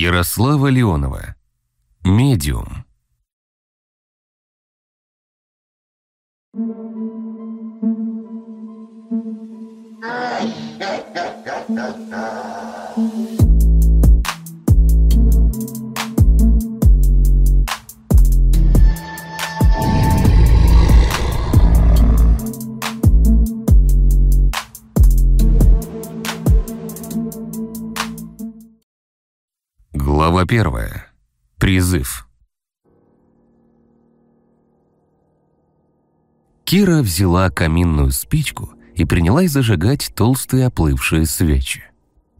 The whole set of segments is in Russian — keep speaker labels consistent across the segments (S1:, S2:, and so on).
S1: Ярослава Леонова. Медиум. Глава первая. Призыв. Кира взяла каминную спичку и принялась зажигать толстые оплывшие свечи.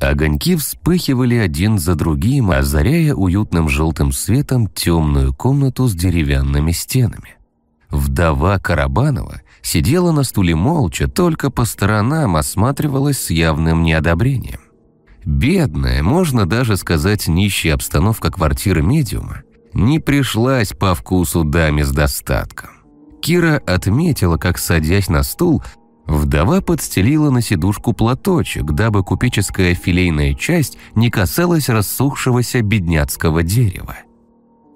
S1: Огоньки вспыхивали один за другим, озаряя уютным желтым светом темную комнату с деревянными стенами. Вдова Карабанова сидела на стуле молча, только по сторонам осматривалась с явным неодобрением. Бедная, можно даже сказать нищая обстановка квартиры медиума, не пришлась по вкусу даме с достатком. Кира отметила, как, садясь на стул, вдова подстелила на сидушку платочек, дабы купеческая филейная часть не касалась рассохшегося бедняцкого дерева.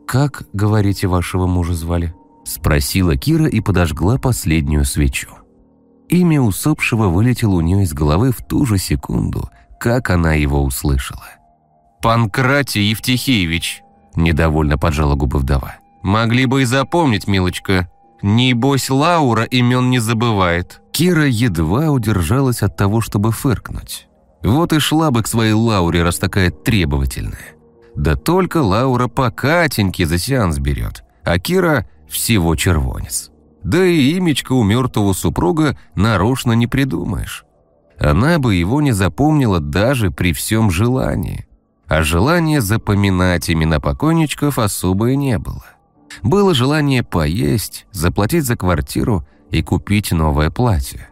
S1: «Как, говорите, вашего мужа звали?» – спросила Кира и подожгла последнюю свечу. Имя усопшего вылетело у нее из головы в ту же секунду – как она его услышала.
S2: «Панкратий Евтихеевич», – недовольно поджала губы вдова. «Могли бы и запомнить, милочка. Небось, Лаура имен не забывает».
S1: Кира едва удержалась от того, чтобы фыркнуть. Вот и шла бы к своей Лауре, раз такая требовательная. Да только Лаура по Катеньке за сеанс берет, а Кира всего червонец. Да и имечко у мертвого супруга нарочно не придумаешь. Она бы его не запомнила даже при всем желании. А желания запоминать имена покойничков особо и не было. Было желание поесть, заплатить за квартиру и купить новое платье.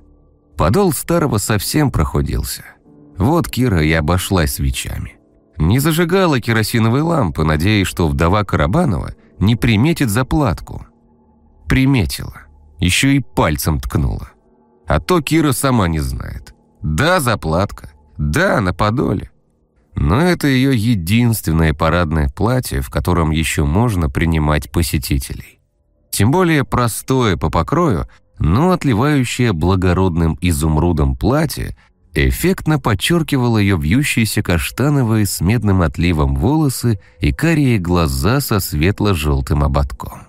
S1: Подол старого совсем прохудился. Вот Кира и обошлась свечами. Не зажигала керосиновой лампы, надеясь, что вдова Карабанова не приметит заплатку. Приметила. Еще и пальцем ткнула. А то Кира сама не знает. Да, заплатка. Да, на подоле. Но это ее единственное парадное платье, в котором еще можно принимать посетителей. Тем более простое по покрою, но отливающее благородным изумрудом платье эффектно подчеркивало ее вьющиеся каштановые с медным отливом волосы и карие глаза со светло-желтым ободком.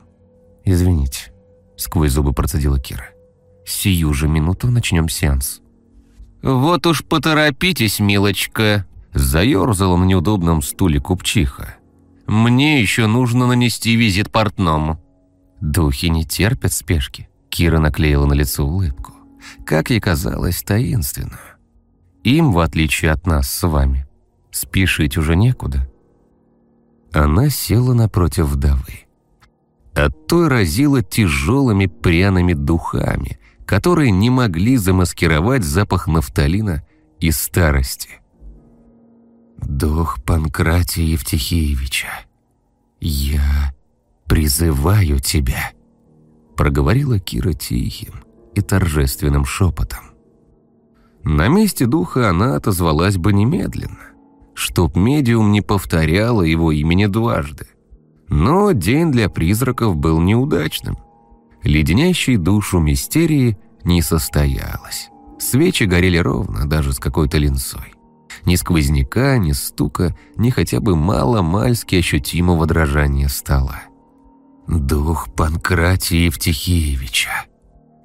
S1: «Извините», — сквозь зубы процедила Кира. «Сию же минуту начнем сеанс».
S2: «Вот уж поторопитесь, милочка», – заерзала на неудобном стуле купчиха. «Мне еще нужно нанести визит портному».
S1: Духи не терпят спешки. Кира наклеила на лицо улыбку. Как ей казалось, таинственную. Им, в отличие от нас с вами, спешить уже некуда. Она села напротив вдовы. От той разила тяжелыми пряными духами, которые не могли замаскировать запах нафталина и старости. «Дух Панкратия Евтихеевича, я призываю тебя», проговорила Кира тихим и торжественным шепотом. На месте духа она отозвалась бы немедленно, чтоб медиум не повторяла его имени дважды. Но день для призраков был неудачным – леденящей душу мистерии не состоялось. Свечи горели ровно, даже с какой-то линцой. Ни сквозняка, ни стука, ни хотя бы мало-мальски ощутимого дрожания стола. «Дух Панкратия Евтихеевича,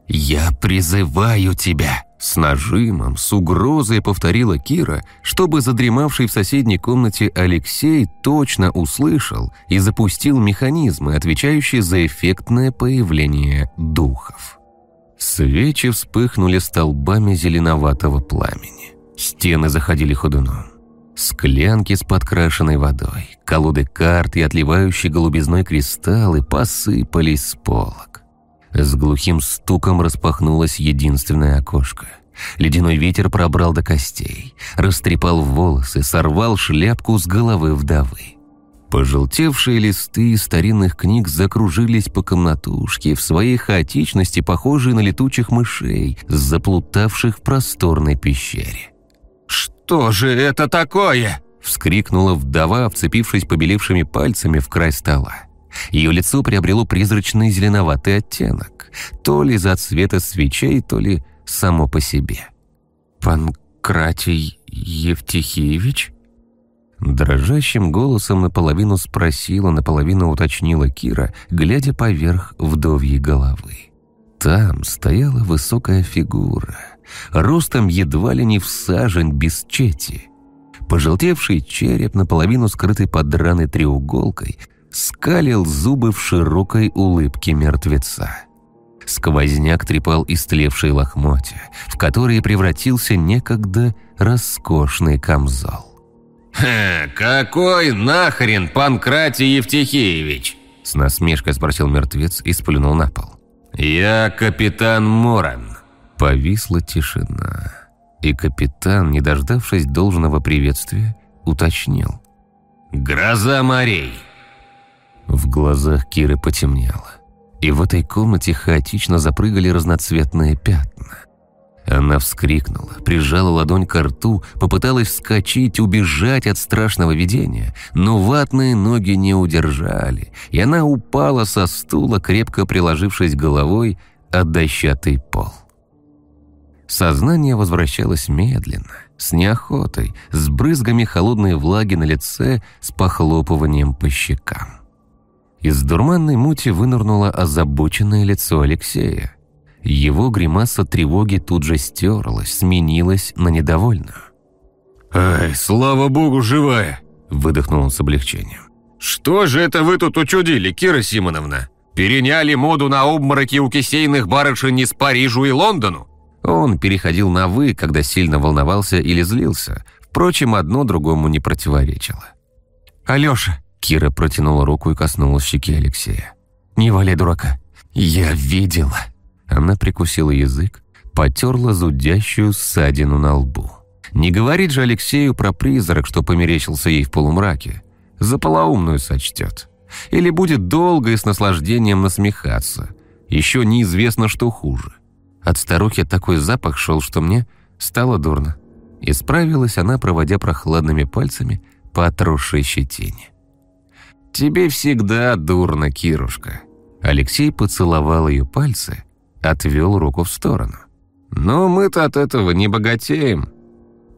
S1: я призываю тебя!» С нажимом, с угрозой повторила Кира, чтобы задремавший в соседней комнате Алексей точно услышал и запустил механизмы, отвечающие за эффектное появление духов. Свечи вспыхнули столбами зеленоватого пламени. Стены заходили ходуном. Склянки с подкрашенной водой, колоды карт и отливающие голубизной кристаллы посыпались с полок. С глухим стуком распахнулось единственное окошко. Ледяной ветер пробрал до костей, растрепал волосы, сорвал шляпку с головы вдовы. Пожелтевшие листы старинных книг закружились по комнатушке, в своей хаотичности похожие на летучих мышей, заплутавших в просторной пещере.
S2: «Что же это такое?»
S1: Вскрикнула вдова, вцепившись побелевшими пальцами в край стола. Ее лицо приобрело призрачный зеленоватый оттенок, то ли из-за цвета свечей, то ли само по себе. «Панкратий Евтихеевич?» Дрожащим голосом наполовину спросила, наполовину уточнила Кира, глядя поверх вдовьей головы. Там стояла высокая фигура, ростом едва ли не в сажень без чети. Пожелтевший череп, наполовину скрытый под раной треуголкой, скалил зубы в широкой улыбке мертвеца. Сквозняк трепал истлевшие лохмотья, в которые превратился некогда роскошный камзол.
S2: «Ха, какой нахрен Панкратий Евтихеевич?» С насмешкой спросил мертвец и сплюнул на пол. «Я капитан Моран».
S1: Повисла тишина, и капитан, не дождавшись должного приветствия, уточнил.
S2: «Гроза морей!»
S1: В глазах Киры потемнело, и в этой комнате хаотично запрыгали разноцветные пятна. Она вскрикнула, прижала ладонь к рту, попыталась вскочить, убежать от страшного видения, но ватные ноги не удержали, и она упала со стула, крепко приложившись головой от дощатый пол. Сознание возвращалось медленно, с неохотой, с брызгами холодной влаги на лице, с похлопыванием по щекам. Из дурманной мути вынырнуло озабоченное лицо Алексея. Его гримаса тревоги тут же стерлась, сменилась на недовольную.
S2: «Ай, слава богу, живая!» – выдохнул он с облегчением. «Что же это вы тут учудили, Кира Симоновна? Переняли моду на обмороки у кисейных барышень из Парижу и Лондону?»
S1: Он переходил на «вы», когда сильно волновался или злился. Впрочем, одно другому не противоречило.
S3: «Алёша!»
S1: – Кира протянула руку и коснулась щеки Алексея.
S3: «Не валяй дурака.
S1: Я видела!» Она прикусила язык, потерла зудящую ссадину на лбу. Не говорит же Алексею про призрак, что померещился ей в полумраке. За полоумную сочтет. Или будет долго и с наслаждением насмехаться. Еще неизвестно, что хуже. От старухи такой запах шел, что мне стало дурно. Исправилась она, проводя прохладными пальцами по отросшей щетине. «Тебе всегда дурно, Кирушка». Алексей поцеловал ее пальцы, отвел руку в сторону. «Но мы-то от этого не богатеем».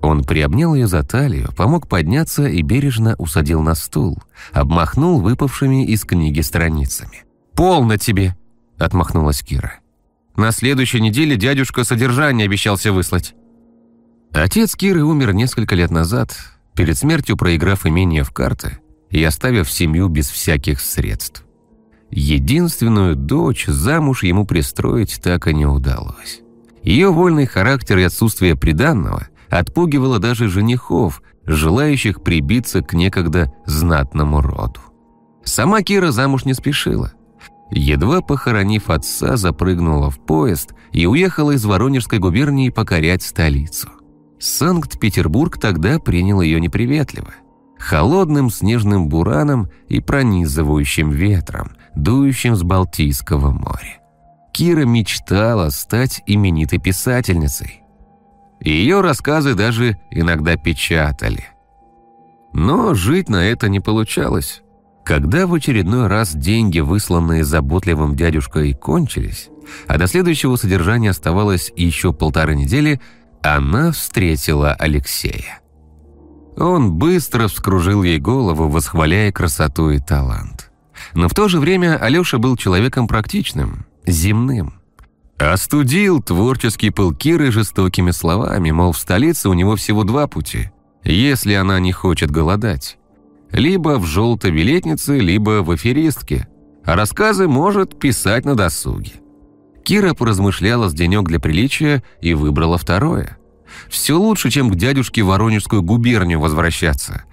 S1: Он приобнял ее за талию, помог подняться и бережно усадил на стул, обмахнул выпавшими из книги страницами.
S3: «Полно тебе!» – отмахнулась Кира.
S2: «На следующей неделе дядюшка содержание обещался выслать».
S1: Отец Киры умер несколько лет назад, перед смертью проиграв имение в карты и оставив семью без всяких средств. Единственную дочь замуж ему пристроить так и не удалось. Ее вольный характер и отсутствие приданного отпугивало даже женихов, желающих прибиться к некогда знатному роду. Сама Кира замуж не спешила. Едва похоронив отца, запрыгнула в поезд и уехала из Воронежской губернии покорять столицу. Санкт-Петербург тогда принял ее неприветливо. Холодным снежным бураном и пронизывающим ветром, дующим с Балтийского моря. Кира мечтала стать именитой писательницей. Ее рассказы даже иногда печатали. Но жить на это не получалось. Когда в очередной раз деньги, высланные заботливым дядюшкой, кончились, а до следующего содержания оставалось еще полторы недели, она встретила Алексея. Он быстро вскружил ей голову, восхваляя красоту и талант. Но в то же время Алёша был человеком практичным, земным. Остудил творческий пыл Киры жестокими словами, мол, в столице у него всего два пути, если она не хочет голодать. Либо в желтой билетнице, либо в аферистке. А рассказы может писать на досуге. Кира поразмышляла с денек для приличия и выбрала второе. Все лучше, чем к дядюшке Воронежскую губернию возвращаться.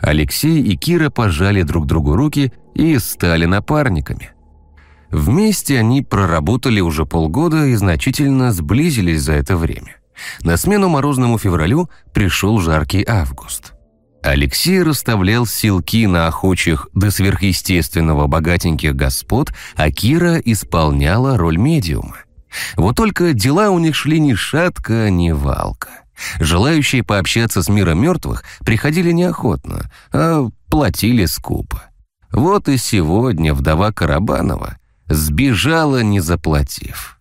S1: Алексей и Кира пожали друг другу руки и стали напарниками. Вместе они проработали уже полгода и значительно сблизились за это время. На смену морозному февралю пришел жаркий август. Алексей расставлял силки на охочих до сверхъестественного богатеньких господ, а Кира исполняла роль медиума. Вот только дела у них шли ни шатко, ни валко. Желающие пообщаться с миром мертвых приходили неохотно, а платили скупо. Вот и сегодня вдова Карабанова сбежала, не заплатив.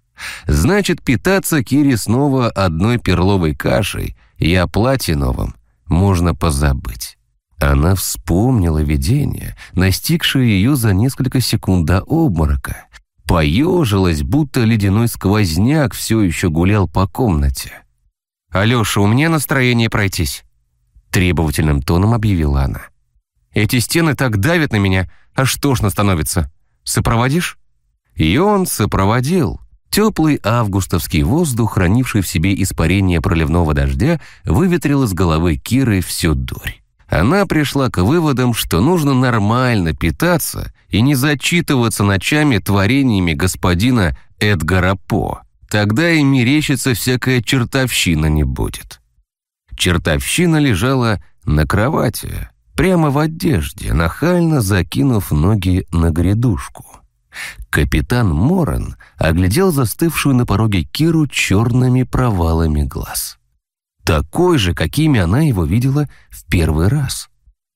S1: Значит, питаться Кире снова одной перловой кашей и о платье новом можно позабыть. Она вспомнила видение, настигшее ее за несколько секунд до обморока. Поежилась, будто ледяной сквозняк все еще гулял по комнате.
S3: «Алеша, у меня настроение пройтись», — требовательным тоном объявила она. «Эти стены так давят на меня, аж тошно становится. Сопроводишь?»
S1: И он сопроводил. Теплый августовский воздух, хранивший в себе испарение проливного дождя, выветрил из головы Киры всю дурь. Она пришла к выводам, что нужно нормально питаться и не зачитываться ночами творениями господина Эдгара По. Тогда и мерещится всякая чертовщина не будет. Чертовщина лежала на кровати, прямо в одежде, нахально закинув ноги на грядушку. Капитан Моран оглядел застывшую на пороге Киру черными провалами глаз. Такой же, какими она его видела в первый раз.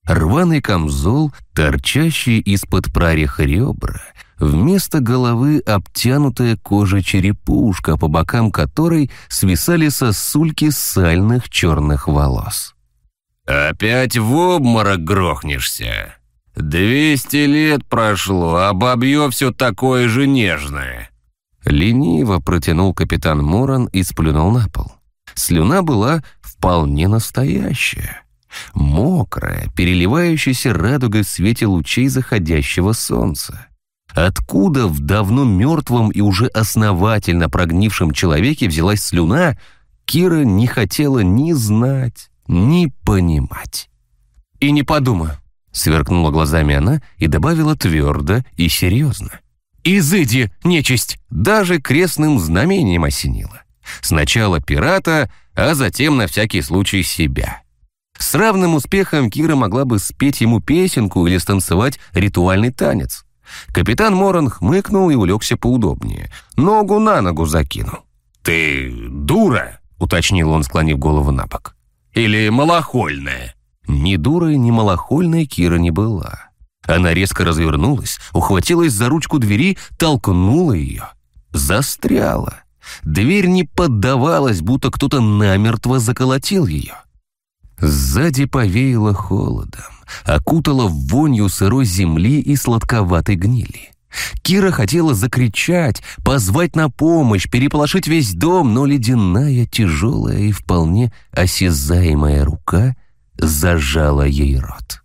S1: Рваный камзол, торчащий из-под прорех ребра, Вместо головы обтянутая кожа черепушка, по бокам которой свисали сосульки сальных черных волос.
S2: «Опять в обморок грохнешься. Двести лет прошло, а бабье все такое же нежное».
S1: Лениво протянул капитан Моран и сплюнул на пол. Слюна была вполне настоящая. Мокрая, переливающаяся радугой в свете лучей заходящего солнца. Откуда в давно мертвом и уже основательно прогнившем человеке взялась слюна, Кира не хотела ни знать, ни понимать.
S3: «И не подумаю», — сверкнула глазами она и добавила твердо и серьезно. «Изыди, нечисть!»
S1: Даже крестным знамением осенила. Сначала пирата, а затем на всякий случай себя. С равным успехом Кира могла бы спеть ему песенку или станцевать ритуальный танец. Капитан Моран хмыкнул и улегся поудобнее. Ногу на ногу закинул.
S2: «Ты дура?» — уточнил он, склонив голову на бок. «Или малохольная?»
S1: Ни дурой, ни малохольной Кира не была. Она резко развернулась, ухватилась за ручку двери, толкнула ее. Застряла. Дверь не поддавалась, будто кто-то намертво заколотил ее. Сзади повеяло холодом окутала вонью сырой земли и сладковатой гнили. Кира хотела закричать, позвать на помощь, переполошить весь дом, но ледяная, тяжелая и вполне осязаемая рука зажала ей рот.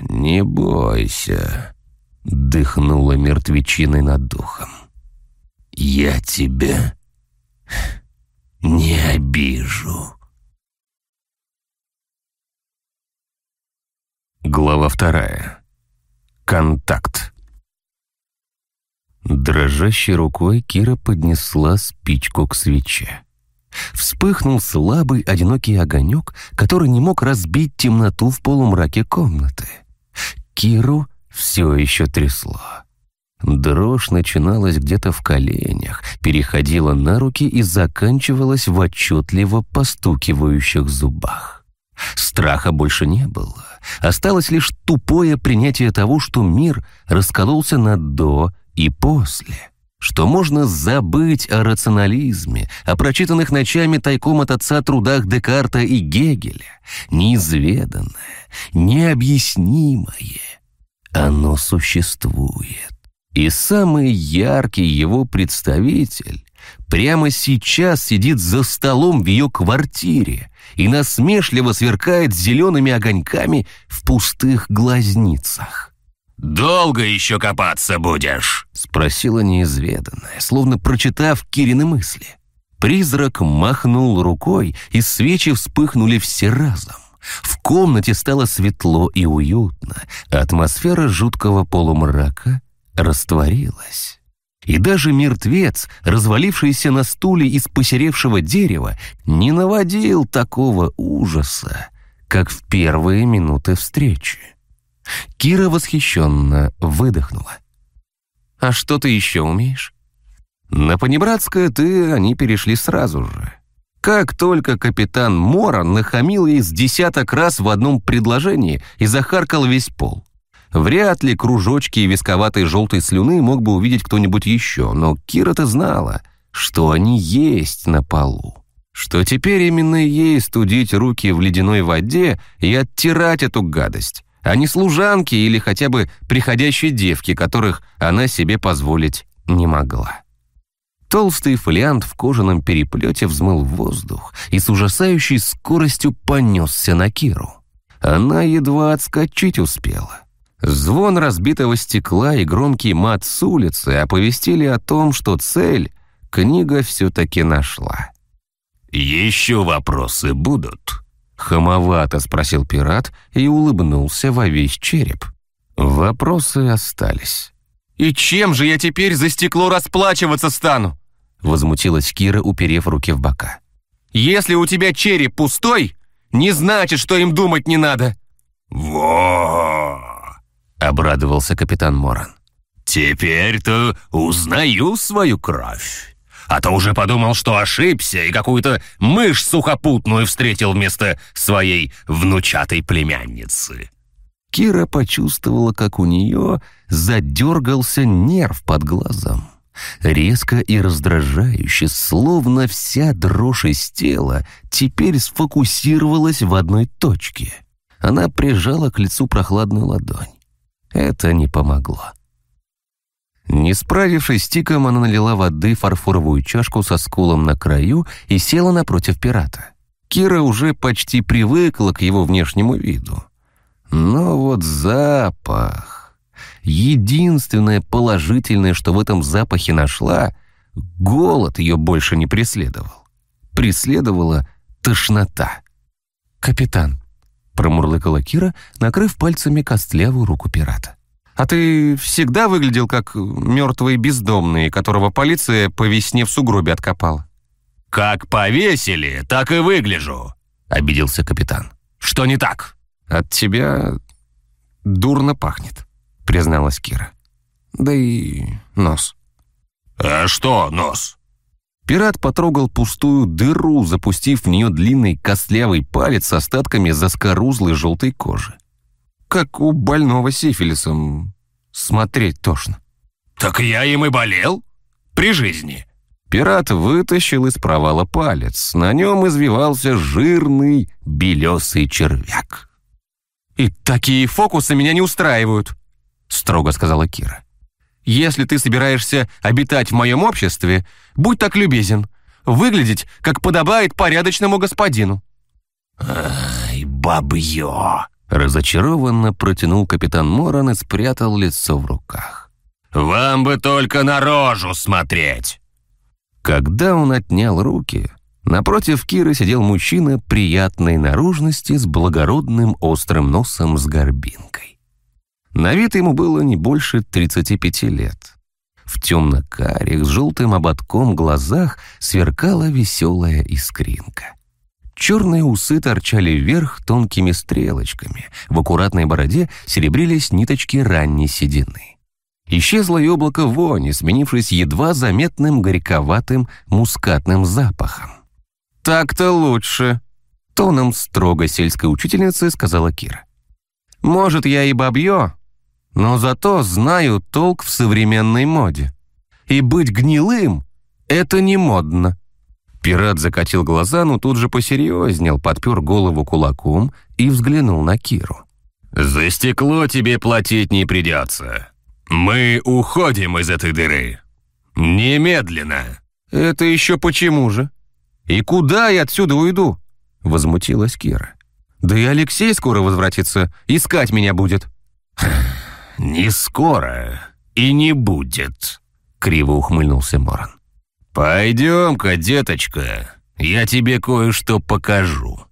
S1: «Не бойся», — дыхнула мертвечиной над духом. «Я тебя не обижу». Глава вторая. Контакт. Дрожащей рукой Кира поднесла спичку к свече. Вспыхнул слабый одинокий огонек, который не мог разбить темноту в полумраке комнаты. Киру все еще трясло. Дрожь начиналась где-то в коленях, переходила на руки и заканчивалась в отчетливо постукивающих зубах. Страха больше не было. Осталось лишь тупое принятие того, что мир раскололся на «до» и «после». Что можно забыть о рационализме, о прочитанных ночами тайком от отца трудах Декарта и Гегеля. Неизведанное, необъяснимое. Оно существует. И самый яркий его представитель прямо сейчас сидит за столом в ее квартире и насмешливо сверкает зелеными огоньками в пустых глазницах.
S2: «Долго еще копаться будешь?»
S1: — спросила неизведанная, словно прочитав Кирины мысли. Призрак махнул рукой, и свечи вспыхнули все разом. В комнате стало светло и уютно, атмосфера жуткого полумрака растворилась. И даже мертвец, развалившийся на стуле из посеревшего дерева, не наводил такого ужаса, как в первые минуты встречи. Кира восхищенно выдохнула. «А что ты еще умеешь?» «На понебратское ты они перешли сразу же.
S3: Как только капитан Моран нахамил ей с десяток раз в одном предложении и захаркал весь пол. Вряд ли кружочки и висковатой желтой слюны мог бы увидеть кто-нибудь еще, но Кира-то знала, что они есть на полу. Что теперь именно ей студить руки в ледяной воде и оттирать эту гадость, а не служанки или хотя бы приходящие девки, которых она себе позволить не могла. Толстый фолиант в кожаном переплете взмыл воздух и с ужасающей скоростью понесся на Киру. Она едва отскочить успела. Звон разбитого стекла и громкий мат с улицы оповестили о том, что цель книга все-таки нашла.
S1: «Еще вопросы будут?»
S3: Хамовато спросил пират и улыбнулся во весь череп. Вопросы остались.
S2: «И чем же я теперь за стекло расплачиваться стану?»
S3: Возмутилась Кира, уперев руки в бока.
S2: «Если у тебя череп пустой, не значит, что им думать не надо».
S1: «Во!» — обрадовался капитан Моран. «Теперь-то узнаю свою кровь. А то уже подумал, что ошибся и какую-то мышь сухопутную встретил вместо своей внучатой племянницы».
S3: Кира почувствовала, как у нее задергался нерв под глазом. Резко и раздражающе, словно вся дрожь из тела, теперь сфокусировалась в одной точке. Она прижала к лицу прохладную ладонь. Это не помогло. Не справившись с тиком, она налила воды фарфоровую чашку со скулом на краю и села напротив пирата. Кира уже почти привыкла к его внешнему виду. Но вот запах... Единственное положительное, что в этом запахе нашла, голод ее больше не преследовал. Преследовала тошнота. «Капитан», — промурлыкала Кира, накрыв пальцами костлявую руку пирата. «А ты всегда выглядел как мертвый бездомный, которого полиция по весне в сугробе откопала?»
S1: «Как повесили, так и выгляжу», — обиделся капитан. «Что не так?»
S3: «От тебя дурно пахнет», — призналась Кира. «Да и нос».
S1: «А что нос?»
S3: Пират потрогал пустую дыру, запустив в нее длинный костлявый палец с остатками заскорузлой желтой кожи. Как у больного сифилисом. Смотреть тошно.
S1: «Так я им и болел? При жизни?»
S3: Пират вытащил из провала палец. На нем извивался жирный белесый червяк. «И такие фокусы меня не устраивают», строго сказала Кира. «Если ты собираешься обитать в моем обществе, будь так любезен, выглядеть, как подобает порядочному господину».
S1: «Ай, бабье!»
S3: Разочарованно протянул капитан Моран и спрятал лицо в руках.
S1: «Вам бы только на рожу смотреть!»
S3: Когда он отнял руки, напротив Киры сидел мужчина приятной наружности с благородным острым носом с горбинкой. На вид ему было не больше 35 лет. В темно-карих с желтым ободком глазах сверкала веселая искринка. Черные усы торчали вверх тонкими стрелочками, в аккуратной бороде серебрились ниточки ранней седины. Исчезло и облако вони, сменившись едва заметным горьковатым мускатным запахом. «Так-то лучше», — тоном строго сельской учительницы сказала Кира. «Может, я и бабье, но зато знаю толк в современной моде. И быть гнилым — это не модно». Пират закатил глаза, но тут же посерьезнел, подпер голову кулаком и взглянул на Киру.
S1: «За стекло тебе платить не придется. Мы уходим из этой дыры. Немедленно!»
S3: «Это еще почему же? И куда я отсюда уйду?» — возмутилась Кира. «Да и Алексей скоро возвратится, искать меня будет».
S1: «Не скоро и не будет», — криво ухмыльнулся Моран. «Пойдем-ка, деточка, я тебе кое-что покажу».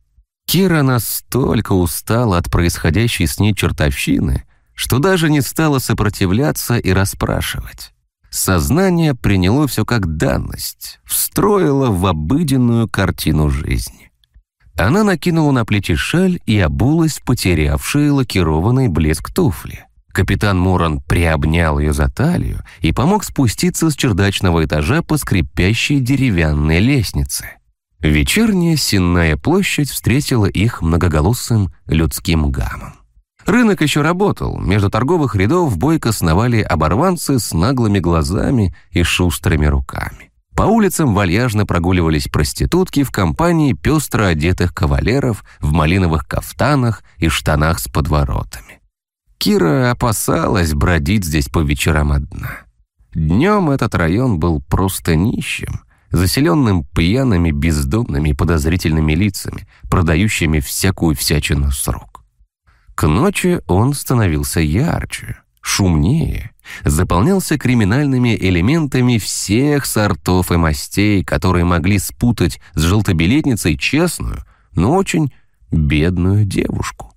S3: Кира настолько устала от происходящей с ней чертовщины, что даже не стала сопротивляться и расспрашивать. Сознание приняло все как данность, встроило в обыденную картину жизни. Она накинула на плечи шаль и обулась потерявшие лакированный блеск туфли. Капитан Муран приобнял ее за талию и помог спуститься с чердачного этажа по скрипящей деревянной лестнице. Вечерняя Сенная площадь встретила их многоголосым людским гамом. Рынок еще работал, между торговых рядов бойко сновали оборванцы с наглыми глазами и шустрыми руками. По улицам вальяжно прогуливались проститутки в компании пестро одетых кавалеров в малиновых кафтанах и штанах с подворотами. Кира опасалась бродить здесь по вечерам одна. Днем этот район был просто нищим, заселенным пьяными, бездомными и подозрительными лицами, продающими всякую всячину с рук. К ночи он становился ярче, шумнее, заполнялся криминальными элементами всех сортов и мастей, которые могли спутать с желтобилетницей честную, но очень бедную девушку.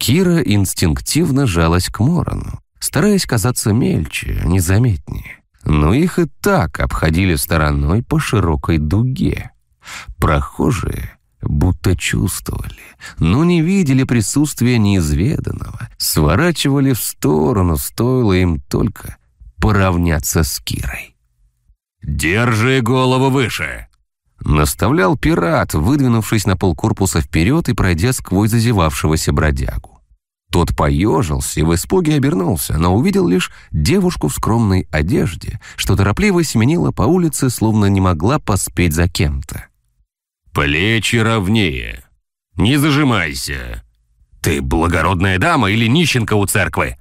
S3: Кира инстинктивно жалась к Морону, стараясь казаться мельче, незаметнее. Но их и так обходили стороной по широкой дуге. Прохожие будто чувствовали, но не видели присутствия неизведанного, сворачивали в сторону, стоило им только поравняться с Кирой.
S2: «Держи голову выше!»
S3: Наставлял пират, выдвинувшись на полкорпуса вперед и пройдя сквозь зазевавшегося бродягу. Тот поежился и в испуге обернулся, но увидел лишь девушку в скромной одежде, что торопливо сменила по улице, словно не могла поспеть за кем-то.
S2: «Плечи ровнее. Не зажимайся. Ты благородная дама или нищенка у церкви?»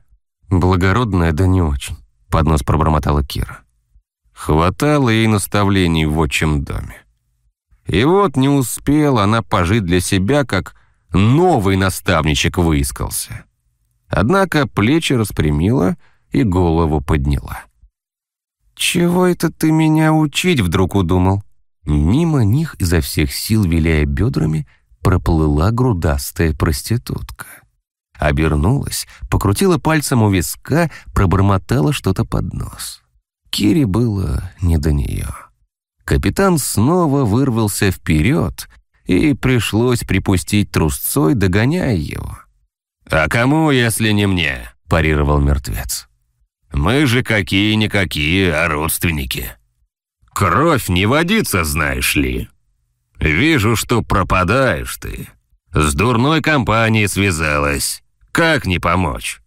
S3: «Благородная, да не очень», — под нос пробормотала Кира. Хватало ей наставлений в отчим доме. И вот не успела она пожить для себя, как новый наставничек выискался. Однако плечи распрямила и голову подняла. «Чего это ты меня учить вдруг удумал?» Мимо них изо всех сил, виляя бедрами, проплыла грудастая проститутка. Обернулась, покрутила пальцем у виска, пробормотала что-то под нос. Кире было не до нее. Капитан снова вырвался вперед, и пришлось припустить трусцой, догоняя его.
S2: «А кому, если не мне?» – парировал мертвец. «Мы же какие-никакие, а родственники. Кровь не водится, знаешь ли. Вижу, что пропадаешь ты. С дурной компанией связалась. Как не помочь?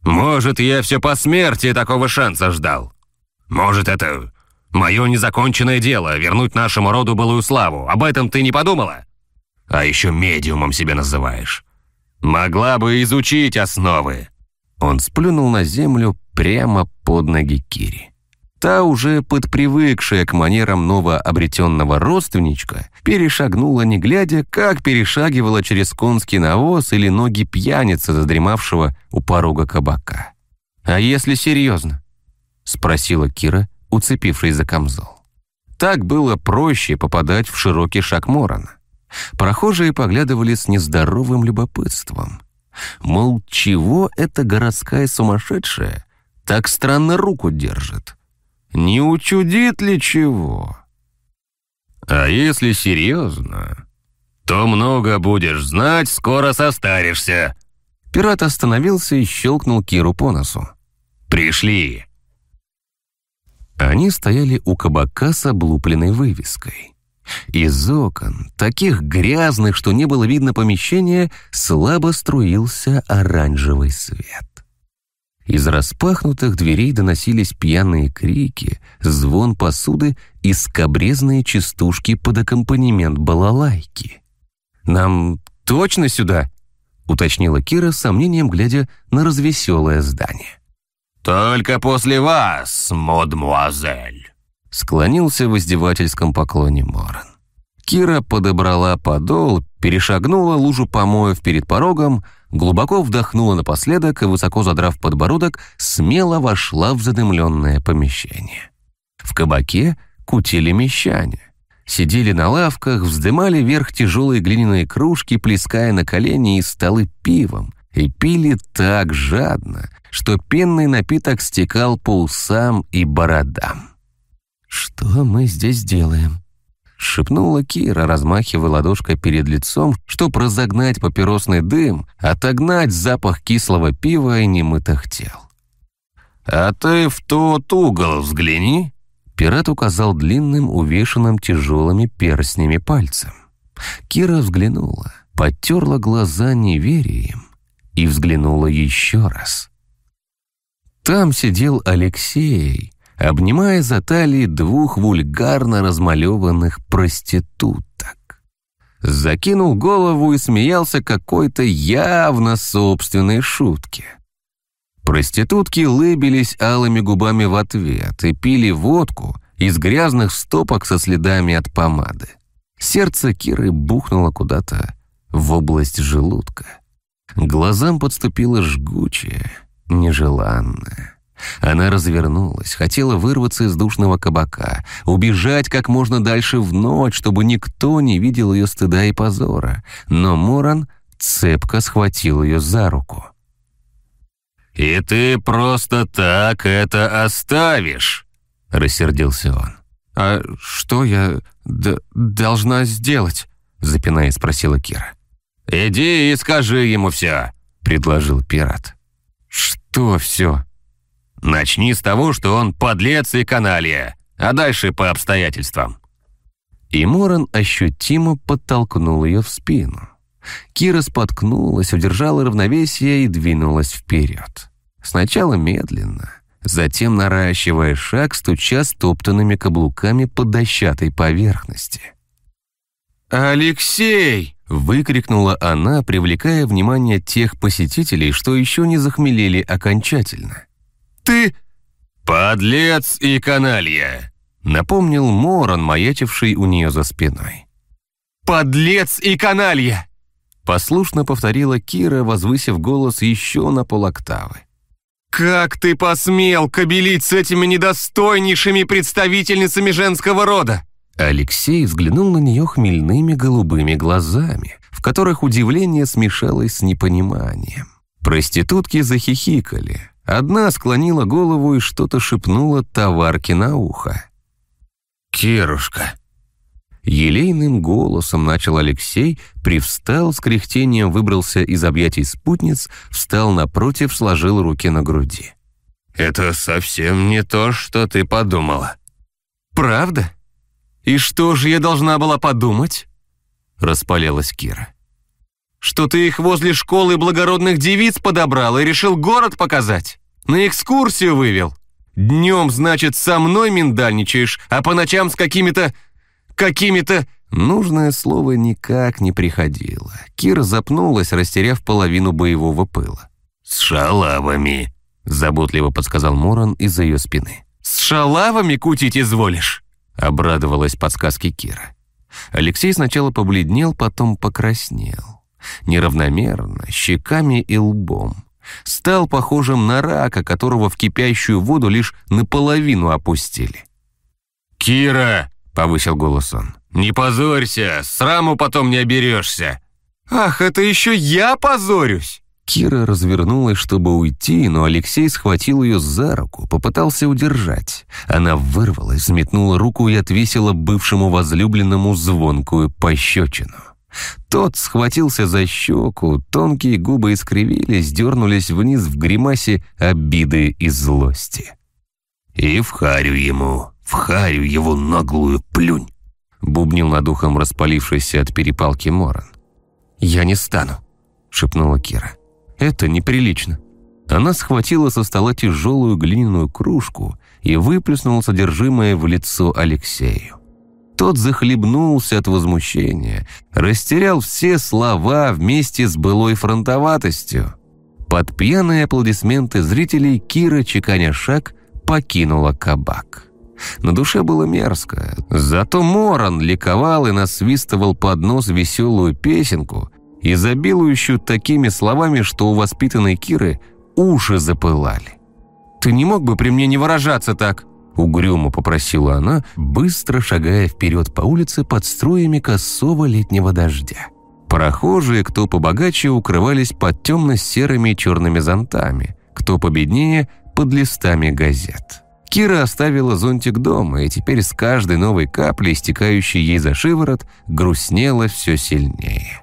S2: Может, я все по смерти такого шанса ждал? Может, это Мое незаконченное дело — вернуть нашему роду былую славу. Об этом ты не подумала? А еще медиумом себя называешь. Могла бы изучить основы».
S3: Он сплюнул на землю прямо под ноги Кири. Та, уже подпривыкшая к манерам новообретенного родственничка, перешагнула, не глядя, как перешагивала через конский навоз или ноги пьяницы, задремавшего у порога кабака. «А если серьезно?» — спросила Кира, уцепившись за камзол. Так было проще попадать в широкий шаг Морона. Прохожие поглядывали с нездоровым любопытством. Мол, чего эта городская сумасшедшая так странно руку держит? Не учудит ли чего?
S2: А если серьезно, то много будешь знать, скоро состаришься.
S3: Пират остановился и щелкнул Киру по носу.
S2: «Пришли!»
S3: Они стояли у кабака с облупленной вывеской. Из окон, таких грязных, что не было видно помещения, слабо струился оранжевый свет. Из распахнутых дверей доносились пьяные крики, звон посуды и скобрезные частушки под аккомпанемент балалайки. «Нам точно сюда?» — уточнила Кира сомнением, глядя на развеселое здание.
S2: «Только после вас, мадмуазель!»
S3: Склонился в издевательском поклоне Моран. Кира подобрала подол, перешагнула лужу помоев перед порогом, глубоко вдохнула напоследок и, высоко задрав подбородок, смело вошла в задымленное помещение. В кабаке кутили мещане. Сидели на лавках, вздымали вверх тяжелые глиняные кружки, плеская на колени и столы пивом, и пили так жадно, что пенный напиток стекал по усам и бородам. «Что мы здесь делаем?» — шепнула Кира, размахивая ладошкой перед лицом, чтоб разогнать папиросный дым, отогнать запах кислого пива и немытых тел.
S2: «А ты в тот угол взгляни!»
S3: Пират указал длинным, увешанным тяжелыми перстнями пальцем. Кира взглянула, потерла глаза неверием и взглянула еще раз. Там сидел Алексей, обнимая за талии двух вульгарно размалеванных проституток. Закинул голову и смеялся какой-то явно собственной шутке. Проститутки лыбились алыми губами в ответ и пили водку из грязных стопок со следами от помады. Сердце Киры бухнуло куда-то в область желудка. Глазам подступило жгучее, нежеланное. Она развернулась, хотела вырваться из душного кабака, убежать как можно дальше в ночь, чтобы никто не видел ее стыда и позора. Но Моран цепко схватил ее за руку.
S2: «И ты просто так это оставишь?» — рассердился он.
S3: «А что я должна сделать?» — запинаясь, спросила Кира.
S2: «Иди и скажи ему все», — предложил пират.
S3: «Что все?»
S2: «Начни с того, что он подлец и каналья, а дальше по обстоятельствам».
S3: И Моран ощутимо подтолкнул ее в спину. Кира споткнулась, удержала равновесие и двинулась вперед. Сначала медленно, затем наращивая шаг, стуча стоптанными каблуками по дощатой поверхности.
S2: «Алексей!»
S3: — выкрикнула она, привлекая внимание тех посетителей, что еще не захмелели окончательно.
S2: «Ты...» «Подлец и каналья!»
S3: — напомнил Моран, маячивший у нее за спиной.
S2: «Подлец и каналья!»
S3: Послушно повторила Кира, возвысив голос еще на полоктавы.
S2: «Как ты посмел кобелить с этими недостойнейшими представительницами женского рода?»
S3: Алексей взглянул на нее хмельными голубыми глазами, в которых удивление смешалось с непониманием. Проститутки захихикали. Одна склонила голову и что-то шепнула товарке на ухо.
S2: «Кирушка,
S3: Елейным голосом начал Алексей, привстал, с кряхтением выбрался из объятий спутниц, встал напротив, сложил руки на груди.
S2: «Это совсем не то, что ты подумала».
S3: «Правда? И что же я должна была подумать?» Распалялась Кира. «Что ты их возле школы благородных девиц подобрал и решил город показать? На экскурсию вывел? Днем, значит, со мной миндальничаешь, а по ночам с какими-то какими-то...» Нужное слово никак не приходило. Кира запнулась, растеряв половину боевого пыла.
S2: «С шалавами», —
S3: заботливо подсказал Моран из-за ее спины.
S2: «С шалавами кутить изволишь?»
S3: — обрадовалась подсказке Кира. Алексей сначала побледнел, потом покраснел. Неравномерно, щеками и лбом. Стал похожим на рака, которого в кипящую воду лишь наполовину опустили.
S2: «Кира!» — повысил голос он. «Не позорься, сраму потом не оберешься».
S3: «Ах, это еще я позорюсь!» Кира развернулась, чтобы уйти, но Алексей схватил ее за руку, попытался удержать. Она вырвалась, взметнула руку и отвесила бывшему возлюбленному звонкую пощечину. Тот схватился за щеку, тонкие губы искривились, дернулись вниз в гримасе обиды и злости.
S2: «И в харю ему», в харю его наглую плюнь!»
S3: Бубнил над ухом распалившийся от перепалки Моран. «Я не стану», — шепнула Кира. «Это неприлично». Она схватила со стола тяжелую глиняную кружку и выплеснула содержимое в лицо Алексею. Тот захлебнулся от возмущения, растерял все слова вместе с былой фронтоватостью. Под пьяные аплодисменты зрителей Кира, чеканя шаг, покинула кабак. На душе было мерзко. Зато Моран ликовал и насвистывал под нос веселую песенку, изобилующую такими словами, что у воспитанной Киры уши запылали. «Ты не мог бы при мне не выражаться так?» Угрюмо попросила она, быстро шагая вперед по улице под струями косого летнего дождя. Прохожие, кто побогаче, укрывались под темно-серыми и черными зонтами, кто победнее – под листами газет. Кира оставила зонтик дома, и теперь с каждой новой каплей, стекающей ей за шиворот, грустнела все сильнее.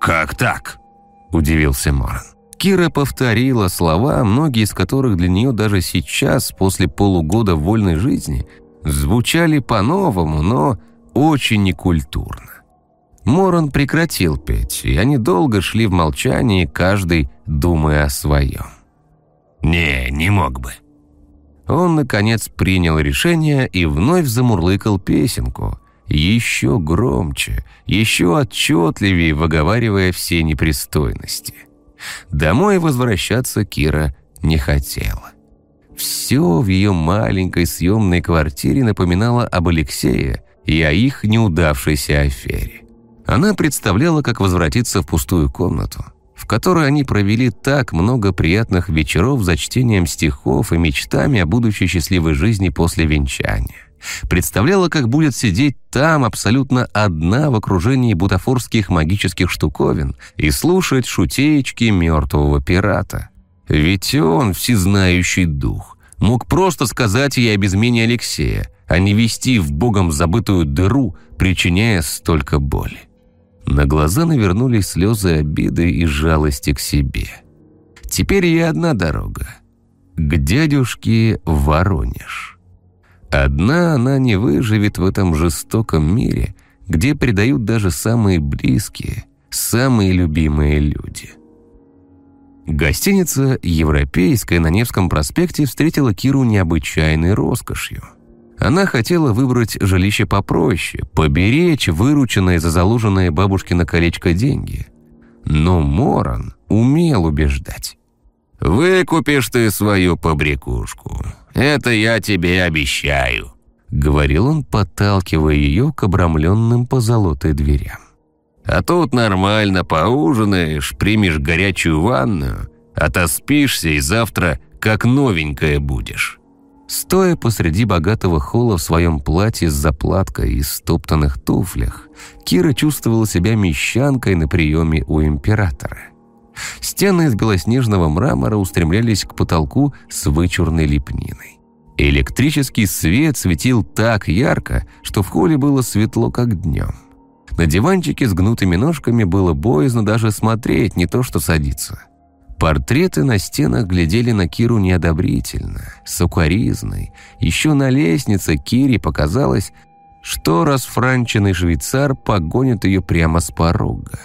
S2: «Как так?»
S3: – удивился Моран. Кира повторила слова, многие из которых для нее даже сейчас, после полугода вольной жизни, Звучали по-новому, но очень некультурно. Моран прекратил петь, и они долго шли в молчании, каждый думая о своем.
S2: «Не, не мог бы».
S3: Он, наконец, принял решение и вновь замурлыкал песенку, еще громче, еще отчетливее выговаривая все непристойности. Домой возвращаться Кира не хотела. Все в ее маленькой съемной квартире напоминало об Алексее и о их неудавшейся афере. Она представляла, как возвратиться в пустую комнату, в которой они провели так много приятных вечеров за чтением стихов и мечтами о будущей счастливой жизни после венчания. Представляла, как будет сидеть там абсолютно одна в окружении бутафорских магических штуковин и слушать шутеечки мертвого пирата. Ведь он, всезнающий дух, мог просто сказать ей о безмене Алексея, а не вести в богом забытую дыру, причиняя столько боли. На глаза навернулись слезы обиды и жалости к себе. Теперь ей одна дорога. К дядюшке Воронеж. Одна она не выживет в этом жестоком мире, где предают даже самые близкие, самые любимые люди. Гостиница «Европейская» на Невском проспекте встретила Киру необычайной роскошью. Она хотела выбрать жилище попроще, поберечь вырученные за заложенное бабушкино колечко деньги. Но Моран умел убеждать.
S2: «Выкупишь ты свою побрякушку. Это я тебе обещаю», —
S3: говорил он, подталкивая ее к обрамленным позолотой дверям.
S2: «А тут нормально поужинаешь, примешь горячую ванную, отоспишься и завтра как новенькая будешь».
S3: Стоя посреди богатого холла в своем платье с заплаткой и стоптанных туфлях, Кира чувствовала себя мещанкой на приеме у императора. Стены из белоснежного мрамора устремлялись к потолку с вычурной лепниной. Электрический свет светил так ярко, что в холле было светло, как днем. На диванчике с гнутыми ножками было боязно даже смотреть, не то что садиться. Портреты на стенах глядели на Киру неодобрительно, сукоризной. Еще на лестнице Кире показалось, что расфранченный швейцар погонит ее прямо с порога.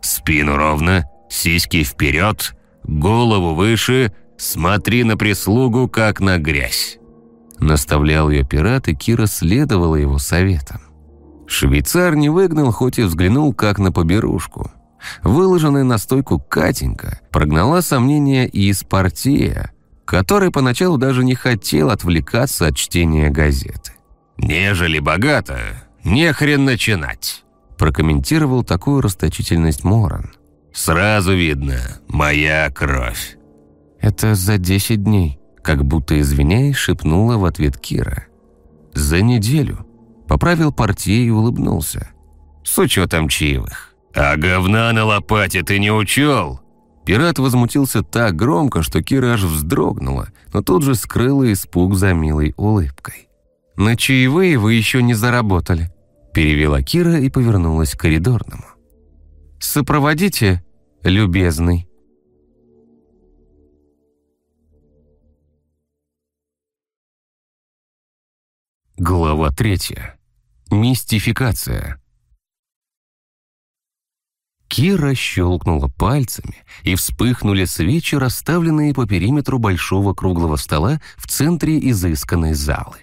S2: «Спину ровно, сиськи вперед, голову выше, смотри на прислугу, как на грязь».
S3: Наставлял ее пират, и Кира следовала его советам. Швейцар не выгнал, хоть и взглянул, как на поберушку. Выложенная на стойку Катенька прогнала сомнения и из партия, который поначалу даже не хотел отвлекаться от чтения газеты.
S2: «Нежели богато, не хрен начинать»,
S3: прокомментировал такую расточительность Моран.
S2: «Сразу видно, моя кровь».
S3: «Это за десять дней», как будто извиняясь, шепнула в ответ Кира. «За неделю», поправил портье и улыбнулся.
S2: «С учетом чаевых». «А говна на лопате ты не учел?»
S3: Пират возмутился так громко, что Кира аж вздрогнула, но тут же скрыла испуг за милой улыбкой. «На чаевые вы еще не заработали», – перевела Кира и повернулась к коридорному. «Сопроводите, любезный». Глава третья. Мистификация. Кира щелкнула пальцами, и вспыхнули свечи, расставленные по периметру большого круглого стола в центре изысканной залы.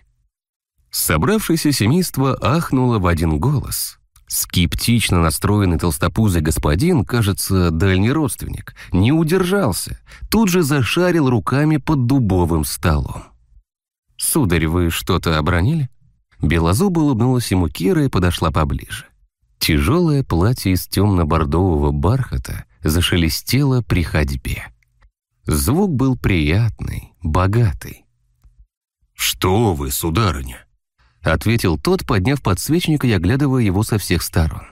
S3: Собравшееся семейство ахнуло в один голос. Скептично настроенный толстопузый господин, кажется, дальний родственник, не удержался, тут же зашарил руками под дубовым столом. «Сударь, вы что-то обронили?» Белозуб улыбнулась ему Кира и подошла поближе. Тяжелое платье из темно-бордового бархата зашелестело при ходьбе. Звук был приятный, богатый.
S2: «Что вы, сударыня?»
S3: — ответил тот, подняв подсвечник и оглядывая его со всех сторон.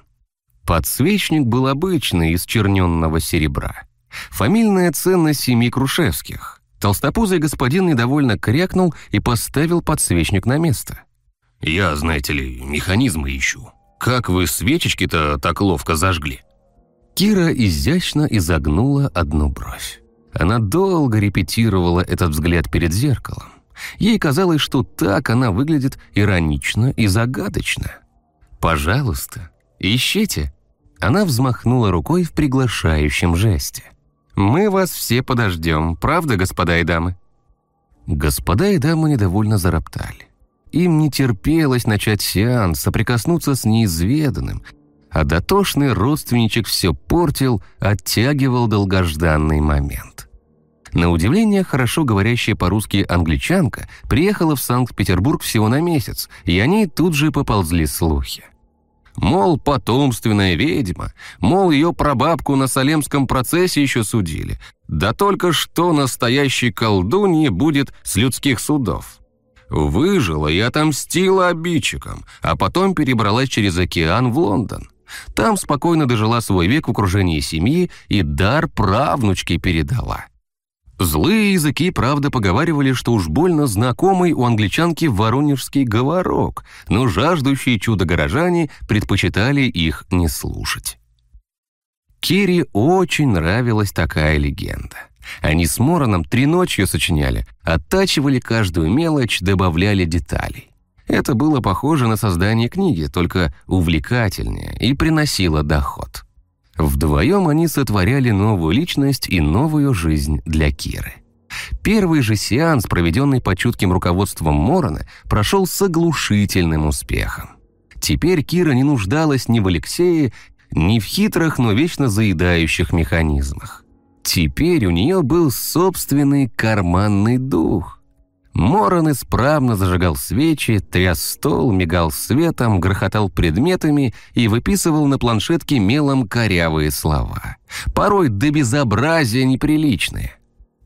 S3: Подсвечник был обычный, из черненного серебра. Фамильная ценность семьи Крушевских. Толстопузый господин недовольно крякнул и поставил подсвечник на место.
S2: «Я, знаете ли, механизмы ищу. «Как вы свечечки-то так ловко зажгли?»
S3: Кира изящно изогнула одну бровь. Она долго репетировала этот взгляд перед зеркалом. Ей казалось, что так она выглядит иронично и загадочно. «Пожалуйста, ищите!» Она взмахнула рукой в приглашающем жесте. «Мы вас все подождем, правда, господа и дамы?» Господа и дамы недовольно зароптали. Им не терпелось начать сеанс, соприкоснуться с неизведанным, а дотошный родственничек все портил, оттягивал долгожданный момент. На удивление, хорошо говорящая по-русски англичанка приехала в Санкт-Петербург всего на месяц, и они тут же поползли слухи. Мол, потомственная ведьма, мол, ее прабабку на Салемском процессе еще судили. Да только что настоящей колдуньи будет с людских судов. Выжила и отомстила обидчикам, а потом перебралась через океан в Лондон. Там спокойно дожила свой век в окружении семьи и дар правнучке передала. Злые языки, правда, поговаривали, что уж больно знакомый у англичанки воронежский говорок, но жаждущие чудо горожане предпочитали их не слушать. Кире очень нравилась такая легенда. Они с Мороном три ночи сочиняли, оттачивали каждую мелочь, добавляли деталей. Это было похоже на создание книги, только увлекательнее и приносило доход. Вдвоем они сотворяли новую личность и новую жизнь для Киры. Первый же сеанс, проведенный под чутким руководством Морона, прошел с оглушительным успехом. Теперь Кира не нуждалась ни в Алексее, ни в хитрых, но вечно заедающих механизмах. Теперь у нее был собственный карманный дух. Морон исправно зажигал свечи, тряс стол, мигал светом, грохотал предметами и выписывал на планшетке мелом корявые слова. Порой до безобразия неприличные.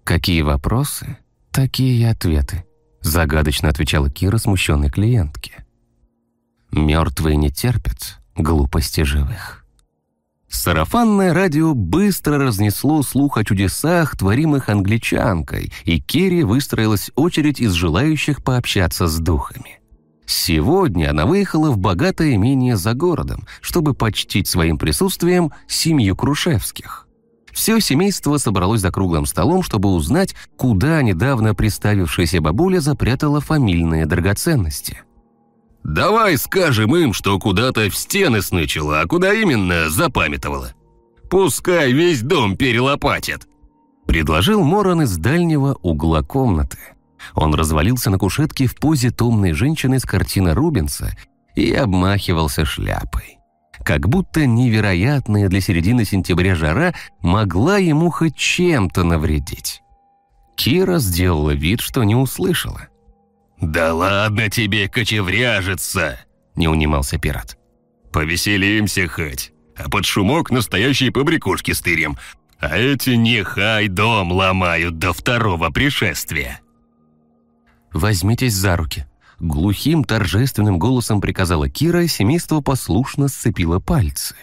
S3: «Какие вопросы, такие и ответы», — загадочно отвечала Кира смущенной клиентке. «Мертвые не терпят глупости живых». Сарафанное радио быстро разнесло слух о чудесах, творимых англичанкой, и Керри выстроилась очередь из желающих пообщаться с духами. Сегодня она выехала в богатое имение за городом, чтобы почтить своим присутствием семью Крушевских. Все семейство собралось за круглым столом, чтобы узнать, куда недавно приставившаяся бабуля запрятала фамильные драгоценности.
S2: Давай скажем им, что куда-то в стены снычила, а куда именно запамятовала. Пускай весь дом перелопатит.
S3: Предложил Моран из дальнего угла комнаты. Он развалился на кушетке в позе томной женщины с картины Рубенса и обмахивался шляпой. Как будто невероятная для середины сентября жара могла ему хоть чем-то навредить. Кира сделала вид, что не услышала.
S2: «Да ладно тебе, кочевряжиться!» – не унимался пират. «Повеселимся хоть, а под шумок настоящие побрякушки стырим, а эти нехай дом ломают до второго пришествия».
S3: «Возьмитесь за руки», – глухим торжественным голосом приказала Кира, и семейство послушно сцепило пальцы.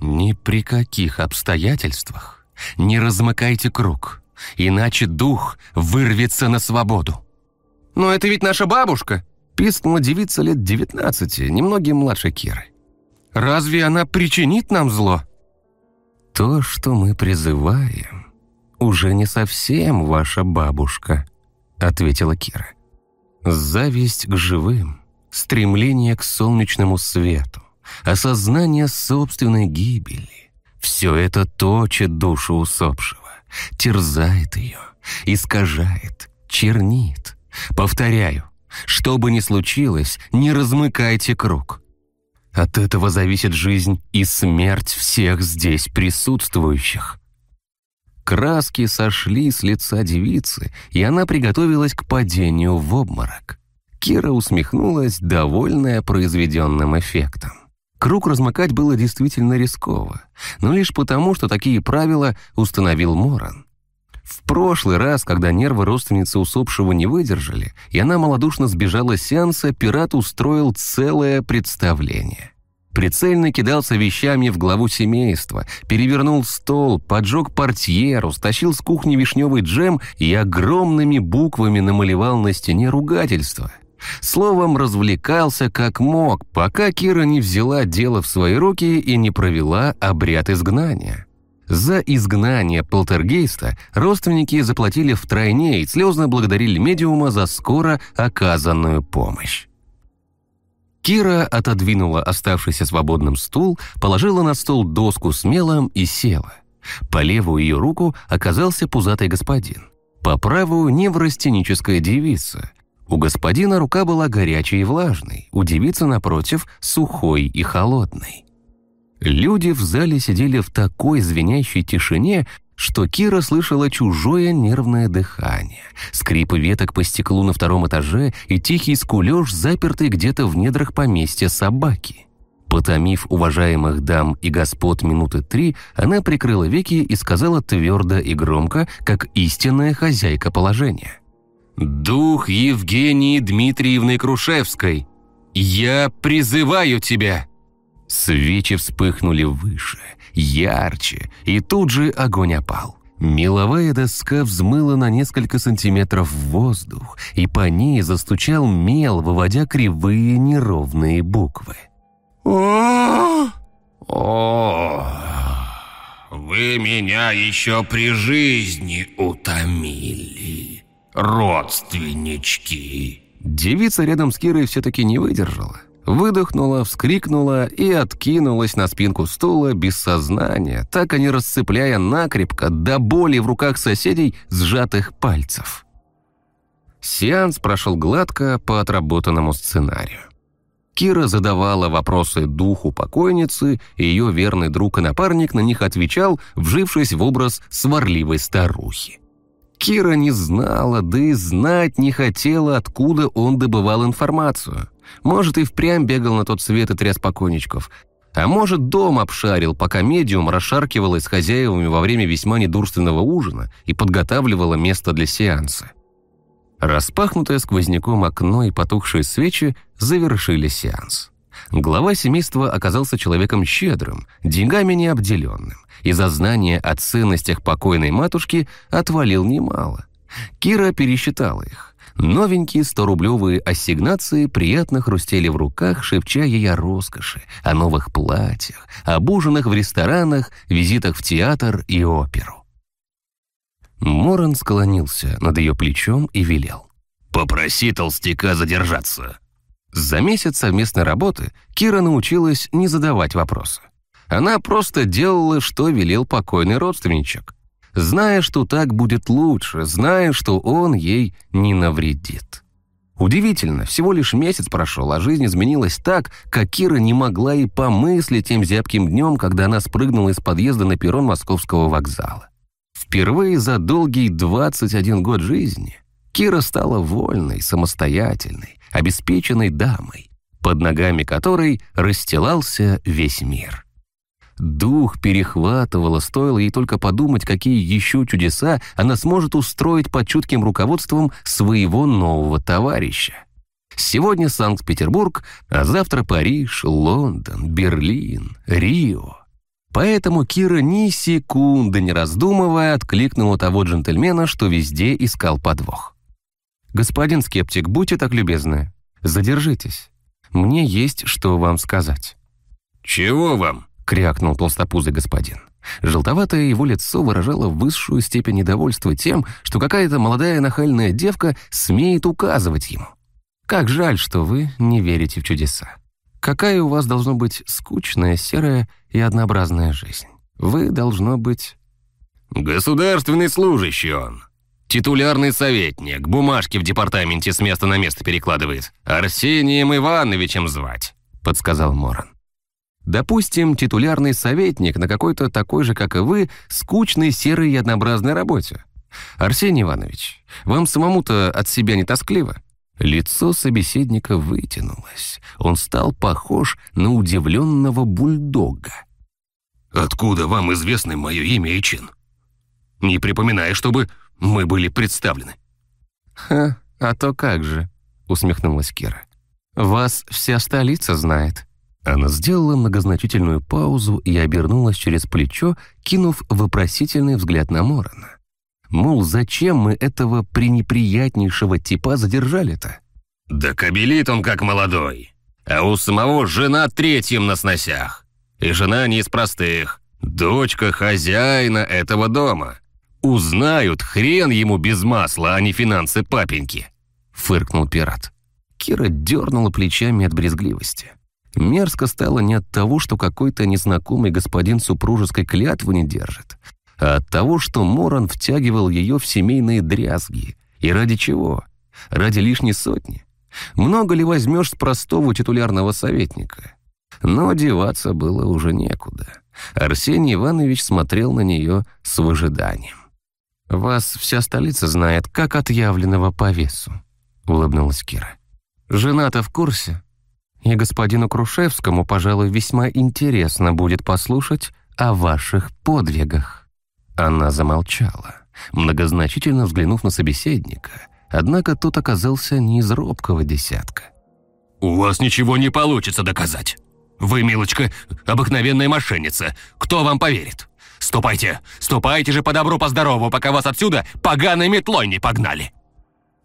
S3: «Ни при каких обстоятельствах не размыкайте круг, иначе дух вырвется на свободу».
S4: «Но это ведь наша бабушка!»
S3: Пискнула девица лет девятнадцати, немногим младше Киры.
S4: «Разве она причинит нам зло?»
S3: «То, что мы призываем, уже не совсем ваша бабушка», — ответила Кира. «Зависть к живым, стремление к солнечному свету, осознание собственной гибели — все это точит душу усопшего, терзает ее, искажает, чернит, Повторяю, что бы ни случилось, не размыкайте круг. От этого зависит жизнь и смерть всех здесь присутствующих. Краски сошли с лица девицы, и она приготовилась к падению в обморок. Кира усмехнулась, довольная произведенным эффектом. Круг размыкать было действительно рисково, но лишь потому, что такие правила установил Моран. В прошлый раз, когда нервы родственницы усопшего не выдержали, и она малодушно сбежала с сеанса, пират устроил целое представление. Прицельно кидался вещами в главу семейства, перевернул стол, поджег портьеру, стащил с кухни вишневый джем и огромными буквами намалевал на стене ругательство. Словом, развлекался как мог, пока Кира не взяла дело в свои руки и не провела обряд изгнания. За изгнание полтергейста родственники заплатили втройне и слезно благодарили медиума за скоро оказанную помощь. Кира отодвинула оставшийся свободным стул, положила на стол доску с мелом и села. По левую ее руку оказался пузатый господин. По правую – неврастеническая девица. У господина рука была горячей и влажной, у девицы, напротив, сухой и холодной. Люди в зале сидели в такой звенящей тишине, что Кира слышала чужое нервное дыхание, скрип веток по стеклу на втором этаже и тихий скулёж, запертый где-то в недрах поместья собаки. Потомив уважаемых дам и господ минуты три, она прикрыла веки и сказала твердо и громко, как истинная хозяйка положения. «Дух Евгении Дмитриевны Крушевской, я призываю тебя!» Свечи вспыхнули выше, ярче, и тут же огонь опал. Меловая доска взмыла на несколько сантиметров в воздух, и по ней застучал мел, выводя кривые неровные буквы.
S2: О, о, вы меня еще при жизни утомили, родственнички.
S3: Девица рядом с Кирой все-таки не выдержала. Выдохнула, вскрикнула и откинулась на спинку стула без сознания, так и не расцепляя накрепко до боли в руках соседей сжатых пальцев. Сеанс прошел гладко по отработанному сценарию. Кира задавала вопросы духу покойницы, и ее верный друг и напарник на них отвечал, вжившись в образ сварливой старухи. Кира не знала, да и знать не хотела, откуда он добывал информацию. Может, и впрямь бегал на тот свет и тряс покойничков. А может, дом обшарил, пока медиум расшаркивалась с хозяевами во время весьма недурственного ужина и подготавливала место для сеанса. Распахнутое сквозняком окно и потухшие свечи завершили сеанс. Глава семейства оказался человеком щедрым, деньгами необделенным, и за знание о ценностях покойной матушки отвалил немало. Кира пересчитала их. Новенькие 100-рублевые ассигнации приятно хрустели в руках, шепча ей о роскоши, о новых платьях, об ужинах в ресторанах, визитах в театр и оперу. Моран склонился над ее плечом и велел.
S2: «Попроси толстяка задержаться».
S3: За месяц совместной работы Кира научилась не задавать вопросы. Она просто делала, что велел покойный родственничек, зная, что так будет лучше, зная, что он ей не навредит. Удивительно, всего лишь месяц прошел, а жизнь изменилась так, как Кира не могла и помыслить тем зябким днем, когда она спрыгнула из подъезда на перрон московского вокзала. Впервые за долгий 21 год жизни Кира стала вольной, самостоятельной, обеспеченной дамой, под ногами которой расстилался весь мир. Дух перехватывало, стоило ей только подумать, какие еще чудеса она сможет устроить под чутким руководством своего нового товарища. Сегодня Санкт-Петербург, а завтра Париж, Лондон, Берлин, Рио. Поэтому Кира ни секунды не раздумывая откликнула того джентльмена, что везде искал подвох. «Господин скептик, будьте так любезны, задержитесь. Мне есть что вам сказать».
S2: «Чего вам?»
S3: — крякнул толстопузый господин. Желтоватое его лицо выражало высшую степень недовольства тем, что какая-то молодая нахальная девка смеет указывать ему. «Как жаль, что вы не верите в чудеса. Какая у вас должно быть скучная, серая и однообразная жизнь. Вы должно быть...»
S2: «Государственный служащий он. Титулярный советник, бумажки в департаменте с места на место перекладывает. Арсением Ивановичем звать», — подсказал Моран.
S3: Допустим, титулярный советник на какой-то такой же, как и вы, скучной, серой и однообразной работе. Арсений Иванович, вам самому-то от себя не тоскливо? Лицо собеседника вытянулось. Он стал похож на удивленного бульдога.
S2: «Откуда вам известны мое имя и чин? Не припоминаю, чтобы мы были представлены».
S3: «Ха, а то как же», — усмехнулась Кира. «Вас вся столица знает». Она сделала многозначительную паузу и обернулась через плечо, кинув вопросительный взгляд на Морона. Мол, зачем мы этого пренеприятнейшего типа задержали-то?
S2: Да кабелит он как молодой. А у самого жена третьим на сносях. И жена не из простых. Дочка хозяина этого дома. Узнают, хрен ему без масла, а не финансы папеньки.
S3: Фыркнул пират. Кира дернула плечами от брезгливости. Мерзко стало не от того, что какой-то незнакомый господин супружеской клятвы не держит, а от того, что Моран втягивал ее в семейные дрязги. И ради чего? Ради лишней сотни? Много ли возьмешь с простого титулярного советника? Но деваться было уже некуда. Арсений Иванович смотрел на нее с выжиданием. «Вас вся столица знает, как отъявленного по весу», — улыбнулась Кира. «Жена-то в курсе, и господину Крушевскому, пожалуй, весьма интересно будет послушать о ваших подвигах». Она замолчала, многозначительно взглянув на собеседника, однако тот оказался не из робкого десятка.
S2: «У вас ничего не получится доказать. Вы, милочка, обыкновенная мошенница. Кто вам поверит? Ступайте, ступайте же по добру, по здорову, пока вас отсюда поганой метлой не погнали!»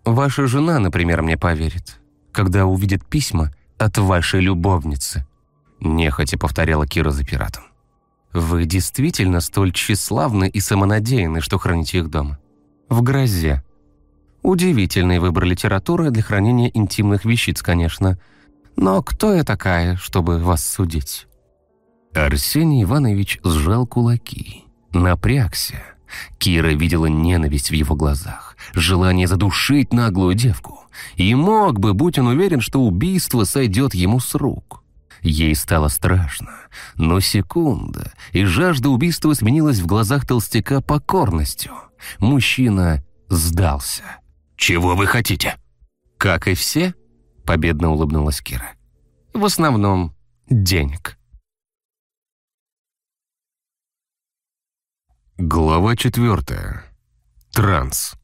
S3: «Ваша жена, например, мне поверит, когда увидит письма от вашей любовницы», нехотя повторяла Кира за пиратом. «Вы действительно столь тщеславны и самонадеянны, что храните их дома? В грозе. Удивительный выбор литературы для хранения интимных вещиц, конечно. Но кто я такая, чтобы вас судить?» Арсений Иванович сжал кулаки, напрягся. Кира видела ненависть в его глазах, желание задушить наглую девку. И мог бы, будь он уверен, что убийство сойдет ему с рук. Ей стало страшно, но секунда, и жажда убийства сменилась в глазах толстяка покорностью. Мужчина сдался.
S2: «Чего вы хотите?»
S3: «Как и все», — победно улыбнулась Кира. «В основном денег».
S1: Глава четвертая. Транс.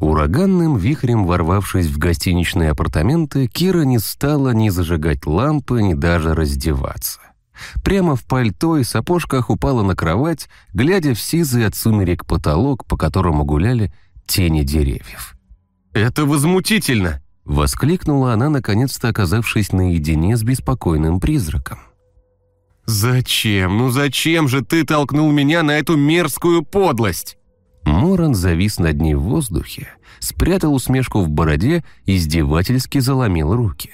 S3: Ураганным вихрем ворвавшись в гостиничные апартаменты, Кира не стала ни зажигать лампы, ни даже раздеваться. Прямо в пальто и сапожках упала на кровать, глядя в сизый от сумерек потолок, по которому гуляли тени деревьев.
S4: «Это возмутительно!»
S3: — воскликнула она, наконец-то оказавшись наедине с беспокойным призраком.
S4: «Зачем? Ну зачем же ты толкнул меня на эту мерзкую подлость?»
S3: Моран завис над ней в воздухе, спрятал усмешку в бороде и издевательски заломил руки.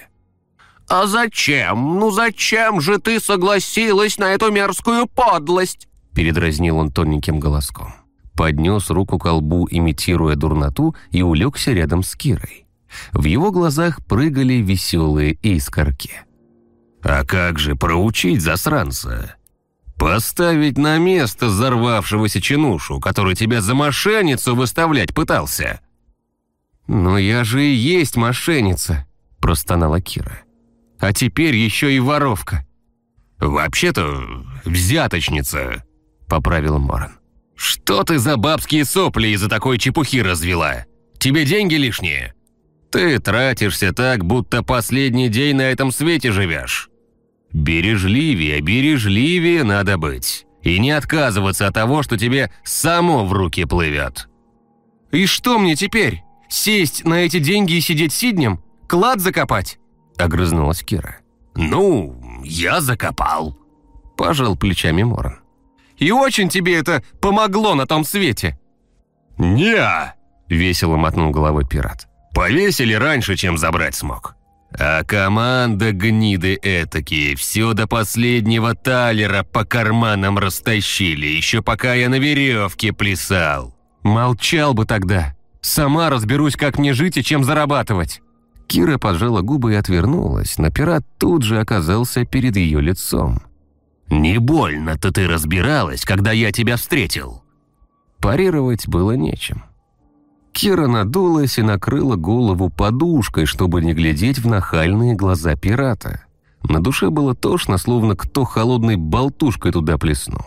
S2: «А зачем? Ну зачем же ты согласилась на эту мерзкую подлость?»
S3: Передразнил он тоненьким голоском. Поднес руку к колбу, имитируя дурноту, и улегся рядом с Кирой. В его глазах прыгали веселые искорки.
S2: А как же проучить засранца? Поставить на место взорвавшегося чинушу, который тебя за мошенницу выставлять пытался?
S4: «Но я же и есть мошенница», – простонала Кира. «А теперь еще и воровка».
S2: «Вообще-то взяточница», – поправил Моран. «Что ты за бабские сопли из-за такой чепухи развела? Тебе деньги лишние? Ты тратишься так, будто последний день на этом свете живешь. Бережливее, бережливее надо быть. И не отказываться от того, что тебе само в руки плывет.
S4: «И что мне теперь? Сесть на эти деньги и сидеть сиднем? Клад закопать?»
S3: Огрызнулась Кира.
S2: «Ну, я закопал», – пожал плечами Моран.
S4: «И очень тебе это помогло на том свете?»
S2: «Не-а», весело мотнул головой пират. «Повесили раньше, чем забрать смог. А команда гниды этакие все до последнего талера по карманам растащили, еще пока я на веревке плясал.
S4: Молчал бы тогда. Сама разберусь, как мне жить и чем зарабатывать.
S3: Кира поджала губы и отвернулась, но пират тут же оказался перед ее лицом.
S2: «Не больно-то ты разбиралась, когда я тебя встретил?»
S3: Парировать было нечем. Кира надулась и накрыла голову подушкой, чтобы не глядеть в нахальные глаза пирата. На душе было тошно, словно кто холодной болтушкой туда плеснул.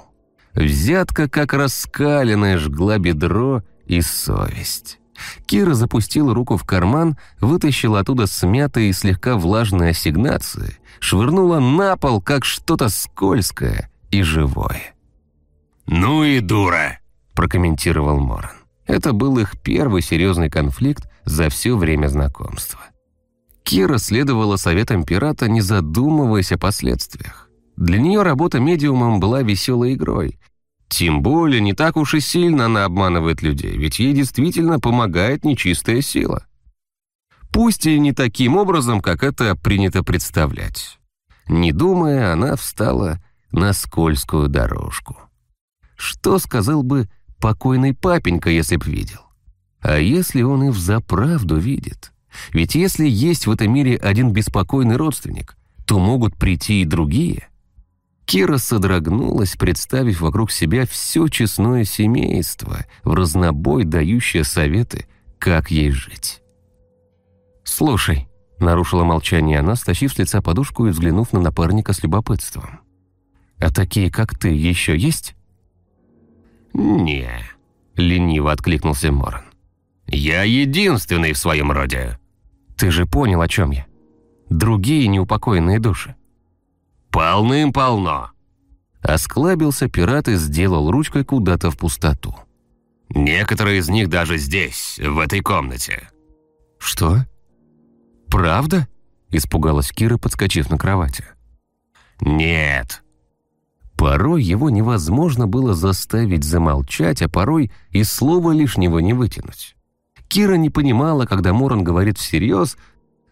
S3: Взятка, как раскаленная, жгла бедро и совесть. Кира запустила руку в карман, вытащила оттуда смятые и слегка влажные ассигнации, швырнула на пол, как что-то скользкое и живое.
S2: «Ну и дура!» – прокомментировал Моран.
S3: Это был их первый серьезный конфликт за все время знакомства. Кира следовала советам пирата, не задумываясь о последствиях.
S4: Для нее работа медиумом была веселой игрой. Тем более не так уж и сильно она обманывает людей, ведь ей действительно помогает нечистая сила. Пусть и не таким образом, как это принято представлять. Не думая, она встала на скользкую дорожку. Что сказал бы покойный папенька, если б видел? А если он и взаправду видит? Ведь если есть в этом мире один беспокойный родственник, то могут прийти и другие. Кира содрогнулась, представив вокруг себя все честное семейство, в разнобой дающее советы, как ей жить. «Слушай», — нарушила молчание она, стащив с лица подушку и взглянув на напарника с любопытством. «А такие, как ты, еще есть?»
S2: «Не», — лениво откликнулся Моран. «Я единственный в своем роде».
S4: «Ты же понял, о чем я. Другие неупокоенные души».
S2: «Полным-полно».
S4: Осклабился пират и сделал ручкой куда-то в пустоту.
S2: «Некоторые из них даже здесь, в этой комнате».
S4: «Что?» «Правда?» – испугалась Кира, подскочив на кровати.
S2: «Нет».
S4: Порой его невозможно было заставить замолчать, а порой и слова лишнего не вытянуть. Кира не понимала, когда Моран говорит всерьез,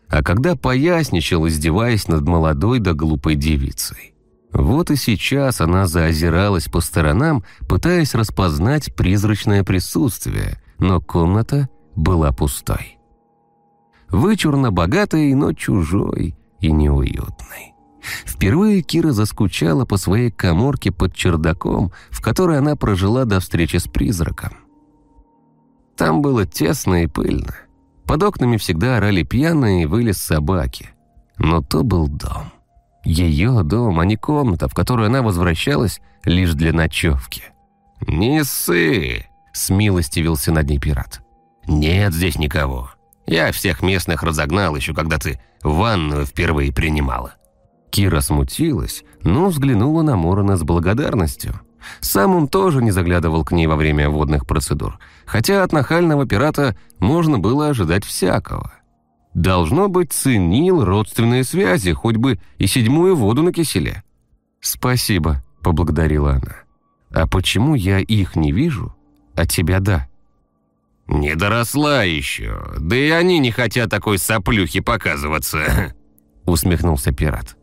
S4: а когда поясничал, издеваясь над молодой да глупой девицей. Вот и сейчас она заозиралась по сторонам, пытаясь распознать призрачное присутствие, но комната была пустой вычурно богатой, но чужой и неуютной. Впервые Кира заскучала по своей коморке под чердаком, в которой она прожила до встречи с призраком. Там было тесно и пыльно. Под окнами всегда орали пьяные и выли собаки. Но то был дом. Ее дом, а не комната, в которую она возвращалась лишь для ночевки.
S2: «Не ссы!» — смилостивился над ней пират. «Нет здесь никого. Я всех местных разогнал еще, когда ты ванную впервые принимала».
S4: Кира смутилась, но взглянула на Морона с благодарностью. Сам он тоже не заглядывал к ней во время водных процедур, хотя от нахального пирата можно было ожидать всякого. Должно быть, ценил родственные связи, хоть бы и седьмую воду на киселе. «Спасибо», — поблагодарила она. «А почему я их не вижу, а тебя да?»
S2: «Не доросла еще, да и они не хотят такой соплюхи показываться», — усмехнулся пират.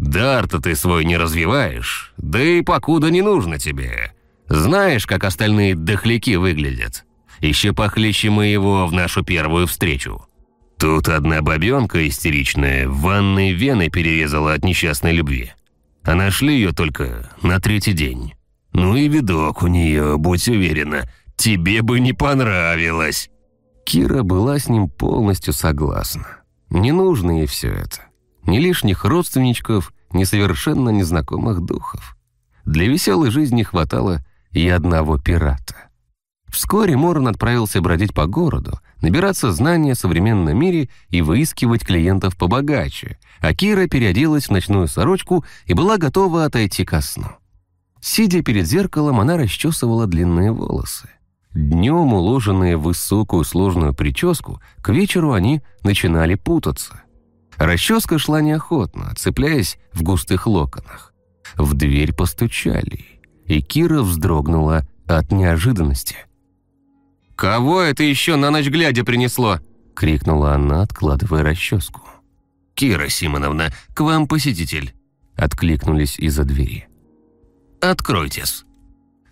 S2: «Дар-то ты свой не развиваешь, да и покуда не нужно тебе. Знаешь, как остальные дохляки выглядят? Еще похлеще моего в нашу первую встречу. Тут одна бабенка истеричная в ванной вены перерезала от несчастной любви. А нашли ее только на третий день. Ну и видок у нее, будь уверена, тебе бы не понравилось».
S4: Кира была с ним полностью согласна. Не нужно ей все это. Ни лишних родственничков, ни совершенно незнакомых духов. Для веселой жизни хватало и одного пирата. Вскоре Моран отправился бродить по городу, набираться знаний о современном мире и выискивать клиентов побогаче, а Кира переоделась в ночную сорочку и была готова отойти ко сну. Сидя перед зеркалом, она расчесывала длинные волосы. Днем, уложенные в высокую сложную прическу, к вечеру они начинали путаться. Расческа шла неохотно, цепляясь в густых локонах. В дверь постучали, и Кира вздрогнула от неожиданности.
S2: «Кого это еще на ночь глядя принесло?» — крикнула она, откладывая расческу. «Кира Симоновна, к вам посетитель!» — откликнулись из-за двери. «Откройтесь!»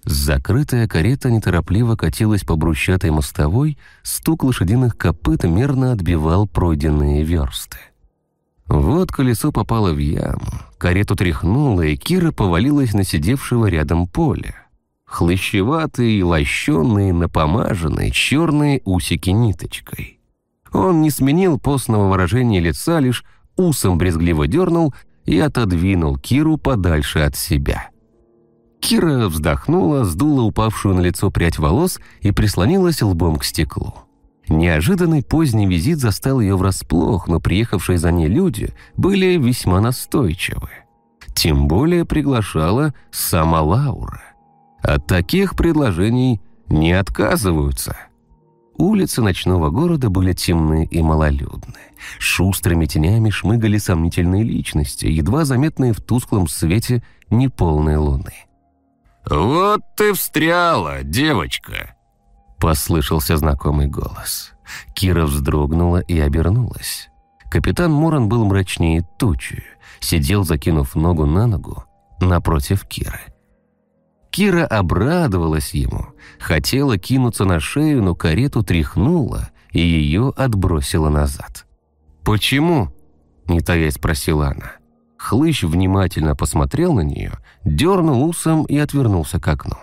S4: Закрытая карета неторопливо катилась по брусчатой мостовой, стук лошадиных копыт мерно отбивал пройденные версты. Вот колесо попало в яму, карету тряхнуло, и Кира повалилась на сидевшего рядом поле. Хлыщеватый, лощеный, напомаженный, черные усики ниточкой. Он не сменил постного выражения лица, лишь усом брезгливо дернул и отодвинул Киру подальше от себя. Кира вздохнула, сдула упавшую на лицо прядь волос и прислонилась лбом к стеклу. Неожиданный поздний визит застал ее врасплох, но приехавшие за ней люди были весьма настойчивы. Тем более приглашала сама Лаура. От таких предложений не отказываются.
S3: Улицы ночного города были темны и малолюдны. Шустрыми тенями шмыгали сомнительные личности, едва заметные в тусклом свете неполной луны.
S2: «Вот ты встряла, девочка!»
S3: Послышался знакомый голос. Кира вздрогнула и обернулась. Капитан Моран был мрачнее тучи, сидел, закинув ногу на ногу, напротив Киры. Кира обрадовалась ему, хотела кинуться на шею, но карету тряхнула и ее отбросила назад. «Почему?» – не таясь спросила она. Хлыщ внимательно посмотрел на нее, дернул усом и отвернулся к окну.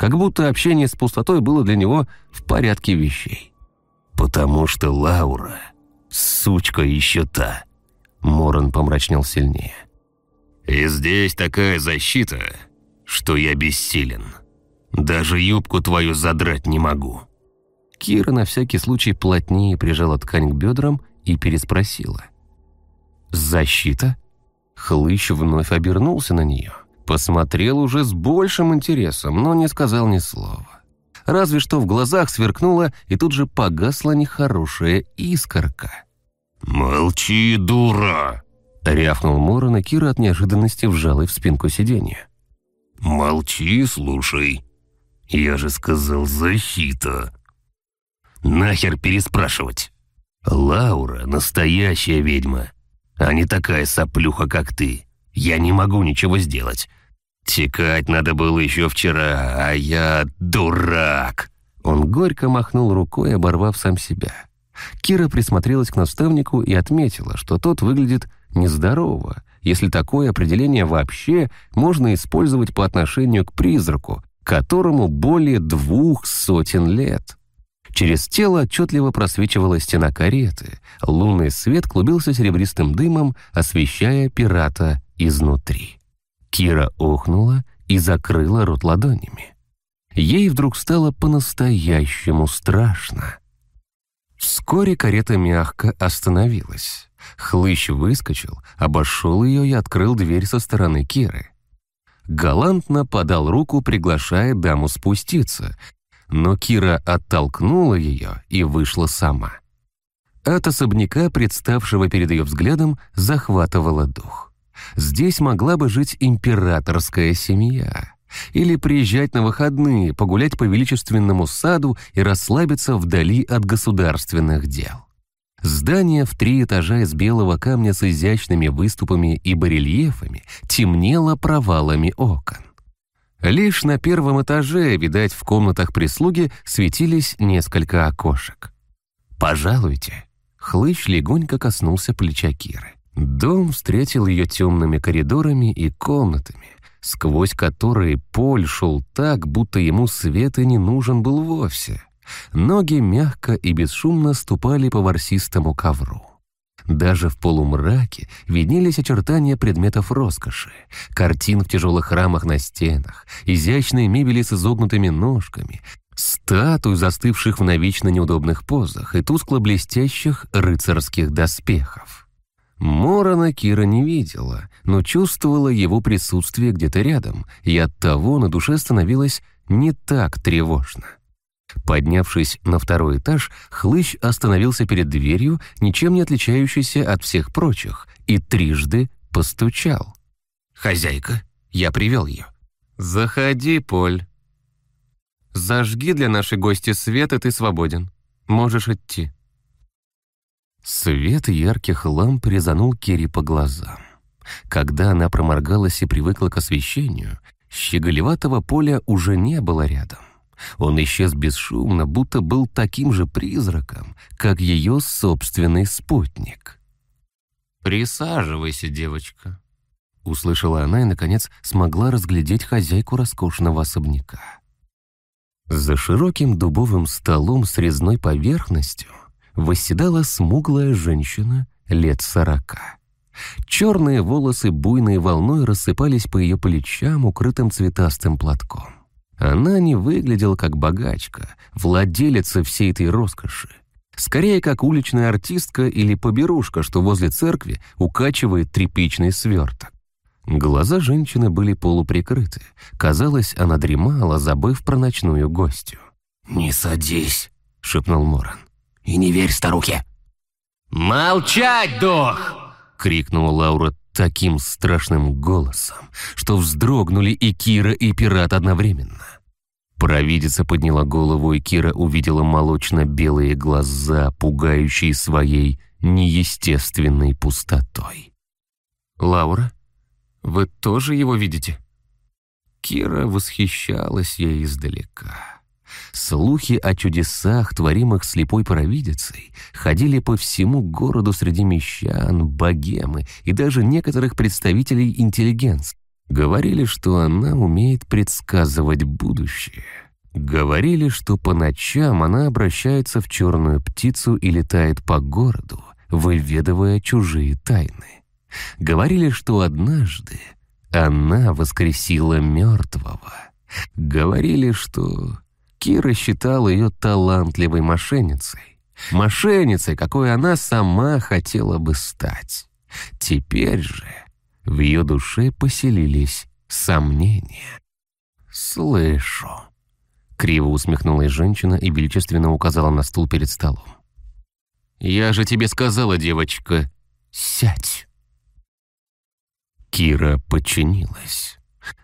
S3: Как будто общение с пустотой было для него в порядке вещей.
S1: «Потому что Лаура, сучка еще та», — Моран помрачнел сильнее. «И здесь такая защита, что я бессилен. Даже юбку твою задрать не могу».
S3: Кира на всякий случай плотнее прижала ткань к бедрам и переспросила. «Защита?» Хлыщ вновь обернулся на нее. Посмотрел уже с большим интересом, но не сказал ни слова. Разве что в глазах сверкнула и тут же погасла нехорошая искорка.
S1: «Молчи, дура!»
S3: — рявкнул Морон, и Кира от неожиданности вжалой в спинку сиденья.
S1: «Молчи, слушай. Я же сказал защита. Нахер переспрашивать. Лаура — настоящая ведьма, а не такая соплюха, как ты. Я не могу ничего сделать. Текать надо было еще вчера, а я дурак!»
S3: Он горько махнул рукой, оборвав сам себя. Кира присмотрелась к наставнику и отметила, что тот выглядит нездорово, если такое определение вообще можно использовать по отношению к призраку, которому более двух сотен лет. Через тело отчетливо просвечивала стена кареты, лунный свет клубился серебристым дымом, освещая пирата изнутри. Кира охнула и закрыла рот ладонями. Ей вдруг стало по-настоящему страшно. Вскоре карета мягко остановилась. Хлыщ выскочил, обошел ее и открыл дверь со стороны Киры. Галантно подал руку, приглашая даму спуститься, но Кира оттолкнула ее и вышла сама. От особняка, представшего перед ее взглядом, захватывало дух. Здесь могла бы жить императорская семья. Или приезжать на выходные, погулять по величественному саду и расслабиться вдали от государственных дел. Здание в три этажа из белого камня с изящными выступами и барельефами темнело провалами окон. Лишь на первом этаже, видать, в комнатах прислуги светились несколько окошек. «Пожалуйте». Хлыщ легонько коснулся плеча Киры. Дом встретил ее темными коридорами и комнатами, сквозь которые Поль шел так, будто ему свет и не нужен был вовсе. Ноги мягко и бесшумно ступали по ворсистому ковру. Даже в полумраке виднелись очертания предметов роскоши, картин в тяжелых рамах на стенах, изящные мебели с изогнутыми ножками, статуй, застывших в навечно неудобных позах и тускло-блестящих рыцарских доспехов. Морона Кира не видела, но чувствовала его присутствие где-то рядом, и оттого на душе становилось не так тревожно. Поднявшись на второй этаж, хлыщ остановился перед дверью, ничем не отличающейся от всех прочих, и трижды постучал. «Хозяйка, я привел ее». «Заходи, Поль. Зажги для нашей гости свет, и ты свободен. Можешь идти». Свет ярких ламп резанул Керри по глазам. Когда она проморгалась и привыкла к освещению, щеголеватого поля уже не было рядом. Он исчез бесшумно, будто был таким же призраком, как ее собственный спутник. «Присаживайся, девочка», — услышала она и, наконец, смогла разглядеть хозяйку роскошного особняка. За широким дубовым столом с резной поверхностью восседала смуглая женщина лет сорока. Черные волосы буйной волной рассыпались по ее плечам, укрытым цветастым платком. Она не выглядела как богачка, владелица всей этой роскоши. Скорее, как уличная артистка или поберушка, что возле церкви укачивает тряпичный сверток. Глаза женщины были полуприкрыты. Казалось, она дремала, забыв про ночную гостью.
S1: «Не садись», —
S3: шепнул Моран. «И не верь старухе!»
S4: «Молчать, дох!» — крикнула Лаура таким страшным голосом, что вздрогнули и Кира, и пират одновременно. Провидица подняла голову, и Кира увидела молочно-белые глаза, пугающие своей неестественной пустотой. «Лаура, вы тоже его видите?» Кира восхищалась ей издалека. Слухи о чудесах, творимых слепой провидицей, ходили по всему городу среди мещан, богемы и даже некоторых представителей интеллигенции. Говорили, что она умеет предсказывать будущее. Говорили, что по ночам она обращается в черную птицу и летает по городу, выведывая чужие тайны. Говорили, что однажды она воскресила мертвого. Говорили, что Кира считала ее талантливой мошенницей. Мошенницей, какой она сама хотела бы стать. Теперь же в ее душе поселились сомнения. «Слышу». Криво усмехнулась женщина и величественно указала на стул перед столом. «Я же тебе сказала, девочка, сядь». Кира подчинилась.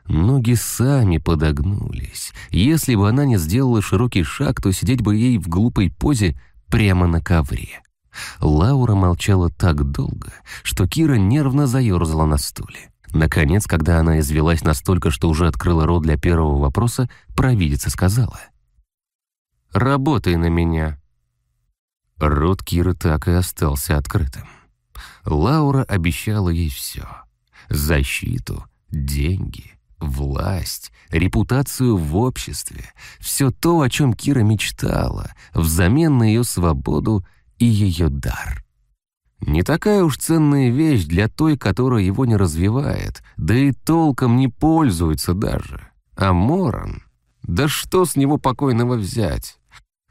S4: Ноги сами подогнулись. Если бы она не сделала широкий шаг, то сидеть бы ей в глупой позе прямо на ковре. Лаура молчала так долго, что Кира нервно заерзала на стуле. Наконец, когда она извелась настолько, что уже открыла рот для первого вопроса, провидица сказала. «Работай на меня». Рот Киры так и остался открытым. Лаура обещала ей все — защиту, деньги, власть, репутацию в обществе, все то, о чем Кира мечтала, взамен на ее свободу и ее дар. Не такая уж ценная вещь для той, которая его не развивает, да и толком не пользуется даже. А Моран? Да что с него покойного взять?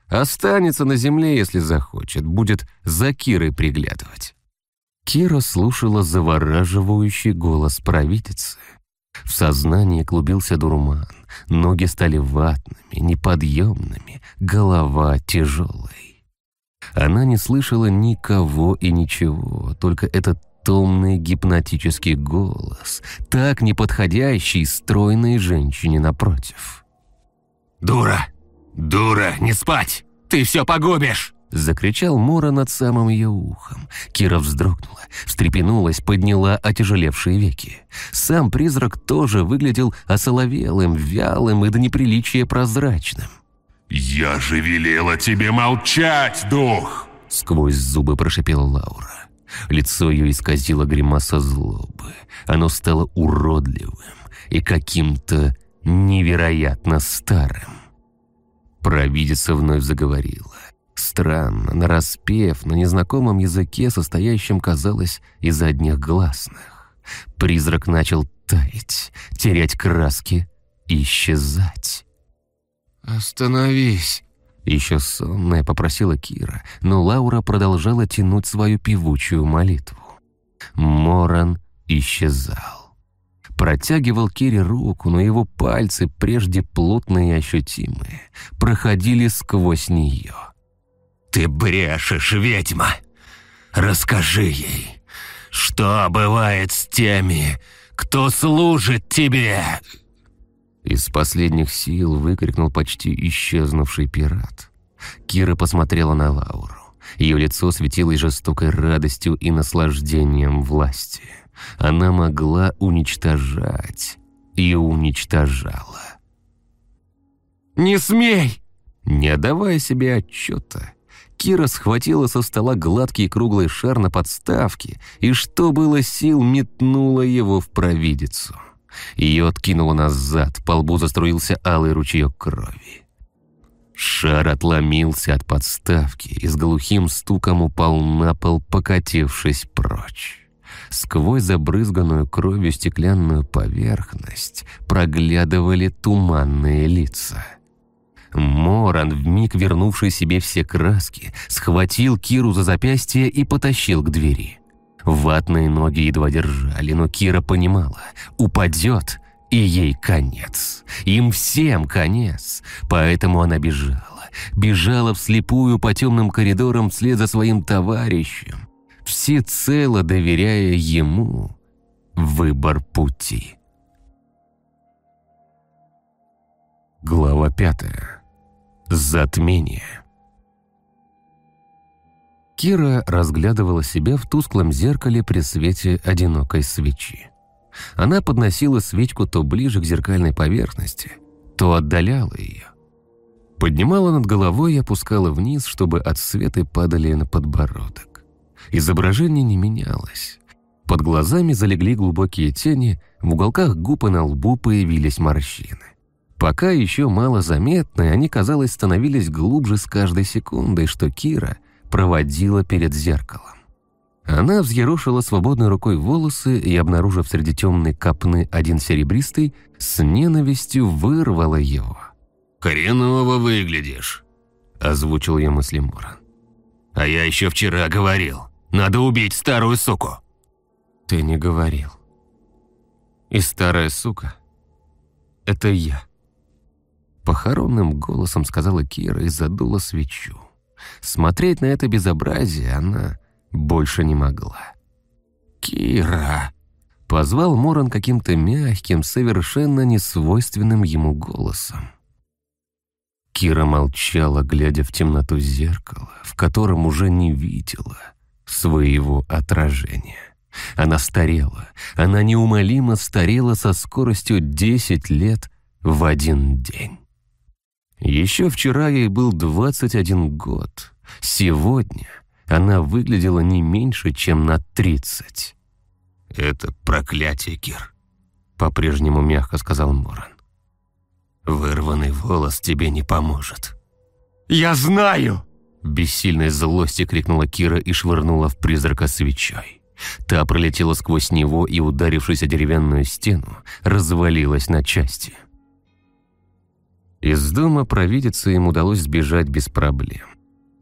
S4: Останется на земле, если захочет, будет за Кирой приглядывать. Кира слушала завораживающий голос провидицы. В сознании клубился дурман, ноги стали ватными, неподъемными, голова тяжелой. Она не слышала никого и ничего, только этот томный гипнотический голос, так неподходящий стройной женщине напротив.
S3: «Дура! Дура! Не спать! Ты все погубишь!»
S4: Закричал Мора над самым ее ухом. Кира вздрогнула, встрепенулась, подняла отяжелевшие веки. Сам призрак тоже выглядел осоловелым, вялым и до неприличия прозрачным.
S5: «Я же велела тебе молчать, дух!»
S4: Сквозь зубы прошипела Лаура. Лицо ее исказило гримаса злобы. Оно стало уродливым и каким-то невероятно старым. Провидица вновь заговорила. Странно, нараспев, на незнакомом языке, состоящем, казалось, из одних гласных. Призрак начал таять, терять краски, исчезать. «Остановись!» Еще сонная попросила Кира, но Лаура продолжала тянуть свою певучую молитву. Моран исчезал. Протягивал Кире руку, но его пальцы, прежде плотные и ощутимые, проходили сквозь нее.
S3: «Ты брешешь, ведьма! Расскажи ей, что бывает с теми, кто служит тебе!»
S4: Из последних сил выкрикнул почти исчезнувший пират. Кира посмотрела на Лауру. Ее лицо светилось жестокой радостью и наслаждением власти. Она могла уничтожать и уничтожала. «Не смей!» Не отдавая себе отчета, Кира схватила со стола гладкий круглый шар на подставке и, что было сил, метнула его в провидицу. Ее откинуло назад, по лбу заструился алый ручеек крови. Шар отломился от подставки и с глухим стуком упал на пол, покатившись прочь. Сквозь забрызганную кровью стеклянную поверхность проглядывали туманные лица. Моран, вмиг вернувший себе все краски, схватил Киру за запястье и потащил к двери. Ватные ноги едва держали, но Кира понимала, упадет, и ей конец. Им всем конец. Поэтому она бежала,
S3: бежала вслепую по темным коридорам вслед за своим товарищем, всецело доверяя ему выбор пути. Глава пятая. Затмение. Кира разглядывала себя в тусклом зеркале при свете одинокой свечи. Она подносила свечку то ближе к зеркальной поверхности, то отдаляла ее. Поднимала над головой и опускала вниз, чтобы отсветы падали на подбородок. Изображение не менялось. Под глазами залегли глубокие тени, в уголках губ и на лбу появились морщины. Пока еще мало заметные, они, казалось, становились глубже с каждой секундой, что Кира проводила перед зеркалом. Она взъерошила свободной рукой волосы и, обнаружив среди темной копны один серебристый, с ненавистью вырвала его.
S2: «Хреново выглядишь», — озвучил я мысли. «А я еще вчера говорил, надо убить старую суку».
S3: «Ты не говорил. И старая сука — это я». Похоронным голосом сказала Кира и задула свечу. Смотреть на это безобразие она больше не могла. «Кира!» — позвал Моран каким-то мягким, совершенно несвойственным ему голосом. Кира молчала, глядя в темноту зеркала, в котором уже не видела своего отражения. Она старела, она неумолимо старела со скоростью 10 лет в один день. Еще вчера ей был 21 год. Сегодня она выглядела не меньше, чем на 30.
S2: «Это проклятие, Кир», —
S3: по-прежнему мягко сказал Моран.
S2: «Вырванный волос тебе не поможет».
S3: «Я знаю!» Бессильной злости крикнула Кира и швырнула в призрака свечой. Та пролетела сквозь него и, ударившись о деревянную стену, развалилась на части. Из дома провидицы им удалось сбежать без проблем.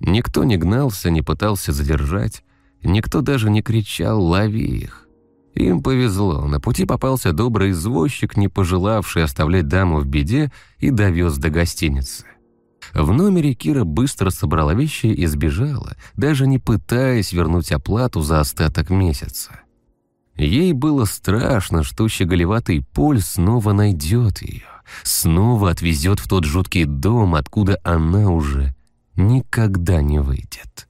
S3: Никто не гнался, не пытался задержать, никто даже не кричал «лови их». Им повезло, на пути попался добрый извозчик, не пожелавший оставлять даму в беде, и довез до гостиницы. В номере Кира быстро собрала вещи и сбежала, даже не пытаясь вернуть оплату за остаток месяца. Ей было страшно, что щеголеватый Поль снова найдет ее снова отвезет в тот жуткий дом, откуда она уже никогда не выйдет.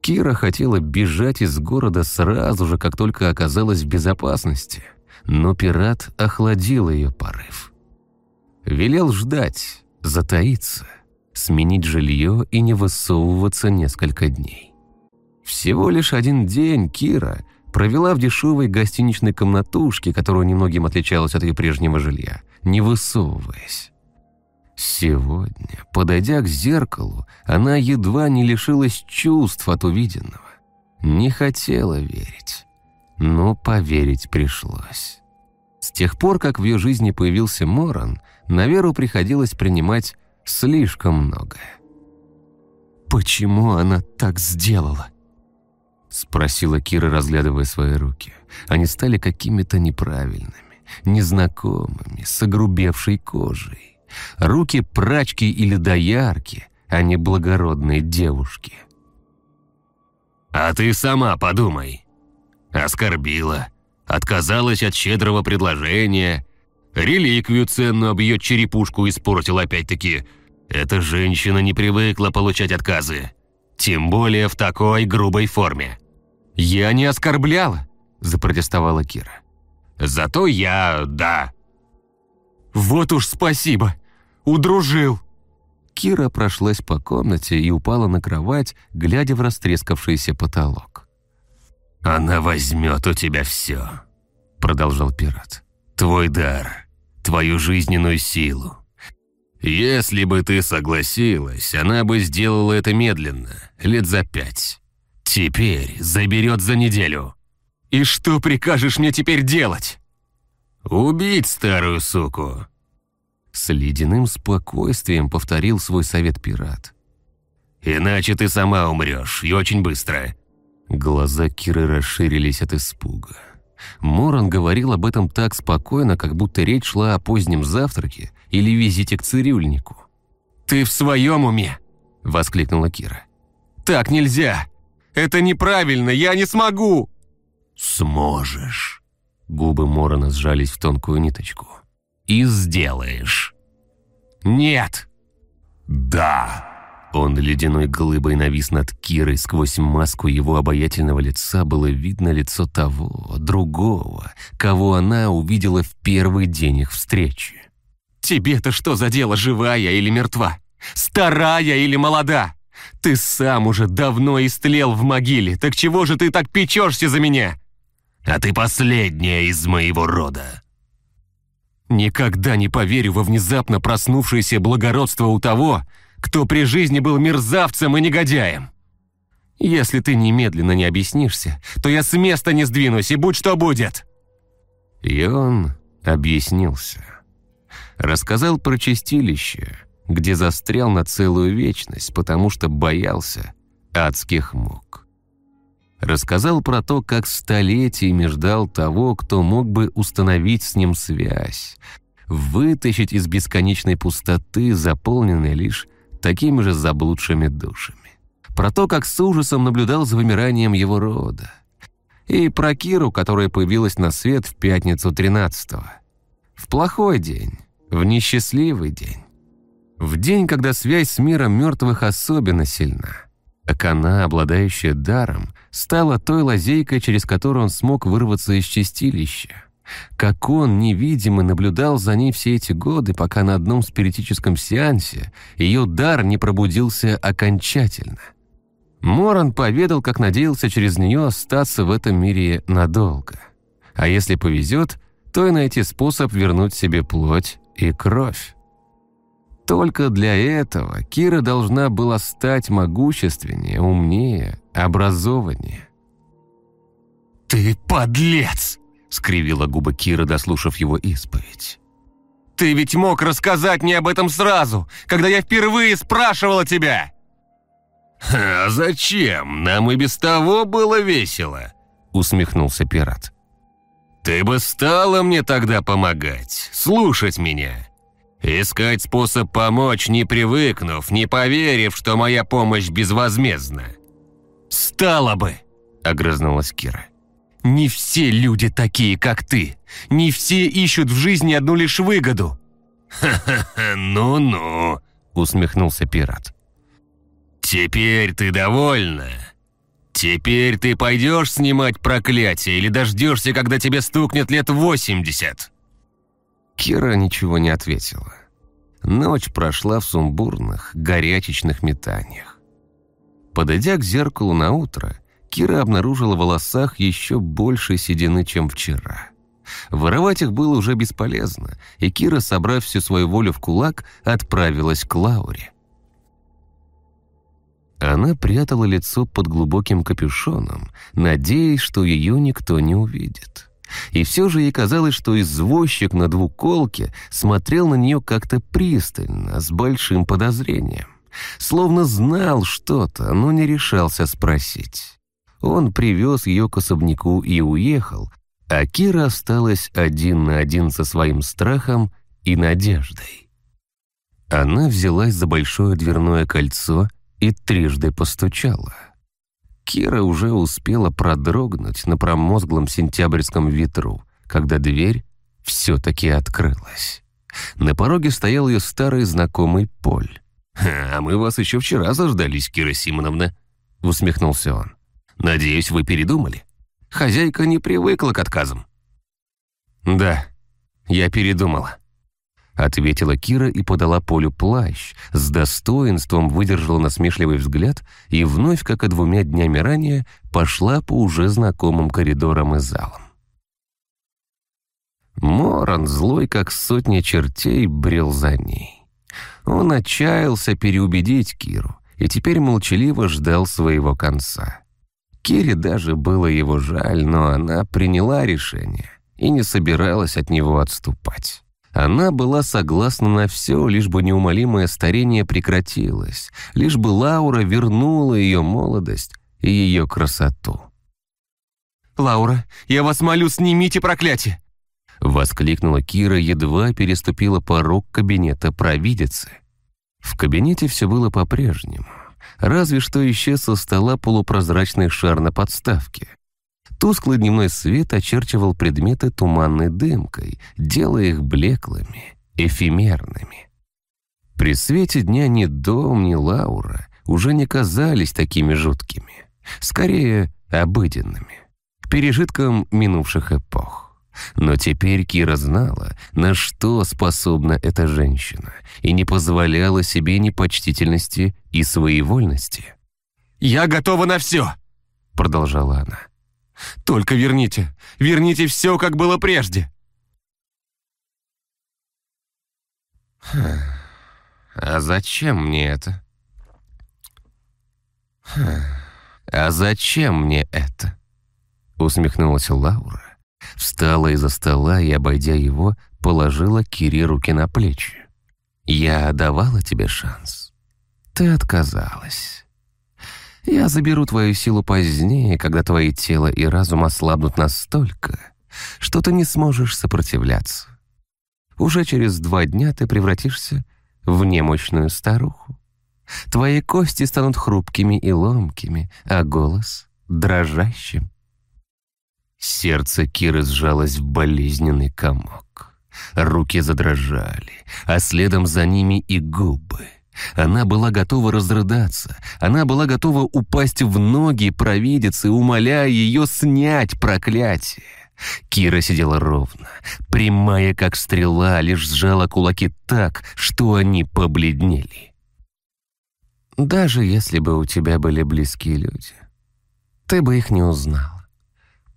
S3: Кира хотела бежать из города сразу же, как только оказалась в безопасности, но пират охладил ее порыв. Велел ждать, затаиться, сменить жилье и не высовываться несколько дней. Всего лишь один день Кира провела в дешевой гостиничной комнатушке, которая немногим отличалась от ее прежнего жилья, не высовываясь. Сегодня, подойдя к зеркалу, она едва не лишилась чувств от увиденного. Не хотела верить, но поверить пришлось. С тех пор, как в ее жизни появился Моран, на веру приходилось принимать слишком многое. «Почему она так сделала?» Спросила Кира, разглядывая свои руки. Они стали какими-то неправильными незнакомыми, с огрубевшей кожей. Руки прачки или доярки, а не благородные девушки.
S2: «А ты сама подумай. Оскорбила, отказалась от щедрого предложения, реликвию ценную об ее черепушку испортил опять-таки. Эта женщина не привыкла получать отказы, тем более в такой грубой форме».
S3: «Я не оскорбляла», – запротестовала Кира.
S2: Зато я, да».
S3: «Вот уж спасибо! Удружил!» Кира прошлась по комнате и упала на кровать, глядя в растрескавшийся потолок.
S2: «Она возьмет у тебя все», — продолжал пират. «Твой дар, твою жизненную силу. Если бы ты согласилась, она бы сделала это медленно, лет за пять. Теперь заберет за неделю».
S3: «И что прикажешь мне теперь делать?»
S2: «Убить старую суку!»
S3: С ледяным спокойствием повторил свой совет пират.
S2: «Иначе ты сама умрешь, и очень быстро».
S3: Глаза Киры расширились от испуга. Моран говорил об этом так спокойно, как будто речь шла о позднем завтраке или визите к цирюльнику. «Ты в своем уме?»
S4: — воскликнула Кира. «Так нельзя! Это неправильно! Я не смогу!»
S3: «Сможешь!» Губы Морона сжались в тонкую ниточку. «И сделаешь!»
S4: «Нет!»
S3: «Да!» Он ледяной глыбой навис над Кирой, сквозь маску его обаятельного лица было видно лицо того, другого, кого она увидела в первый день их встречи.
S4: «Тебе-то что за дело, живая или мертва? Старая или молода? Ты сам уже давно истлел в могиле, так чего же ты так печешься за меня?»
S3: «А ты последняя из моего рода!»
S4: «Никогда не поверю во внезапно проснувшееся благородство у того, кто при жизни был мерзавцем и негодяем. Если ты немедленно не объяснишься, то я с места не сдвинусь, и будь что будет».
S3: И он объяснился. Рассказал про чистилище, где застрял на целую вечность, потому что боялся адских мук. Рассказал про то, как столетиями ждал того, кто мог бы установить с ним связь, вытащить из бесконечной пустоты, заполненной лишь такими же заблудшими душами. Про то, как с ужасом наблюдал за вымиранием его рода. И про Киру, которая появилась на свет в пятницу 13-го. В плохой день, в несчастливый день. В день, когда связь с миром мертвых особенно сильна. Так она, обладающая даром, стала той лазейкой, через которую он смог вырваться из чистилища. Как он невидимо наблюдал за ней все эти годы, пока на одном спиритическом сеансе ее дар не пробудился окончательно. Моран поведал, как надеялся через нее остаться в этом мире надолго. А если повезет, то и найти способ вернуть себе плоть и кровь. Только для этого Кира должна была стать могущественнее, умнее, образованнее.
S4: «Ты подлец!»
S3: скривила губы Кира, дослушав его исповедь.
S4: «Ты ведь мог рассказать мне об этом сразу, когда я впервые спрашивала тебя!»
S2: «А зачем? Нам и без того было весело», — усмехнулся пират. «Ты бы стала мне тогда помогать, слушать меня. Искать способ помочь, не привыкнув, не поверив, что моя помощь безвозмездна».
S4: «Стала бы», — огрызнулась Кира. Не все люди такие, как ты. Не все ищут в жизни одну лишь выгоду».
S2: «Ха-ха-ха, ну-ну», — усмехнулся пират. «Теперь ты довольна? Теперь ты пойдешь снимать проклятие или дождешься, когда тебе стукнет лет восемьдесят?»
S3: Кира ничего не ответила. Ночь прошла в сумбурных, горячечных метаниях. Подойдя к зеркалу на утро, Кира обнаружила в волосах еще больше седины, чем вчера. Воровать их было уже бесполезно, и Кира, собрав всю свою волю в кулак, отправилась к Лауре. Она прятала лицо под глубоким капюшоном, надеясь, что ее никто не увидит. И все же ей казалось, что извозчик на двуколке смотрел на нее как-то пристально, с большим подозрением. Словно знал что-то, но не решался спросить. Он привез ее к особняку и уехал, а Кира осталась один на один со своим страхом и надеждой. Она взялась за большое дверное кольцо и трижды постучала. Кира уже успела продрогнуть на промозглом сентябрьском ветру, когда дверь все-таки открылась. На пороге стоял ее старый знакомый Поль.
S2: «А мы вас еще вчера заждались, Кира Симоновна», — усмехнулся он. Надеюсь, вы передумали. Хозяйка не привыкла к отказам».
S4: «Да, я передумала», — ответила Кира и подала Полю плащ, с достоинством выдержала насмешливый взгляд и вновь, как и двумя днями ранее, пошла по уже знакомым коридорам и залам. Моран, злой как сотня чертей, брел за ней. Он отчаялся переубедить Киру и теперь молчаливо ждал своего конца. Кире даже было его жаль, но она приняла решение и не собиралась от него отступать. Она была согласна на все, лишь бы неумолимое старение прекратилось, лишь бы Лаура вернула ее молодость и ее красоту. «Лаура, я вас молю, снимите проклятие!» Воскликнула Кира, едва переступила порог кабинета провидицы. В кабинете все было по-прежнему, разве что исчез со стола полупрозрачный шар на подставке. Тусклый дневной свет очерчивал предметы туманной дымкой, делая их блеклыми, эфемерными. При свете дня ни дом, ни Лаура уже не казались такими жуткими, скорее обыденными, пережитком минувших эпох. Но теперь Кира знала, на что способна эта женщина, и не позволяла себе ни почтительности и своевольности.
S2: «Я готова на все!» — продолжала она. «Только верните, верните все, как было прежде!»
S4: «А зачем мне это?» «А зачем мне это?» Усмехнулась Лаура Встала из-за стола и, обойдя его, положила Кире руки на плечи. «Я давала тебе шанс. Ты отказалась. Я заберу твою силу позднее, когда твои тело и разум ослабнут настолько, что ты не сможешь сопротивляться. Уже через два дня ты превратишься в немощную старуху. Твои кости станут хрупкими и ломкими, а голос — дрожащим. Сердце Киры сжалось в болезненный комок. Руки задрожали, а следом за ними и губы. Она была готова разрыдаться. Она была готова упасть в ноги провидицы, умоляя ее снять проклятие. Кира сидела ровно, прямая как стрела, лишь сжала кулаки так, что они побледнели. «Даже если бы у тебя были близкие люди, ты бы их не узнал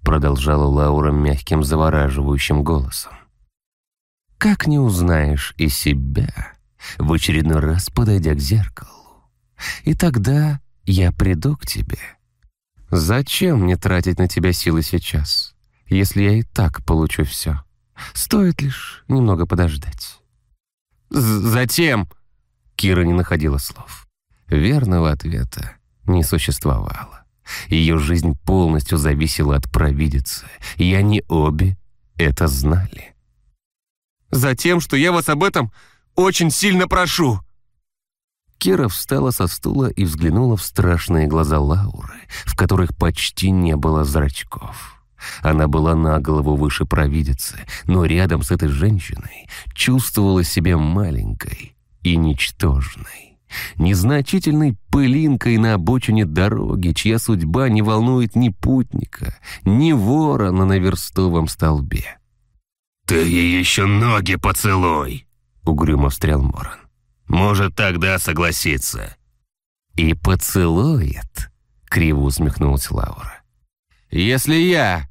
S4: продолжала Лаура мягким завораживающим голосом. «Как не узнаешь и себя, в очередной раз подойдя к зеркалу? И тогда я приду к тебе. Зачем мне тратить на тебя силы сейчас, если я и так получу все? Стоит лишь немного подождать».
S2: «Затем...»
S4: Кира не находила слов. Верного ответа не существовало. Ее жизнь полностью зависела от провидицы, и они обе это знали.
S2: «Затем, что я вас об этом очень сильно прошу!»
S4: Кира встала со стула и взглянула в страшные глаза Лауры, в которых почти не было зрачков. Она была на голову выше провидицы, но рядом с этой женщиной чувствовала себя маленькой и ничтожной незначительной пылинкой на обочине дороги, чья судьба не волнует ни путника, ни ворона на верстовом столбе.
S5: «Ты ей еще ноги поцелуй!» — угрюмо встрял Моран. «Может, тогда согласиться».
S4: «И поцелует?» — криво усмехнулась Лаура. «Если я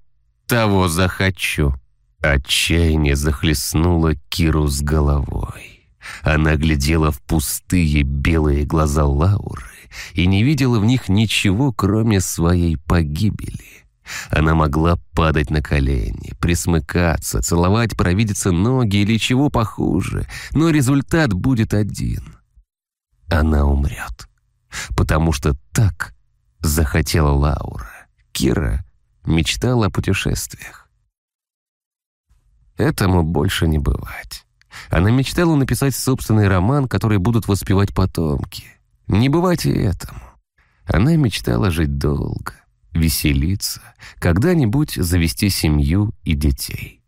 S4: того захочу». Отчаяние захлестнуло Киру с головой. Она глядела в пустые белые глаза Лауры и не видела в них ничего, кроме своей погибели. Она могла падать на колени, присмыкаться, целовать провидице ноги или чего похуже, но результат будет один. Она умрет. Потому что так захотела Лаура. Кира мечтала о путешествиях. Этому больше не бывать. Она мечтала написать собственный роман, который будут воспевать потомки. Не бывать и этому. Она мечтала жить долго, веселиться, когда-нибудь завести семью и детей.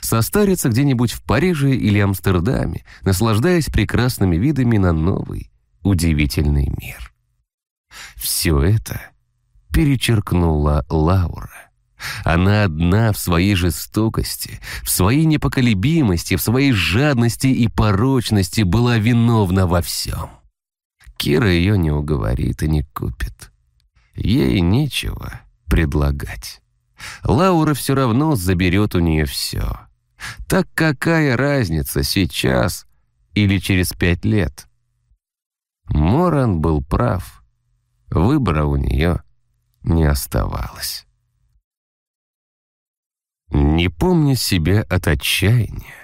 S4: Состариться где-нибудь в Париже или Амстердаме, наслаждаясь прекрасными видами на новый, удивительный мир. Все это перечеркнула Лаура. Она одна в своей жестокости, в своей непоколебимости, в своей жадности и порочности была виновна во всем. Кира ее не уговорит и не купит. Ей нечего предлагать. Лаура все равно заберет у нее все. Так какая разница сейчас или через пять лет? Моран был прав. Выбора у нее не оставалось. Не помня себя от отчаяния,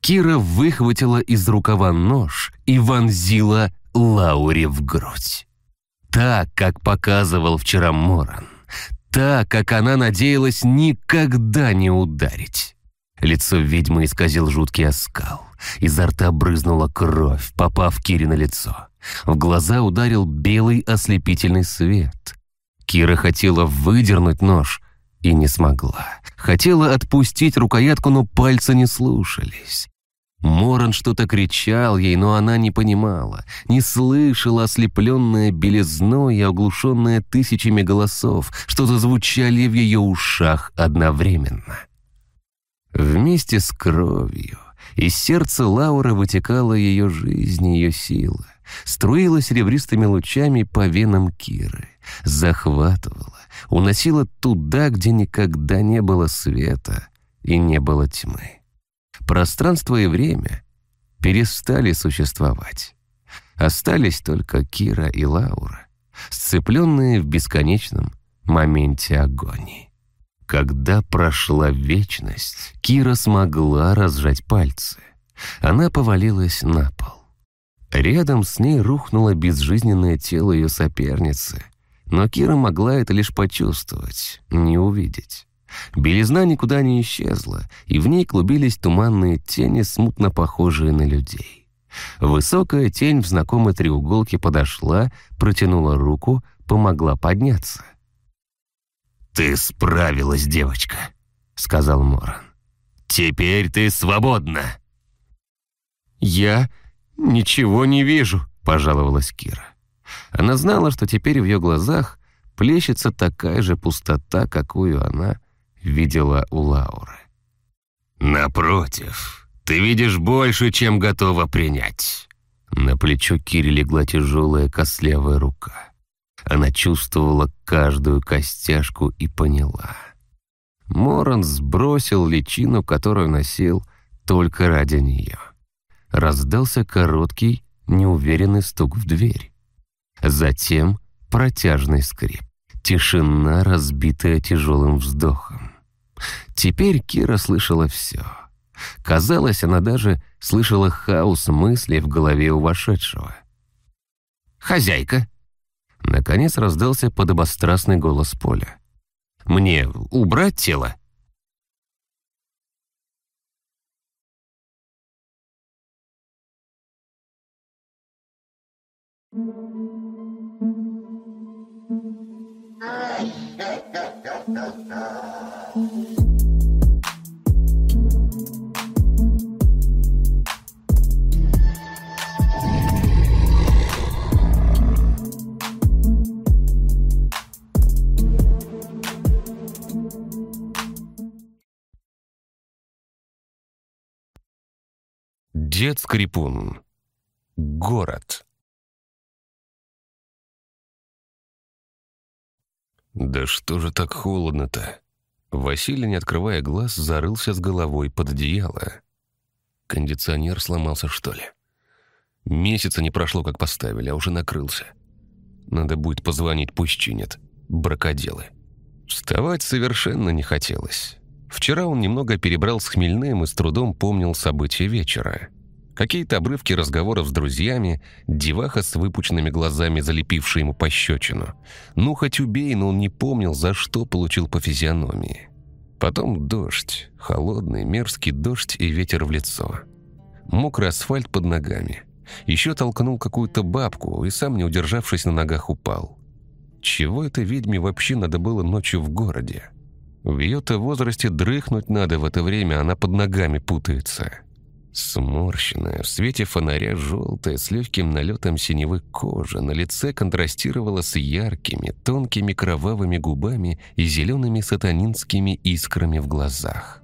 S4: Кира выхватила из рукава нож и вонзила Лауре в грудь. Так, как показывал вчера Моран. Так, как она надеялась никогда не ударить. Лицо ведьмы исказил жуткий оскал.
S3: Изо рта брызнула кровь, попав Кире на лицо. В глаза ударил белый ослепительный свет. Кира хотела выдернуть нож и не смогла. Хотела отпустить рукоятку, но пальцы не слушались. Моран что-то кричал ей, но она не понимала, не слышала ослепленная белизной и оглушенная тысячами голосов, что зазвучали в ее ушах одновременно. Вместе с кровью из сердца Лауры вытекала ее жизнь, ее сила, струила серебристыми лучами по венам Киры, захватывала, уносила туда, где никогда не было света и не было тьмы. Пространство и время перестали существовать. Остались только Кира и Лаура, сцепленные в бесконечном моменте агонии. Когда прошла вечность, Кира смогла разжать пальцы. Она повалилась на пол. Рядом с ней рухнуло безжизненное тело ее соперницы, но Кира могла это лишь почувствовать, не увидеть. Белизна никуда не исчезла, и в ней клубились туманные тени, смутно похожие на людей. Высокая тень в знакомой треуголке подошла, протянула руку, помогла подняться.
S5: «Ты справилась, девочка», — сказал Моран. «Теперь ты свободна».
S4: «Я ничего не вижу», — пожаловалась Кира. Она знала, что теперь в ее глазах плещется такая же пустота, какую она видела у Лауры.
S5: «Напротив, ты видишь больше, чем готова принять».
S3: На плечо Кири легла тяжелая костлявая рука. Она чувствовала каждую костяшку и поняла.
S4: Моран сбросил личину, которую носил только ради нее. Раздался короткий, неуверенный стук в дверь. Затем протяжный скрип. Тишина, разбитая тяжелым вздохом. Теперь Кира слышала все. Казалось, она даже слышала хаос мыслей в голове у вошедшего. «Хозяйка!» Наконец раздался подобострастный голос Поля. «Мне убрать тело?» Дед Скрипун. Город. Да что же так холодно-то? Василий, не открывая глаз, зарылся с головой под одеяло. Кондиционер сломался, что ли? Месяца не прошло, как поставили, а уже накрылся. Надо будет позвонить, пусть чинят. Бракоделы. Вставать совершенно не хотелось. Вчера он немного перебрал с хмельным и с трудом помнил события вечера. Какие-то обрывки разговоров с друзьями, деваха с выпученными глазами, залепившая ему пощечину. Ну, хоть убей, но он не помнил, за что получил по физиономии. Потом дождь, холодный, мерзкий дождь и ветер в лицо. Мокрый асфальт под ногами. Еще толкнул какую-то бабку и сам, не удержавшись на ногах, упал. Чего это ведьме вообще надо было ночью в городе? В ее-то возрасте дрыхнуть надо в это время, она под ногами путается. Сморщенная, в свете фонаря желтая, с легким налетом синевы кожа, на лице контрастировала с яркими, тонкими кровавыми губами и зелеными сатанинскими искрами в глазах.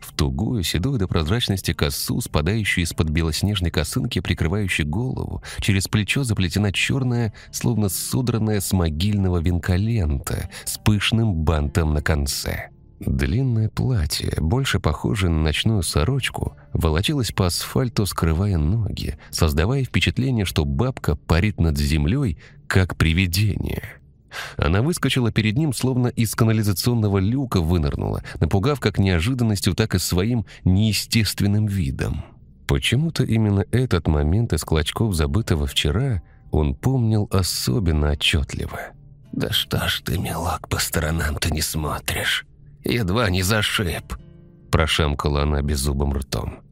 S4: В тугую, седую до прозрачности косу, спадающую из-под белоснежной косынки, прикрывающей голову, через плечо заплетена черная, словно содранная с могильного венка лента с пышным бантом на конце. Длинное платье, больше похожее на ночную сорочку, волочилось по асфальту, скрывая ноги, создавая впечатление, что бабка парит над землей, как привидение. Она выскочила перед ним, словно из канализационного люка вынырнула, напугав как неожиданностью, так и своим неестественным видом. Почему-то именно этот момент из клочков забытого вчера он помнил особенно отчетливо.
S5: «Да что ж ты, милок, по сторонам-то не смотришь?» Едва не зашиб», – прошамкала она беззубым ртом.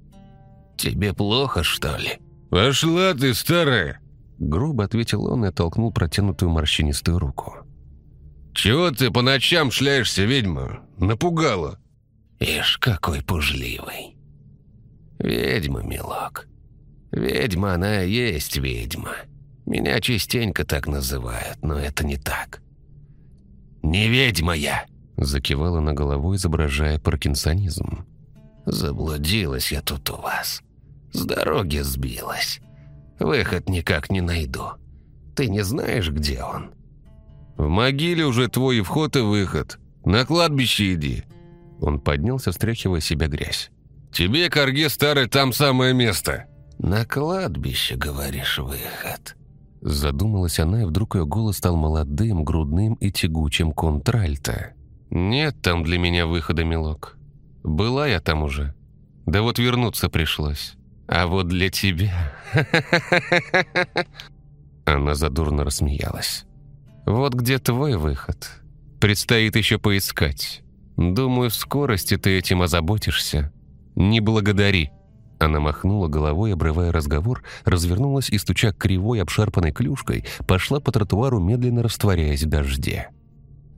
S3: Тебе плохо, что ли?»
S2: «Пошла ты, старая!»
S4: Грубо ответил он и толкнул протянутую морщинистую руку.
S2: «Чего ты по ночам шляешься, ведьма? Напугала!»
S3: «Ишь, какой пужливый!» «Ведьма, милок. Ведьма она и есть ведьма. Меня частенько так называют, но это не так. Не ведьма я!»
S4: Закивала на голову, изображая паркинсонизм.
S3: «Заблудилась я тут у вас. С дороги сбилась. Выход никак не найду. Ты не знаешь, где он?»
S2: «В могиле уже твой вход и выход. На кладбище иди».
S4: Он поднялся, стряхивая себя грязь.
S2: «Тебе, Карге, старый, там самое место».
S3: «На кладбище, говоришь, выход?»
S4: Задумалась она, и вдруг ее голос стал молодым, грудным и тягучим контральто. «Нет там для меня выхода, милок. Была я там уже. Да вот вернуться пришлось. А вот для тебя...» Она задурно рассмеялась. «Вот где твой выход. Предстоит еще поискать. Думаю, в скорости ты этим озаботишься. Не благодари». Она махнула головой, обрывая разговор, развернулась и, стуча кривой обшарпанной клюшкой, пошла по тротуару, медленно растворяясь в дожде.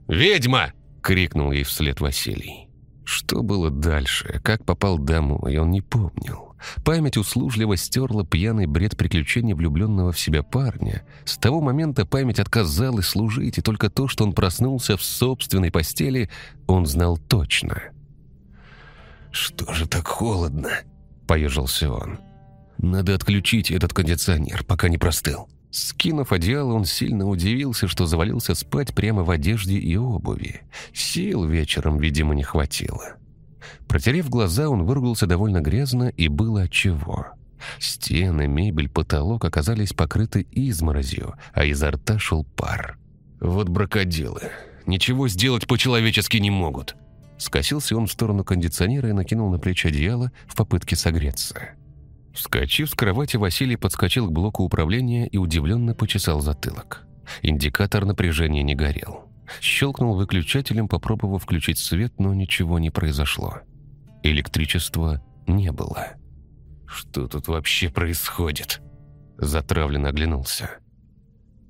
S2: «Ведьма!»
S4: — крикнул ей вслед Василий. Что было дальше, как попал домой, он не помнил. Память услужливо стерла пьяный бред приключений влюбленного в себя парня. С того момента память отказалась служить, и только то, что он проснулся в собственной постели, он знал точно. «Что же так холодно?» поежился он. «Надо отключить этот кондиционер, пока не простыл». Скинув одеяло, он сильно удивился, что завалился спать прямо в одежде и обуви. Сил вечером, видимо, не хватило. Протерев глаза, он выругался довольно грязно, и было отчего. Стены, мебель, потолок оказались покрыты изморозью, а изо рта шел пар. «Вот бракоделы. Ничего сделать по-человечески не могут», Скосился он в сторону кондиционера и накинул на плечи одеяло в попытке согреться. Вскочив с кровати, Василий подскочил к блоку управления и удивленно почесал затылок. Индикатор напряжения не горел. Щелкнул выключателем, попробовав включить свет, но ничего не произошло. Электричества не было. «Что тут вообще происходит?» Затравленно оглянулся.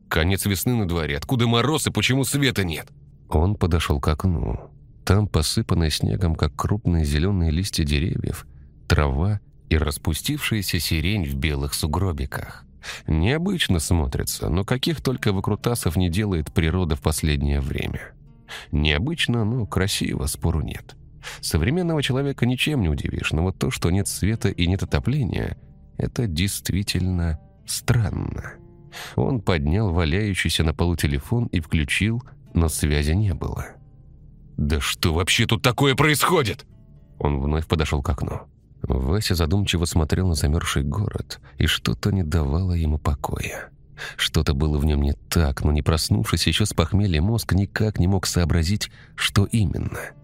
S4: «Конец весны на дворе. Откуда мороз и почему света нет?» Он подошел к окну. Там, посыпанная снегом, как крупные зеленые листья деревьев, трава и распустившаяся сирень в белых сугробиках. Необычно смотрится, но каких только выкрутасов не делает природа в последнее время. Необычно, но красиво, спору нет. Современного человека ничем не удивишь, но вот то, что нет света и нет отопления, это действительно странно. Он поднял валяющийся на полу телефон и включил, но связи не было. «Да что вообще тут такое происходит?» Он вновь подошел к окну. Вася задумчиво смотрел на замерзший город, и что-то не давало ему покоя. Что-то было в нем не так, но не проснувшись еще с похмелья, мозг никак не мог сообразить, что именно –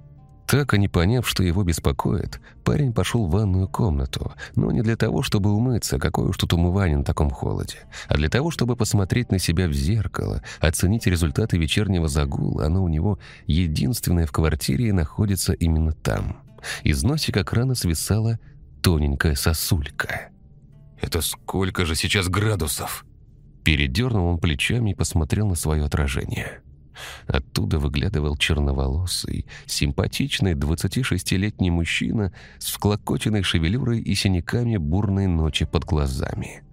S4: так и не поняв, что его беспокоит, парень пошел в ванную комнату, но не для того, чтобы умыться, какое уж тут умывание на таком холоде, а для того, чтобы посмотреть на себя в зеркало, оценить результаты вечернего загула, оно у него единственное в квартире и находится именно там. Из носика крана свисала тоненькая сосулька. «Это сколько же сейчас градусов?» Передернул он плечами и посмотрел на свое отражение. Оттуда выглядывал черноволосый, симпатичный 26-летний мужчина с вклокоченной шевелюрой и синяками бурной ночи под глазами.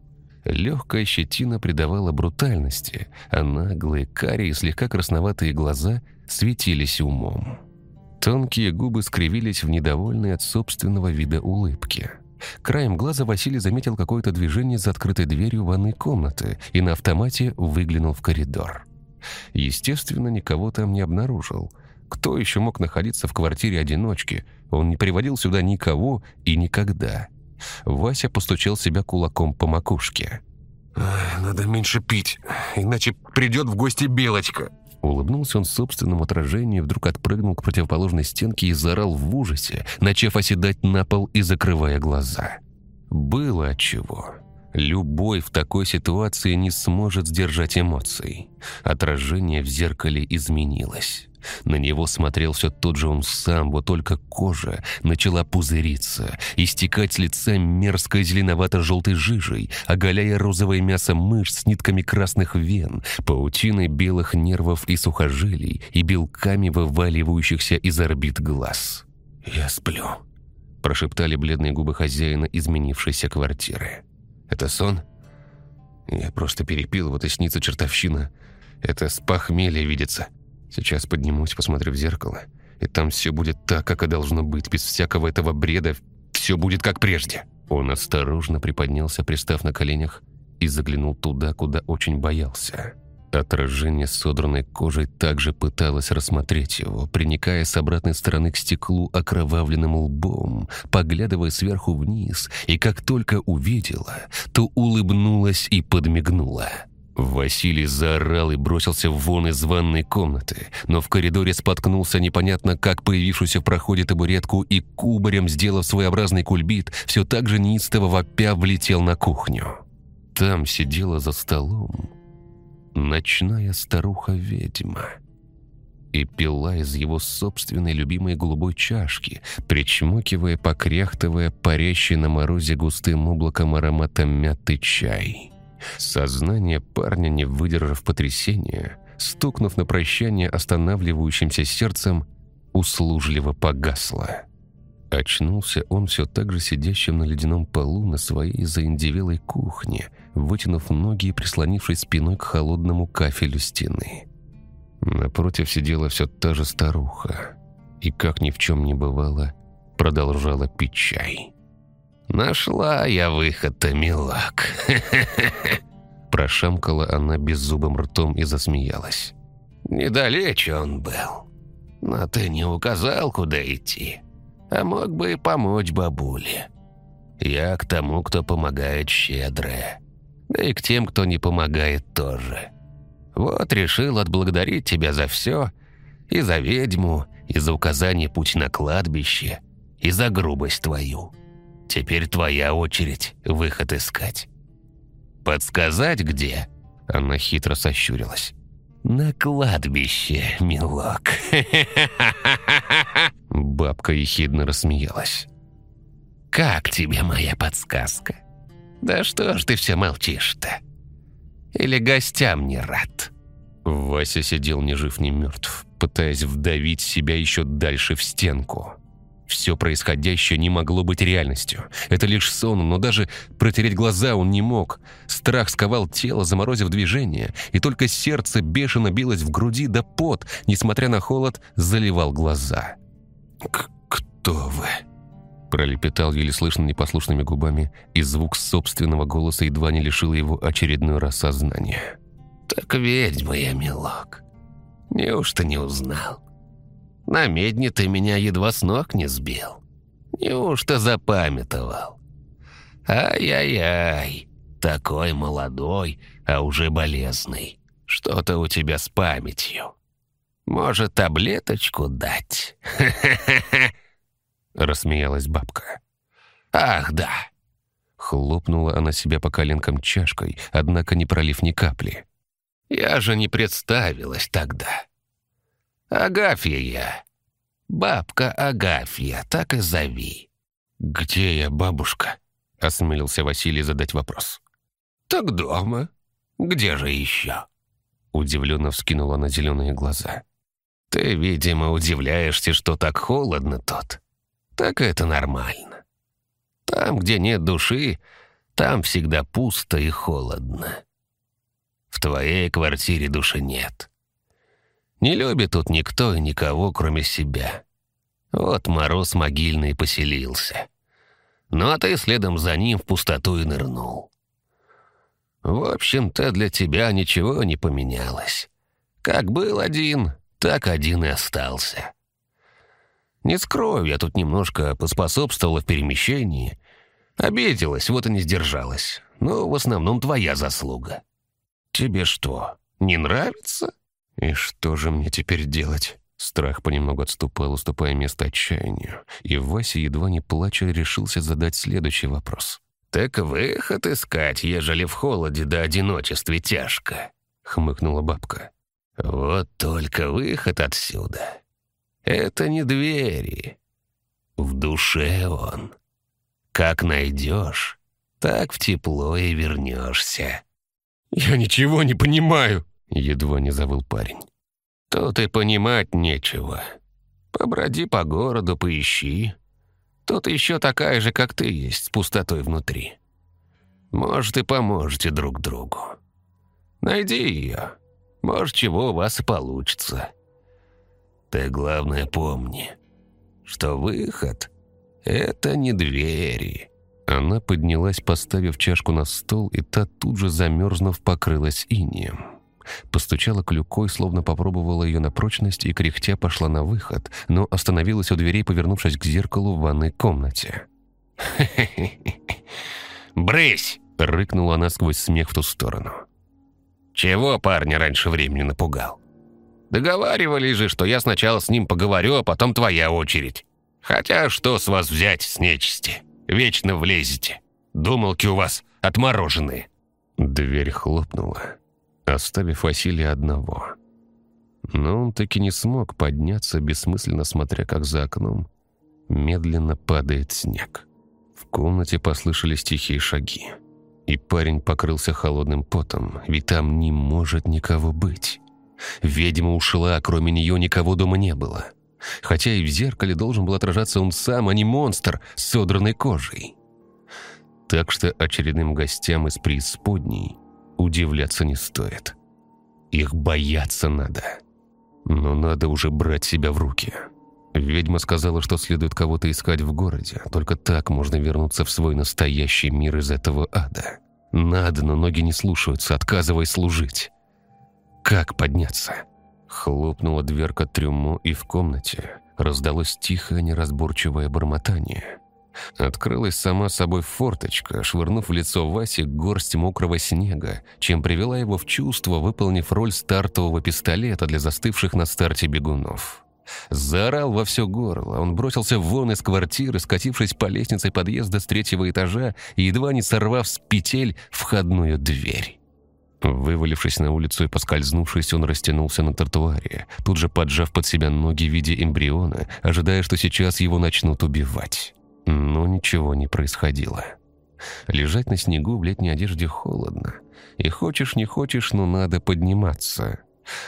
S4: Легкая щетина придавала брутальности, а наглые, карие, слегка красноватые глаза светились умом. Тонкие губы скривились в недовольной от собственного вида улыбки. Краем глаза Василий заметил какое-то движение за открытой дверью ванной комнаты и на автомате выглянул в коридор. Естественно, никого там не обнаружил. Кто еще мог находиться в квартире одиночки? Он не приводил сюда никого и никогда. Вася постучал себя кулаком по макушке.
S2: «Надо меньше пить, иначе придет в гости Белочка».
S4: Улыбнулся он собственному отражению, вдруг отпрыгнул к противоположной стенке и заорал в ужасе, начав оседать на пол и закрывая глаза. Было отчего.
S3: Любой в такой ситуации не сможет сдержать эмоций. Отражение в зеркале изменилось. На него смотрел все тот же он сам, вот только кожа начала пузыриться, истекать с лица мерзкой зеленовато-желтой жижей, оголяя розовое мясо мышц с нитками красных вен, паутиной белых нервов и сухожилий и белками вываливающихся из орбит глаз. «Я сплю», – прошептали бледные губы хозяина изменившейся квартиры. «Это сон?» «Я просто перепил, вот и снится чертовщина. Это с похмелья видится». Сейчас поднимусь, посмотрю в зеркало, и там все будет так, как и должно быть, без всякого этого бреда. Все будет как прежде». Он осторожно приподнялся, пристав на коленях, и заглянул туда, куда очень боялся. Отражение содранной кожей также пыталось рассмотреть его, приникая с обратной стороны к стеклу окровавленным лбом, поглядывая сверху вниз, и как только увидела, то улыбнулась и подмигнула. Василий заорал и бросился вон из ванной комнаты, но в коридоре споткнулся непонятно как появившуюся в проходе табуретку и кубарем, сделав своеобразный кульбит, все так же неистово вопя влетел на кухню. Там сидела за столом ночная старуха-ведьма и пила из его собственной любимой голубой чашки, причмокивая, покряхтывая парящий на морозе густым облаком аромата мяты чай. Сознание парня, не выдержав потрясения, стукнув на прощание останавливающимся сердцем, услужливо погасло. Очнулся он все так же сидящим на ледяном полу на своей заиндевелой кухне, вытянув ноги и прислонившись спиной к холодному кафелю стены. Напротив сидела все та же старуха и, как ни в чем не бывало, продолжала пить чай. «Нашла я выход-то, милак!» Прошамкала она беззубым ртом и засмеялась. «Недалече он был, но ты не указал, куда идти, а мог бы и помочь бабуле. Я к тому, кто помогает щедро, да и к тем, кто не помогает тоже. Вот решил отблагодарить тебя за все, и за ведьму, и за указание путь на кладбище, и за грубость твою». Теперь твоя очередь выход искать. Подсказать где?» Она хитро сощурилась. «На кладбище, милок». Бабка ехидно рассмеялась. «Как тебе моя подсказка? Да что ж ты все молчишь-то? Или гостям не рад?» Вася сидел ни жив, ни мертв, пытаясь вдавить себя еще дальше в стенку. Все происходящее не могло быть реальностью. Это лишь сон, но даже протереть глаза он не мог. Страх сковал тело, заморозив движение, и только сердце бешено билось в груди, да пот, несмотря на холод, заливал глаза. «Кто вы?» Пролепетал еле слышно непослушными губами, и звук собственного голоса едва не лишил его очередной раз сознания. «Так ведьма я, милок. Неужто не узнал?» На медне ты меня едва с ног не сбил. Неужто запамятовал? Ай-яй-яй, такой молодой, а уже болезный. Что-то у тебя с памятью. Может, таблеточку дать? Рассмеялась бабка. Ах, да. Хлопнула она себя по коленкам чашкой, однако не пролив ни капли. Я же не представилась тогда. Агафья я. Бабка Агафья, так и зови». «Где я, бабушка?» — осмелился Василий задать вопрос. «Так дома. Где же еще?» Удивленно вскинула на зеленые глаза. «Ты, видимо, удивляешься, что так холодно тут. Так это нормально. Там, где нет души, там всегда пусто и холодно. В твоей квартире души нет. Не любит тут никто и никого, кроме себя. Вот мороз могильный поселился. Ну а ты следом за ним в пустоту и нырнул. В общем-то, для тебя ничего не поменялось. Как был один, так один и остался. Не скрою, я тут немножко поспособствовала в перемещении. Обиделась, вот и не сдержалась. Но в основном твоя заслуга. Тебе что, не нравится?» И что же мне теперь делать? Страх понемногу отступал, уступая место отчаянию. И Вася, едва не плача, решился задать следующий вопрос.
S5: «Так выход искать, ежели в холоде да одиночестве тяжко», — хмыкнула бабка. «Вот только выход отсюда. Это не двери. В душе он. Как найдешь, так в тепло и вернешься».
S2: «Я ничего не понимаю», —
S5: едва не завыл парень. «Тут и понимать нечего. Поброди по городу, поищи. Тут еще такая же, как ты есть, с пустотой внутри. Может, и поможете друг другу. Найди ее. Может, чего у вас и получится. Ты, главное, помни, что выход — это не двери».
S4: Она поднялась, поставив чашку на стол, и та тут же, замерзнув, покрылась инием. Постучала клюкой, словно попробовала ее на прочность, и кряхтя пошла на выход, но остановилась у дверей, повернувшись к зеркалу в ванной комнате.
S5: «Брысь!» — рыкнула она сквозь смех в ту сторону. «Чего парня раньше времени напугал? Договаривались же, что я сначала с ним поговорю, а потом твоя очередь. Хотя что с вас взять с нечисти? Вечно влезете. Думалки у вас отмороженные».
S4: Дверь хлопнула оставив Василия одного. Но он таки не смог подняться, бессмысленно смотря, как за окном медленно падает снег. В комнате послышались тихие шаги. И парень покрылся холодным потом, ведь там не может никого быть. Ведьма ушла, а кроме нее никого дома не было. Хотя и в зеркале должен был отражаться он сам, а не монстр с содранной кожей. Так что очередным гостям из преисподней удивляться не стоит. Их бояться надо. Но надо уже брать себя в руки. Ведьма сказала, что следует кого-то искать в городе. Только так можно вернуться в свой настоящий мир из этого ада. Надо, но ноги не слушаются, отказывай служить. Как подняться? Хлопнула дверка трюмо, и в комнате раздалось тихое неразборчивое бормотание. Открылась сама собой форточка, швырнув в лицо Васи горсть мокрого снега, чем привела его в чувство, выполнив роль стартового пистолета для застывших на старте бегунов. Заорал во все горло. Он бросился вон из квартиры, скатившись по лестнице подъезда с третьего этажа и едва не сорвав с петель входную дверь. Вывалившись на улицу и поскользнувшись, он растянулся на тротуаре, тут же поджав под себя ноги в виде эмбриона, ожидая, что сейчас его начнут убивать. Но ничего не происходило. Лежать на снегу в летней одежде холодно. И хочешь не хочешь, но надо подниматься.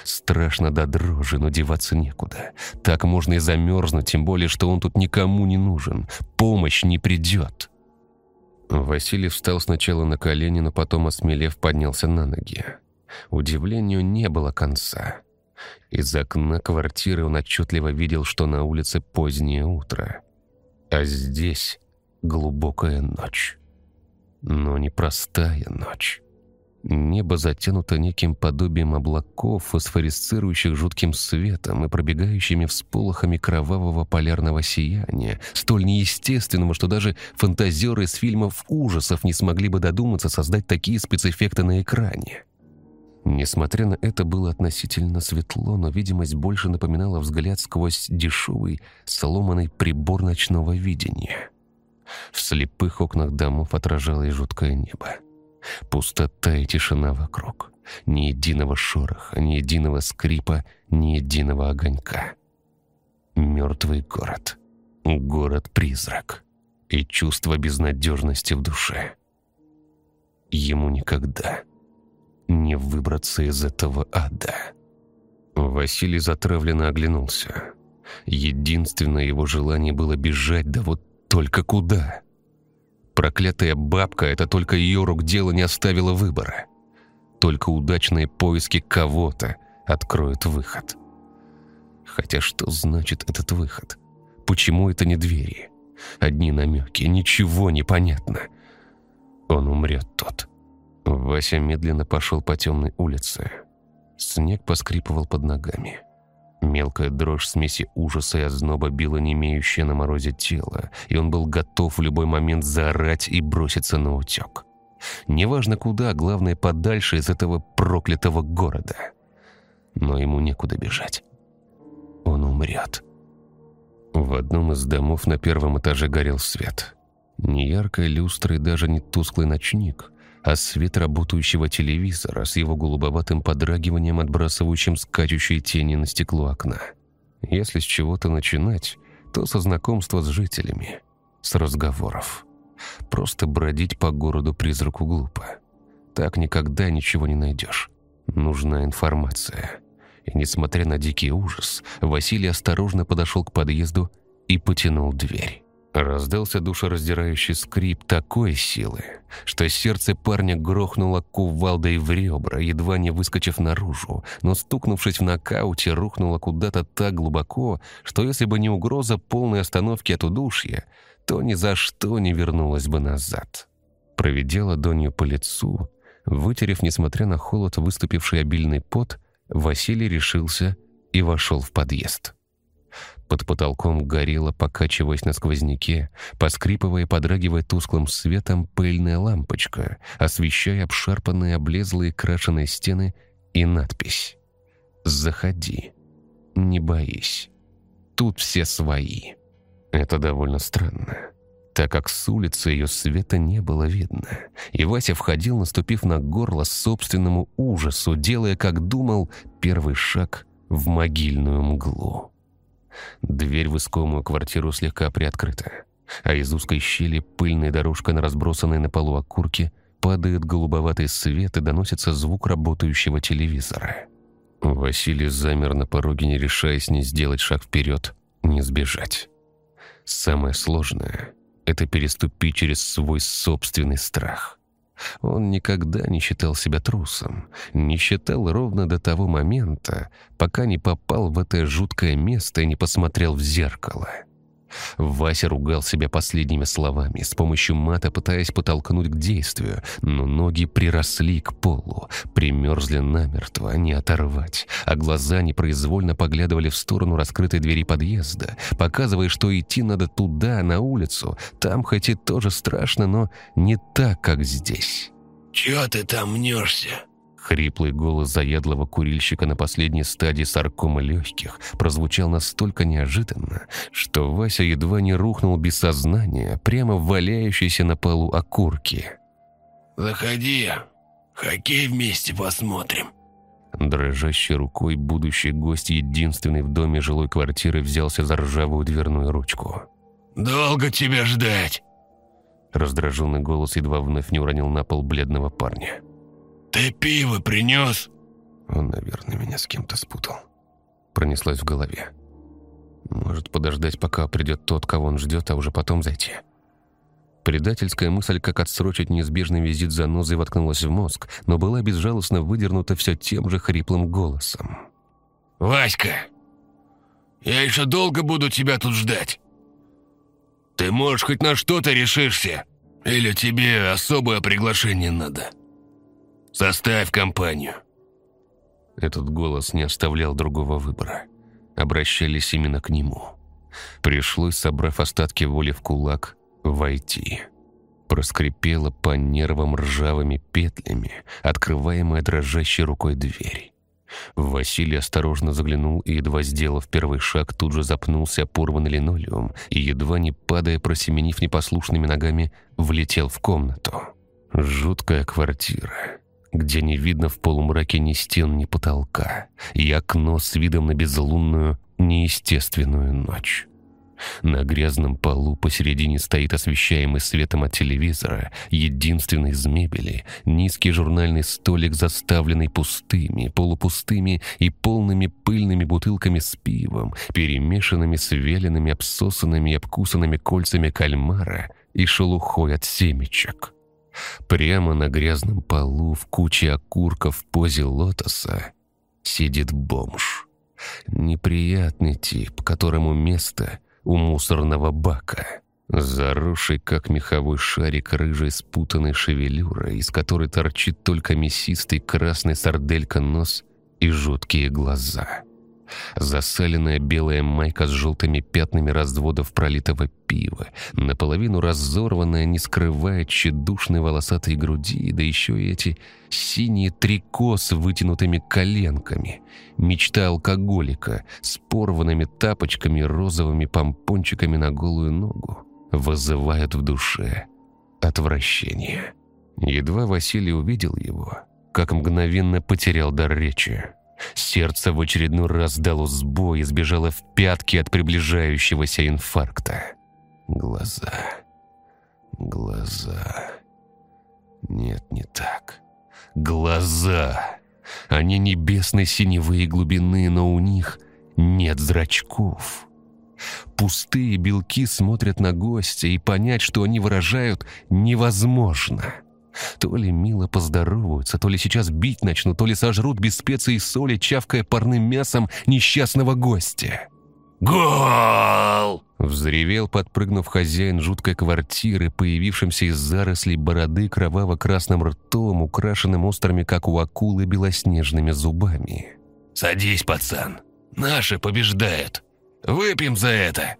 S4: Страшно до дрожи, но деваться некуда. Так можно и замерзнуть, тем более, что он тут никому не нужен. Помощь не придет. Василий встал сначала на колени, но потом, осмелев, поднялся на ноги. Удивлению не было конца. Из окна квартиры он отчетливо видел, что на улице позднее утро. А здесь глубокая ночь. Но не простая ночь. Небо затянуто неким подобием облаков, фосфорисцирующих жутким светом и пробегающими всполохами кровавого полярного сияния, столь неестественного, что даже фантазеры из фильмов ужасов не смогли бы додуматься создать такие спецэффекты на экране. Несмотря на это, было относительно светло, но видимость больше напоминала взгляд сквозь дешевый, сломанный прибор ночного видения. В слепых окнах домов отражалось жуткое небо. Пустота и тишина вокруг. Ни единого шороха, ни единого скрипа, ни единого огонька. Мертвый город. Город-призрак. И чувство безнадежности в душе. Ему никогда не выбраться из этого ада. Василий затравленно оглянулся. Единственное его желание было бежать, да вот только куда? Проклятая бабка, это только ее рук дело не оставило выбора. Только удачные поиски кого-то откроют выход. Хотя что значит этот выход? Почему это не двери? Одни намеки, ничего не понятно. Он умрет тот. Вася медленно пошел по темной улице. Снег поскрипывал под ногами. Мелкая дрожь смеси ужаса и озноба била не имеющее на морозе тело, и он был готов в любой момент заорать и броситься на утек. Неважно куда, главное подальше из этого проклятого города. Но ему некуда бежать. Он умрет. В одном из домов на первом этаже горел свет. Не люстра и даже не тусклый ночник, а свет работающего телевизора с его голубоватым подрагиванием, отбрасывающим скачущие тени на стекло окна. Если с чего-то начинать, то со знакомства с жителями, с разговоров. Просто бродить по городу призраку глупо. Так никогда ничего не найдешь. Нужна информация. И несмотря на дикий ужас, Василий осторожно подошел к подъезду и потянул дверь. Раздался душераздирающий скрип такой силы, что сердце парня грохнуло кувалдой в ребра, едва не выскочив наружу, но, стукнувшись в нокауте, рухнуло куда-то так глубоко, что если бы не угроза полной остановки от удушья, то ни за что не вернулась бы назад. Проведя ладонью по лицу, вытерев, несмотря на холод, выступивший обильный пот, Василий решился и вошел в подъезд. Под потолком горела, покачиваясь на сквозняке, поскрипывая и подрагивая тусклым светом пыльная лампочка, освещая обшарпанные, облезлые крашеные стены и надпись «Заходи, не боись, тут все свои». Это довольно странно, так как с улицы ее света не было видно, и Вася входил, наступив на горло собственному ужасу, делая, как думал, первый шаг в могильную мглу. Дверь в искомую квартиру слегка приоткрыта, а из узкой щели пыльной дорожкой на разбросанной на полу окурке падает голубоватый свет и доносится звук работающего телевизора. Василий замер на пороге, не решаясь ни сделать шаг вперед, ни сбежать. Самое сложное — это переступить через свой собственный страх — он никогда не считал себя трусом, не считал ровно до того момента, пока не попал в это жуткое место и не посмотрел в зеркало. Вася ругал себя последними словами, с помощью мата пытаясь потолкнуть к действию, но ноги приросли к полу, примерзли намертво, не оторвать, а глаза непроизвольно поглядывали в сторону раскрытой двери подъезда, показывая, что идти надо туда, на улицу, там хоть и тоже страшно, но не так, как здесь.
S6: «Чё ты там мнешься?»
S4: Хриплый голос заядлого курильщика на последней стадии саркома легких прозвучал настолько неожиданно, что Вася едва не рухнул без сознания, прямо в валяющейся на полу окурки.
S6: «Заходи, хоккей вместе посмотрим».
S4: Дрожащей рукой будущий гость единственный в доме жилой квартиры взялся за ржавую дверную ручку.
S6: «Долго тебя ждать?»
S4: Раздраженный голос едва вновь не уронил на пол бледного парня.
S6: «Ты пиво принес?»
S4: Он, наверное, меня с кем-то спутал. Пронеслось в голове. Может подождать, пока придет тот, кого он ждет, а уже потом зайти. Предательская мысль, как отсрочить неизбежный визит за занозы, воткнулась в мозг, но была безжалостно выдернута все тем же хриплым голосом.
S6: «Васька, я еще долго буду тебя тут ждать. Ты можешь хоть на что-то решишься? Или тебе особое приглашение надо?» Составь компанию».
S4: Этот голос не оставлял другого выбора. Обращались именно к нему. Пришлось, собрав остатки воли в кулак, войти. Проскрипела по нервам ржавыми петлями, открываемая дрожащей рукой дверь. Василий осторожно заглянул и, едва сделав первый шаг, тут же запнулся порванный линолеум и, едва не падая, просеменив непослушными ногами, влетел в комнату. Жуткая квартира где не видно в полумраке ни стен, ни потолка, и окно с видом на безлунную, неестественную ночь. На грязном полу посередине стоит освещаемый светом от телевизора, единственный из мебели, низкий журнальный столик, заставленный пустыми, полупустыми и полными пыльными бутылками с пивом, перемешанными с веленными, обсосанными и обкусанными кольцами кальмара и шелухой от семечек. Прямо на грязном полу в куче окурков в позе лотоса сидит бомж. Неприятный тип, которому место у мусорного бака. Заросший, как меховой шарик, рыжей спутанной шевелюрой, из которой торчит только мясистый красный сарделька нос и жуткие глаза. Засаленная белая майка с желтыми пятнами разводов пролитого пива, наполовину разорванная, не скрывая тщедушной волосатой груди, да еще и эти синие трико с вытянутыми коленками. Мечта алкоголика с порванными тапочками розовыми помпончиками на голую ногу. вызывают в душе отвращение. Едва Василий увидел его, как мгновенно потерял дар речи. Сердце в очередной раз дало сбой и сбежало в пятки от приближающегося инфаркта. Глаза. Глаза. Нет, не так. Глаза. Они небесной синевые глубины, но у них нет зрачков. Пустые белки смотрят на гостя, и понять, что они выражают, невозможно. То ли мило поздороваются, то ли сейчас бить начнут, то ли сожрут без специй и соли, чавкая парным мясом несчастного гостя.
S6: «Гол!»
S4: Взревел, подпрыгнув хозяин жуткой квартиры, появившимся из зарослей бороды кроваво-красным ртом, украшенным острыми, как у акулы, белоснежными зубами.
S6: «Садись, пацан. Наши побеждают. Выпьем за это!»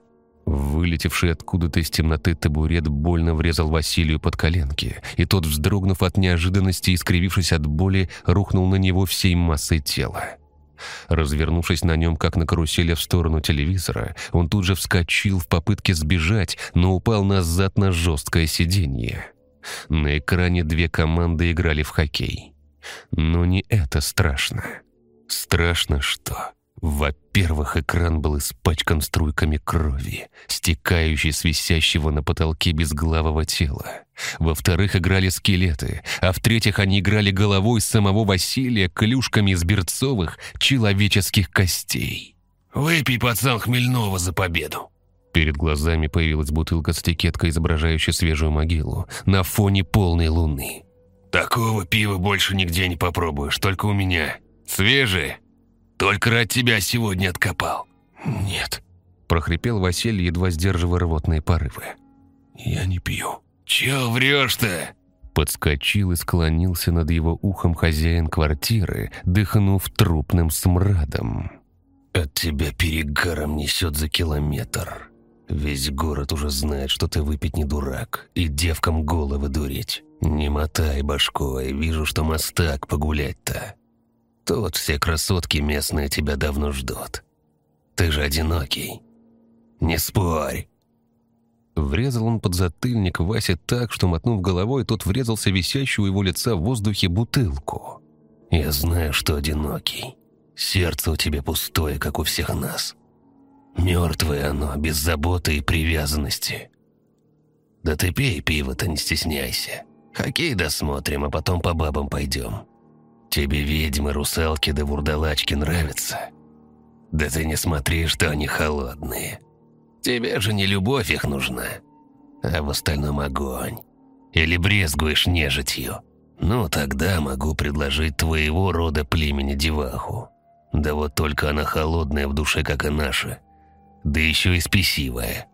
S4: Вылетевший откуда-то из темноты табурет больно врезал Василию под коленки, и тот, вздрогнув от неожиданности и скривившись от боли, рухнул на него всей массой тела. Развернувшись на нем, как на карусели в сторону телевизора, он тут же вскочил в попытке сбежать, но упал назад на жесткое сиденье. На экране две команды играли в хоккей. Но не это страшно. Страшно что? Во-первых, экран был испачкан струйками крови, стекающей с висящего на потолке безглавого тела. Во-вторых, играли скелеты, а в-третьих, они играли головой самого Василия клюшками из берцовых человеческих костей.
S6: «Выпей, пацан, хмельного за победу!»
S4: Перед глазами появилась бутылка с этикеткой, изображающей свежую могилу, на фоне полной луны.
S6: «Такого пива больше нигде не попробуешь, только у меня. Свежее!» Только ради тебя сегодня откопал».
S4: «Нет», – прохрипел Василий, едва сдерживая рвотные порывы.
S6: «Я не пью». «Чё врёшь-то?»
S4: Подскочил и склонился над его ухом хозяин квартиры, дыхнув трупным смрадом.
S3: «От тебя перегаром несет за километр. Весь город уже знает, что ты выпить не дурак, и девкам головы дурить. Не мотай башкой, вижу, что мастак погулять-то. Тут все красотки местные тебя давно ждут. Ты же одинокий. Не спорь.
S4: Врезал он под затыльник Васе так, что, мотнув головой, тот врезался висящую его лица в воздухе бутылку.
S3: «Я знаю, что одинокий. Сердце у тебя пустое, как у всех нас. Мертвое оно, без заботы и привязанности. Да ты пей пиво-то, не стесняйся. Хоккей досмотрим, а потом по бабам пойдем. Тебе ведьмы, русалки да вурдалачки нравятся? Да ты не смотри, что они холодные. Тебе же не любовь их нужна, а в остальном огонь. Или брезгуешь нежитью? Ну, тогда могу предложить твоего рода племени деваху. Да вот только она холодная в душе, как и наша. Да еще и спесивая.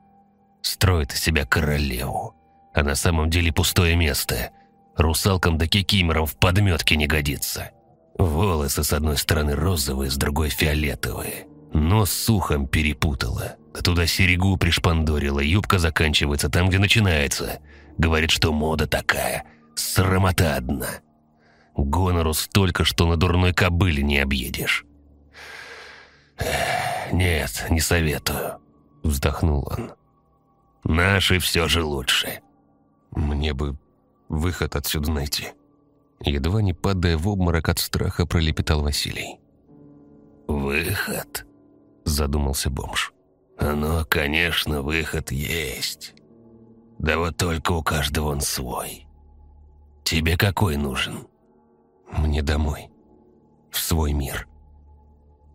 S3: Строит из себя королеву. А на самом деле пустое место. Русалкам да кикимерам в подметке не годится. Волосы с одной стороны розовые, с другой фиолетовые. Нос с ухом перепутала. Туда серегу пришпандорила, юбка заканчивается там, где начинается. Говорит, что мода такая. Срамота одна. Гонору столько, что на дурной кобыле не объедешь. «Нет, не советую», — вздохнул он. «Наши все же лучше».
S4: «Мне бы выход отсюда найти». Едва не падая в обморок от страха, пролепетал Василий.
S3: «Выход?» – задумался бомж. «Оно, конечно, выход есть. Да вот только у каждого он свой. Тебе какой нужен?»
S4: «Мне домой. В свой мир».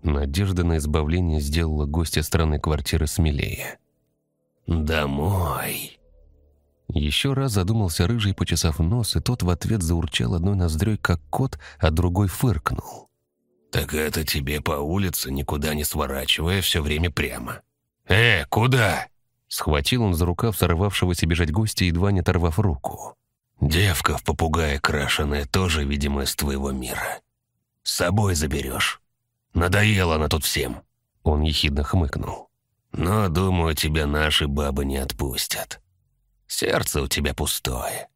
S4: Надежда на избавление сделала гостя странной квартиры смелее.
S3: «Домой?»
S4: Еще раз задумался рыжий, почесав нос, и тот в ответ заурчал одной ноздрёй, как кот, а другой фыркнул.
S3: «Так это тебе по улице, никуда не сворачивая, все время прямо». «Э, куда?»
S4: Схватил он за рукав сорвавшегося бежать гостя, едва не оторвав руку.
S3: «Девка в попугая крашеная тоже, видимо, из твоего мира. С собой заберешь. Надоела она тут всем».
S4: Он ехидно хмыкнул.
S3: «Но, думаю, тебя наши бабы не отпустят». Сердце у тебя пустое.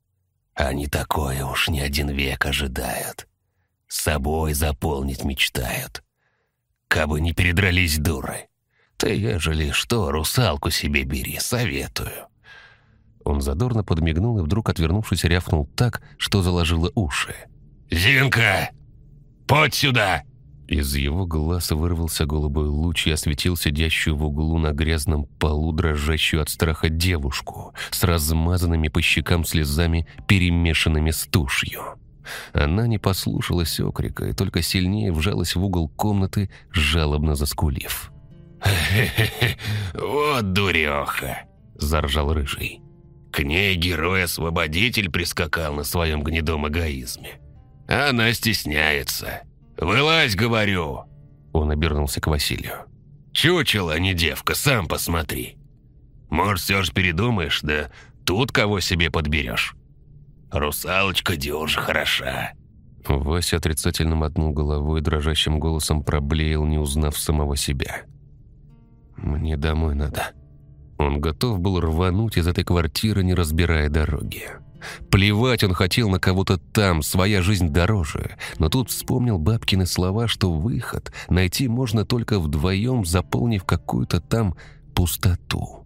S3: Они такое уж не один век ожидают. С собой заполнить мечтают. Кабы не передрались дуры. Ты, ежели что, русалку себе бери, советую.
S4: Он задорно подмигнул и вдруг, отвернувшись, рявкнул так, что заложило уши.
S6: «Зинка! Подь сюда!»
S4: Из его глаз вырвался голубой луч и осветил сидящую в углу на грязном полу дрожащую от страха девушку с размазанными по щекам слезами, перемешанными с тушью. Она не послушалась окрика и только сильнее вжалась в угол комнаты, жалобно заскулив.
S6: вот дуреха!» – заржал Рыжий. «К ней герой-освободитель прискакал на своем гнедом эгоизме. Она стесняется. Вылазь, говорю!» Он обернулся к Василию. «Чучело, а не девка, сам посмотри. Может, все же передумаешь, да тут кого себе подберешь. Русалочка дюж хороша».
S4: Вася отрицательно мотнул головой и дрожащим голосом проблеял, не узнав самого себя. «Мне домой надо». Он готов был рвануть из этой квартиры, не разбирая дороги. Плевать он хотел на кого-то там, своя жизнь дороже. Но тут вспомнил бабкины слова, что выход найти можно только вдвоем, заполнив какую-то там пустоту.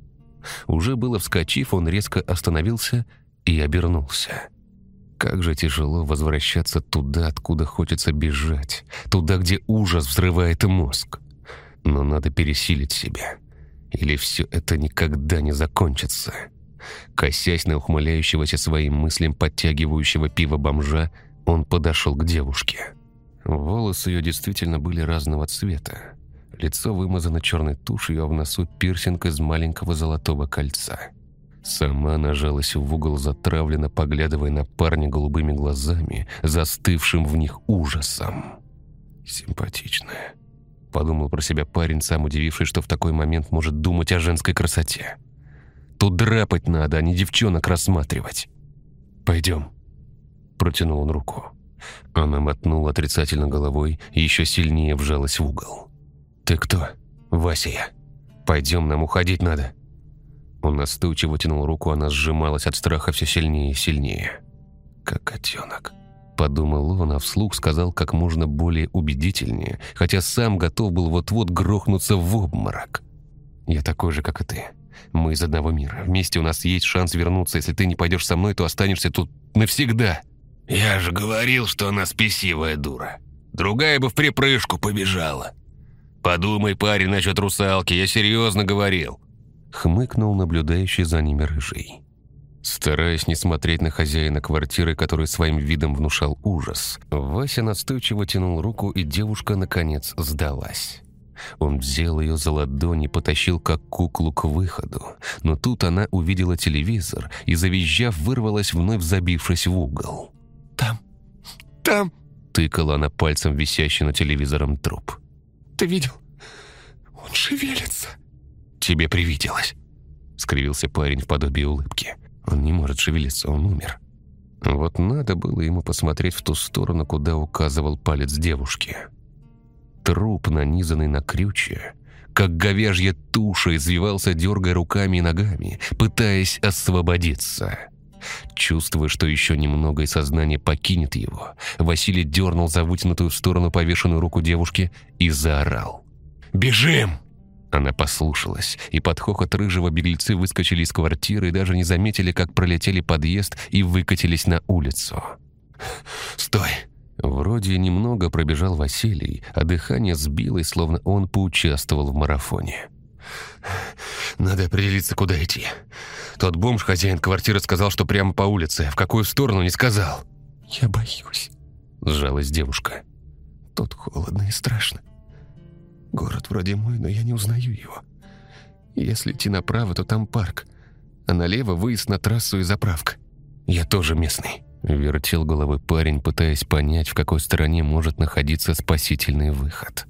S4: Уже было вскочив, он резко остановился и обернулся. Как же тяжело возвращаться туда, откуда хочется бежать, туда, где ужас взрывает мозг. Но надо пересилить себя, или все это никогда не закончится. Косясь на ухмыляющегося своим мыслям подтягивающего пива бомжа, он подошел к девушке. Волосы ее действительно были разного цвета. Лицо вымазано черной тушью, а в носу пирсинг из маленького золотого кольца. Сама нажалась в угол, затравленно поглядывая на парня голубыми глазами, застывшим в них ужасом. «Симпатичная», — подумал про себя парень, сам удивившись, что в такой момент может думать о женской красоте. Тут драпать надо, а не девчонок рассматривать. «Пойдем», — протянул он руку. Она мотнула отрицательно головой и еще сильнее вжалась в угол. «Ты кто?» «Вася я. Пойдем, нам уходить надо». Он настойчиво тянул руку, она сжималась от страха все сильнее и сильнее. «Как котенок», — подумал он, а вслух сказал как можно более убедительнее, хотя сам готов был вот-вот грохнуться в обморок. «Я такой же, как и ты. Мы из одного мира. Вместе у нас есть шанс вернуться. Если ты не пойдешь со мной, то останешься тут навсегда».
S6: «Я же говорил, что она спесивая дура. Другая бы в припрыжку побежала. Подумай, парень, насчет русалки. Я серьезно говорил».
S4: Хмыкнул наблюдающий за ними рыжий. Стараясь не смотреть на хозяина квартиры, который своим видом внушал ужас, Вася настойчиво тянул руку, и девушка, наконец, сдалась. Он взял ее за ладони, потащил как куклу к выходу. Но тут она увидела телевизор и, завизжав, вырвалась, вновь забившись в угол.
S7: «Там, там!»
S4: — тыкала она пальцем висящий над телевизором труп.
S7: «Ты видел? Он шевелится!»
S4: «Тебе привиделось!» — скривился парень в подобии улыбки. «Он не может шевелиться, он умер». Вот надо было ему посмотреть в ту сторону, куда указывал палец девушки. Труп, нанизанный на крючья, как говяжья туша, извивался, дергая руками и ногами, пытаясь освободиться. Чувствуя, что еще немного и сознание покинет его, Василий дернул за вытянутую в сторону повешенную руку девушки и заорал. «Бежим!» Она послушалась, и под хохот рыжего беглецы выскочили из квартиры и даже не заметили, как пролетели подъезд и выкатились на улицу. «Стой!» Вроде немного пробежал Василий, а дыхание сбилось, словно он поучаствовал в марафоне. «Надо определиться, куда идти. Тот бомж, хозяин квартиры, сказал, что прямо по улице. В какую сторону, не сказал».
S7: «Я боюсь», —
S4: сжалась девушка.
S7: «Тут холодно и страшно. Город вроде мой, но я не узнаю его. Если идти направо, то там парк, а налево выезд на трассу и заправка.
S4: Я тоже местный». Вертел головой парень, пытаясь понять, в какой стороне может находиться спасительный выход.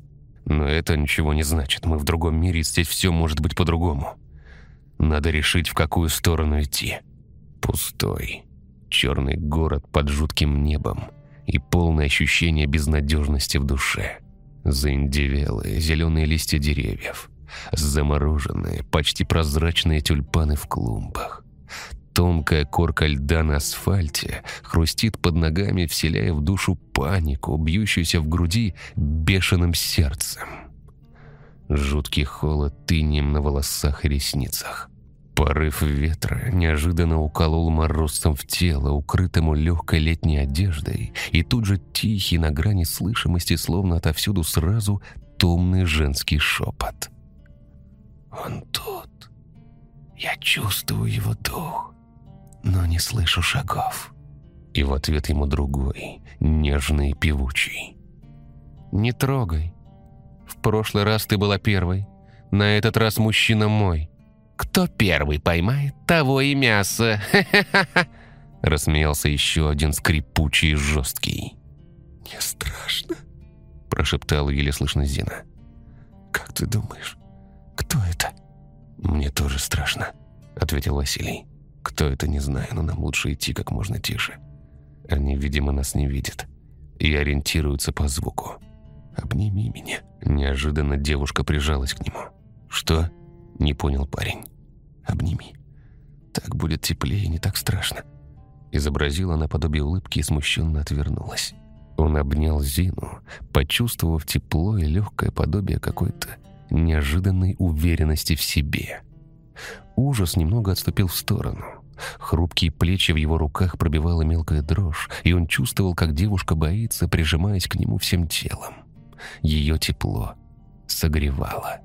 S4: Но это ничего не значит. Мы в другом мире, и здесь все может быть по-другому. Надо решить, в какую сторону идти. Пустой. Черный город под жутким небом и полное ощущение безнадежности в душе. Заиндевелые зеленые листья деревьев. Замороженные, почти прозрачные тюльпаны в клумбах. Тонкая корка льда на асфальте хрустит под ногами, вселяя в душу панику, бьющуюся в груди бешеным сердцем. Жуткий холод тынем на волосах и ресницах. Порыв ветра неожиданно уколол морозцем в тело, укрытому легкой летней одеждой, и тут же тихий на грани слышимости, словно отовсюду сразу, томный женский шепот. «Он тут. Я чувствую его дух, но не слышу шагов». И в ответ ему другой, нежный и певучий. «Не трогай. В прошлый раз ты была первой. На этот раз мужчина мой. Кто первый поймает, того и мясо. Рассмеялся еще один скрипучий и жесткий.
S7: «Не страшно?»
S4: Прошептала еле слышно Зина.
S7: «Как ты думаешь, кто это?»
S4: «Мне тоже страшно», — ответил Василий. «Кто это, не знаю, но нам лучше идти как можно тише. Они, видимо, нас не видят и ориентируются по звуку. Обними меня». Неожиданно девушка прижалась к нему. «Что?» — не понял парень.
S7: «Обними. Так будет теплее, не так страшно».
S4: Изобразила она подобие улыбки и смущенно отвернулась. Он обнял Зину, почувствовав тепло и легкое подобие какой-то неожиданной уверенности в себе. Ужас немного отступил в сторону. Хрупкие плечи в его руках пробивала мелкая дрожь, и он чувствовал, как девушка боится, прижимаясь к нему всем телом. Ее тепло согревало.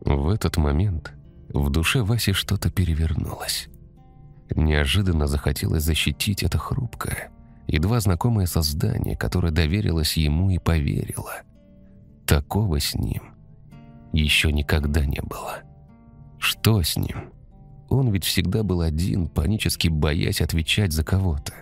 S4: В этот момент в душе Васи что-то перевернулось. Неожиданно захотелось защитить это хрупкое, едва знакомое создание, которое доверилось ему и поверило. Такого с ним еще никогда не было. Что с ним? Он ведь всегда был один, панически боясь отвечать за кого-то.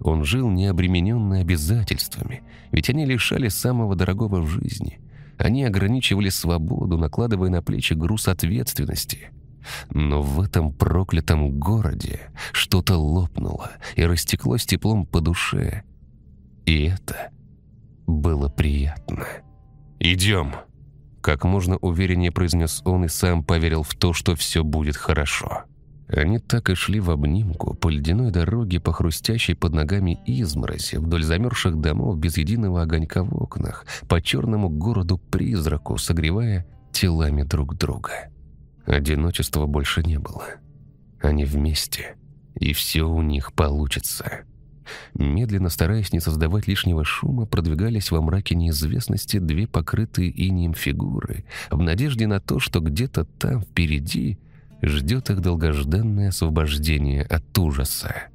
S4: Он жил необремененный обязательствами, ведь они лишали самого дорогого в жизни. Они ограничивали свободу, накладывая на плечи груз ответственности. Но в этом проклятом городе что-то лопнуло и растеклось теплом по душе. И это было приятно. «Идем!» Как можно увереннее произнес он и сам поверил в то, что все будет хорошо. Они так и шли в обнимку по ледяной дороге, по хрустящей под ногами изморози, вдоль замерзших домов без единого огонька в окнах, по черному городу-призраку, согревая телами друг друга. Одиночества больше не было. Они вместе, и все у них получится. Медленно, стараясь не создавать лишнего шума, продвигались во мраке неизвестности две покрытые инием фигуры, в надежде на то, что где-то там впереди ждет их долгожданное освобождение от ужаса.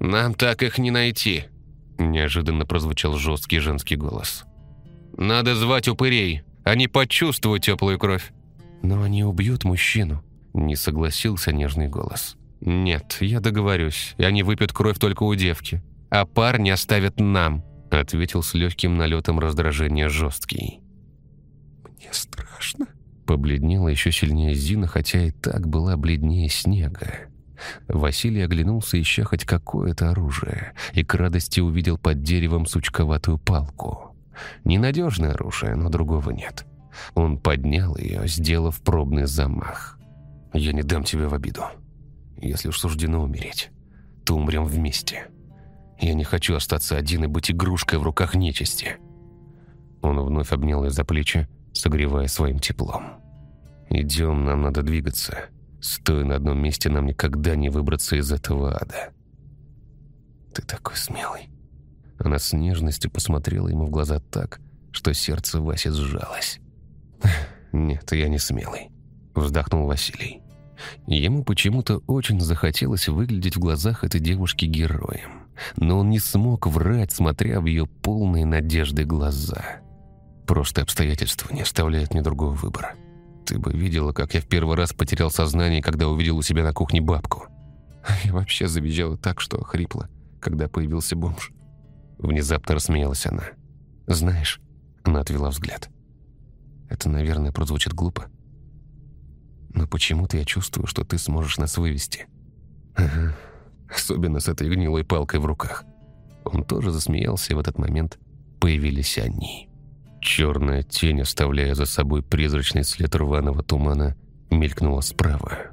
S5: «Нам так их не найти», — неожиданно прозвучал жесткий женский голос. «Надо звать упырей, они почувствуют теплую кровь».
S4: «Но они убьют мужчину», — не согласился нежный голос.
S5: «Нет, я договорюсь, и они выпьют кровь только у девки, а парни оставят нам», — ответил с легким налетом раздражения жесткий.
S7: «Мне страшно», —
S4: побледнела еще сильнее Зина, хотя и так была бледнее снега. Василий оглянулся, ища хоть какое-то оружие, и к радости увидел под деревом сучковатую палку. Ненадежное оружие, но другого нет. Он поднял ее, сделав пробный замах. «Я не дам тебя в обиду», если уж суждено умереть, то умрем вместе. Я не хочу остаться один и быть игрушкой в руках нечисти». Он вновь обнял ее за плечи, согревая своим теплом. «Идем, нам надо двигаться. Стоя на одном месте, нам никогда не выбраться из этого ада». «Ты такой смелый». Она с нежностью посмотрела ему в глаза так, что сердце Васи сжалось. «Нет, я не смелый», — вздохнул Василий. Ему почему-то очень захотелось выглядеть в глазах этой девушки героем. Но он не смог врать, смотря в ее полные надежды глаза. Просто обстоятельства не оставляют мне другого выбора. Ты бы видела, как я в первый раз потерял сознание, когда увидел у себя на кухне бабку. Я вообще завизжала так, что хрипла, когда появился бомж. Внезапно рассмеялась она. «Знаешь...» — она отвела взгляд. «Это, наверное, прозвучит глупо. Но почему-то я чувствую, что ты сможешь нас вывести. Ага. Особенно с этой гнилой палкой в руках. Он тоже засмеялся, и в этот момент появились они. Черная тень, оставляя за собой призрачный след рваного тумана, мелькнула справа.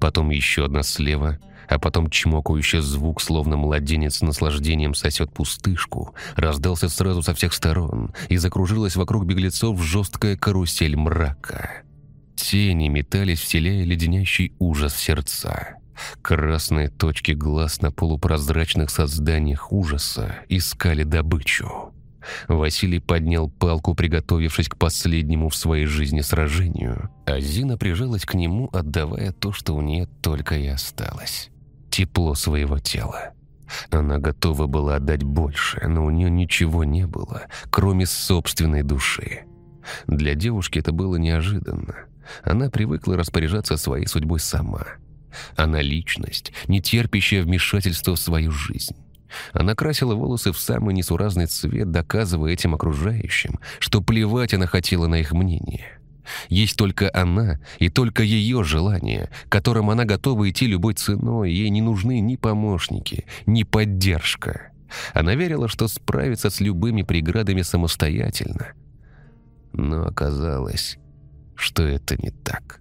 S4: Потом еще одна слева, а потом чмокающий звук, словно младенец с наслаждением сосет пустышку, раздался сразу со всех сторон и закружилась вокруг беглецов жесткая карусель мрака. Тени метались, вселяя леденящий ужас в сердца. Красные точки глаз на полупрозрачных созданиях ужаса искали добычу. Василий поднял палку, приготовившись к последнему в своей жизни сражению, а Зина прижалась к нему, отдавая то, что у нее только и осталось. Тепло своего тела. Она готова была отдать больше, но у нее ничего не было, кроме собственной души. Для девушки это было неожиданно. Она привыкла распоряжаться своей судьбой сама. Она личность, не терпящая вмешательства в свою жизнь. Она красила волосы в самый несуразный цвет, доказывая этим окружающим, что плевать она хотела на их мнение. Есть только она и только ее желание, которым она готова идти любой ценой, ей не нужны ни помощники, ни поддержка. Она верила, что справится с любыми преградами самостоятельно. Но оказалось, что это не так.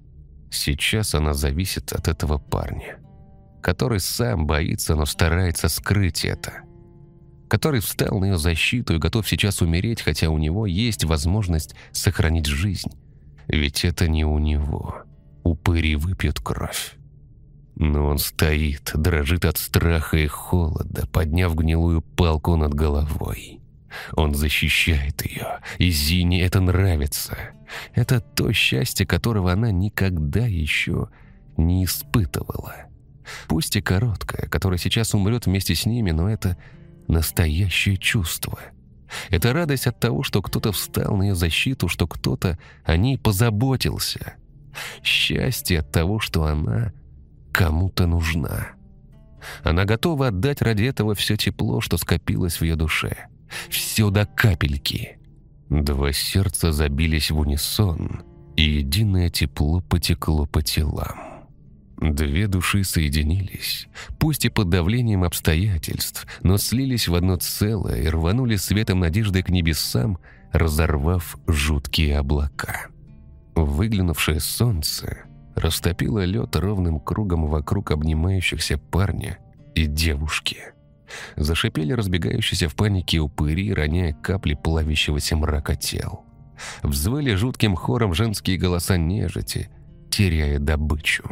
S4: Сейчас она зависит от этого парня который сам боится, но старается скрыть это. Который встал на ее защиту и готов сейчас умереть, хотя у него есть возможность сохранить жизнь. Ведь это не у него. Упыри выпьют кровь. Но он стоит, дрожит от страха и холода, подняв гнилую палку над головой. Он защищает ее, и Зине это нравится. Это то счастье, которого она никогда еще не испытывала. Пусть и короткое, которое сейчас умрет вместе с ними, но это настоящее чувство. Это радость от того, что кто-то встал на ее защиту, что кто-то о ней позаботился. Счастье от того, что она кому-то нужна. Она готова отдать ради этого все тепло, что скопилось в ее душе. Все до капельки. Два сердца забились в унисон, и единое тепло потекло по телам. Две души соединились, пусть и под давлением обстоятельств, но слились в одно целое и рванули светом надежды к небесам, разорвав жуткие облака. Выглянувшее солнце растопило лед ровным кругом вокруг обнимающихся парня и девушки. Зашипели разбегающиеся в панике упыри, роняя капли плавящегося мрака тел. Взвыли жутким хором женские голоса нежити, теряя добычу.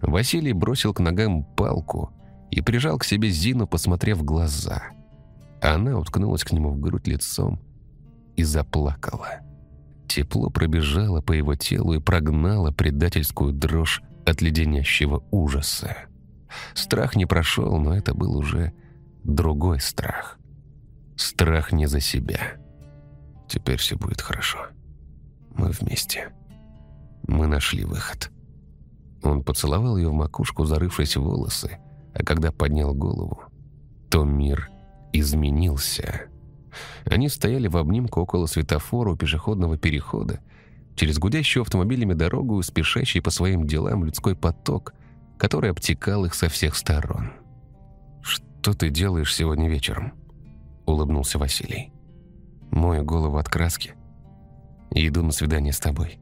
S4: Василий бросил к ногам палку и прижал к себе Зину, посмотрев в глаза. Она уткнулась к нему в грудь лицом и заплакала. Тепло пробежало по его телу и прогнало предательскую дрожь от леденящего ужаса. Страх не прошел, но это был уже другой страх. Страх не за себя. Теперь все будет хорошо. Мы вместе. Мы нашли выход. Он поцеловал ее в макушку, зарывшись в волосы, а когда поднял голову, то мир изменился. Они стояли в обнимку около светофора у пешеходного перехода, через гудящую автомобилями дорогу, спешащий по своим делам людской поток, который обтекал их со всех сторон. «Что ты делаешь сегодня вечером?» — улыбнулся Василий. «Мою голову от краски. Иду на свидание с тобой».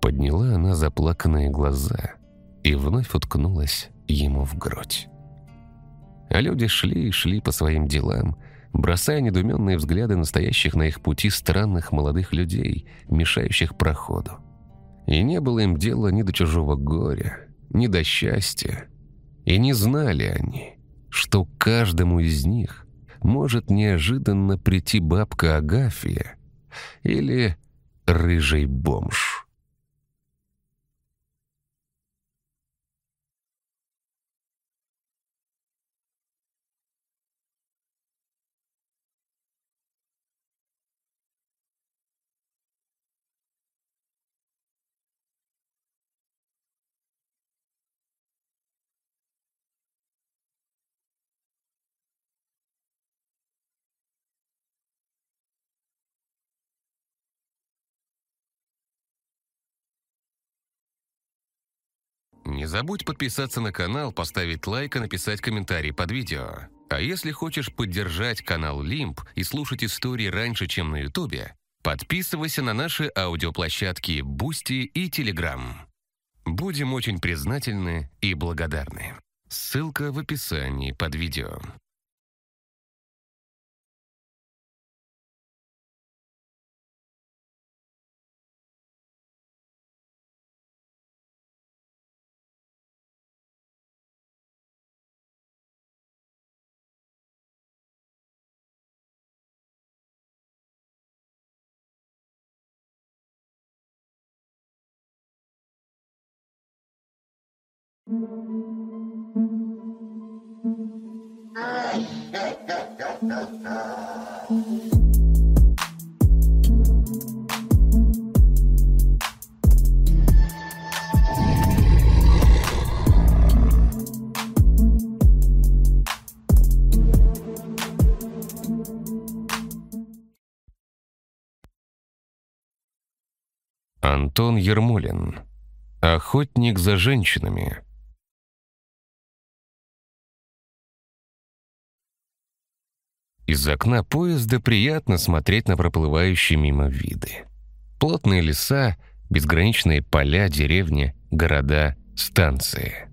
S4: Подняла она заплаканные глаза — и вновь уткнулась ему в грудь. А люди шли и шли по своим делам, бросая недуменные взгляды настоящих на их пути странных молодых людей, мешающих проходу. И не было им дела ни до чужого горя, ни до счастья. И не знали они, что каждому из них может неожиданно прийти бабка Агафья или рыжий бомж. Забудь подписаться на канал, поставить лайк и написать комментарий под видео. А если хочешь поддержать канал Лимп и слушать истории раньше, чем на Ютубе, подписывайся на наши аудиоплощадки Бусти и Телеграм. Будем очень признательны и благодарны. Ссылка в описании под видео.
S3: Антон Ермолин. Охотник за женщинами. Из окна поезда приятно смотреть на проплывающие мимо виды. Плотные леса, безграничные поля, деревни, города, станции.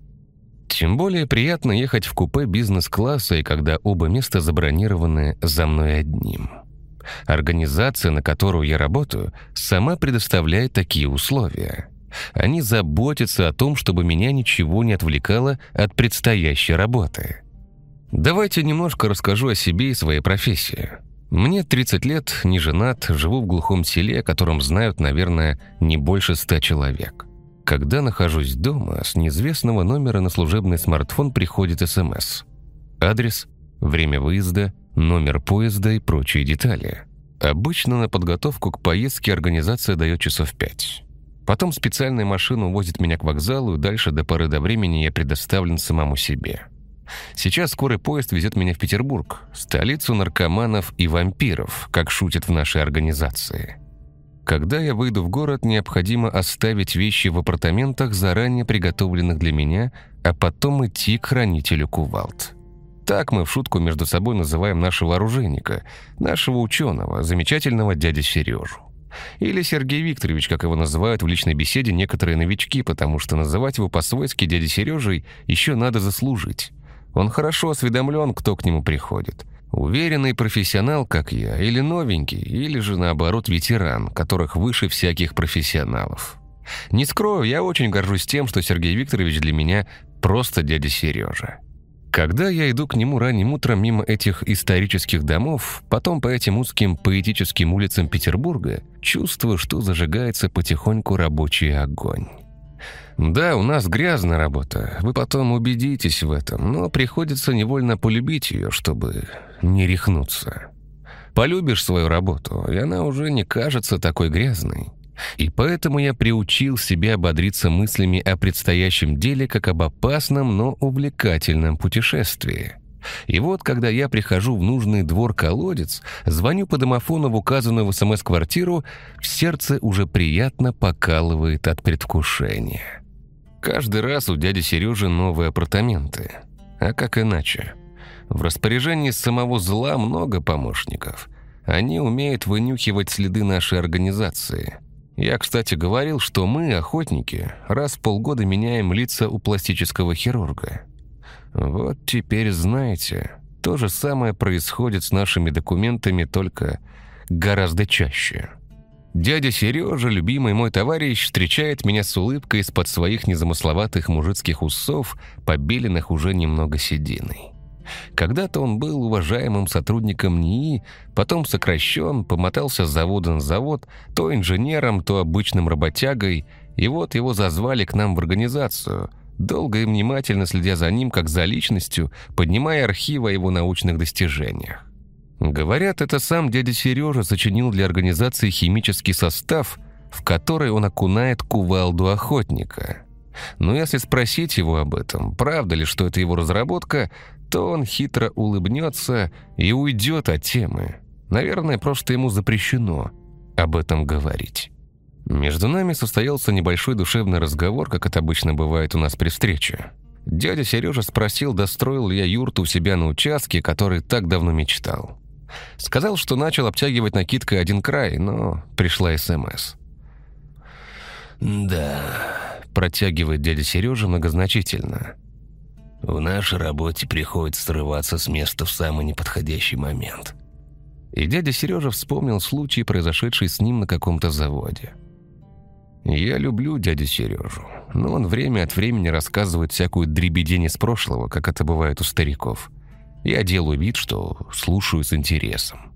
S3: Тем более приятно ехать в купе бизнес-класса, и когда оба места забронированы за мной одним. Организация, на которую я работаю, сама предоставляет такие условия. Они заботятся о том, чтобы меня ничего не отвлекало от предстоящей работы. Давайте немножко расскажу о себе и своей профессии. Мне 30 лет, не женат, живу в глухом селе, о котором знают, наверное, не больше ста человек. Когда нахожусь дома, с неизвестного номера на служебный смартфон приходит СМС. Адрес, время выезда, номер поезда и прочие детали. Обычно на подготовку к поездке организация дает часов пять. Потом специальная машина увозит меня к вокзалу, и дальше до поры до времени я предоставлен самому себе. Сейчас скорый поезд везет меня в Петербург, столицу наркоманов и вампиров, как шутят в нашей организации. Когда я выйду в город, необходимо оставить вещи в апартаментах, заранее приготовленных для меня, а потом идти к хранителю кувалд. Так мы в шутку между собой называем нашего оружейника, нашего ученого, замечательного дядя Сережу. Или Сергей Викторович, как его называют в личной беседе некоторые новички, потому что называть его по-свойски дядей Сережей еще надо заслужить. Он хорошо осведомлен, кто к нему приходит. Уверенный профессионал, как я, или новенький, или же, наоборот, ветеран, которых выше всяких профессионалов. Не скрою, я очень горжусь тем, что Сергей Викторович для меня просто дядя Сережа. Когда я иду к нему ранним утром мимо этих исторических домов, потом по этим узким поэтическим улицам Петербурга, чувствую, что зажигается потихоньку рабочий огонь. Да, у нас грязная работа, вы потом убедитесь в этом, но приходится невольно полюбить ее, чтобы не рехнуться. Полюбишь свою работу, и она уже не кажется такой грязной. И поэтому я приучил себя ободриться мыслями о предстоящем деле как об опасном, но увлекательном путешествии. И вот, когда я прихожу в нужный двор-колодец, звоню по домофону в указанную в СМС-квартиру, в сердце уже приятно покалывает от предвкушения. Каждый раз у дяди Сережи новые апартаменты. А как иначе? В распоряжении самого зла много помощников. Они умеют вынюхивать следы нашей организации – я, кстати, говорил, что мы, охотники, раз в полгода меняем лица у пластического хирурга. Вот теперь знаете, то же самое происходит с нашими документами, только гораздо чаще. Дядя Сережа, любимый мой товарищ, встречает меня с улыбкой из-под своих незамысловатых мужицких усов, побеленных уже немного сединой. Когда-то он был уважаемым сотрудником НИИ, потом сокращен, помотался с завода на завод, то инженером, то обычным работягой, и вот его зазвали к нам в организацию, долго и внимательно следя за ним, как за личностью, поднимая архивы о его научных достижениях. Говорят, это сам дядя Сережа сочинил для организации химический состав, в который он окунает кувалду охотника. Но если спросить его об этом, правда ли, что это его разработка, то он хитро улыбнется и уйдет от темы. Наверное, просто ему запрещено об этом говорить. Между нами состоялся небольшой душевный разговор, как это обычно бывает у нас при встрече. Дядя Сережа спросил, достроил ли я юрту у себя на участке, который так давно мечтал. Сказал, что начал обтягивать накидкой один край, но пришла СМС.
S5: «Да», — протягивает дядя Сережа многозначительно. В нашей работе приходится срываться с места в самый неподходящий момент.
S3: И дядя Сережа вспомнил случай, произошедший с ним на каком-то заводе. Я люблю дядю Сережу, но он время от времени рассказывает всякую дребедень из прошлого, как это бывает у стариков. Я делаю вид, что слушаю с интересом.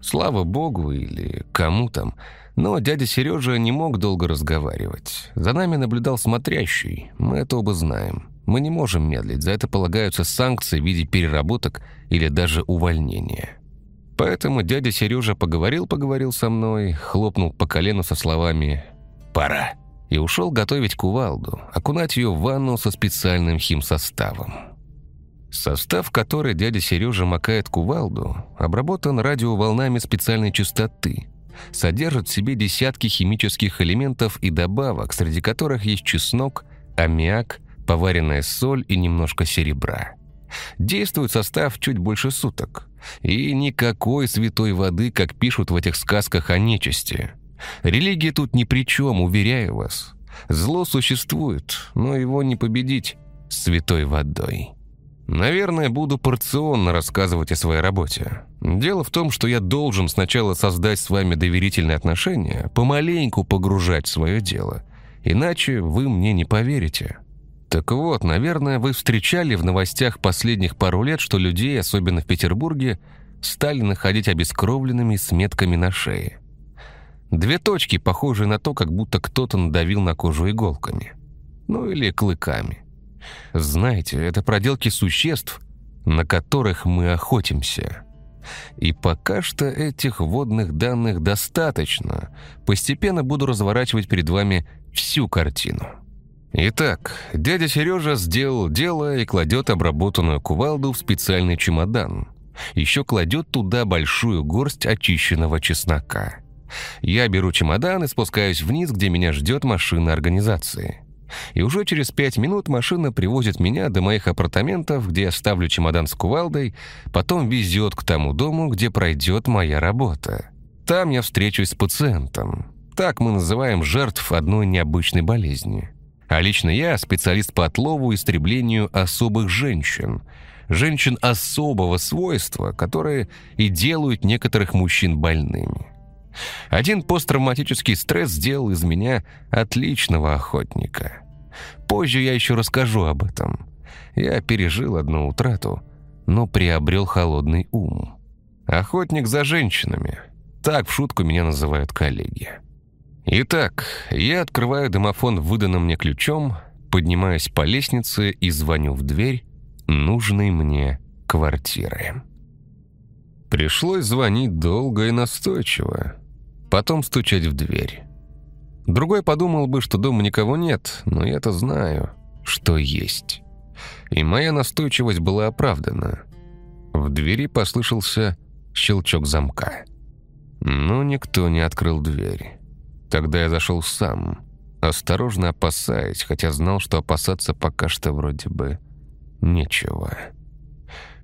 S4: Слава богу или кому там, но дядя Сережа не мог долго разговаривать. За нами наблюдал смотрящий, мы это оба знаем. Мы не можем медлить, за это полагаются санкции в виде переработок или даже увольнения. Поэтому дядя Сережа поговорил-поговорил со мной, хлопнул по колену со словами «Пора» и ушел готовить кувалду, окунать ее в ванну со специальным химсоставом. Состав, который дядя Сережа макает кувалду, обработан радиоволнами специальной частоты, содержит в себе десятки химических элементов и добавок, среди которых есть чеснок, аммиак, поваренная соль и немножко серебра. Действует состав чуть больше суток. И никакой святой воды, как пишут в этих сказках о нечисти. Религия тут ни при чем, уверяю вас. Зло существует, но его не победить святой водой. Наверное, буду порционно рассказывать о своей работе. Дело в том, что я должен сначала создать с вами доверительные отношения, помаленьку погружать свое дело. Иначе вы мне не поверите. Так вот, наверное, вы встречали в новостях последних пару лет, что людей, особенно в Петербурге, стали находить обескровленными с метками на шее. Две точки, похожие на то, как будто кто-то надавил на кожу иголками. Ну или клыками. Знаете, это проделки существ, на которых мы охотимся. И пока что этих водных данных достаточно. Постепенно буду разворачивать перед вами всю картину. Итак, дядя Сережа сделал дело и кладет обработанную кувалду в специальный чемодан. Еще кладет туда большую горсть очищенного чеснока. Я беру чемодан и спускаюсь вниз, где меня ждет машина организации. И уже через пять минут машина привозит меня до моих апартаментов, где я ставлю чемодан с кувалдой, потом везет к тому дому, где пройдет моя работа. Там я встречусь с пациентом. Так мы называем жертв одной необычной болезни. А лично я специалист по отлову и истреблению особых женщин. Женщин особого свойства, которые и делают некоторых мужчин больными. Один посттравматический стресс сделал из меня отличного охотника. Позже я еще расскажу об этом. Я пережил одну утрату, но приобрел холодный ум. Охотник за женщинами. Так в шутку меня называют коллеги. Итак, я открываю домофон выданным мне ключом, поднимаюсь по лестнице и звоню в дверь нужной мне квартиры. Пришлось звонить долго и настойчиво потом стучать в дверь. Другой подумал бы, что дома никого нет, но я-то знаю, что есть. И моя настойчивость была оправдана. В двери послышался щелчок замка. Но никто не открыл дверь. Тогда я зашел сам, осторожно опасаясь, хотя знал, что опасаться пока что вроде бы нечего.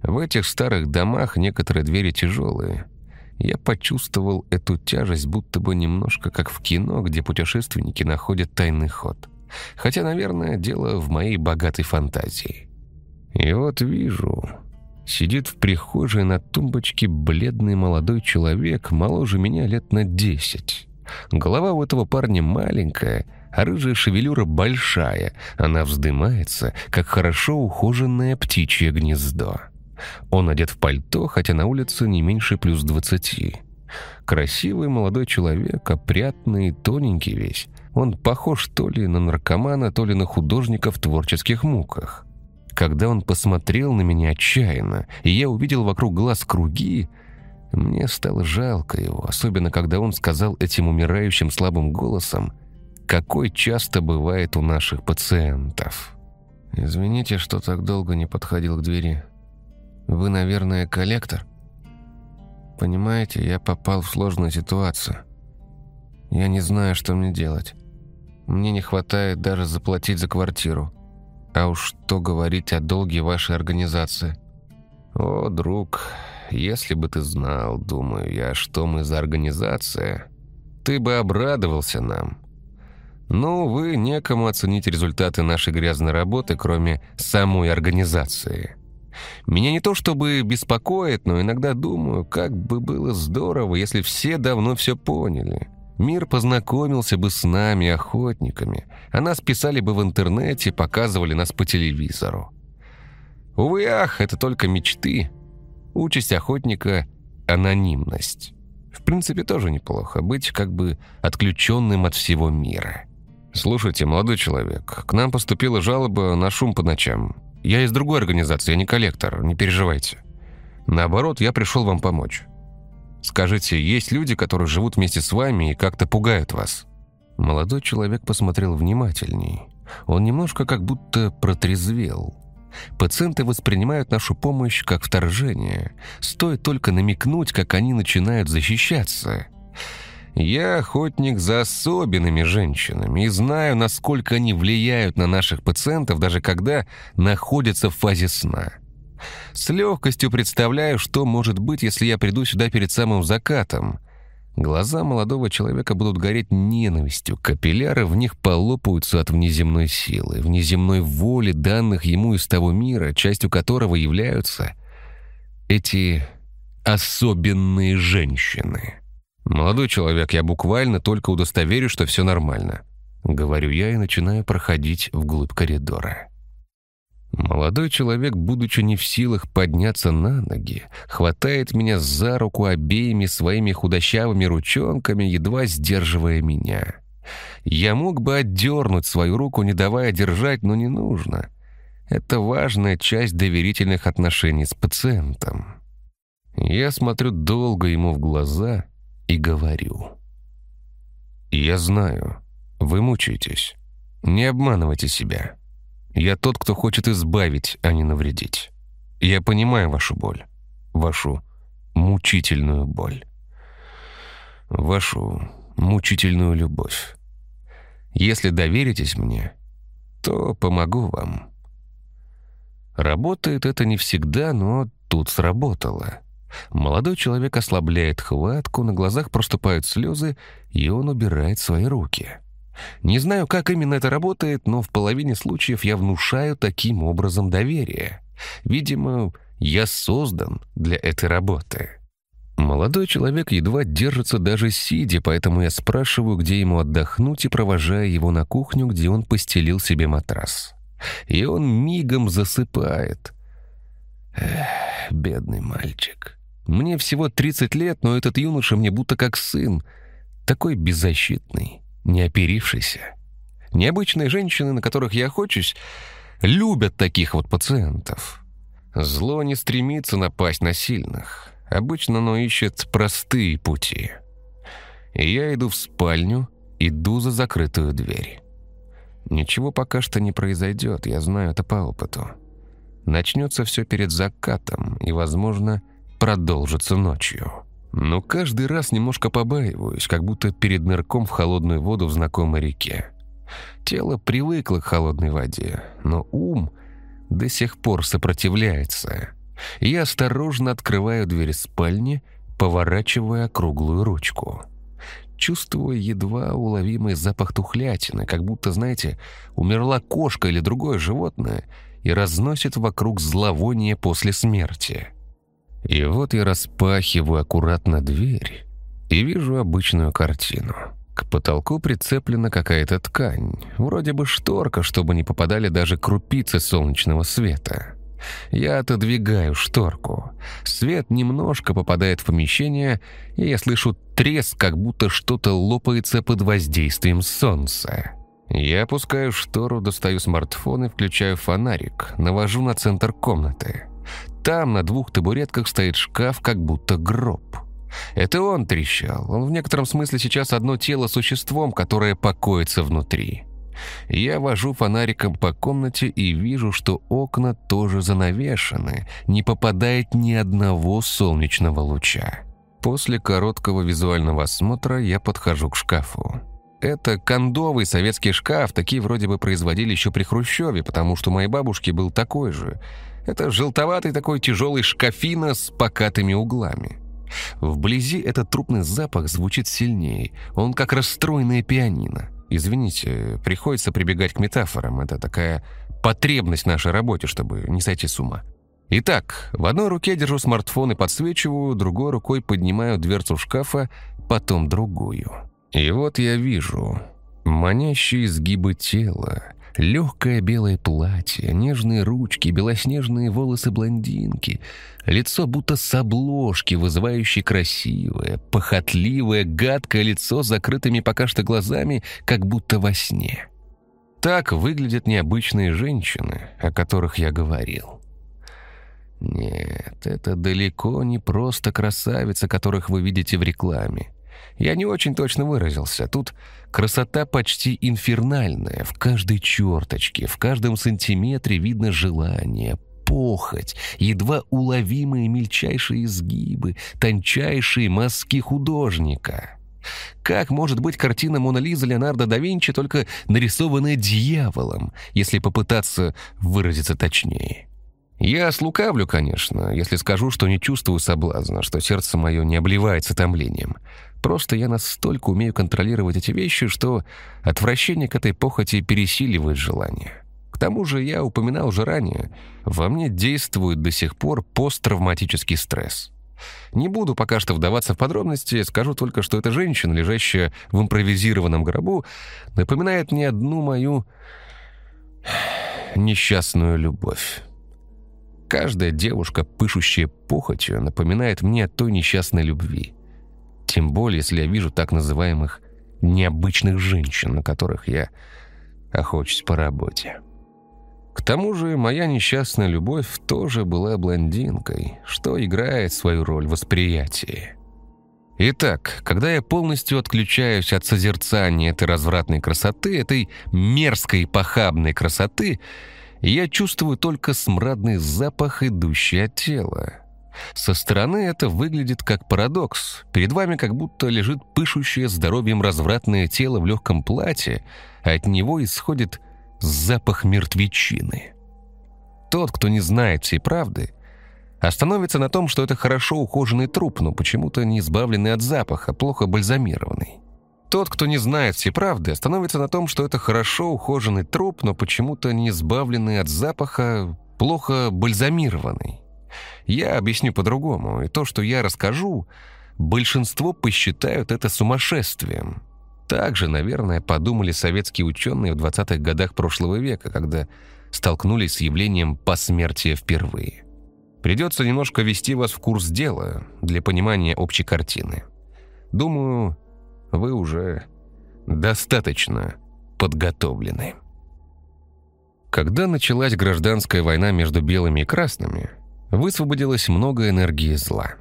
S4: В этих старых домах некоторые двери тяжелые – я почувствовал эту тяжесть, будто бы немножко как в кино, где путешественники находят тайный ход. Хотя, наверное, дело в моей богатой фантазии. И вот вижу, сидит в прихожей на тумбочке бледный молодой человек, моложе меня лет на десять. Голова у этого парня маленькая, а рыжая шевелюра большая. Она вздымается, как хорошо ухоженное птичье гнездо. Он одет в пальто, хотя на улице не меньше плюс двадцати. Красивый молодой человек, опрятный, тоненький весь. Он похож то ли на наркомана, то ли на художника в творческих муках. Когда он посмотрел на меня отчаянно, и я увидел вокруг глаз круги, мне стало жалко его, особенно когда он сказал этим умирающим слабым голосом, какой часто бывает у наших пациентов. «Извините, что так долго не подходил к двери», вы, наверное, коллектор? Понимаете, я попал в сложную ситуацию. Я не знаю, что мне делать. Мне не хватает даже заплатить за квартиру. А уж что говорить о долге вашей организации. О, друг, если бы ты знал, думаю я, что мы за организация, ты бы обрадовался нам. Но, вы некому оценить результаты нашей грязной работы, кроме самой организации. Меня не то чтобы беспокоит, но иногда думаю, как бы было здорово, если все давно все поняли. Мир познакомился бы с нами, охотниками, а нас писали бы в интернете, показывали нас по телевизору. Увы, ах, это только мечты. Участь охотника – анонимность. В принципе, тоже неплохо. Быть как бы отключенным от всего мира. «Слушайте, молодой человек, к нам поступила жалоба на шум по ночам. Я из другой организации, я не коллектор, не переживайте. Наоборот, я пришел вам помочь. Скажите, есть люди, которые живут вместе с вами и как-то пугают вас?» Молодой человек посмотрел внимательней. Он немножко как будто протрезвел. Пациенты воспринимают нашу помощь как вторжение. Стоит только намекнуть, как они начинают защищаться. Я охотник за особенными женщинами и знаю, насколько они влияют на наших пациентов, даже когда находятся в фазе сна. С легкостью представляю, что может быть, если я приду сюда перед самым закатом. Глаза молодого человека будут гореть ненавистью, капилляры в них полопаются от внеземной силы, внеземной воли, данных ему из того мира, частью которого являются эти особенные женщины. «Молодой человек, я буквально только удостоверю, что все нормально», — говорю я и начинаю проходить вглубь коридора. Молодой человек, будучи не в силах подняться на ноги, хватает меня за руку обеими своими худощавыми ручонками, едва сдерживая меня. Я мог бы отдернуть свою руку, не давая держать, но не нужно. Это важная часть доверительных отношений с пациентом. Я смотрю долго ему в глаза и говорю. «Я знаю, вы мучаетесь. Не обманывайте себя». Я тот, кто хочет избавить, а не навредить. Я понимаю вашу боль. Вашу мучительную боль. Вашу мучительную любовь. Если доверитесь мне, то помогу вам. Работает это не всегда, но тут сработало. Молодой человек ослабляет хватку, на глазах проступают слезы, и он убирает свои руки. Не знаю, как именно это работает, но в половине случаев я внушаю таким образом доверие. Видимо, я создан для этой работы. Молодой человек едва держится даже сидя, поэтому я спрашиваю, где ему отдохнуть, и провожаю его на кухню, где он постелил себе матрас. И он мигом засыпает. Эх, бедный мальчик. Мне всего 30 лет, но этот юноша мне будто как сын, такой беззащитный не оперившийся. Необычные женщины, на которых я охочусь, любят таких вот пациентов. Зло не стремится напасть на сильных. Обычно оно ищет простые пути. Я иду в спальню, иду за закрытую дверь. Ничего пока что не произойдет, я знаю это по опыту. Начнется все перед закатом и, возможно, продолжится ночью. Но каждый раз немножко побаиваюсь, как будто перед нырком в холодную воду в знакомой реке. Тело привыкло к холодной воде, но ум до сих пор сопротивляется. Я осторожно открываю дверь спальни, поворачивая круглую ручку. Чувствую едва уловимый запах тухлятины, как будто, знаете, умерла кошка или другое животное и разносит вокруг зловоние после смерти. И вот я распахиваю аккуратно дверь и вижу обычную картину. К потолку прицеплена какая-то ткань, вроде бы шторка, чтобы не попадали даже крупицы солнечного света. Я отодвигаю шторку. Свет немножко попадает в помещение, и я слышу треск, как будто что-то лопается под воздействием солнца. Я опускаю штору, достаю смартфон и включаю фонарик, навожу на центр комнаты. Там на двух табуретках стоит шкаф, как будто гроб. Это он трещал. Он в некотором смысле сейчас одно тело существом, которое покоится внутри. Я вожу фонариком по комнате и вижу, что окна тоже занавешены, не попадает ни одного солнечного луча. После короткого визуального осмотра я подхожу к шкафу. Это кондовый советский шкаф, такие вроде бы производили еще при Хрущеве, потому что моей бабушки был такой же. Это желтоватый такой тяжелый шкафина с покатыми углами. Вблизи этот трупный запах звучит сильнее. Он как расстроенное пианино. Извините, приходится прибегать к метафорам. Это такая потребность нашей работе, чтобы не сойти с ума. Итак, в одной руке держу смартфон и подсвечиваю, другой рукой поднимаю дверцу шкафа, потом другую. И вот я вижу манящие изгибы тела,
S3: Легкое белое платье, нежные ручки, белоснежные волосы блондинки, лицо будто с обложки, вызывающее красивое, похотливое, гадкое лицо с закрытыми пока что глазами, как будто во сне. Так выглядят необычные женщины, о которых я говорил. Нет, это далеко не просто красавицы, которых вы видите в рекламе. Я не очень точно выразился. Тут красота почти инфернальная. В каждой черточке, в каждом сантиметре видно желание, похоть, едва уловимые мельчайшие изгибы, тончайшие мазки художника. Как может быть картина «Мона Лиза» Леонардо да Винчи, только нарисованная дьяволом, если попытаться выразиться точнее? Я слукавлю, конечно, если скажу, что не чувствую соблазна, что сердце мое не обливается томлением. Просто я настолько умею контролировать эти вещи, что отвращение к этой похоти пересиливает желание. К тому же, я упоминал уже ранее, во мне действует до сих пор посттравматический стресс. Не буду пока что вдаваться в подробности, скажу только, что эта женщина, лежащая в импровизированном гробу, напоминает мне одну мою несчастную любовь. Каждая девушка, пышущая похотью, напоминает мне о той несчастной любви. Тем более, если я вижу так называемых необычных женщин, на которых я охочусь по работе. К тому же моя несчастная любовь тоже была блондинкой, что играет свою роль в восприятии. Итак, когда я полностью отключаюсь от созерцания этой развратной красоты, этой мерзкой похабной красоты, я чувствую только смрадный запах, идущий от тела. Со стороны это выглядит как парадокс. Перед вами как будто лежит пышущее здоровьем развратное тело в легком платье, а от него исходит запах мертвечины. Тот, кто не знает всей правды, остановится на том, что это хорошо ухоженный труп, но почему-то не избавленный от запаха, плохо бальзамированный. Тот, кто не знает всей правды, остановится на том, что это хорошо ухоженный труп, но почему-то не избавленный от запаха, плохо бальзамированный. Я объясню по-другому, и то, что я расскажу, большинство посчитают это сумасшествием. Так же, наверное, подумали советские ученые в 20-х годах прошлого века, когда столкнулись с явлением посмертия впервые. Придется немножко ввести вас в курс дела для понимания общей картины. Думаю, вы уже достаточно подготовлены. Когда началась гражданская война между белыми и красными, высвободилось много энергии зла.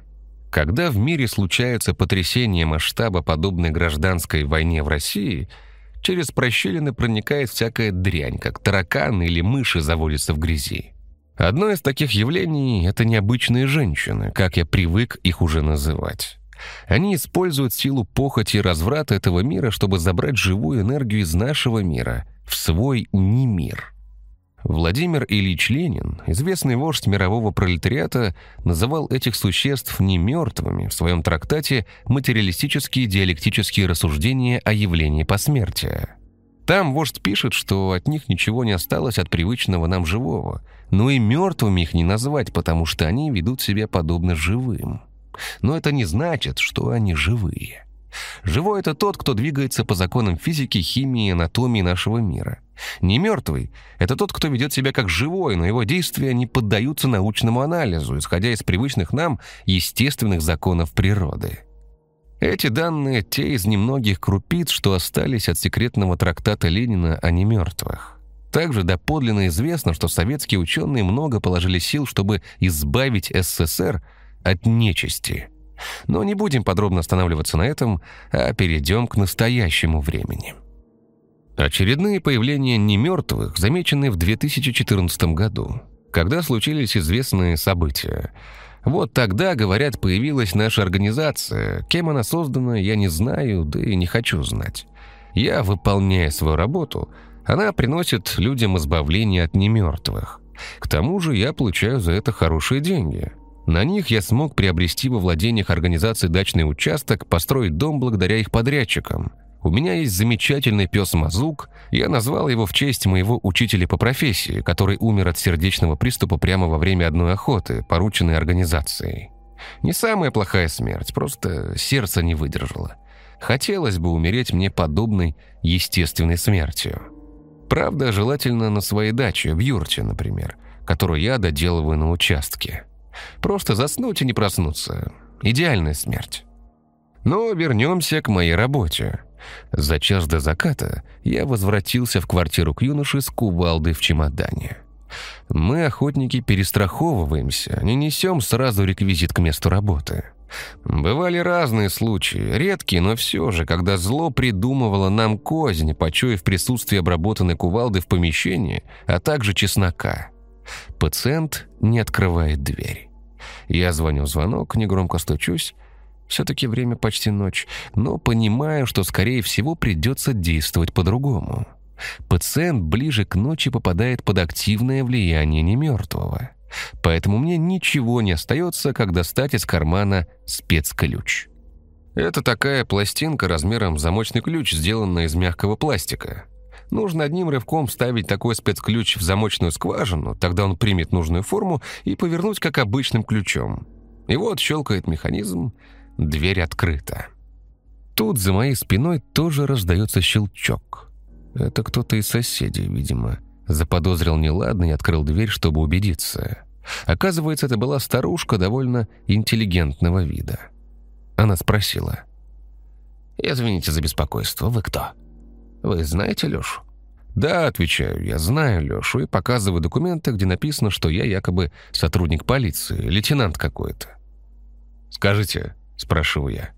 S3: Когда в мире случаются потрясения масштаба, подобной гражданской войне в России, через прощелины проникает всякая дрянь, как тараканы или мыши заводятся в грязи. Одно из таких явлений — это необычные женщины, как я привык их уже называть. Они используют силу похоти и разврата этого мира, чтобы забрать живую энергию из нашего мира в свой немир. Владимир Ильич Ленин, известный вождь мирового пролетариата, называл этих существ не мертвыми в своем трактате «Материалистические диалектические рассуждения о явлении посмертия». Там вождь пишет, что от них ничего не осталось от привычного нам живого, но и мертвыми их не назвать, потому что они ведут себя подобно живым. Но это не значит, что они живые. Живой — это тот, кто двигается по законам физики, химии анатомии нашего мира. Не мертвый — это тот, кто ведет себя как живой, но его действия не поддаются научному анализу, исходя из привычных нам естественных законов природы. Эти данные — те из немногих крупиц, что остались от секретного трактата Ленина о немертвых. Также доподлинно известно, что советские ученые много положили сил, чтобы избавить СССР от нечисти. Но не будем подробно останавливаться на этом, а перейдем к настоящему времени. Очередные появления немертвых замечены в 2014 году, когда случились известные события. Вот тогда, говорят, появилась наша организация. Кем она создана, я не знаю, да и не хочу знать. Я, выполняя свою работу, она приносит людям избавление от немертвых. К тому же я получаю за это хорошие деньги – на них я смог приобрести во владениях организации дачный участок, построить дом благодаря их подрядчикам. У меня есть замечательный пес Мазук, я назвал его в честь моего учителя по профессии, который умер от сердечного приступа прямо во время одной охоты, порученной организацией. Не самая плохая смерть, просто сердце не выдержало. Хотелось бы умереть мне подобной естественной смертью.
S4: Правда, желательно на своей даче, в юрте, например, которую я доделываю на участке. Просто заснуть и не проснуться. Идеальная смерть. Но вернемся к моей работе. За час до заката я возвратился в квартиру к юноше с кувалдой в чемодане. Мы, охотники, перестраховываемся, не несем сразу реквизит к месту работы. Бывали разные случаи, редкие, но все же, когда зло придумывало нам кознь, почуяв присутствие обработанной кувалды в помещении, а также чеснока. Пациент не открывает дверь. Я звоню в звонок, негромко стучусь. Все-таки время почти ночь, но понимаю, что, скорее всего, придется действовать по-другому. Пациент ближе к ночи попадает под активное влияние немертвого. Поэтому мне ничего не остается, как достать из кармана спецключ. Это такая пластинка размером замочный ключ, сделанная из мягкого пластика. Нужно одним рывком вставить такой спецключ в замочную скважину, тогда он примет нужную форму и повернуть как обычным ключом. И вот щелкает механизм, дверь открыта. Тут за моей спиной тоже раздается щелчок. Это кто-то из соседей, видимо. Заподозрил неладно и открыл дверь, чтобы убедиться. Оказывается, это была старушка довольно интеллигентного вида. Она спросила. «Извините за беспокойство, вы кто? Вы знаете Лешу?» «Да», — отвечаю, — «я знаю Лешу» и показываю документы, где написано, что я якобы сотрудник полиции, лейтенант какой-то. «Скажите», — спрашиваю я,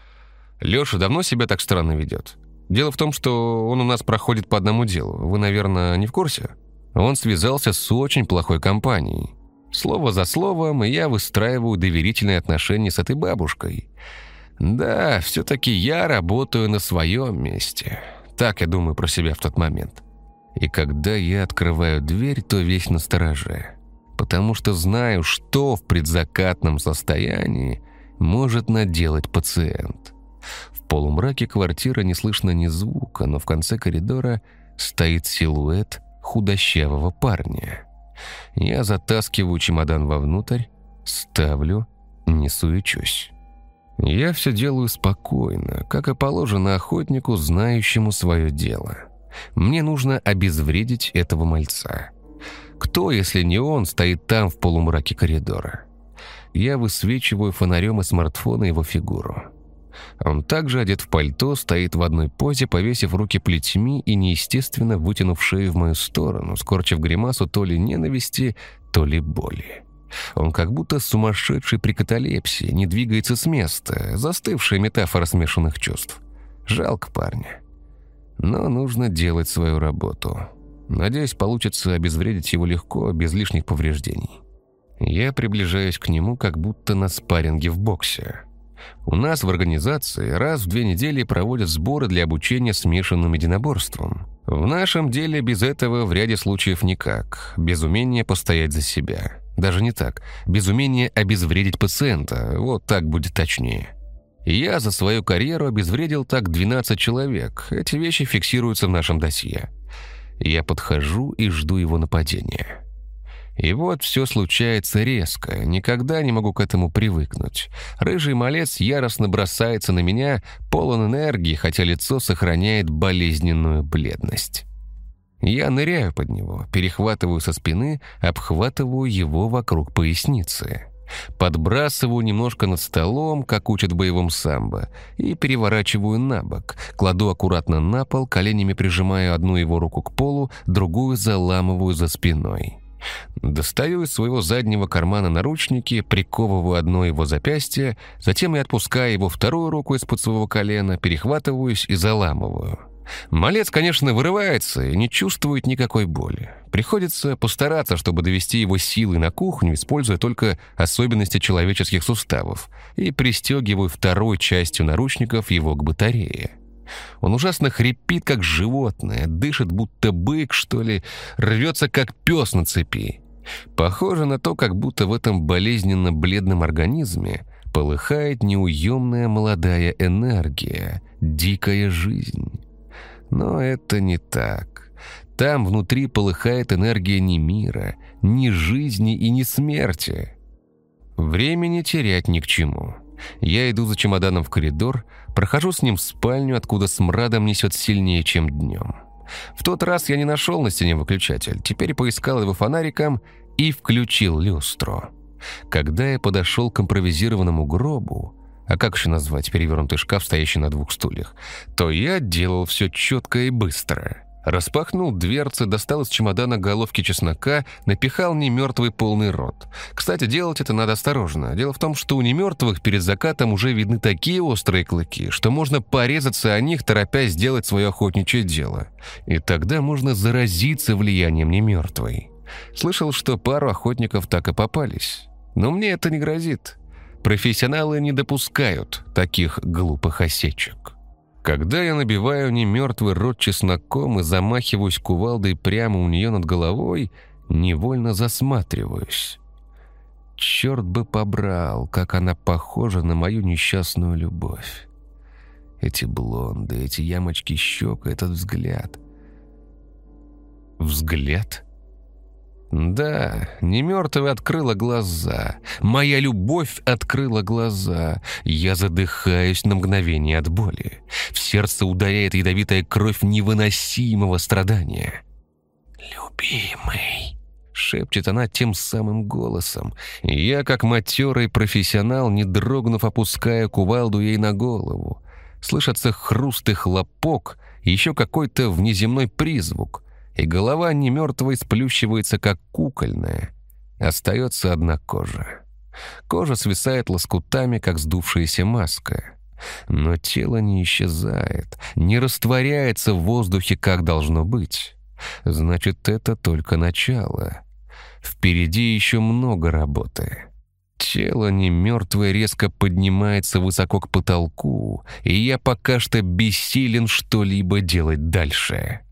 S4: — «Леша давно себя так странно ведет? Дело в том, что он у нас проходит по одному делу. Вы, наверное, не в курсе? Он связался с очень плохой компанией. Слово за словом, я выстраиваю доверительные отношения с этой бабушкой. Да, все-таки я работаю на своем месте. Так я думаю про себя в тот момент. И когда я открываю дверь, то весь настороже. Потому что знаю, что в предзакатном состоянии может наделать пациент полумраке квартиры не слышно ни звука, но в конце коридора стоит силуэт худощавого парня. Я затаскиваю чемодан вовнутрь, ставлю, не суечусь. Я все делаю спокойно, как и положено охотнику, знающему свое дело. Мне нужно обезвредить этого мальца. Кто, если не он, стоит там в полумраке коридора? Я высвечиваю фонарем из смартфона его фигуру. Он также одет в пальто, стоит в одной позе, повесив руки плетьми и неестественно вытянув шею в мою сторону, скорчив гримасу то ли ненависти, то ли боли. Он как будто сумасшедший при каталепсии, не двигается с места, застывшая метафора смешанных чувств. Жалко парня. Но нужно делать свою работу. Надеюсь, получится обезвредить его легко, без лишних повреждений. Я приближаюсь к нему, как будто на спарринге в боксе. У нас в организации раз в две недели проводят сборы для обучения смешанным единоборствам. В нашем деле без этого в ряде случаев никак, без умения постоять за себя. Даже не так, без умения обезвредить пациента, вот так будет точнее. Я за свою карьеру обезвредил так 12 человек, эти вещи фиксируются в нашем досье. Я подхожу и жду его нападения. И вот все случается резко, никогда не могу к этому привыкнуть. Рыжий малец яростно бросается на меня, полон энергии, хотя лицо сохраняет болезненную бледность. Я ныряю под него, перехватываю со спины, обхватываю его вокруг поясницы. Подбрасываю немножко над столом, как учат в боевом самбо, и переворачиваю на бок. Кладу аккуратно на пол, коленями прижимаю одну его руку к полу, другую заламываю за спиной. Достаю из своего заднего кармана наручники, приковываю одно его запястье, затем я отпускаю его вторую руку из-под своего колена, перехватываюсь и заламываю. Малец, конечно, вырывается и не чувствует никакой боли. Приходится постараться, чтобы довести его силой на кухню, используя только особенности человеческих суставов, и пристегиваю второй частью наручников его к батарее. Он ужасно хрипит, как животное, дышит, будто бык, что ли, рвется, как пес на цепи. Похоже на то, как будто в этом болезненно-бледном организме полыхает неуемная молодая энергия, дикая жизнь. Но это не так. Там внутри полыхает энергия не мира, ни жизни и ни смерти. Времени терять ни к чему. Я иду за чемоданом в коридор, прохожу с ним в спальню, откуда смрадом несет сильнее, чем днем. В тот раз я не нашел на стене выключатель, теперь поискал его фонариком и включил люстру. Когда я подошел к импровизированному гробу, а как еще назвать перевернутый шкаф, стоящий на двух стульях, то я делал все четко и быстро. Распахнул дверцы, достал из чемодана головки чеснока, напихал немертвый полный рот. Кстати, делать это надо осторожно. Дело в том, что у немертвых перед закатом уже видны такие острые клыки, что можно порезаться о них, торопясь сделать свое охотничье дело. И тогда можно заразиться влиянием немертвой. Слышал, что пару охотников так и попались. Но мне это не грозит. Профессионалы не допускают таких глупых осечек. Когда я набиваю немертвый рот чесноком и замахиваюсь кувалдой прямо у нее над головой, невольно засматриваюсь. Черт бы побрал, как она похожа на мою несчастную любовь. Эти блонды, эти ямочки щек, этот взгляд. Взгляд? Да, немертвая открыла глаза. Моя любовь открыла глаза. Я задыхаюсь на мгновение от боли. В сердце ударяет ядовитая кровь невыносимого страдания. «Любимый», — шепчет она тем самым голосом. Я, как матерый профессионал, не дрогнув, опуская кувалду ей на голову. Слышится хруст и хлопок, еще какой-то внеземной призвук и голова немертвой сплющивается, как кукольная. Остается одна кожа. Кожа свисает лоскутами, как сдувшаяся маска. Но тело не исчезает, не растворяется в воздухе, как должно быть. Значит, это только начало. Впереди еще много работы. Тело не мертвое резко поднимается высоко к потолку, и я пока что бессилен что-либо делать дальше.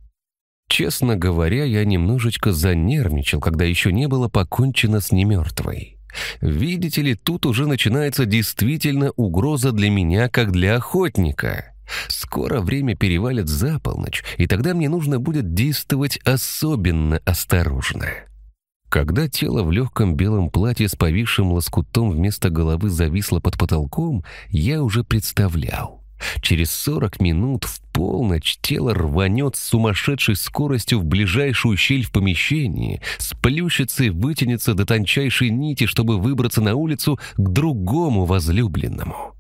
S4: Честно говоря, я немножечко занервничал, когда еще не было покончено с немертвой. Видите ли, тут уже начинается действительно угроза для меня, как для охотника. Скоро время перевалит за полночь, и тогда мне нужно будет действовать особенно осторожно. Когда тело в легком белом платье с повисшим лоскутом вместо головы зависло под потолком, я уже представлял. Через 40 минут в полночь тело рванет с сумасшедшей скоростью в ближайшую щель в помещении, сплющится и вытянется до тончайшей нити, чтобы выбраться на улицу к другому возлюбленному.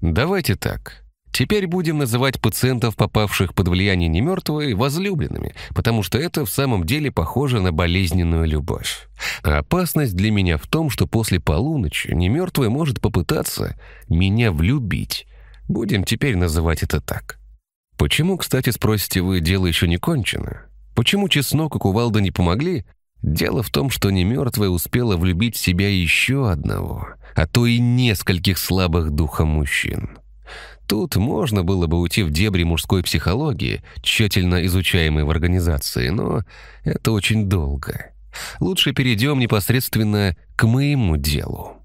S4: Давайте так. Теперь будем называть пациентов, попавших под влияние немертвой, возлюбленными, потому что это в самом деле похоже на болезненную любовь. А опасность для меня в том, что после полуночи немертвая может попытаться меня влюбить, Будем теперь называть это так. Почему, кстати, спросите вы, дело еще не кончено? Почему чеснок и кувалда не помогли? Дело в том, что немертвая успела влюбить в себя еще одного, а то и нескольких слабых духом мужчин. Тут можно было бы уйти в дебри мужской психологии, тщательно изучаемой в организации, но это очень долго. Лучше перейдем непосредственно к моему делу.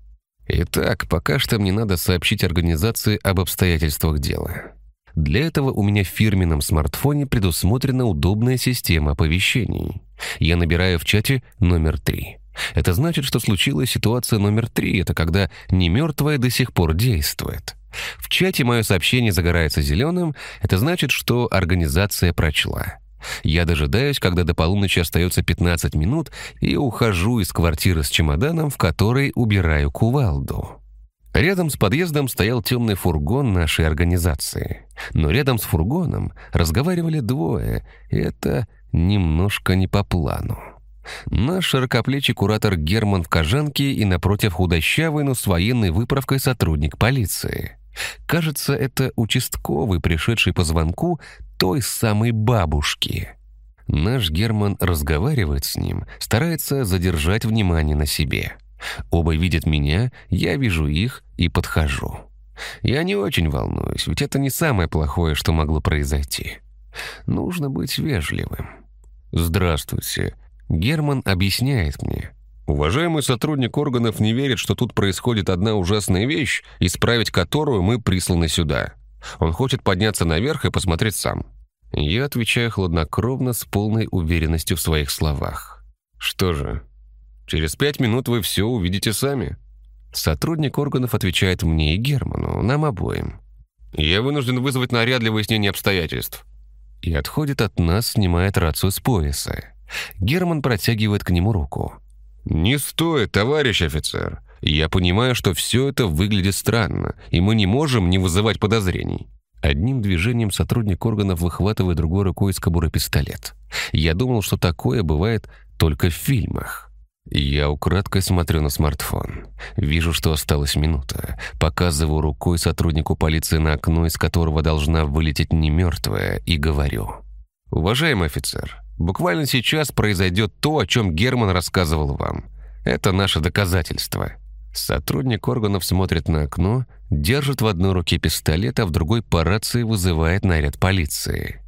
S4: Итак, пока что мне надо сообщить организации об обстоятельствах дела. Для этого у меня в фирменном смартфоне предусмотрена удобная система оповещений. Я набираю в чате номер три. Это значит, что случилась ситуация номер три. Это когда не мертвая до сих пор действует. В чате мое сообщение загорается зеленым. Это значит, что организация прочла. Я дожидаюсь, когда до полуночи остается 15 минут, и ухожу из квартиры с чемоданом, в которой убираю кувалду. Рядом с подъездом стоял темный фургон нашей организации. Но рядом с фургоном разговаривали двое, и это немножко не по плану. Наш широкоплечий куратор Герман в кожанке и напротив худощавый, но с военной выправкой сотрудник полиции. Кажется, это участковый, пришедший по звонку той самой бабушки. Наш Герман разговаривает с ним, старается задержать внимание на себе. Оба видят меня, я вижу их и подхожу. Я не очень волнуюсь, ведь это не самое плохое, что могло произойти. Нужно быть вежливым. «Здравствуйте». Герман объясняет мне. Уважаемый сотрудник органов не верит, что тут происходит одна ужасная вещь, исправить которую мы присланы сюда. Он хочет подняться наверх и посмотреть сам. Я отвечаю хладнокровно, с полной уверенностью в своих словах. Что же, через пять минут вы все увидите сами. Сотрудник органов отвечает мне и Герману, нам обоим. Я вынужден вызвать наряд для выяснения обстоятельств. и отходит от нас, снимает рацию с пояса. Герман протягивает к нему руку. «Не стоит, товарищ офицер. Я понимаю, что все это выглядит странно, и мы не можем не вызывать подозрений». Одним движением сотрудник органов выхватывает другой рукой из кобуры пистолет. Я думал, что такое бывает только в фильмах. Я украдкой смотрю на смартфон. Вижу, что осталась минута. Показываю рукой сотруднику полиции на окно, из которого должна вылететь немертвая, и говорю. «Уважаемый офицер, буквально сейчас произойдет то, о чем Герман рассказывал вам. Это наше доказательство». Сотрудник органов смотрит на окно, держит в одной руке пистолет, а в другой по рации вызывает наряд полиции.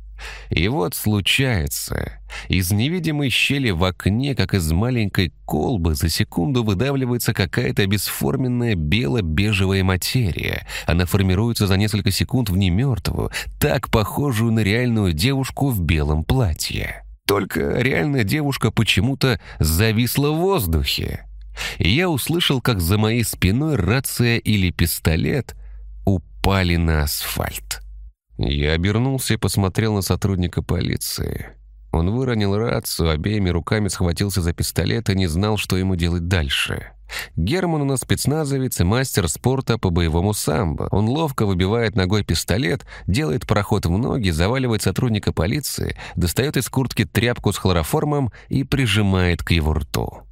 S4: И вот случается. Из невидимой щели в окне, как из маленькой колбы, за секунду выдавливается какая-то бесформенная бело-бежевая материя. Она формируется за несколько секунд в немертвую, так похожую на реальную девушку в белом платье. Только реальная девушка почему-то зависла в воздухе. И я услышал, как за моей спиной рация или пистолет упали на асфальт. Я обернулся и посмотрел на сотрудника полиции. Он выронил рацию, обеими руками схватился за пистолет и не знал, что ему делать дальше. Герман у нас спецназовец и мастер спорта по боевому самбо. Он ловко выбивает ногой пистолет, делает проход в ноги, заваливает сотрудника полиции, достает из куртки тряпку с хлороформом и прижимает к его рту.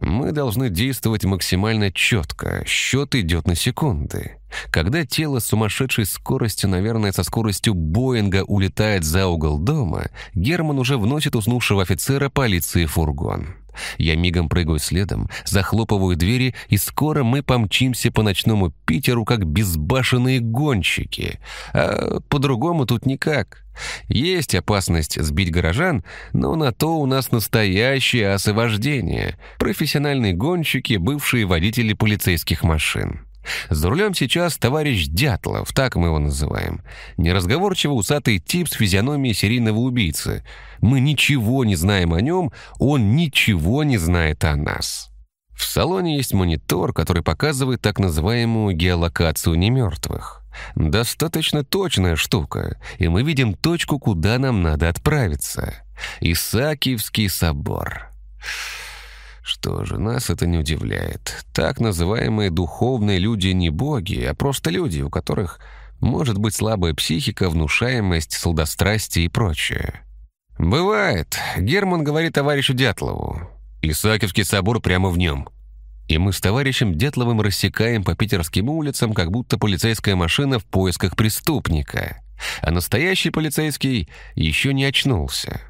S4: Мы должны действовать максимально четко, счет идет на секунды. Когда тело с сумасшедшей скоростью, наверное, со скоростью Боинга улетает за угол дома, Герман уже вносит уснувшего офицера полиции фургон. Я мигом прыгаю следом, захлопываю двери, и скоро мы помчимся по ночному Питеру, как безбашенные гонщики. А по-другому тут никак. Есть опасность сбить горожан, но на то у нас настоящие асы вождения, профессиональные гонщики, бывшие водители полицейских машин. За рулем сейчас товарищ Дятлов, так мы его называем. Неразговорчиво усатый тип с физиономией серийного убийцы. Мы ничего не знаем о нем, он ничего не знает о нас. В салоне есть монитор, который показывает так называемую геолокацию немертвых. Достаточно точная штука, и мы видим точку, куда нам надо отправиться. Исаакиевский собор. Что же, нас это не удивляет. Так называемые духовные люди не боги, а просто люди, у которых может быть слабая психика, внушаемость, сладострастие и прочее. «Бывает», — Герман говорит товарищу Дятлову. «Исаакиевский собор прямо в нем». И мы с товарищем Дятловым рассекаем по питерским улицам, как будто полицейская машина в поисках преступника. А настоящий полицейский еще не очнулся.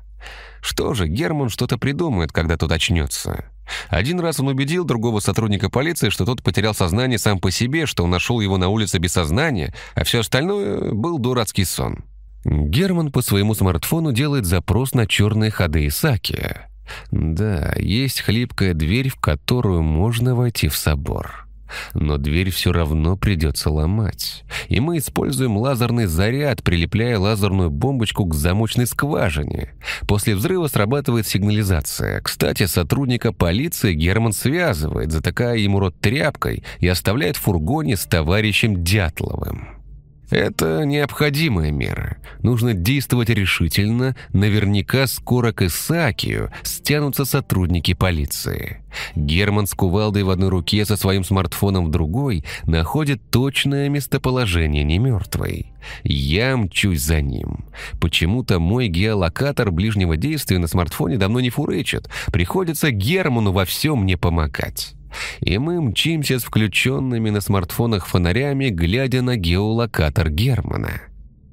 S4: Что же, Герман что-то придумает, когда тот очнется. Один раз он убедил другого сотрудника полиции, что тот потерял сознание сам по себе, что он нашел его на улице без сознания, а все остальное был дурацкий сон. Герман по своему смартфону делает запрос на черные ходы Исакия. Да, есть хлипкая дверь, в которую можно войти в собор. Но дверь все равно придется ломать. И мы используем лазерный заряд, прилепляя лазерную бомбочку к замочной скважине. После взрыва срабатывает сигнализация. Кстати, сотрудника полиции Герман связывает, затыкая ему рот тряпкой и оставляет в фургоне с товарищем Дятловым. Это необходимая мера. Нужно действовать решительно. Наверняка скоро к Исаакию стянутся сотрудники полиции. Герман с кувалдой в одной руке со своим смартфоном в другой находит точное местоположение немертвой. Я мчусь за ним. Почему-то мой геолокатор ближнего действия на смартфоне давно не фурычит. Приходится Герману во всем мне помогать и мы мчимся с включенными на смартфонах фонарями, глядя на геолокатор Германа.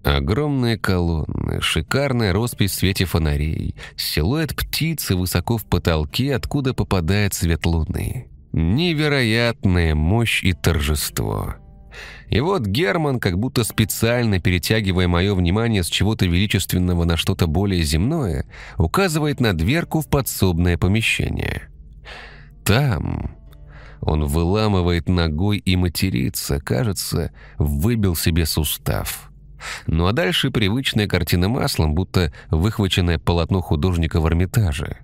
S4: Огромные колонны, шикарная роспись в свете фонарей, силуэт птицы высоко в потолке, откуда попадает свет луны. Невероятная мощь и торжество. И вот Герман, как будто специально перетягивая мое внимание с чего-то величественного на что-то более земное, указывает на дверку в подсобное помещение. Там, он выламывает ногой и матерится, кажется, выбил себе сустав. Ну а дальше привычная картина маслом, будто выхваченное полотно художника в Эрмитаже.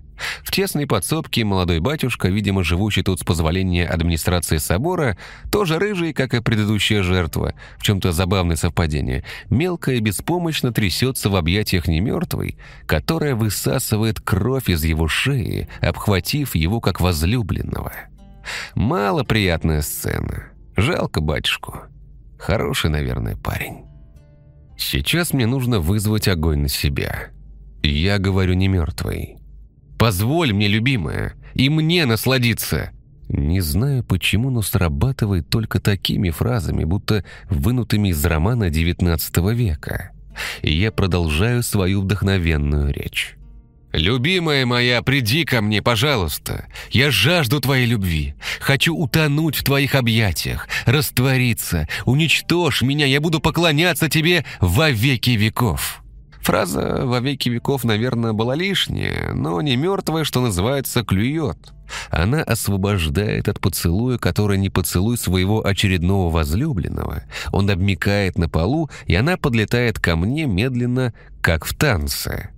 S4: В тесной подсобке молодой батюшка, видимо, живущий тут с позволения администрации собора, тоже рыжий, как и предыдущая жертва, в чем-то забавное совпадение, мелко и беспомощно трясется в объятиях немертвой, которая высасывает кровь из его шеи, обхватив его как возлюбленного. Мало приятная сцена. Жалко батюшку. Хороший, наверное, парень. Сейчас мне нужно вызвать огонь на себя. Я говорю не мертвый. Позволь мне, любимая, и мне насладиться. Не знаю почему, но срабатывает только такими фразами, будто вынутыми из романа XIX века. И я продолжаю свою вдохновенную речь. «Любимая моя, приди ко мне, пожалуйста. Я жажду твоей любви. Хочу утонуть в твоих объятиях, раствориться. Уничтожь меня, я буду поклоняться тебе во веки веков». Фраза «во веки веков», наверное, была лишняя, но не мертвая, что называется, клюет. Она освобождает от поцелуя, который не поцелуй своего очередного возлюбленного. Он обмикает на полу, и она подлетает ко мне медленно, как в танце.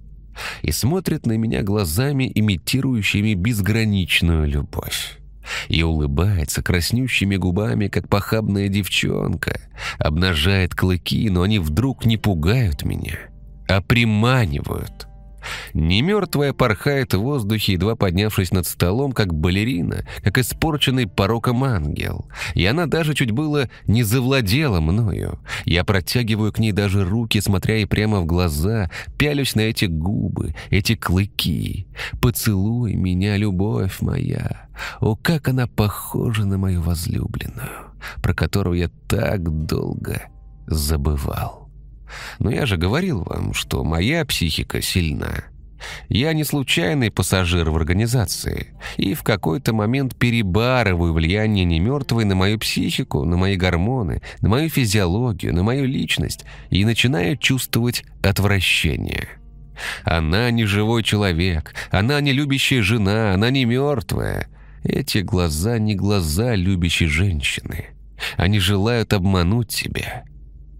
S4: И смотрит на меня глазами, имитирующими безграничную любовь и улыбается краснющими губами, как похабная девчонка, обнажает клыки, но они вдруг не пугают меня а приманивают. Немертвая порхает в воздухе, едва поднявшись над столом, как балерина, как испорченный пороком ангел. И она даже чуть было не завладела мною. Я протягиваю к ней даже руки, смотря ей прямо в глаза, пялюсь на эти губы, эти клыки. «Поцелуй меня, любовь моя!» О, как она похожа на мою возлюбленную, про которую я так долго забывал. Но я же говорил вам, что моя психика сильна. Я не случайный пассажир в организации, и в какой-то момент перебарываю влияние немертвой на мою психику, на мои гормоны, на мою физиологию, на мою личность, и начинаю чувствовать отвращение. Она не живой человек, она не любящая жена, она не мертвая. Эти глаза не глаза любящей женщины. Они желают обмануть тебя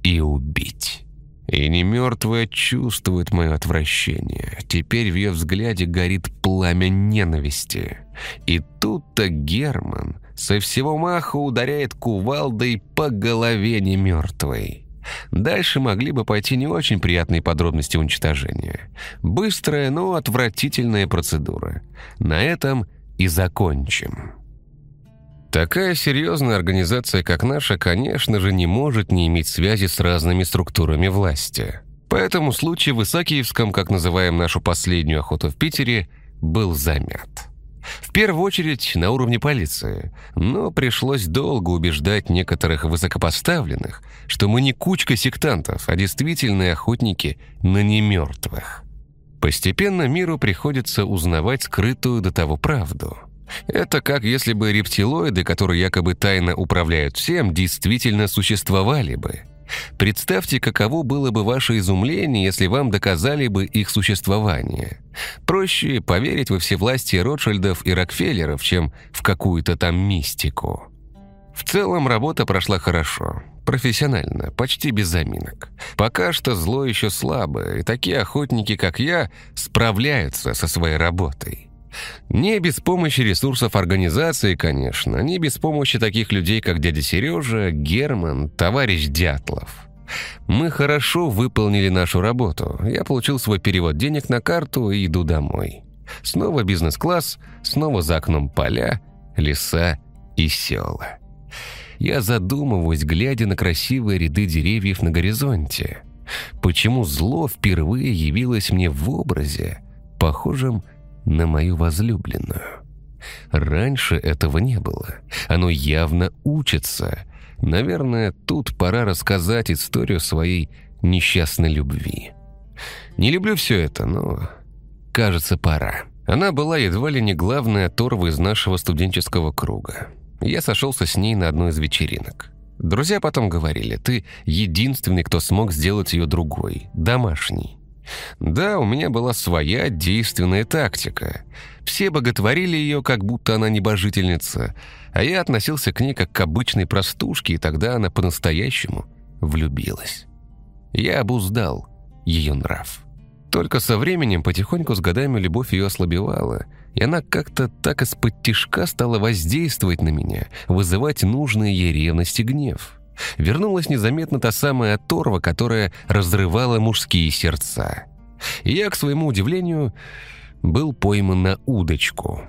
S4: и убить». И не мертвая чувствует мое отвращение. Теперь в ее взгляде горит пламя ненависти. И тут-то Герман со всего маха ударяет кувалдой по голове немертвой. Дальше могли бы пойти не очень приятные подробности уничтожения. Быстрая, но отвратительная процедура. На этом и закончим. Такая серьезная организация, как наша, конечно же, не может не иметь связи с разными структурами власти. Поэтому случай в Исаакиевском, как называем нашу последнюю охоту в Питере, был замят. В первую очередь на уровне полиции, но пришлось долго убеждать некоторых высокопоставленных, что мы не кучка сектантов, а действительные охотники на немертвых. Постепенно миру приходится узнавать скрытую до того правду – это как если бы рептилоиды, которые якобы тайно управляют всем, действительно существовали бы. Представьте, каково было бы ваше изумление, если вам доказали бы их существование. Проще поверить во всевластие Ротшильдов и Рокфеллеров, чем в какую-то там мистику. В целом работа прошла хорошо, профессионально, почти без заминок. Пока что зло еще слабо, и такие охотники, как я, справляются со своей работой. Не без помощи ресурсов организации, конечно, не без помощи таких людей, как дядя Сережа, Герман, товарищ Дятлов. Мы хорошо выполнили нашу работу. Я получил свой перевод денег на карту и иду домой. Снова бизнес-класс, снова за окном поля, леса и села. Я задумываюсь, глядя на красивые ряды деревьев на горизонте. Почему зло впервые явилось мне в образе, похожем на мою возлюбленную. Раньше этого не было. Оно явно учится. Наверное, тут пора рассказать историю своей несчастной любви. Не люблю все это, но, кажется, пора. Она была едва ли не главная оторва из нашего студенческого круга. Я сошелся с ней на одной из вечеринок. Друзья потом говорили, ты единственный, кто смог сделать ее другой, домашней. Да, у меня была своя действенная тактика. Все боготворили ее, как будто она небожительница, а я относился к ней как к обычной простушке, и тогда она по-настоящему влюбилась. Я обуздал ее нрав. Только со временем, потихоньку с годами, любовь ее ослабевала, и она как-то так из-под тишка стала воздействовать на меня, вызывать нужные ей ревность и гнев. Вернулась незаметно та самая оторва, которая разрывала мужские сердца. Я, к своему удивлению, был пойман на удочку.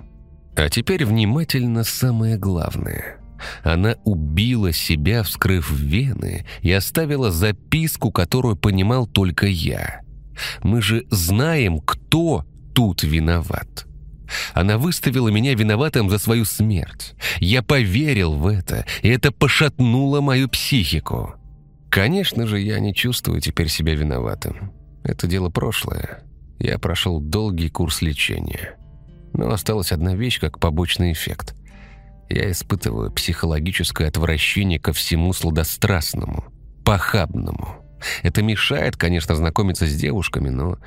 S4: А теперь внимательно самое главное. Она убила себя, вскрыв вены, и оставила записку, которую понимал только я. Мы же знаем, кто тут виноват. Она выставила меня виноватым за свою смерть. Я поверил в это, и это пошатнуло мою психику. Конечно же, я не чувствую теперь себя виноватым. Это дело прошлое. Я прошел долгий курс лечения. Но осталась одна вещь как побочный эффект. Я испытываю психологическое отвращение ко всему сладострастному, похабному. Это мешает, конечно, знакомиться с девушками, но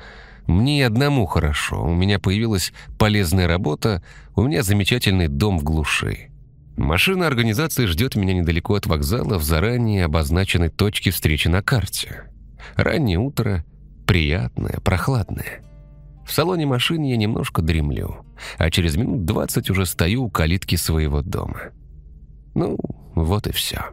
S4: мне и одному хорошо. У меня появилась полезная работа, у меня замечательный дом в глуши. Машина организации ждет меня недалеко от вокзала в заранее обозначенной точке встречи на карте. Раннее утро, приятное, прохладное. В салоне машины я немножко дремлю, а через минут двадцать уже стою у калитки своего дома. Ну, вот и все.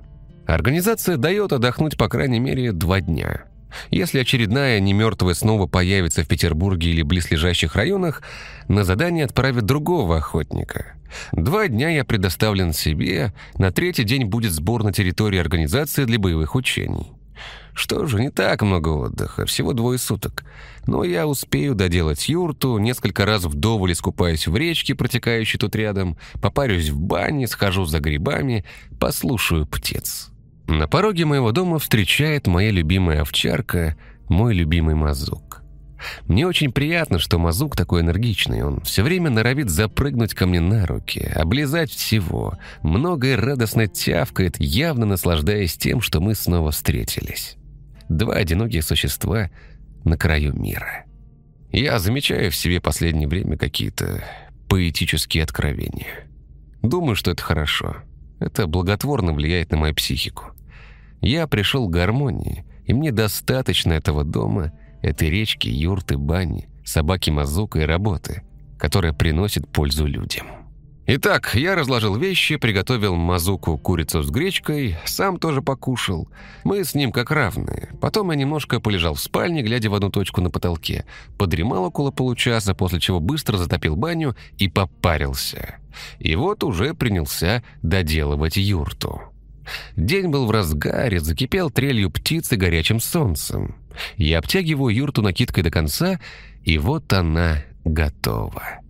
S4: Организация дает отдохнуть по крайней мере два дня. Если очередная немертвая снова появится в Петербурге или близлежащих районах, на задание отправят другого охотника. Два дня я предоставлен себе, на третий день будет сбор на территории организации для боевых учений. Что же, не так много отдыха, всего двое суток. Но я успею доделать юрту, несколько раз вдоволь искупаюсь в речке, протекающей тут рядом, попарюсь в бане, схожу за грибами, послушаю птиц. На пороге моего дома встречает моя любимая овчарка, мой любимый мазук. Мне очень приятно, что мазук такой энергичный. Он все время норовит запрыгнуть ко мне на руки, облизать всего. Многое радостно тявкает, явно наслаждаясь тем, что мы снова встретились два одиноких существа на краю мира. Я замечаю в себе последнее время какие-то поэтические откровения. Думаю, что это хорошо. Это благотворно влияет на мою психику. Я пришел к гармонии, и мне достаточно этого дома, этой речки, юрты, бани, собаки-мазука и работы, которая приносит пользу людям. Итак, я разложил вещи, приготовил мазуку курицу с гречкой, сам тоже покушал. Мы с ним как равные. Потом я немножко полежал в спальне, глядя в одну точку на потолке. Подремал около получаса, после чего быстро затопил баню и попарился. И вот уже принялся доделывать юрту. День был в разгаре, закипел трелью птицы горячим солнцем. Я обтягиваю юрту накидкой до конца, и вот она готова.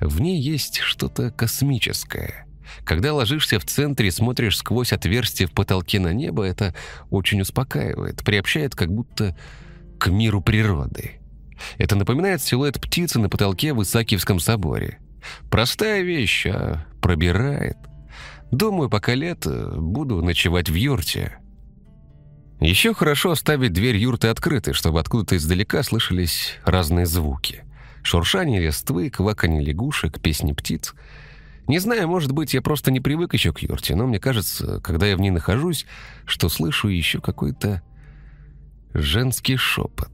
S4: В ней есть что-то космическое. Когда ложишься в центре и смотришь сквозь отверстие в потолке на небо, это очень успокаивает, приобщает как будто к миру природы. Это напоминает силуэт птицы на потолке в Исаакиевском соборе. Простая вещь, а пробирает. Думаю, пока лето, буду ночевать в юрте. Еще хорошо оставить дверь юрты открытой, чтобы откуда-то издалека слышались разные звуки. Шуршание листвы, кваканье лягушек, песни птиц. Не знаю, может быть, я просто не привык еще к юрте, но мне кажется, когда я в ней нахожусь, что слышу еще какой-то женский шепот.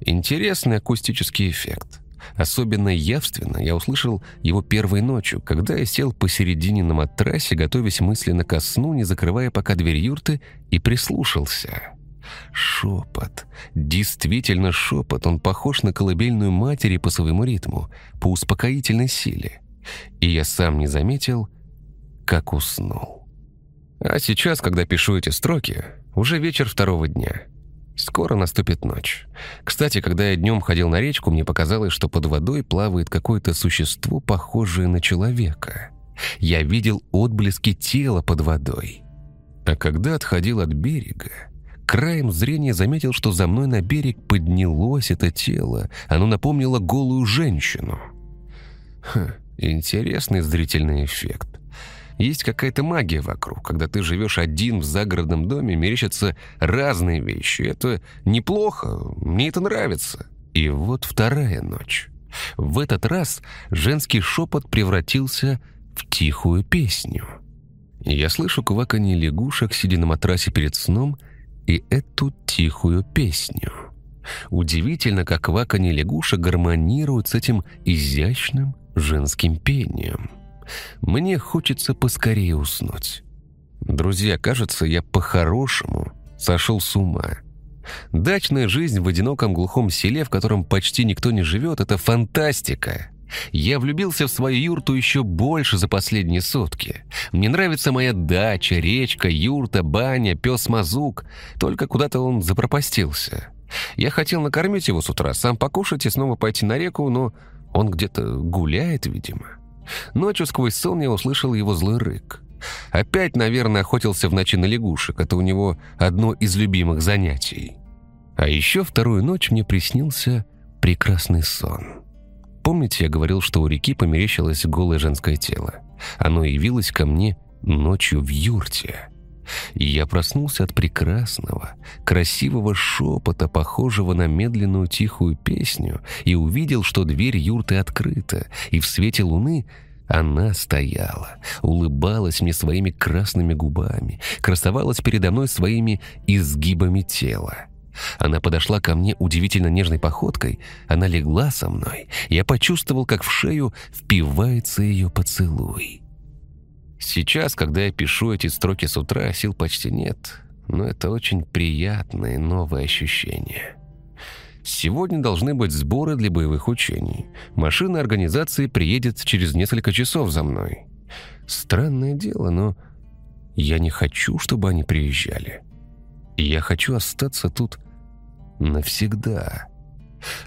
S4: Интересный акустический эффект. Особенно явственно я услышал его первой ночью, когда я сел посередине на матрасе, готовясь мысленно ко сну, не закрывая пока дверь юрты, и прислушался. Шепот. Действительно шепот. Он похож на колыбельную матери по своему ритму, по успокоительной силе. И я сам не заметил, как уснул. А сейчас, когда пишу эти строки, уже вечер второго дня. Скоро наступит ночь. Кстати, когда я днем ходил на речку, мне показалось, что под водой плавает какое-то существо, похожее на человека. Я видел отблески тела под водой. А когда отходил от берега, Краем зрения заметил, что за мной на берег поднялось это тело. Оно напомнило голую женщину. Ха, интересный зрительный эффект. Есть какая-то магия вокруг. Когда ты живешь один в загородном доме, мерещатся разные вещи. Это неплохо, мне это нравится. И вот вторая ночь. В этот раз женский шепот превратился в тихую песню. Я слышу кваканье лягушек, сидя на матрасе перед сном, и эту тихую песню. Удивительно, как кваканье лягушек гармонирует с этим изящным женским пением. Мне хочется поскорее уснуть. Друзья, кажется, я по-хорошему сошел с ума. Дачная жизнь в одиноком глухом селе, в котором почти никто не живет, это фантастика. Я влюбился в свою юрту еще больше за последние сутки. Мне нравится моя дача, речка, юрта, баня, пес-мазук. Только куда-то он запропастился. Я хотел накормить его с утра, сам покушать и снова пойти на реку, но он где-то гуляет, видимо. Ночью сквозь сон я услышал его злой рык. Опять, наверное, охотился в ночи на лягушек. Это у него одно из любимых занятий. А еще вторую ночь мне приснился прекрасный сон. Помните, я говорил, что у реки померещилось голое женское тело? Оно явилось ко мне ночью в юрте. Я проснулся от прекрасного, красивого шепота, похожего на медленную тихую песню, и увидел, что дверь юрты открыта, и в свете луны она стояла, улыбалась мне своими красными губами, красовалась передо мной своими изгибами тела. Она подошла ко мне удивительно нежной походкой, она легла со мной, я почувствовал, как в шею впивается ее поцелуй. Сейчас, когда я пишу эти строки с утра, сил почти нет, но это очень приятные новые ощущения. Сегодня должны быть сборы для боевых учений. Машина организации приедет через несколько часов за мной. Странное дело, но я не хочу, чтобы они приезжали. Я хочу остаться тут навсегда.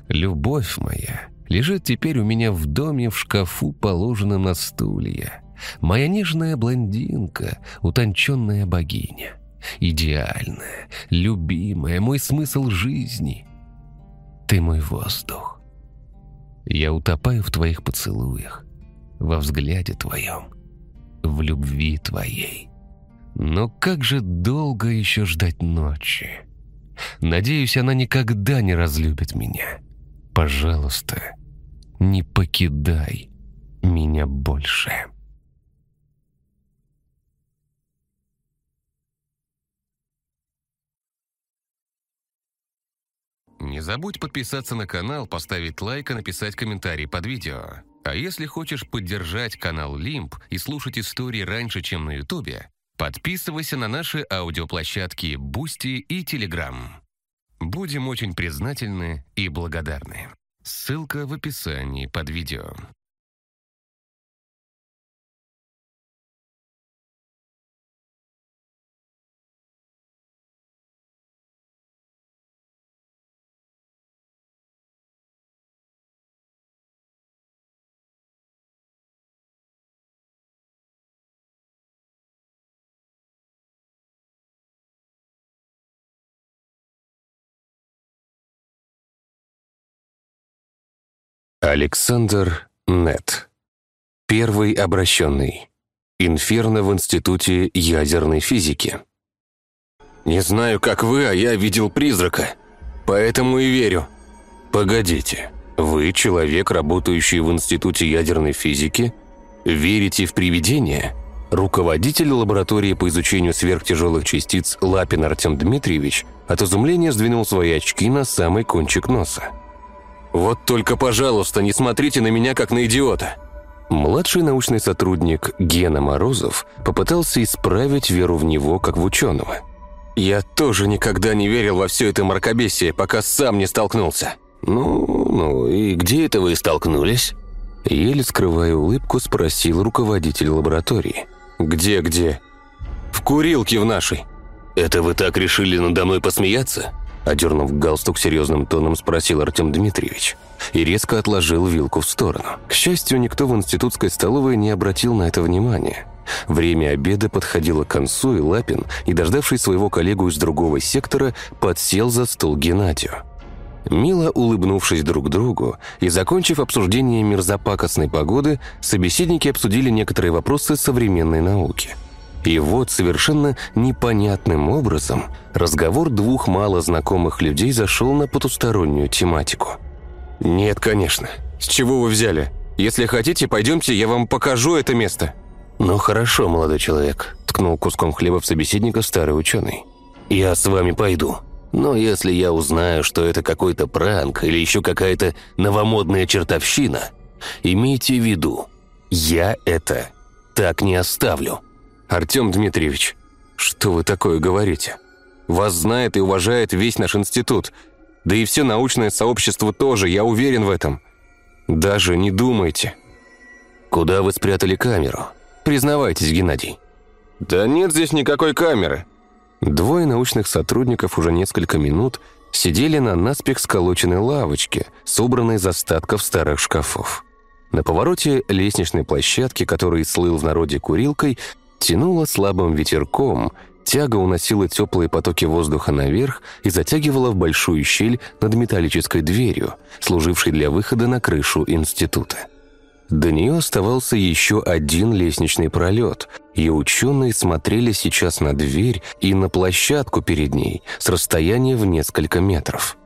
S4: Любовь моя лежит теперь у меня в доме в шкафу, положенном на стулья. Моя нежная блондинка, утонченная богиня. Идеальная, любимая, мой смысл жизни. Ты мой воздух. Я утопаю в твоих поцелуях, во взгляде твоем, в любви твоей. Но как же долго еще ждать ночи? Надеюсь, она никогда не разлюбит меня. Пожалуйста, не покидай меня больше».
S3: Не забудь подписаться на канал, поставить лайк и написать комментарий под видео. А если хочешь поддержать канал Лимп и слушать истории раньше, чем на Ютубе, подписывайся на наши аудиоплощадки Бусти и Телеграм. Будем очень признательны и благодарны. Ссылка в описании под видео. Александр Нет. Первый обращенный. Инферно в Институте ядерной физики. «Не знаю, как вы, а я видел призрака. Поэтому и верю». «Погодите, вы, человек, работающий в Институте ядерной физики, верите в привидения?» Руководитель лаборатории по изучению сверхтяжелых частиц Лапин Артем Дмитриевич от изумления сдвинул свои очки на самый кончик носа. «Вот только, пожалуйста, не смотрите на меня, как на идиота!» Младший научный сотрудник Гена Морозов попытался исправить веру в него, как в ученого. «Я тоже никогда не верил во все это мракобесие, пока сам не столкнулся». «Ну, ну, и где это вы столкнулись?» Еле скрывая улыбку, спросил руководитель лаборатории. «Где-где?» «В курилке в нашей». «Это вы так решили надо мной посмеяться?» Одернув галстук серьезным тоном, спросил Артем Дмитриевич и резко отложил вилку в сторону. К счастью, никто в институтской столовой не обратил на это внимания. Время обеда подходило к концу, и Лапин, и дождавшись своего коллегу из другого сектора, подсел за стол Геннадию. Мило улыбнувшись друг другу и закончив обсуждение мерзопакостной погоды, собеседники обсудили некоторые вопросы современной науки – и вот совершенно непонятным образом разговор двух мало знакомых людей зашел на потустороннюю тематику. «Нет, конечно. С чего вы взяли? Если хотите, пойдемте, я вам покажу это место». «Ну хорошо, молодой человек», – ткнул куском хлеба в собеседника старый ученый. «Я с вами пойду. Но если я узнаю, что это какой-то пранк или еще какая-то новомодная чертовщина, имейте в виду, я это так не оставлю».
S4: «Артем Дмитриевич, что вы такое говорите? Вас знает и уважает весь наш институт, да и все научное сообщество тоже, я уверен в этом. Даже не думайте».
S3: «Куда вы спрятали камеру? Признавайтесь, Геннадий».
S4: «Да нет здесь никакой камеры». Двое научных сотрудников уже несколько минут сидели на наспех сколоченной лавочке, собранной из остатков старых шкафов. На повороте лестничной площадки, который слыл в народе курилкой, тянуло слабым ветерком, тяга уносила теплые потоки воздуха наверх и затягивала в большую щель над металлической дверью, служившей для выхода на крышу института. До нее оставался еще один лестничный пролет, и ученые смотрели сейчас на дверь и на площадку перед ней с расстояния в несколько метров.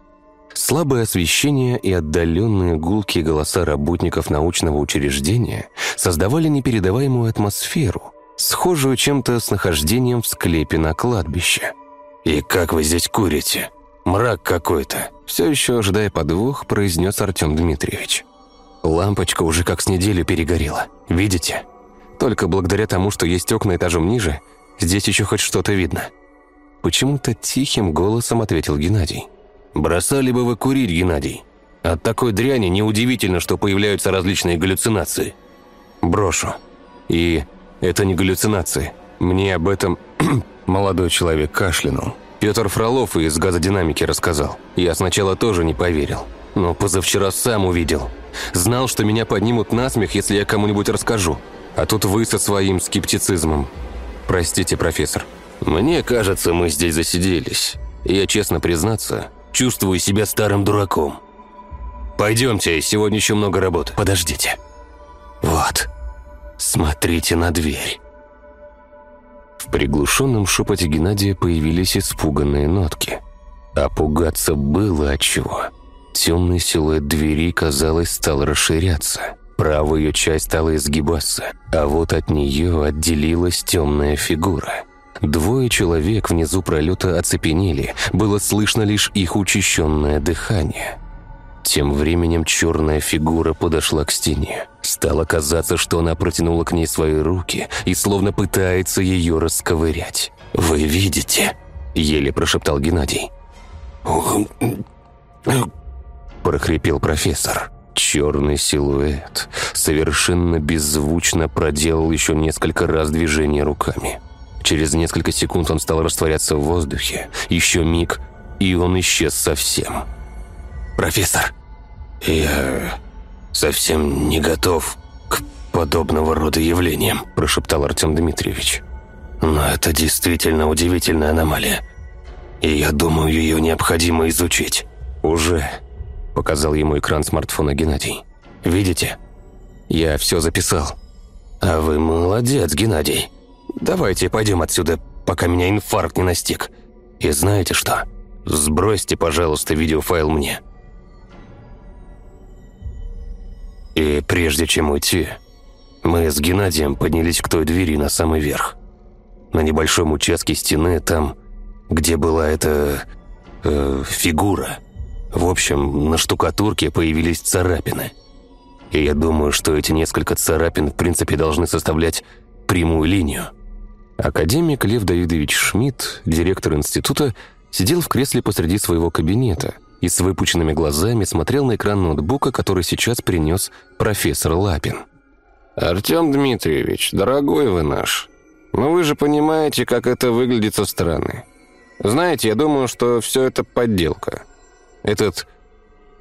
S4: Слабое освещение и отдаленные гулкие голоса работников научного учреждения создавали непередаваемую атмосферу, схожую чем-то с нахождением в склепе на кладбище.
S3: «И как вы здесь курите? Мрак какой-то!»
S4: Все еще, ожидая подвох, произнес Артем Дмитриевич. Лампочка уже как с неделю перегорела. Видите? Только благодаря тому, что есть окна этажом ниже, здесь еще хоть что-то видно. Почему-то тихим голосом ответил Геннадий.
S3: «Бросали бы вы курить, Геннадий. От такой дряни неудивительно, что появляются различные галлюцинации».
S4: «Брошу. И это не галлюцинации. Мне об этом молодой человек кашлянул. Петр Фролов из газодинамики рассказал. Я сначала тоже не поверил, но позавчера сам увидел». Знал, что меня поднимут на смех, если я кому-нибудь расскажу. А тут вы со своим скептицизмом. Простите, профессор.
S3: Мне кажется, мы здесь засиделись. Я, честно признаться, чувствую себя старым дураком. Пойдемте, сегодня еще много работы. Подождите. Вот. Смотрите на дверь.
S4: В приглушенном шепоте Геннадия появились испуганные нотки. А пугаться было от чего. Темный силуэт двери, казалось, стал расширяться. Правая ее часть стала изгибаться, а вот от нее отделилась темная фигура. Двое человек внизу пролета оцепенели, было слышно лишь их учащенное дыхание. Тем временем черная фигура подошла к стене. Стало казаться, что она протянула к ней свои руки и словно пытается ее расковырять.
S3: «Вы видите?»
S4: – еле прошептал Геннадий прохрипел профессор. Черный силуэт совершенно беззвучно проделал еще несколько раз движение руками. Через несколько секунд он стал растворяться в воздухе. Еще миг, и он исчез совсем.
S3: «Профессор, я совсем не готов к подобного рода явлениям», прошептал Артем Дмитриевич. «Но это действительно удивительная аномалия, и я думаю, ее необходимо изучить».
S4: «Уже», – показал ему экран смартфона Геннадий. «Видите? Я все записал».
S3: «А вы молодец, Геннадий. Давайте пойдем отсюда, пока меня инфаркт не настиг. И знаете что? Сбросьте, пожалуйста, видеофайл мне». И прежде чем уйти, мы с Геннадием поднялись к той двери на самый верх. На небольшом участке стены, там, где была эта... Э, фигура – в общем, на штукатурке появились царапины. И я думаю, что эти несколько царапин в принципе должны составлять прямую линию.
S4: Академик Лев Давидович Шмидт, директор института, сидел в кресле посреди своего кабинета и с выпученными глазами смотрел на экран ноутбука, который сейчас принес профессор Лапин.
S2: «Артем Дмитриевич, дорогой вы наш, но вы же понимаете, как это выглядит со стороны. Знаете, я думаю, что все это подделка. Этот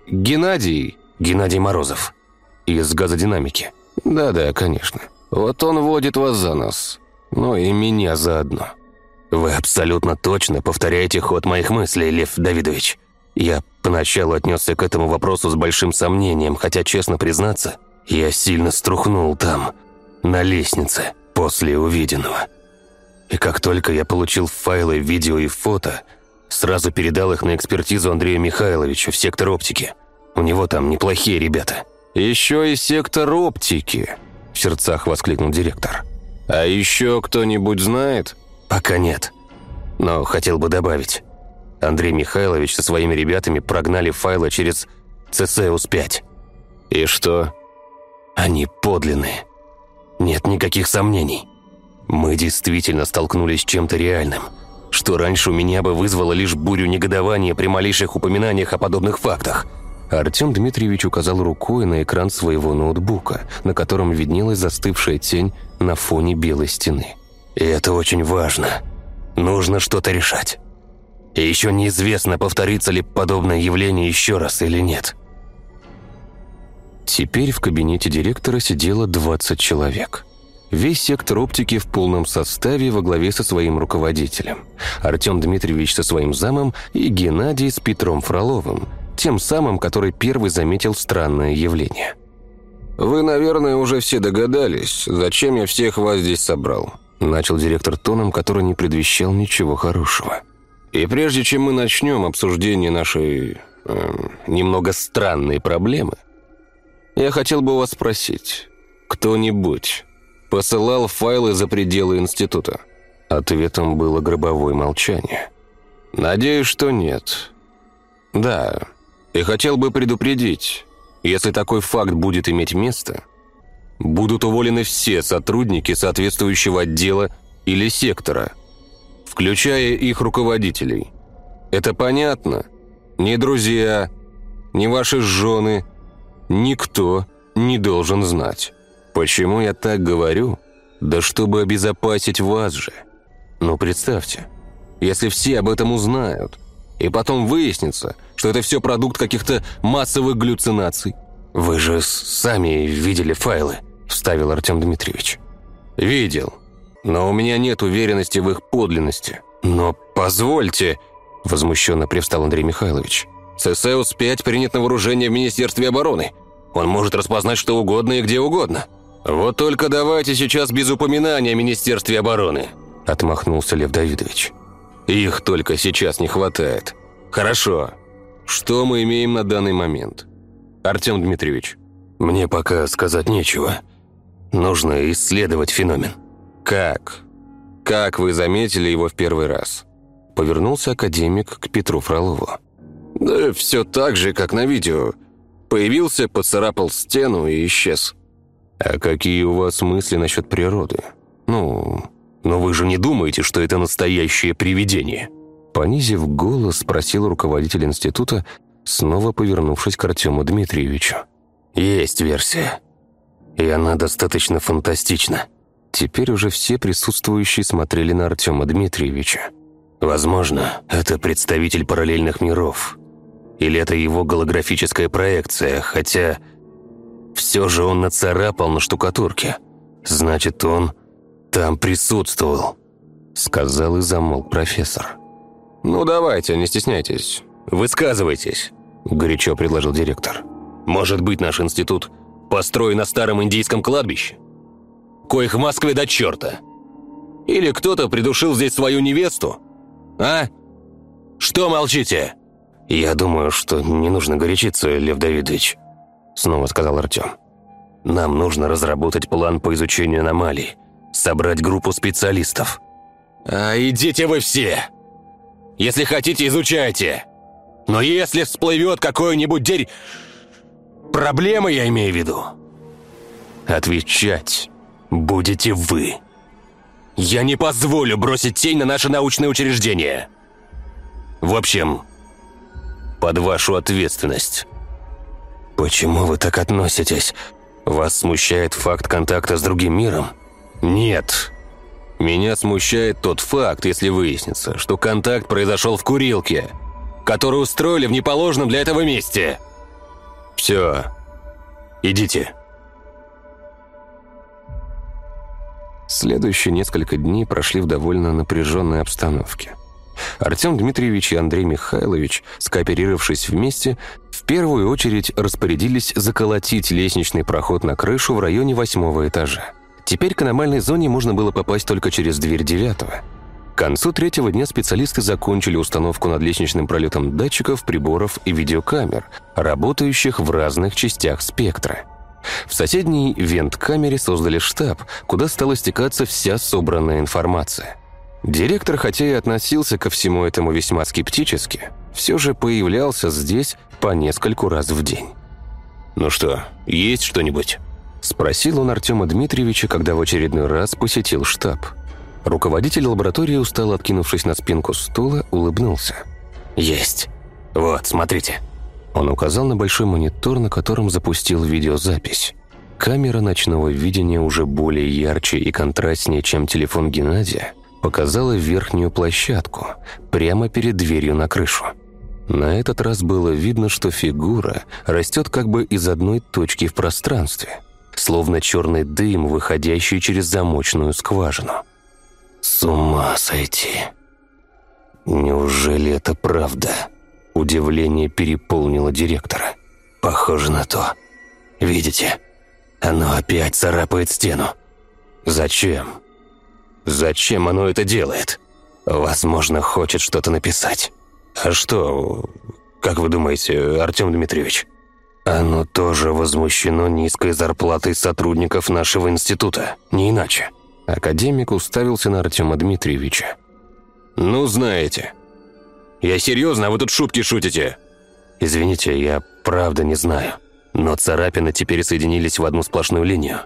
S2: Геннадий, Геннадий Морозов, из газодинамики. Да-да, конечно. Вот он водит вас за нос. Ну и меня заодно.
S3: Вы абсолютно точно повторяете ход моих мыслей, Лев Давидович. Я поначалу отнесся к этому вопросу с большим сомнением, хотя, честно признаться, я сильно струхнул там, на лестнице, после увиденного. И как только я получил файлы, видео и фото, Сразу передал их на экспертизу Андрею Михайловичу в сектор оптики. У него там неплохие ребята».
S2: «Еще и сектор оптики», — в сердцах воскликнул директор. «А еще кто-нибудь знает?»
S3: «Пока нет. Но хотел бы добавить.
S5: Андрей Михайлович со своими ребятами прогнали файлы через ЦСУС-5. И что? Они подлинные. Нет никаких сомнений. Мы действительно столкнулись с чем-то реальным, что раньше у меня бы вызвало лишь бурю негодования при малейших упоминаниях о подобных фактах. Артем Дмитриевич указал рукой на экран своего ноутбука, на котором виднелась застывшая тень на фоне белой стены. И это очень важно. Нужно что-то решать. И еще неизвестно, повторится ли подобное явление еще раз или нет. Теперь в кабинете директора сидело 20 человек. Весь сектор оптики в полном составе во главе со своим руководителем. Артем Дмитриевич со своим замом и Геннадий с Петром Фроловым, тем самым, который первый заметил странное явление.
S2: «Вы, наверное, уже все догадались, зачем я всех вас здесь собрал», начал директор тоном, который не предвещал ничего хорошего. «И прежде чем мы начнем обсуждение нашей... Э, немного странной проблемы, я хотел бы вас спросить, кто-нибудь посылал файлы за пределы института?» Ответом было гробовое молчание. «Надеюсь, что нет». «Да, и хотел бы предупредить, если такой факт будет иметь место, будут уволены все сотрудники соответствующего отдела или сектора, включая их руководителей. Это понятно? Ни друзья, ни ваши жены, никто не должен знать. Почему я так говорю? Да чтобы обезопасить вас же. Ну, представьте, если все об этом узнают, и потом выяснится, что это все продукт каких-то массовых галлюцинаций. Вы же сами видели файлы, вставил Артем Дмитриевич. Видел, но у меня нет уверенности в их подлинности. Но позвольте, возмущенно привстал Андрей Михайлович. ЦСУС-5 принят на вооружение в Министерстве обороны. Он может распознать что угодно и где угодно. Вот только давайте сейчас без упоминания о Министерстве обороны», – отмахнулся Лев Давидович. «Их только сейчас не хватает. Хорошо. Что мы имеем на данный момент? Артем Дмитриевич, мне пока сказать нечего. Нужно исследовать феномен. Как? Как вы заметили его в первый раз?» Повернулся академик к Петру Фролову. «Да все так же, как на видео. Появился, поцарапал стену и исчез. А какие у вас мысли насчет природы? Ну, но вы же не думаете, что это настоящее привидение?» Понизив голос, спросил руководитель института, снова повернувшись к Артему Дмитриевичу. «Есть версия. И она достаточно фантастична». Теперь уже все присутствующие смотрели на Артема Дмитриевича. «Возможно, это представитель параллельных миров, или это его голографическая проекция, хотя... Все же он нацарапал на штукатурке. Значит, он там присутствовал», — сказал и замолк профессор. «Ну давайте, не стесняйтесь. Высказывайтесь», — горячо предложил директор. «Может быть, наш институт построен на старом индийском кладбище? Коих в Москве до черта? Или кто-то придушил здесь свою невесту? А? Что молчите?» «Я думаю, что не нужно горячиться, Лев Давидович», — снова сказал Артем. «Нам нужно разработать план по изучению аномалий, собрать группу специалистов». «А идите вы все! Если хотите, изучайте! Но если всплывет какой-нибудь дерь... Проблема я имею в виду. Отвечать будете вы. Я не позволю бросить тень на наше научное учреждение. В общем, под вашу ответственность. Почему вы так относитесь? Вас смущает факт контакта с другим миром? Нет. Меня смущает тот факт, если выяснится, что контакт произошел в курилке, которую устроили в неположенном для этого месте. Все. Идите. Следующие несколько дней прошли в довольно напряженной обстановке. Артем Дмитриевич и Андрей Михайлович, скооперировавшись вместе, в первую очередь распорядились заколотить лестничный проход на крышу в районе восьмого этажа. Теперь к аномальной зоне можно было попасть только через дверь девятого. К концу третьего дня специалисты закончили установку над лестничным пролетом датчиков, приборов и видеокамер, работающих в разных частях спектра. В соседней вент-камере создали штаб, куда стала стекаться вся собранная информация.
S4: Директор, хотя и относился ко всему этому весьма скептически, все же появлялся здесь по нескольку раз в день. «Ну что, есть что-нибудь?» Спросил он Артема Дмитриевича, когда в очередной раз посетил штаб. Руководитель лаборатории, устало откинувшись на спинку стула, улыбнулся. «Есть. Вот, смотрите». Он указал на большой монитор, на котором запустил видеозапись. Камера ночного видения уже более ярче и контрастнее, чем телефон Геннадия, показала верхнюю площадку, прямо перед дверью на крышу. На этот раз было видно, что фигура растет как бы из одной точки в пространстве, словно черный дым, выходящий через замочную скважину. «С ума сойти! Неужели это правда?» Удивление переполнило директора. «Похоже на то. Видите? Оно опять царапает стену. Зачем? Зачем оно это делает? Возможно, хочет что-то написать. А что, как вы думаете, Артем Дмитриевич? Оно тоже возмущено низкой зарплатой сотрудников нашего института, не иначе. Академик уставился на Артема Дмитриевича. «Ну, знаете. Я серьезно, а вы тут шутки шутите?» «Извините, я правда не знаю. Но царапины теперь соединились в одну сплошную линию.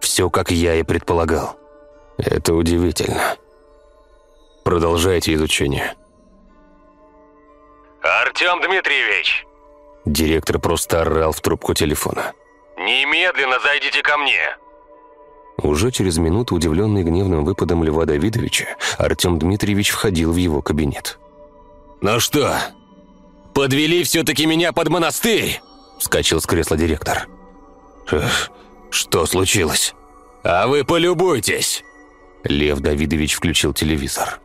S4: Все, как я и предполагал. Это удивительно. Продолжайте изучение».
S5: «Артем Дмитриевич!»
S4: Директор просто орал в трубку телефона.
S5: «Немедленно зайдите ко мне!»
S4: Уже через минуту, удивленный гневным выпадом Льва Давидовича, Артем Дмитриевич входил в его кабинет.
S2: «Ну что, подвели все-таки меня под монастырь?»
S4: Вскочил с кресла директор.
S2: «Что случилось?» «А вы полюбуйтесь!»
S4: Лев Давидович включил телевизор.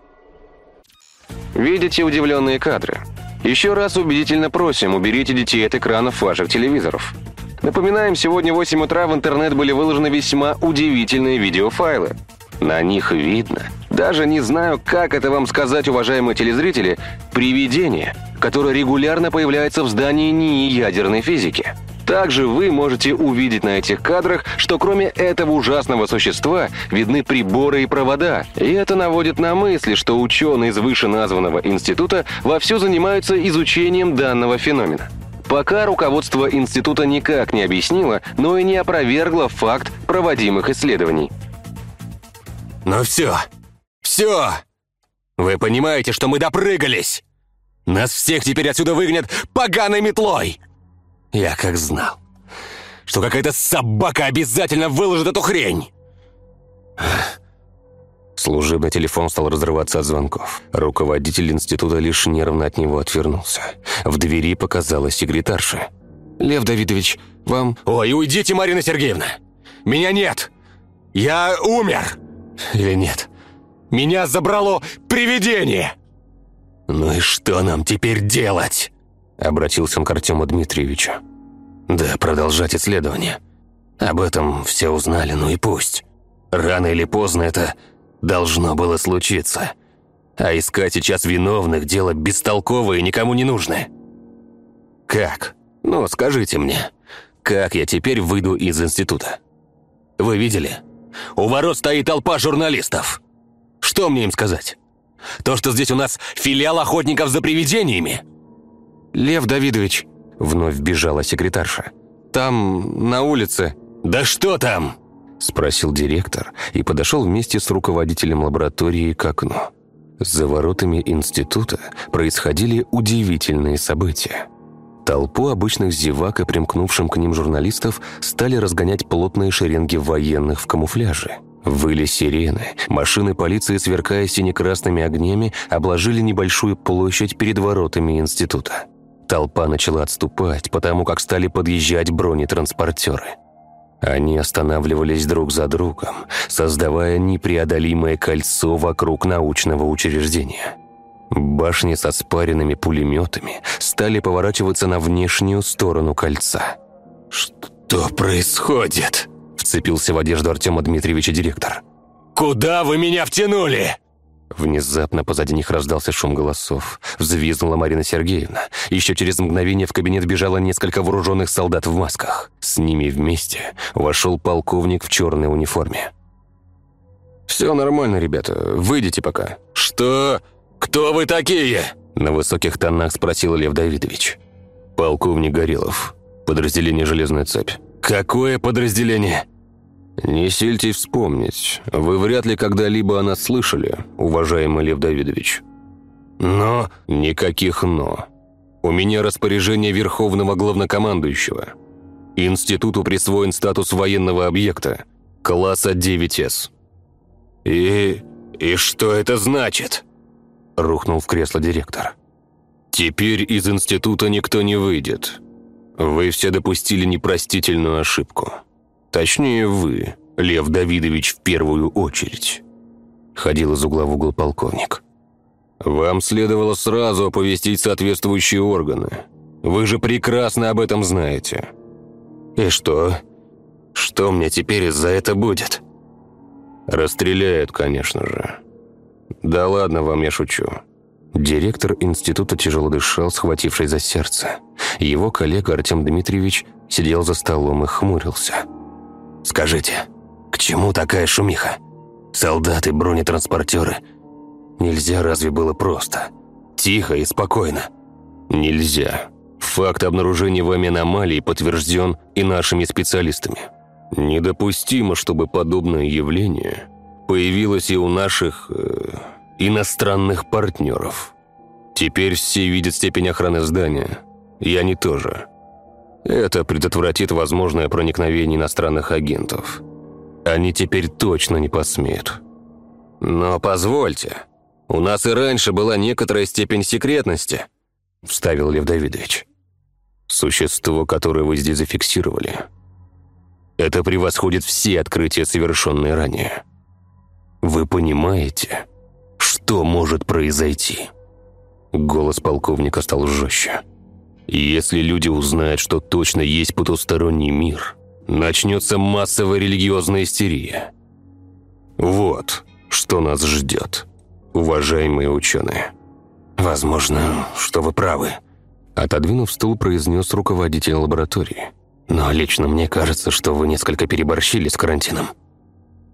S8: Видите удивленные кадры? Еще раз убедительно просим, уберите детей от экранов ваших телевизоров. Напоминаем, сегодня в 8 утра в интернет были выложены весьма удивительные видеофайлы. На них видно, даже не знаю, как это вам сказать, уважаемые телезрители, привидение, которое регулярно появляется в здании НИИ ядерной физики. Также вы можете увидеть на этих кадрах, что кроме этого ужасного существа видны приборы и провода. И это наводит на мысли, что ученые из вышеназванного института вовсю занимаются изучением данного феномена. Пока руководство института никак не объяснило, но и не опровергло факт проводимых исследований.
S2: «Ну все! Все! Вы понимаете, что мы допрыгались? Нас всех теперь отсюда выгонят поганой метлой!» Я как знал, что какая-то собака обязательно выложит эту хрень.
S4: Служебный телефон стал разрываться от звонков. Руководитель института лишь нервно от него отвернулся. В двери показалась секретарша.
S8: «Лев Давидович, вам...»
S2: «Ой, уйдите, Марина Сергеевна! Меня нет! Я умер! Или нет? Меня забрало привидение!» «Ну и что нам теперь делать?»
S4: Обратился он к Артему Дмитриевичу. «Да, продолжать исследование. Об этом все узнали, ну и пусть. Рано или поздно это должно было случиться. А искать сейчас виновных – дело бестолковое и никому не нужное. Как? Ну, скажите мне, как я теперь выйду из института? Вы видели? У ворот стоит толпа журналистов. Что мне им сказать? То, что здесь у нас филиал охотников за привидениями –
S8: «Лев Давидович», — вновь бежала секретарша. «Там, на улице».
S2: «Да что там?»
S4: — спросил директор и подошел вместе с руководителем лаборатории к окну. За воротами института происходили удивительные события. Толпу обычных зевак и примкнувшим к ним журналистов стали разгонять плотные шеренги военных в камуфляже. Выли сирены, машины полиции, сверкая сине-красными огнями, обложили небольшую площадь перед воротами института. Толпа начала отступать, потому как стали подъезжать бронетранспортеры. Они останавливались друг за другом, создавая непреодолимое кольцо вокруг научного учреждения. Башни со спаренными пулеметами стали поворачиваться на внешнюю сторону кольца.
S2: «Что происходит?»
S4: – вцепился в одежду Артема Дмитриевича директор.
S2: «Куда вы меня втянули?»
S4: Внезапно позади них раздался шум голосов. Взвизгнула Марина Сергеевна. Еще через мгновение в кабинет бежало несколько вооруженных солдат в масках. С ними вместе вошел полковник в черной униформе.
S8: «Все нормально, ребята. Выйдите пока».
S6: «Что? Кто вы такие?»
S8: На высоких тонах спросил Лев Давидович. «Полковник Горелов. Подразделение «Железная цепь».
S6: «Какое подразделение?»
S8: «Не сильтесь вспомнить. Вы вряд ли когда-либо о нас слышали, уважаемый Лев Давидович».
S6: «Но...»
S8: «Никаких «но». У меня распоряжение Верховного Главнокомандующего. Институту присвоен статус военного объекта, класса 9С.
S6: «И... и что это значит?»
S8: Рухнул в кресло директор. «Теперь из института никто не выйдет. Вы все допустили непростительную ошибку. Точнее, вы, Лев Давидович, в первую очередь». Ходил из угла в угол полковник. «Вам следовало сразу оповестить соответствующие органы. Вы же прекрасно об этом знаете». «И что? Что мне теперь из-за это будет?» «Расстреляют, конечно же. Да ладно вам, я шучу». Директор института тяжело дышал, схватившись за сердце. Его коллега Артем Дмитриевич сидел за столом и хмурился.
S6: «Скажите, к чему такая шумиха? Солдаты, бронетранспортеры. Нельзя разве было просто? Тихо и спокойно?»
S8: «Нельзя. Факт обнаружения вами аномалий подтвержден и нашими специалистами. Недопустимо, чтобы подобное явление появилось и у наших э, иностранных партнеров. Теперь все видят степень охраны здания. И они тоже. Это предотвратит возможное проникновение иностранных агентов. Они теперь точно не посмеют. Но позвольте, у нас и раньше была некоторая степень секретности, вставил Лев Давидович. Существо, которое вы здесь зафиксировали, это превосходит все открытия, совершенные ранее. Вы понимаете, что может произойти?» Голос полковника стал жестче. «Если люди узнают, что точно есть потусторонний мир, начнется массовая религиозная истерия. Вот что нас ждет, уважаемые ученые».
S6: «Возможно, что вы правы», —
S8: отодвинув стул, произнес руководитель лаборатории.
S6: Но лично мне кажется, что вы несколько переборщили с карантином.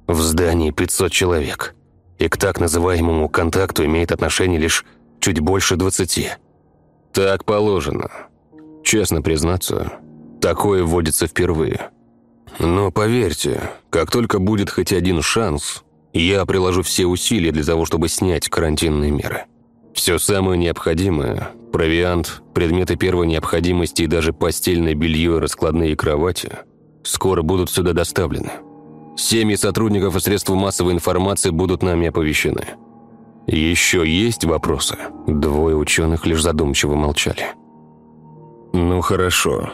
S6: В здании 500 человек, и к так называемому контакту имеет отношение лишь чуть больше 20.
S8: Так положено. Честно признаться, такое вводится впервые. Но поверьте, как только будет хоть один шанс, я приложу все усилия для того, чтобы снять карантинные меры. Все самое необходимое – провиант, предметы первой необходимости и даже постельное белье и раскладные кровати – скоро будут сюда доставлены. Семьи сотрудников и средства массовой информации будут нами оповещены. Еще есть вопросы? Двое ученых лишь задумчиво молчали. Ну хорошо.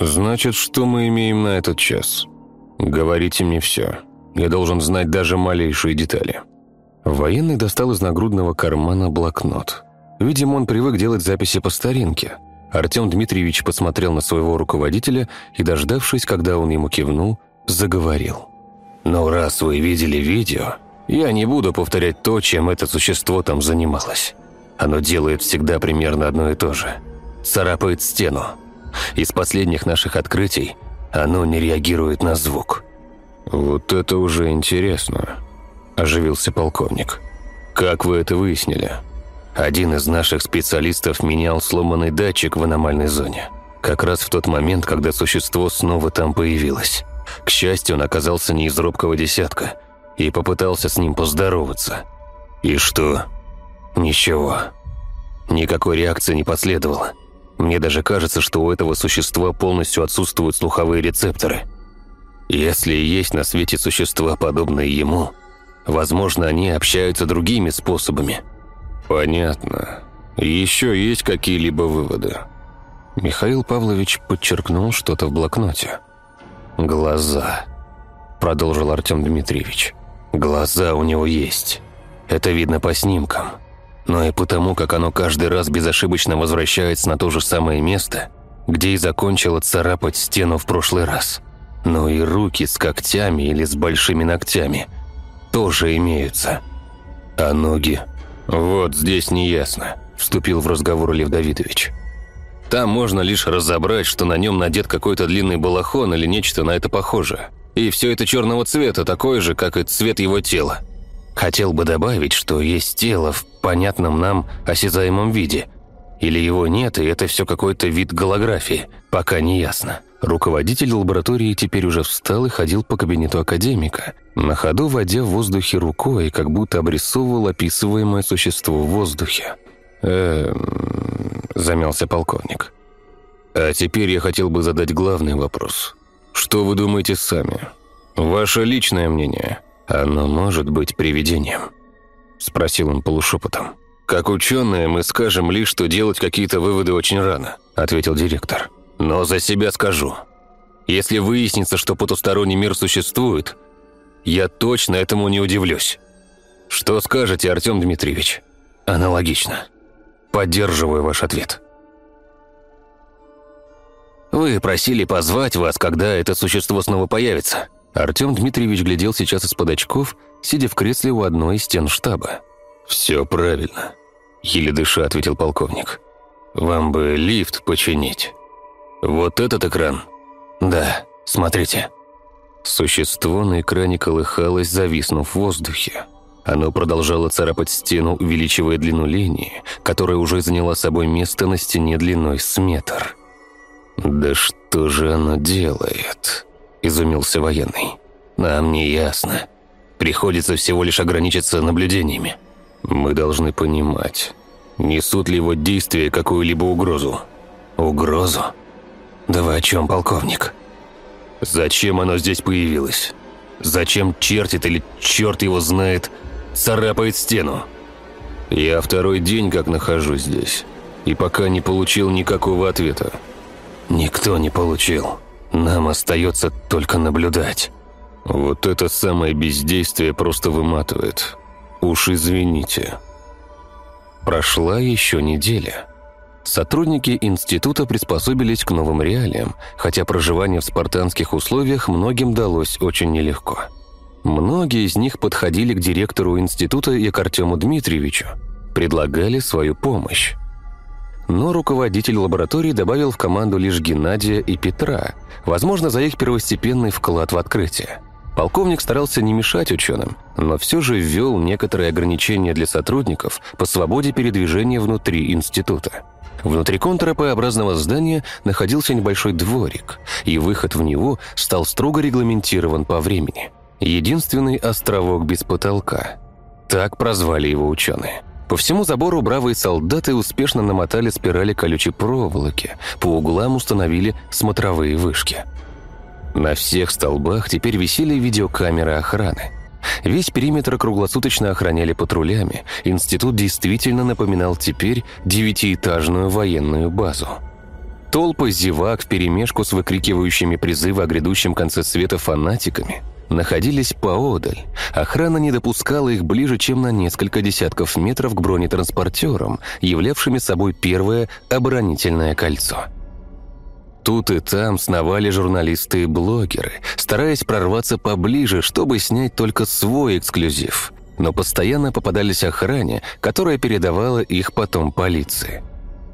S8: Значит, что мы имеем на этот час? Говорите мне все. Я должен знать даже малейшие детали. Военный достал из нагрудного кармана блокнот. Видимо, он привык делать записи по старинке. Артем Дмитриевич посмотрел на своего руководителя и, дождавшись, когда он ему кивнул, заговорил. «Ну, раз вы видели видео, я не буду повторять то, чем это существо там занималось. Оно делает всегда примерно одно и то же. Царапает стену. Из последних наших открытий оно не реагирует на звук». «Вот это уже интересно», – оживился полковник. «Как вы это выяснили?» Один из наших специалистов менял сломанный датчик в аномальной зоне. Как раз в тот момент, когда существо снова там появилось. К счастью, он оказался не из робкого десятка и попытался с ним поздороваться. И что? Ничего. Никакой реакции не последовало. Мне даже кажется, что у этого существа полностью отсутствуют слуховые рецепторы. Если есть на свете существа, подобные ему, возможно, они общаются другими способами. Понятно. Еще есть какие-либо выводы? Михаил Павлович подчеркнул что-то в блокноте. «Глаза», — продолжил Артем Дмитриевич. «Глаза у него есть. Это видно по снимкам. Но и потому, как оно каждый раз безошибочно возвращается на то же самое место, где и закончило царапать стену в прошлый раз. Но и руки с когтями или с большими ногтями тоже имеются. А ноги? Вот здесь неясно», — вступил в разговор Лев Давидович. Там можно лишь разобрать, что на нем надет какой-то длинный балахон или нечто на это похожее. И все это черного цвета, такой же, как и цвет его тела. Хотел бы добавить, что есть тело в понятном нам осязаемом виде. Или его нет, и это все какой-то вид голографии, пока не ясно. Руководитель лаборатории теперь уже встал и ходил по кабинету академика, на ходу водя в воздухе рукой, как будто обрисовывал описываемое существо в воздухе. «Эм...» – замялся полковник. «А теперь я хотел бы задать главный вопрос. Что вы думаете сами? Ваше личное мнение?» «Оно может быть привидением?» – спросил он полушепотом. «Как ученые мы скажем лишь, что делать какие-то выводы очень рано», – ответил директор. «Но за себя скажу. Если выяснится, что потусторонний мир существует, я точно этому не удивлюсь. Что скажете, Артем Дмитриевич?» «Аналогично. Поддерживаю ваш ответ». «Вы просили позвать вас, когда это существо снова появится», Артем Дмитриевич глядел сейчас из-под очков, сидя в кресле у одной из стен штаба. «Все правильно», — еле дыша ответил полковник. «Вам бы лифт починить. Вот этот экран?» «Да, смотрите». Существо на экране колыхалось, зависнув в воздухе. Оно продолжало царапать стену, увеличивая длину линии, которая уже заняла собой место на стене длиной с метр. «Да что же оно делает?» – изумился военный. «Нам не ясно. Приходится всего лишь ограничиться наблюдениями. Мы должны понимать, несут ли его действия какую-либо угрозу». «Угрозу? Да вы о чем, полковник?» «Зачем оно здесь появилось? Зачем чертит или черт его знает, царапает стену?» «Я второй день как нахожусь здесь, и пока не получил никакого ответа». «Никто не получил», нам остается только наблюдать. Вот это самое бездействие просто выматывает. Уж извините. Прошла еще неделя. Сотрудники института приспособились к новым реалиям, хотя проживание в спартанских условиях многим далось очень нелегко. Многие из них подходили к директору института и к Артему Дмитриевичу, предлагали свою помощь. Но руководитель лаборатории добавил в команду лишь Геннадия и Петра, возможно, за их первостепенный вклад в открытие. Полковник старался не мешать ученым, но все же ввел некоторые ограничения для сотрудников по свободе передвижения внутри института. Внутри контура П-образного здания находился небольшой дворик, и выход в него стал строго регламентирован по времени. Единственный островок без потолка. Так прозвали его ученые. По всему забору бравые солдаты успешно намотали спирали колючей проволоки, по углам установили смотровые вышки. На всех столбах теперь висели видеокамеры охраны. Весь периметр круглосуточно охраняли патрулями. Институт действительно напоминал теперь девятиэтажную военную базу. Толпы зевак вперемешку с выкрикивающими призывы о грядущем конце света фанатиками – находились поодаль. Охрана не допускала их ближе, чем на несколько десятков метров к бронетранспортерам, являвшими собой первое оборонительное кольцо. Тут и там сновали журналисты и блогеры, стараясь прорваться поближе, чтобы снять только свой эксклюзив. Но постоянно попадались охране, которая передавала их потом полиции.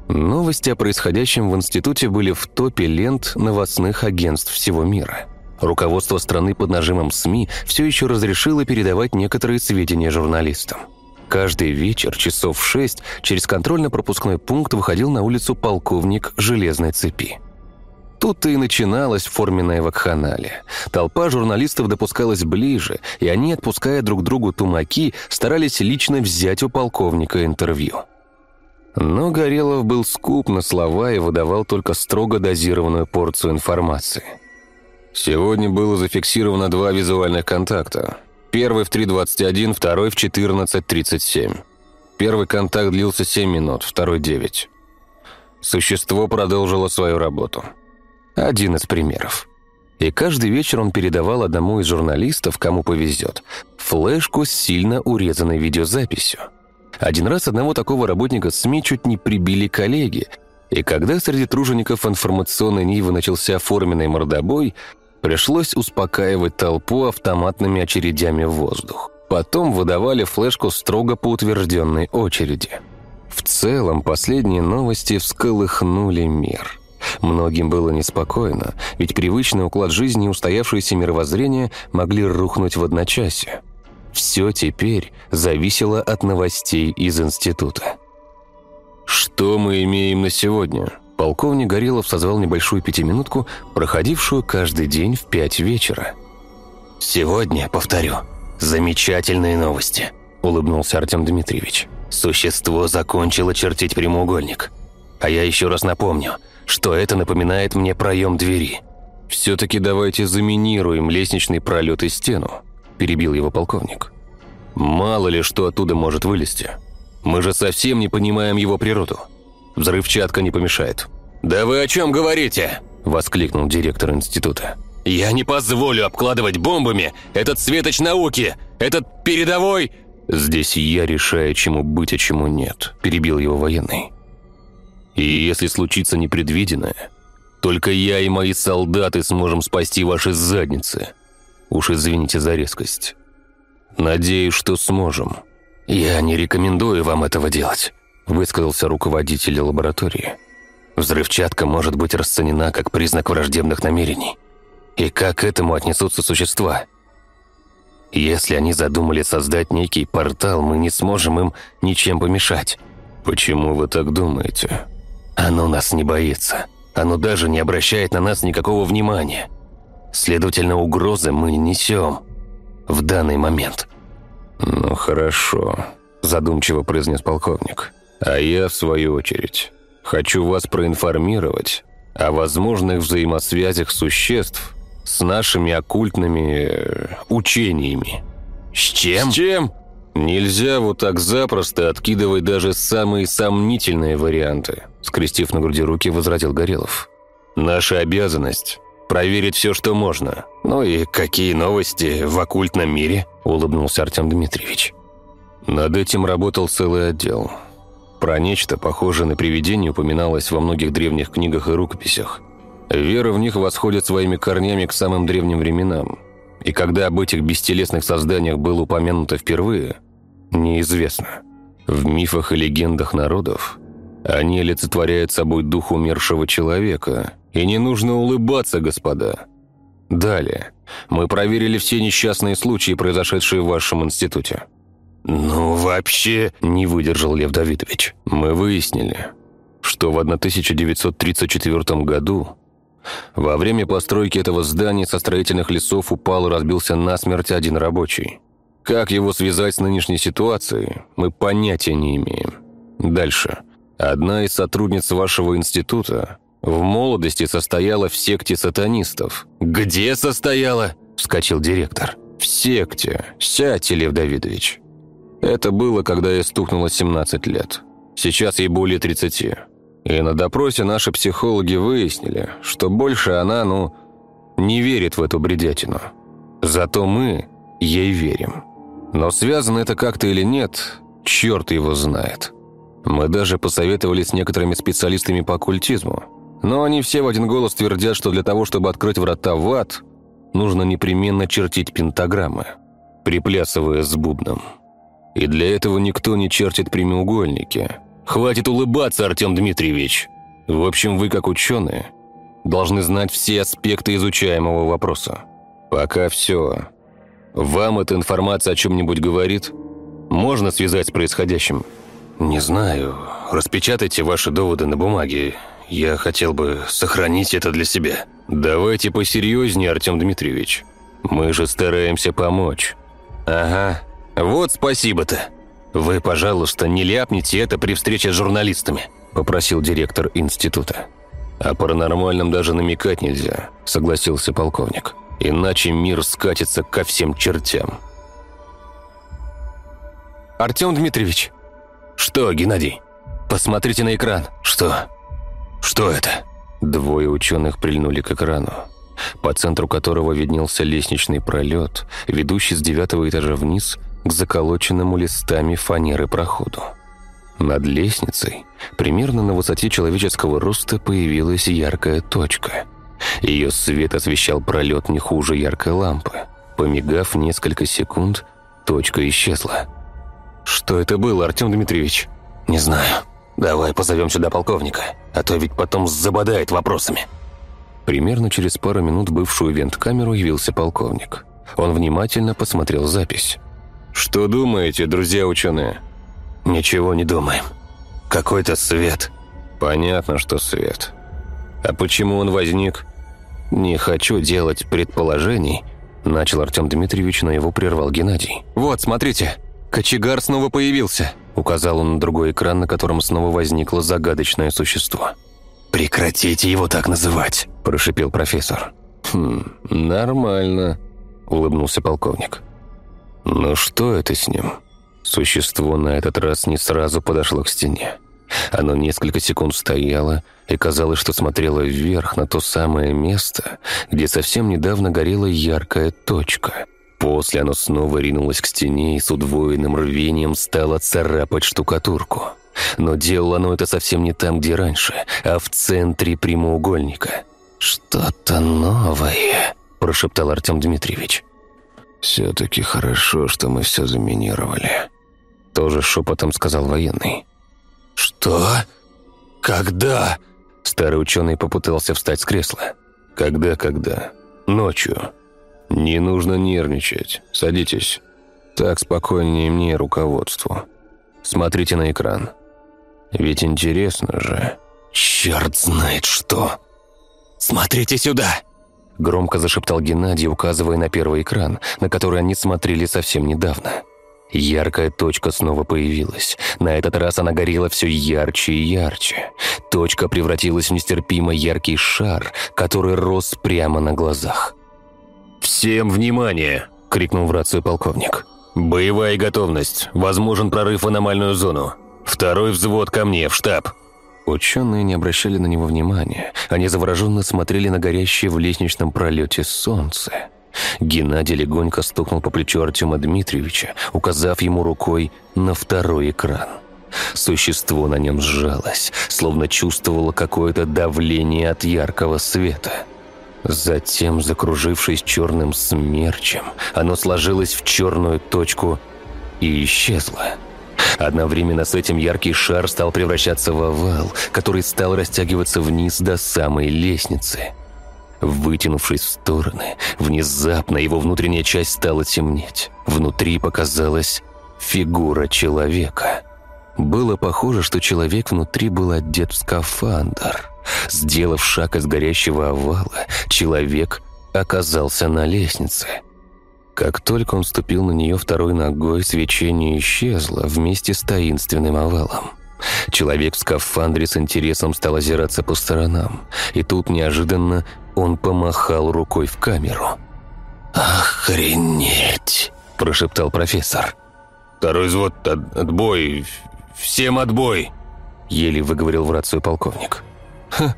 S8: Новости о происходящем в институте были в топе лент новостных агентств всего мира – Руководство страны под нажимом СМИ все еще разрешило передавать некоторые сведения журналистам. Каждый вечер, часов в шесть, через контрольно-пропускной пункт выходил на улицу полковник железной цепи. Тут-то и начиналась форменная вакханалия. Толпа журналистов допускалась ближе, и они, отпуская друг другу тумаки, старались лично взять у полковника интервью. Но Горелов был скуп на слова и выдавал только строго дозированную порцию информации – Сегодня было зафиксировано два визуальных контакта. Первый в 3.21, второй в 14.37. Первый контакт длился 7 минут, второй – 9. Существо продолжило свою работу. Один из примеров. И каждый вечер он передавал одному из журналистов, кому повезет, флешку с сильно урезанной видеозаписью. Один раз одного такого работника СМИ чуть не прибили коллеги, и когда среди тружеников информационной Нивы начался форменный мордобой, Пришлось успокаивать толпу автоматными очередями в воздух. Потом выдавали флешку строго по утвержденной очереди. В целом, последние новости всколыхнули мир. Многим было неспокойно, ведь привычный уклад жизни и устоявшееся мировоззрение могли рухнуть в одночасье. Все теперь зависело от новостей из института. «Что мы имеем на сегодня?» Полковник Горелов созвал небольшую пятиминутку, проходившую каждый день в пять вечера. «Сегодня, повторю, замечательные новости», — улыбнулся Артем Дмитриевич. «Существо закончило чертить прямоугольник. А я еще раз напомню, что это напоминает мне проем двери». «Все-таки давайте заминируем лестничный пролет и стену», – перебил его полковник. «Мало ли что оттуда может вылезти. Мы же совсем не понимаем его природу. Взрывчатка не помешает». «Да вы о чем говорите?» – воскликнул директор института. «Я не позволю обкладывать бомбами этот светоч науки, этот передовой...» «Здесь я решаю, чему быть, а чему нет», – перебил его военный. И если случится непредвиденное, только я и мои солдаты сможем спасти ваши задницы. Уж извините за резкость. Надеюсь, что сможем. Я не рекомендую вам этого делать, высказался руководитель лаборатории. Взрывчатка может быть расценена как признак враждебных намерений. И как к этому отнесутся существа? Если они задумали создать некий портал, мы не сможем им ничем помешать. Почему вы так думаете? Оно нас не боится. Оно даже не обращает на нас никакого внимания. Следовательно, угрозы мы несем в данный момент. «Ну хорошо», – задумчиво произнес полковник. «А я, в свою очередь, хочу вас проинформировать о возможных взаимосвязях существ с нашими оккультными э, учениями». «С чем?» «С чем?» «Нельзя вот так запросто откидывать даже самые сомнительные варианты», скрестив на груди руки, возразил Горелов. «Наша обязанность – проверить все, что можно. Ну и какие новости в оккультном мире?» улыбнулся Артем Дмитриевич. Над этим работал целый отдел. Про нечто, похожее на привидение, упоминалось во многих древних книгах и рукописях. Вера в них восходит своими корнями к самым древним временам. И когда об этих бестелесных созданиях было упомянуто впервые – неизвестно. В мифах и легендах народов они олицетворяют собой дух умершего человека. И не нужно улыбаться, господа. Далее. Мы проверили все несчастные случаи, произошедшие в вашем институте. «Ну, вообще...» – не выдержал Лев Давидович. «Мы выяснили, что в 1934 году во время постройки этого здания со строительных лесов упал и разбился насмерть один рабочий. Как его связать с нынешней ситуацией, мы понятия не имеем. Дальше. Одна из сотрудниц вашего института в молодости состояла в секте сатанистов. «Где состояла?» – вскочил директор. «В секте. Сядьте, Лев Давидович. Это было, когда ей стукнуло 17 лет. Сейчас ей более 30. И на допросе наши психологи выяснили, что больше она, ну, не верит в эту бредятину. Зато мы ей верим. Но связано это как-то или нет, черт его знает. Мы даже посоветовались с некоторыми специалистами по оккультизму. Но они все в один голос твердят, что для того, чтобы открыть врата в ад, нужно непременно чертить пентаграммы, приплясывая с бубном. И для этого никто не чертит прямоугольники. Хватит улыбаться, Артем Дмитриевич. В общем, вы, как ученые, должны знать все аспекты изучаемого вопроса. Пока все. Вам эта информация о чем-нибудь говорит? Можно связать с происходящим? Не знаю. Распечатайте ваши доводы на бумаге. Я хотел бы сохранить это для себя. Давайте посерьезнее, Артем Дмитриевич. Мы же стараемся помочь. Ага. Вот спасибо-то. Вы, пожалуйста, не ляпните это при встрече с журналистами, попросил директор института. О паранормальном даже намекать нельзя, согласился полковник. Иначе мир скатится ко всем чертям. «Артем Дмитриевич!» «Что, Геннадий? Посмотрите на экран. Что? Что это?» Двое ученых прильнули к экрану, по центру которого виднелся лестничный пролет, ведущий с девятого этажа вниз к заколоченному листами фанеры проходу. Над лестницей, примерно на высоте человеческого роста, появилась яркая точка – ее свет освещал пролет не хуже яркой лампы. Помигав несколько секунд, точка исчезла. «Что это было, Артем Дмитриевич?» «Не знаю.
S5: Давай позовем сюда полковника, а то ведь потом забодает вопросами».
S3: Примерно через пару минут в бывшую вент-камеру явился полковник. Он внимательно посмотрел запись.
S5: «Что думаете, друзья ученые?» «Ничего не думаем. Какой-то свет». «Понятно, что свет. А почему он возник?» «Не хочу делать предположений», – начал Артем Дмитриевич, но его прервал Геннадий.
S3: «Вот, смотрите, кочегар снова появился», – указал он на другой экран, на котором снова возникло загадочное существо.
S5: «Прекратите его так называть», – прошипел профессор.
S3: «Хм, нормально», – улыбнулся полковник. «Ну что это с ним?» Существо на этот раз не сразу подошло к стене. Оно несколько секунд стояло и казалось, что смотрело вверх на то самое место, где совсем недавно горела яркая точка. После оно снова ринулось к стене и с удвоенным рвением стало царапать штукатурку. Но делало оно это совсем не там, где раньше, а в центре прямоугольника. «Что-то новое», – прошептал Артем Дмитриевич. «Все-таки хорошо, что мы все заминировали», – тоже шепотом сказал военный.
S5: «Что? Когда?»
S3: Старый ученый попытался встать с кресла. «Когда-когда? Ночью. Не нужно нервничать. Садитесь. Так спокойнее мне руководству. Смотрите на экран. Ведь интересно же».
S5: «Черт знает что! Смотрите сюда!»
S3: Громко зашептал Геннадий, указывая на первый экран, на который они смотрели совсем недавно. Яркая точка снова появилась. На этот раз она горела все ярче и ярче. Точка превратилась в нестерпимо яркий шар, который рос прямо на глазах.
S5: «Всем внимание!» – крикнул в рацию полковник. «Боевая готовность. Возможен прорыв в аномальную зону. Второй взвод ко мне, в штаб».
S3: Ученые не обращали на него внимания. Они завороженно смотрели на горящее в лестничном пролете солнце. Геннадий легонько стукнул по плечу Артема Дмитриевича, указав ему рукой на второй экран. Существо на нем сжалось, словно чувствовало какое-то давление от яркого света. Затем, закружившись черным смерчем, оно сложилось в черную точку и исчезло. Одновременно с этим яркий шар стал превращаться в овал, который стал растягиваться вниз до самой лестницы. Вытянувшись в стороны, внезапно его внутренняя часть стала темнеть. Внутри показалась фигура человека. Было похоже, что человек внутри был одет в скафандр. Сделав шаг из горящего овала, человек оказался на лестнице. Как только он ступил на нее второй ногой, свечение исчезло вместе с таинственным овалом. Человек в скафандре с интересом стал озираться по сторонам, и тут неожиданно он помахал рукой в камеру.
S5: «Охренеть!» – прошептал профессор.
S2: «Второй взвод, от, отбой! Всем отбой!»
S3: – еле выговорил в рацию полковник.
S7: «Ха,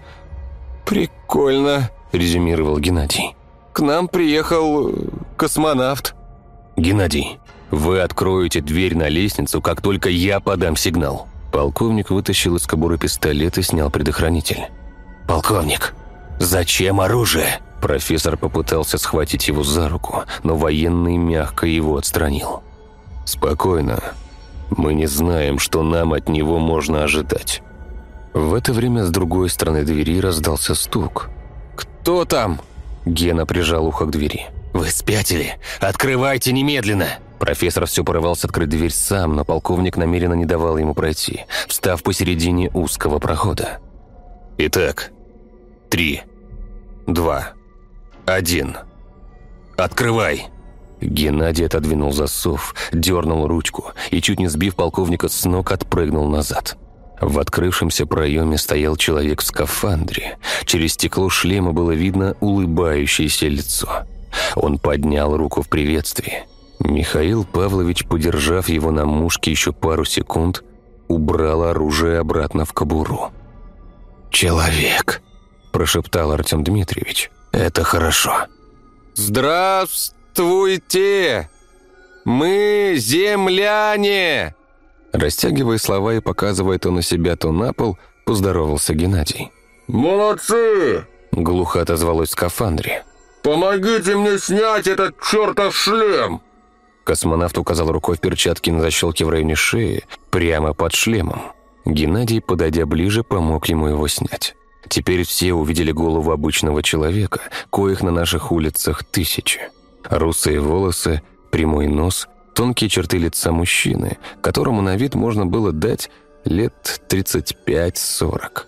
S7: прикольно!» – резюмировал Геннадий. «К нам приехал э, космонавт».
S3: «Геннадий, вы откроете дверь на лестницу, как только я подам сигнал». Полковник вытащил из кобуры пистолет и снял предохранитель.
S5: «Полковник, «Зачем оружие?»
S3: Профессор попытался схватить его за руку, но военный мягко его отстранил. «Спокойно. Мы не знаем, что нам от него можно ожидать». В это время с другой стороны двери раздался стук.
S7: «Кто там?»
S3: Гена прижал ухо к двери.
S5: «Вы спятили? Открывайте немедленно!»
S3: Профессор все порывался открыть дверь сам, но полковник намеренно не давал ему пройти, встав посередине узкого прохода.
S5: «Итак, три, два, один. Открывай!»
S3: Геннадий отодвинул засов, дернул ручку и, чуть не сбив полковника с ног, отпрыгнул назад. В открывшемся проеме стоял человек в скафандре. Через стекло шлема было видно улыбающееся лицо. Он поднял руку в приветствии. Михаил Павлович, подержав его на мушке еще пару секунд, убрал оружие обратно в кобуру.
S5: «Человек!» – прошептал Артем Дмитриевич. «Это хорошо».
S7: «Здравствуйте! Мы земляне!»
S3: Растягивая слова и показывая то на себя, то на пол, поздоровался Геннадий.
S2: «Молодцы!»
S3: – глухо отозвалось в скафандре.
S2: «Помогите мне снять этот чертов шлем!»
S3: Космонавт указал рукой в перчатке на защелке в районе шеи, прямо под шлемом.
S8: Геннадий, подойдя ближе, помог ему его снять. Теперь все увидели голову обычного человека, коих на наших улицах тысячи. Русые волосы, прямой нос, тонкие черты лица мужчины, которому на вид можно было дать лет 35-40.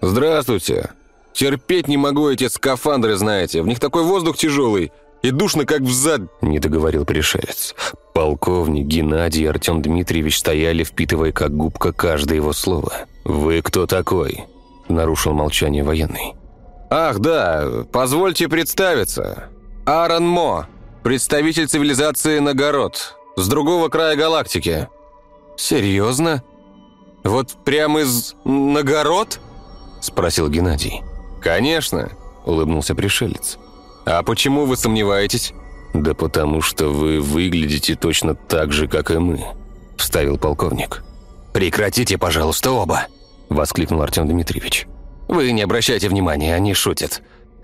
S2: «Здравствуйте! Терпеть не могу эти скафандры, знаете, в них такой воздух тяжелый и душно, как в зад...»
S8: Не договорил пришелец. Полковник Геннадий и Артем Дмитриевич стояли, впитывая как губка каждое его слово. «Вы кто такой?» Нарушил молчание военный.
S2: «Ах, да, позвольте представиться. Аарон Мо, представитель цивилизации Нагород, с другого края галактики». «Серьезно? Вот прямо из Нагород?» Спросил Геннадий. «Конечно», — улыбнулся пришелец. «А почему вы сомневаетесь?»
S8: «Да потому что вы выглядите точно так же, как и мы», — вставил полковник.
S2: «Прекратите, пожалуйста, оба!» — воскликнул Артем Дмитриевич. «Вы не обращайте внимания, они шутят.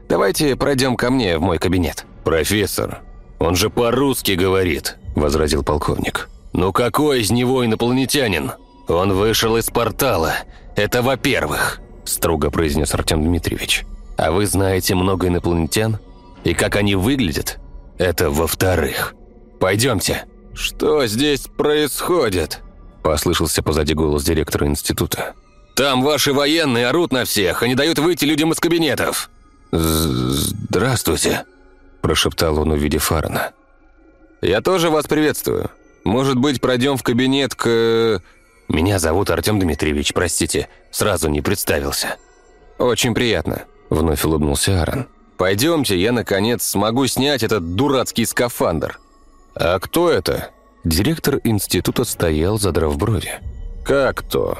S2: Давайте пройдем ко мне в мой кабинет».
S8: «Профессор, он же по-русски говорит», — возразил полковник. «Ну какой из него инопланетянин? Он вышел из портала. Это во-первых», — строго произнес Артем Дмитриевич. «А вы знаете много инопланетян? И как они выглядят? Это во-вторых. Пойдемте».
S2: «Что здесь происходит?» – послышался позади голос директора института.
S8: «Там ваши военные орут на всех и не дают выйти людям из кабинетов».
S2: «Здравствуйте», – прошептал он, увидев Аарона. «Я тоже вас приветствую. Может быть, пройдем в кабинет к...»
S8: «Меня зовут Артем Дмитриевич, простите, сразу не представился».
S2: «Очень приятно», – вновь улыбнулся Аарон. «Пойдемте, я, наконец, смогу снять этот дурацкий скафандр». «А кто это?»
S8: Директор института стоял, задрав брови.
S2: «Как то?»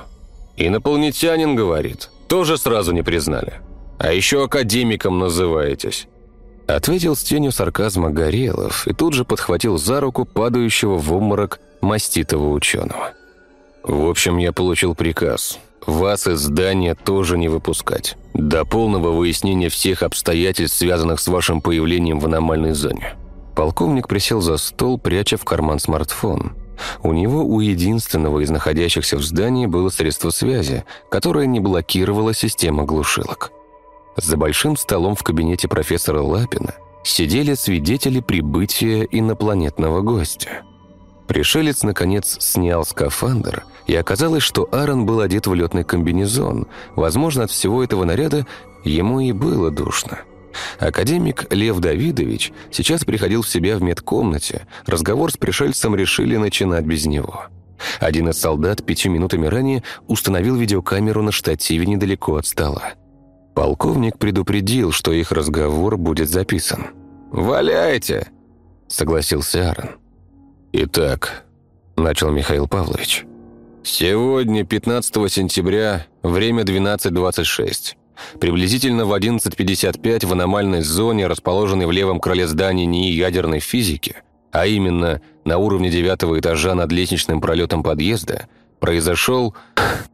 S2: «Инопланетянин, говорит. Тоже сразу не признали. А еще академиком называетесь».
S8: Ответил с тенью сарказма Горелов и тут же подхватил за руку падающего в обморок маститого ученого.
S2: «В общем, я получил приказ. Вас из здания тоже не выпускать. До полного выяснения всех обстоятельств, связанных с вашим появлением в аномальной зоне».
S8: Полковник присел за стол, пряча в карман смартфон. У него у единственного из находящихся в здании было средство связи, которое не блокировала система глушилок. За большим столом в кабинете профессора Лапина сидели свидетели прибытия инопланетного гостя. Пришелец, наконец, снял скафандр, и оказалось, что Аарон был одет в летный комбинезон. Возможно, от всего этого наряда ему и было душно. Академик Лев Давидович сейчас приходил в себя в медкомнате. Разговор с пришельцем решили начинать без него. Один из солдат пятью минутами ранее установил видеокамеру на штативе недалеко от стола. Полковник предупредил, что их разговор будет записан.
S2: «Валяйте!» — согласился Аарон.
S8: «Итак», — начал Михаил Павлович.
S2: «Сегодня, 15 сентября, время 12.26. Приблизительно в 11.55 в аномальной зоне, расположенной в левом крыле здания НИИ ядерной физики, а именно на уровне девятого этажа над лестничным пролетом подъезда, произошел...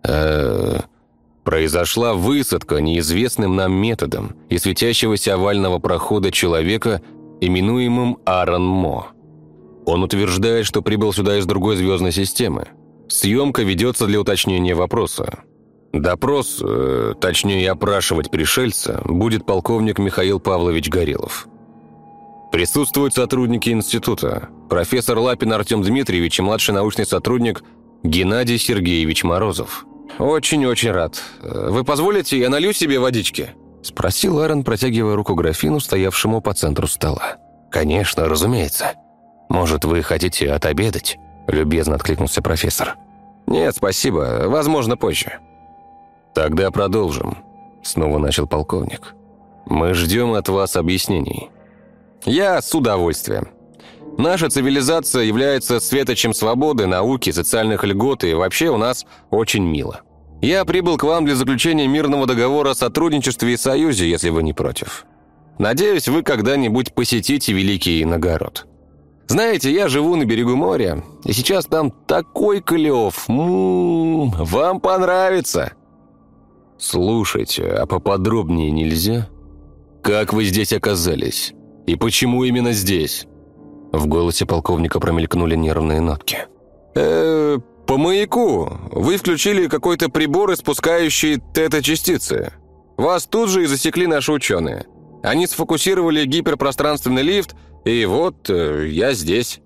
S2: Э, произошла высадка неизвестным нам методом и светящегося овального прохода человека, именуемым Аарон Мо. Он утверждает, что прибыл сюда из другой звездной системы. Съемка ведется для уточнения вопроса. Допрос, э, точнее опрашивать пришельца, будет полковник Михаил Павлович Горелов. Присутствуют сотрудники института, профессор Лапин Артем Дмитриевич и младший научный сотрудник Геннадий Сергеевич Морозов. «Очень-очень рад. Вы позволите, я налью себе водички?» Спросил Аарон, протягивая руку графину, стоявшему по центру стола.
S8: «Конечно, разумеется. Может, вы хотите отобедать?» Любезно откликнулся профессор.
S2: «Нет, спасибо. Возможно, позже».
S8: «Тогда продолжим», — снова начал полковник. «Мы ждем от вас объяснений».
S2: «Я с удовольствием. Наша цивилизация является светочем свободы, науки, социальных льгот и вообще у нас очень мило. Я прибыл к вам для заключения мирного договора о сотрудничестве и союзе, если вы не против. Надеюсь, вы когда-нибудь посетите Великий Иногород. Знаете, я живу на берегу моря, и сейчас там такой клев. М-м, вам понравится.
S8: Слушайте, а поподробнее нельзя? Как вы здесь оказались? И почему именно здесь? В голосе полковника промелькнули нервные нотки.
S2: э
S8: по маяку вы включили какой-то прибор, испускающий тета-частицы. Вас тут же и засекли наши ученые. Они сфокусировали гиперпространственный лифт, и вот э, я здесь».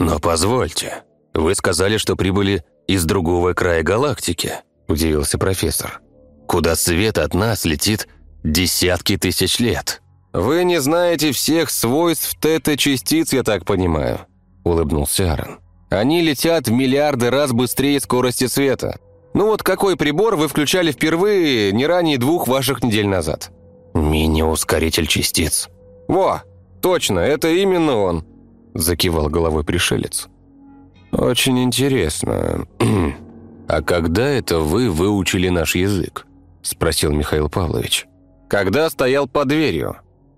S3: «Но позвольте, вы сказали, что прибыли из другого края галактики», – удивился профессор. «Куда свет от нас летит десятки тысяч лет».
S8: «Вы не знаете всех свойств тета-частиц, я так понимаю», – улыбнулся Аарон. «Они летят в миллиарды раз быстрее скорости света. Ну вот какой прибор вы включали впервые не ранее двух ваших недель назад?»
S3: «Мини-ускоритель частиц».
S8: «Во, точно, это именно он», – закивал головой пришелец. «Очень интересно. а когда это вы выучили наш язык?» – спросил Михаил Павлович. «Когда стоял под дверью.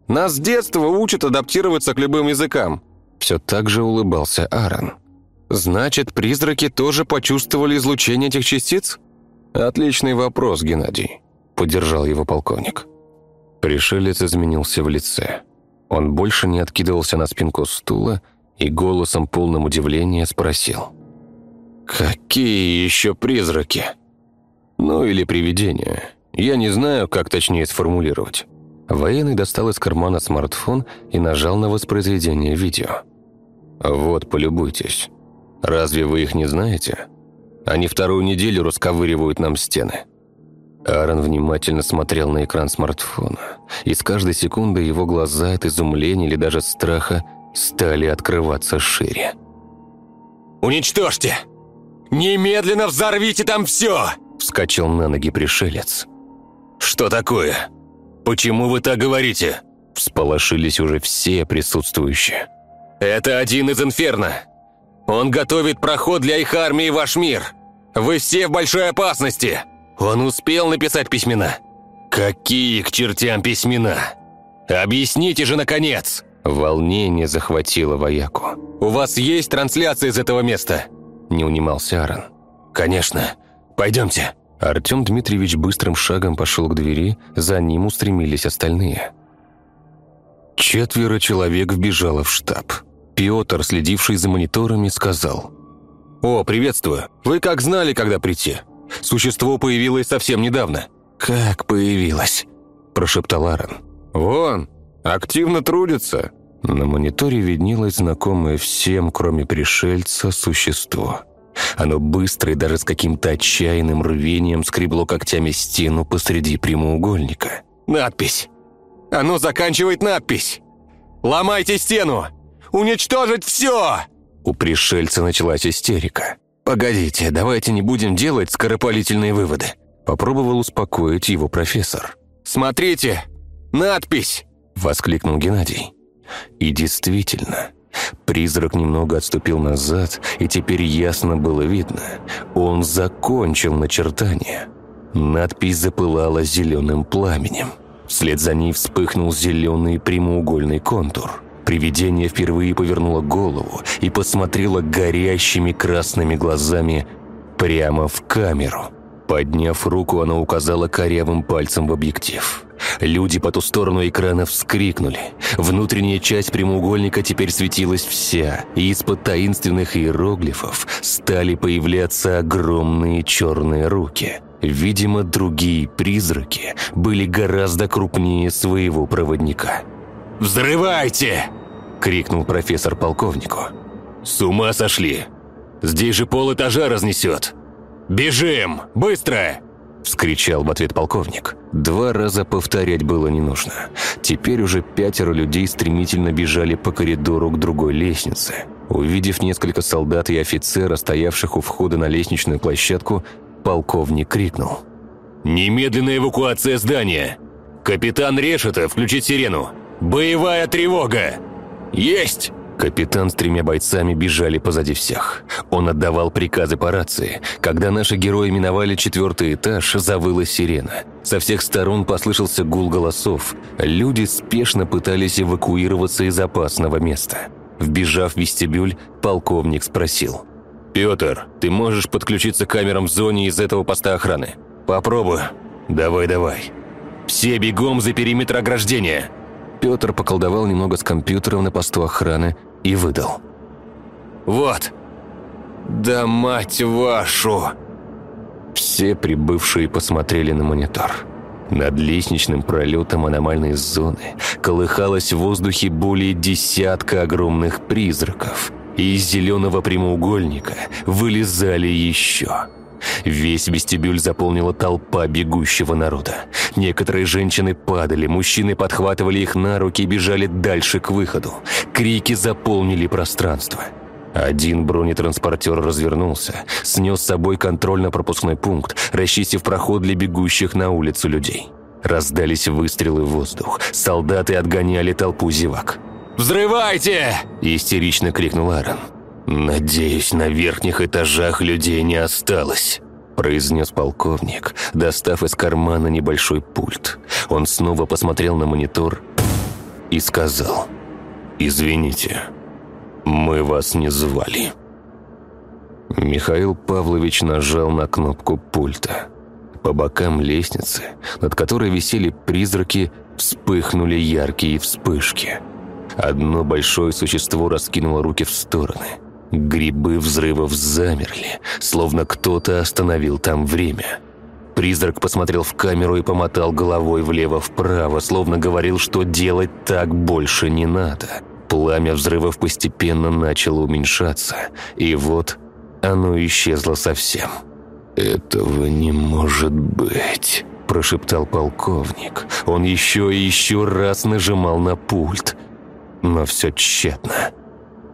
S8: Нас с детства учат адаптироваться к любым языкам». Все так же улыбался Аарон. «Значит, призраки тоже почувствовали излучение этих частиц?» «Отличный вопрос, Геннадий», – поддержал его полковник. Пришелец изменился в лице. Он больше не откидывался на спинку стула и голосом полным удивления спросил. «Какие еще призраки?» «Ну или привидения. Я не знаю, как точнее сформулировать». Военный достал из кармана смартфон и нажал на воспроизведение видео. «Вот, полюбуйтесь. Разве вы их не знаете? Они вторую неделю расковыривают нам стены». Аарон внимательно смотрел на экран смартфона, и с каждой секундой его глаза от изумления или даже страха стали открываться шире.
S2: «Уничтожьте! Немедленно взорвите там все!»
S8: Вскочил на ноги пришелец.
S2: «Что такое? Почему вы так говорите?»
S8: Всполошились уже все присутствующие.
S2: «Это один из Инферно. Он готовит проход для их армии в ваш мир. Вы все в большой опасности!» Он успел написать письмена? Какие к чертям письмена? Объясните же, наконец!»
S8: Волнение захватило вояку.
S2: «У вас есть трансляция из этого места?»
S8: Не унимался Аарон.
S2: «Конечно. Пойдемте».
S8: Артем Дмитриевич быстрым шагом пошел к двери, за ним устремились остальные. Четверо человек вбежало в штаб. Петр, следивший за мониторами, сказал.
S2: «О, приветствую. Вы как знали, когда прийти? Существо появилось совсем недавно».
S8: «Как появилось?» – прошептал Аарон.
S2: «Вон, активно трудится».
S8: На мониторе виднелось знакомое всем, кроме пришельца, существо. Оно быстро и даже с каким-то отчаянным рвением скребло когтями стену посреди прямоугольника.
S2: «Надпись! Оно заканчивает надпись! Ломайте стену! Уничтожить все!»
S8: У пришельца началась истерика. «Погодите, давайте не будем делать скоропалительные выводы», попробовал успокоить его профессор.
S2: «Смотрите! Надпись!» воскликнул Геннадий.
S8: И действительно, призрак немного отступил назад, и теперь ясно было видно. Он закончил начертание. Надпись запылала зеленым пламенем. Вслед за ней вспыхнул зеленый прямоугольный контур – Привидение впервые повернуло голову и посмотрело горящими красными глазами прямо в камеру. Подняв руку, она указала корявым пальцем в объектив. Люди по ту сторону экрана вскрикнули. Внутренняя часть прямоугольника теперь светилась вся, и из-под таинственных иероглифов стали появляться огромные черные руки. Видимо, другие призраки были гораздо крупнее своего проводника.
S2: «Взрывайте!»
S8: — крикнул профессор полковнику.
S2: «С ума сошли! Здесь же пол этажа разнесет! Бежим! Быстро!»
S8: Вскричал в ответ полковник. Два раза повторять было не нужно. Теперь уже пятеро людей стремительно бежали по коридору к другой лестнице. Увидев несколько солдат и офицера, стоявших у входа на лестничную площадку, полковник крикнул.
S2: «Немедленная эвакуация здания! Капитан Решета, включить сирену! Боевая тревога!» «Есть!»
S8: Капитан с тремя бойцами бежали позади всех. Он отдавал приказы по рации. Когда наши герои миновали четвертый этаж, завыла сирена. Со всех сторон послышался гул голосов. Люди спешно пытались эвакуироваться из опасного места. Вбежав в вестибюль, полковник спросил.
S2: «Петр, ты можешь подключиться к камерам в зоне из этого поста охраны?»
S8: «Попробую».
S2: «Давай-давай. Все бегом за периметр ограждения!»
S8: Петр поколдовал немного с компьютером на посту охраны и выдал.
S2: «Вот!
S8: «Да мать вашу!» Все прибывшие посмотрели на монитор. Над лестничным пролетом аномальной зоны колыхалось в воздухе более десятка огромных призраков. И из зеленого прямоугольника вылезали еще. Весь вестибюль заполнила толпа бегущего народа. Некоторые женщины падали, мужчины подхватывали их на руки и бежали дальше к выходу. Крики заполнили пространство. Один бронетранспортер развернулся, снес с собой контрольно-пропускной пункт, расчистив проход для бегущих на улицу людей. Раздались выстрелы в воздух. Солдаты отгоняли толпу зевак. «Взрывайте!» – истерично крикнул Аарон. «Надеюсь, на верхних этажах людей не осталось», – произнес полковник, достав из кармана небольшой пульт. Он снова посмотрел на монитор и сказал «Извините». «Мы вас не звали». Михаил Павлович нажал на кнопку пульта. По бокам лестницы, над которой висели призраки, вспыхнули яркие вспышки. Одно большое существо раскинуло руки в стороны. Грибы взрывов замерли, словно кто-то остановил там время. Призрак посмотрел в камеру и помотал головой влево-вправо, словно говорил, что делать так больше не надо. Пламя взрывов постепенно начало уменьшаться, и вот оно исчезло совсем. «Этого не может быть», – прошептал полковник. Он еще и еще раз нажимал на пульт, но все тщетно.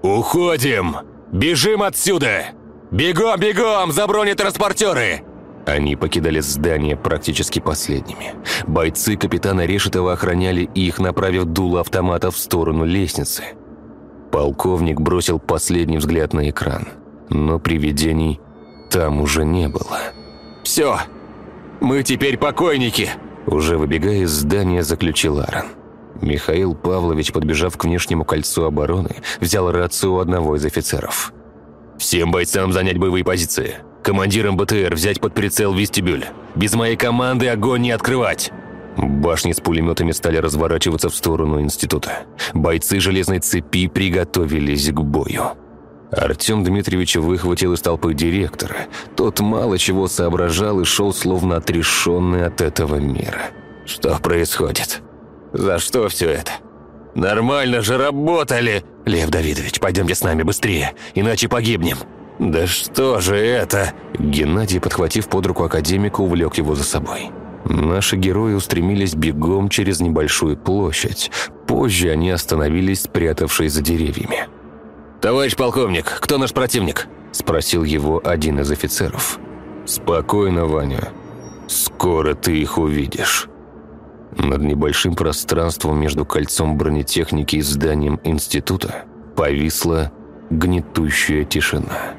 S8: «Уходим! Бежим отсюда! Бегом, бегом, за бронетранспортеры!» Они покидали здание практически последними. Бойцы капитана Решетова охраняли их, направив дуло автомата в сторону лестницы. Полковник бросил последний взгляд на экран, но привидений там уже не было. «Все, мы теперь покойники!» Уже выбегая из здания, заключил Аарон. Михаил Павлович, подбежав к внешнему кольцу обороны, взял рацию у одного из офицеров. «Всем бойцам занять боевые позиции!» Командирам БТР взять под прицел вестибюль. Без моей команды огонь не открывать. Башни с пулеметами стали разворачиваться в сторону института. Бойцы железной цепи приготовились к бою. Артем Дмитриевич выхватил из толпы директора. Тот мало чего соображал и шел словно отрешенный от этого мира. «Что происходит? За что все это? Нормально же работали!» «Лев Давидович, пойдемте с нами быстрее, иначе погибнем!» «Да что же это?» Геннадий, подхватив под руку академика, увлек его за собой. Наши герои устремились бегом через небольшую площадь. Позже они остановились, спрятавшись за деревьями. «Товарищ полковник, кто наш противник?» Спросил его один из офицеров. «Спокойно, Ваня. Скоро ты их увидишь». Над небольшим пространством между кольцом бронетехники и зданием института повисла гнетущая тишина.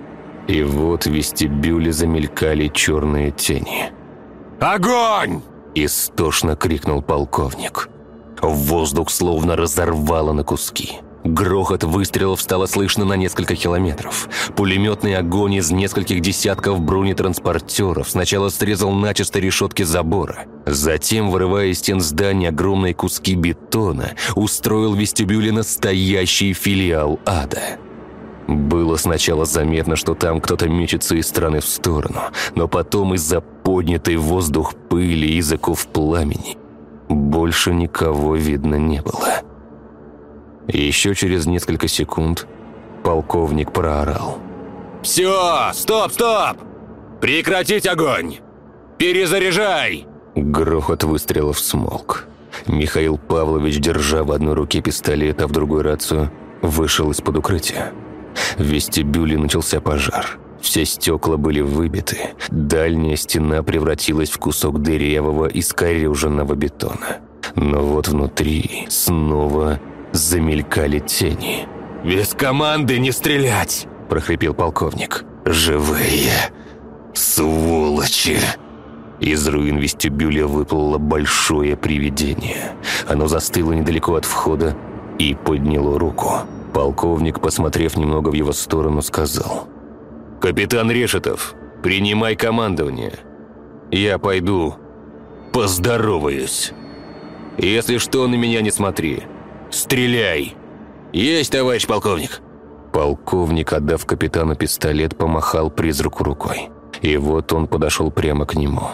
S8: И вот в вестибюле замелькали черные тени. «Огонь!» – истошно крикнул полковник. Воздух словно разорвало на куски. Грохот выстрелов стало слышно на несколько километров. Пулеметный огонь из нескольких десятков бронетранспортеров сначала срезал начисто решетки забора. Затем, вырывая из стен здания огромные куски бетона, устроил в вестибюле настоящий филиал ада. Было сначала заметно, что там кто-то мечется из стороны в сторону, но потом из-за поднятой воздух пыли и языков пламени больше никого видно не было. Еще через несколько секунд полковник проорал. «Все! Стоп, стоп! Прекратить огонь! Перезаряжай!» Грохот выстрелов смолк. Михаил Павлович, держа в одной руке пистолет, а в другой рацию, вышел из-под укрытия. В вестибюле начался пожар. Все стекла были выбиты. Дальняя стена превратилась в кусок дырявого искореженного бетона. Но вот внутри снова замелькали тени. «Без команды не стрелять!» – прохрипел полковник. «Живые! Сволочи!» Из руин вестибюля выплыло большое привидение. Оно застыло недалеко от входа и подняло руку. Полковник, посмотрев немного в его сторону, сказал. «Капитан Решетов, принимай командование. Я пойду поздороваюсь. Если что, на меня не смотри. Стреляй!» «Есть, товарищ полковник!»
S3: Полковник, отдав капитану пистолет, помахал призраку рукой. И вот он подошел прямо к нему.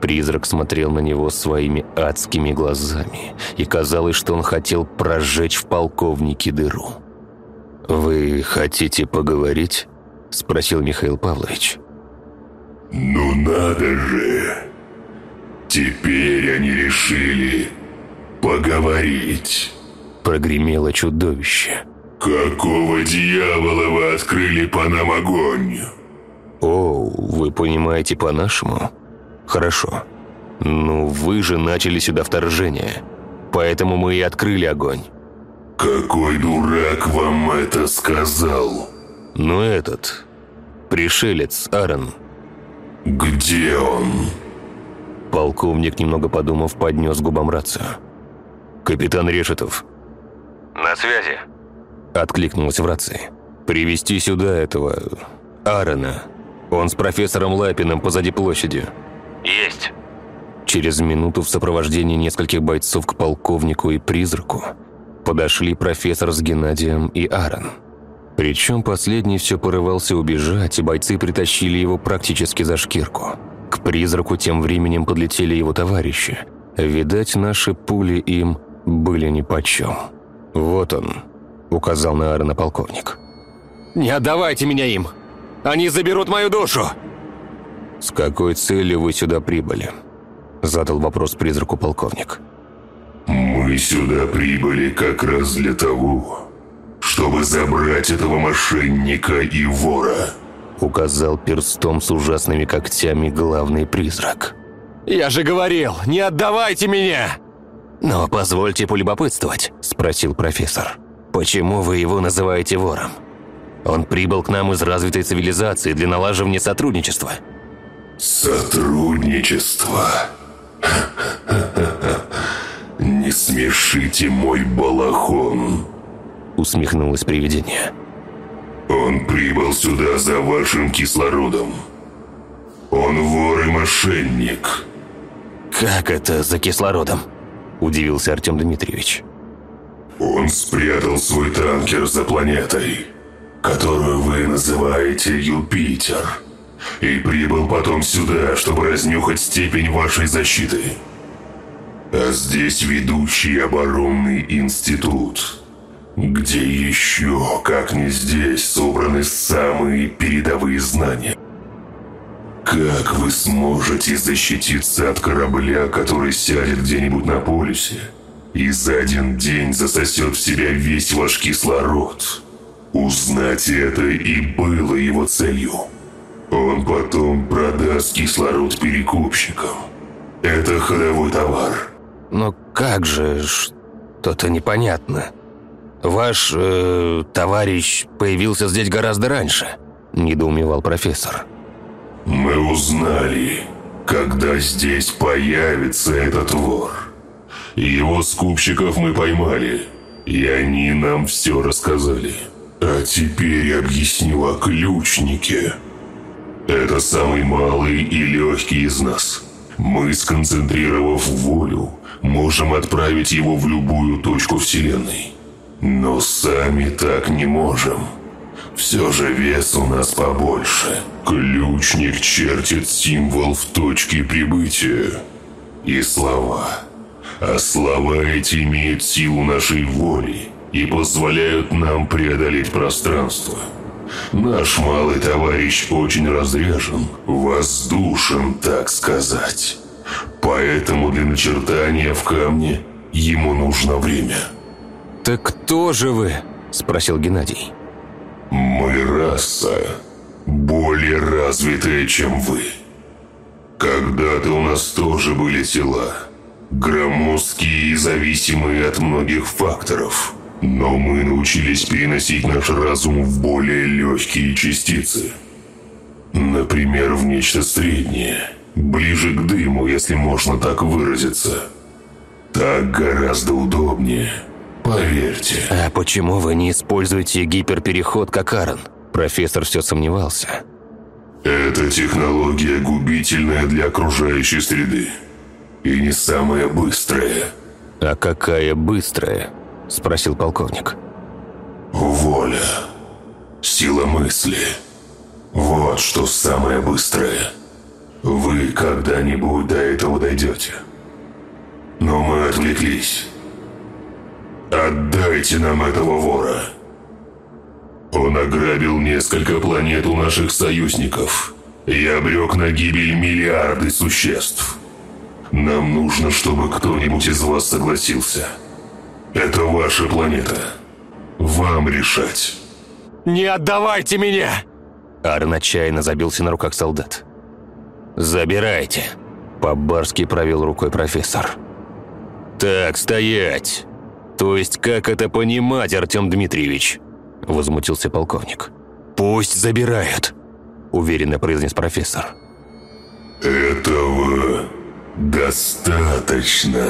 S3: Призрак смотрел на него своими адскими глазами, и казалось, что он хотел прожечь в полковнике дыру. «Вы хотите поговорить?» – спросил Михаил Павлович.
S9: «Ну надо же! Теперь они решили поговорить!»
S3: – прогремело чудовище.
S9: «Какого дьявола вы открыли по нам огонь?»
S3: «О, вы понимаете по-нашему?» «Хорошо. Ну, вы же начали сюда вторжение, поэтому мы и открыли огонь».
S9: «Какой дурак вам это сказал?»
S3: «Ну этот, пришелец, Аарон».
S9: «Где он?»
S3: Полковник, немного подумав, поднес губам рацию. «Капитан Решетов».
S8: «На связи», —
S3: откликнулась в рации. «Привести сюда этого... Аарона. Он с профессором Лапиным позади площади».
S8: «Есть».
S3: Через минуту в сопровождении нескольких бойцов к полковнику и призраку подошли профессор с Геннадием и Аарон. Причем последний все порывался убежать, и бойцы притащили его практически за шкирку. К призраку тем временем подлетели его товарищи. Видать, наши пули им были нипочем. «Вот он», — указал на Аарона полковник.
S2: «Не отдавайте меня им! Они заберут мою душу!»
S3: «С какой целью вы сюда прибыли?» Задал вопрос призраку полковник.
S9: «Мы сюда прибыли как раз для того, чтобы забрать этого мошенника и вора»,
S3: указал перстом с ужасными когтями главный призрак.
S2: «Я же говорил, не отдавайте меня!»
S3: «Но позвольте полюбопытствовать», – спросил профессор. «Почему вы его называете вором? Он прибыл к нам из развитой цивилизации для налаживания сотрудничества».
S9: «Сотрудничество? Не смешите мой балахон!»
S3: Усмехнулось привидение.
S9: «Он прибыл сюда за вашим кислородом. Он вор и мошенник».
S3: «Как это за кислородом?» Удивился Артем Дмитриевич.
S9: «Он спрятал свой танкер за планетой, которую вы называете Юпитер» и прибыл потом сюда, чтобы разнюхать степень вашей защиты. А здесь ведущий оборонный институт, где еще, как не здесь, собраны самые передовые знания. Как вы сможете защититься от корабля, который сядет где-нибудь на полюсе и за один день засосет в себя весь ваш кислород? Узнать это и было его целью. Он потом продаст кислород перекупщикам. Это ходовой товар.
S3: Но как же, что-то непонятно. Ваш э, товарищ появился здесь гораздо раньше, недоумевал профессор.
S9: Мы узнали, когда здесь появится этот вор. Его скупщиков мы поймали, и они нам все рассказали. А теперь объясню о ключнике. Это самый малый и легкий из нас. Мы, сконцентрировав волю, можем отправить его в любую точку Вселенной. Но сами так не можем. Все же вес у нас побольше. Ключник чертит символ в точке прибытия. И слова. А слова эти имеют силу нашей воли и позволяют нам преодолеть пространство. Наш малый товарищ очень разряжен, воздушен, так сказать. Поэтому для начертания в камне ему нужно время.
S3: «Так кто же вы?» – спросил Геннадий.
S9: «Мы раса, более развитая, чем вы. Когда-то у нас тоже были тела, громоздкие и зависимые от многих факторов». Но мы научились переносить наш разум в более легкие частицы. Например, в нечто среднее, ближе к дыму, если можно так выразиться. Так гораздо удобнее, поверьте.
S3: А почему вы не используете гиперпереход как Аарон? Профессор все сомневался.
S9: Эта технология губительная для окружающей среды. И не самая быстрая.
S3: А какая быстрая? – спросил полковник.
S9: «Воля. Сила мысли. Вот что самое быстрое. Вы когда-нибудь до этого дойдете. Но мы отвлеклись. Отдайте нам этого вора. Он ограбил несколько планет у наших союзников и обрек на гибель миллиарды существ. Нам нужно, чтобы кто-нибудь из вас согласился. Это ваша планета. Вам решать.
S2: «Не отдавайте меня!»
S3: Арн отчаянно забился на руках солдат. «Забирайте!» По-барски провел рукой профессор. «Так, стоять! То есть как это понимать, Артем Дмитриевич?» Возмутился полковник. «Пусть забирают!» Уверенно произнес профессор.
S9: Этого достаточно.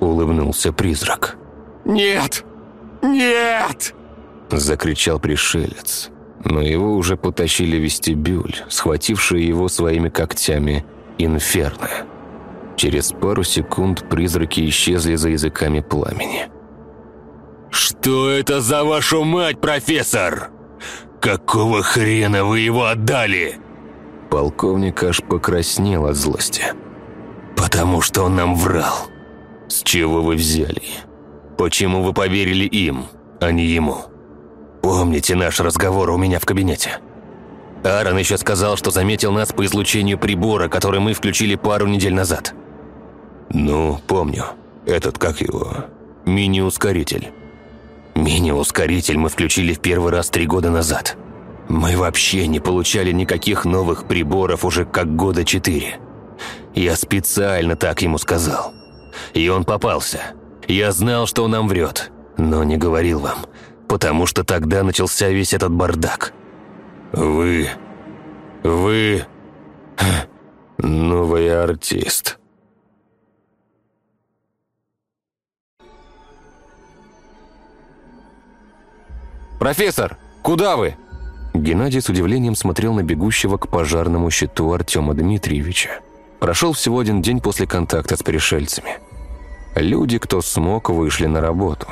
S3: Улыбнулся призрак.
S2: «Нет! Нет!»
S3: Закричал пришелец. Но его уже потащили в вестибюль, схватившие его своими когтями инферно. Через пару секунд призраки исчезли за языками пламени. «Что это за вашу мать, профессор? Какого хрена вы его отдали?» Полковник аж покраснел от злости. «Потому что он нам врал. С чего вы взяли? Почему вы поверили им, а не ему? Помните наш разговор у меня в кабинете?» Аарон еще сказал, что заметил нас по излучению прибора, который мы включили пару недель назад. «Ну, помню. Этот, как его? Мини-ускоритель». Мини-ускоритель мы включили в первый раз три года назад. Мы вообще не получали никаких новых приборов уже как года четыре. Я специально так ему сказал. И он попался. Я знал, что он нам врет, но не говорил вам, потому что тогда начался весь этот бардак. Вы... Вы... Новый артист.
S2: «Профессор, куда вы?»
S3: Геннадий с удивлением смотрел на бегущего к пожарному щиту Артема Дмитриевича. Прошел всего один день после контакта с пришельцами. Люди, кто смог, вышли на работу.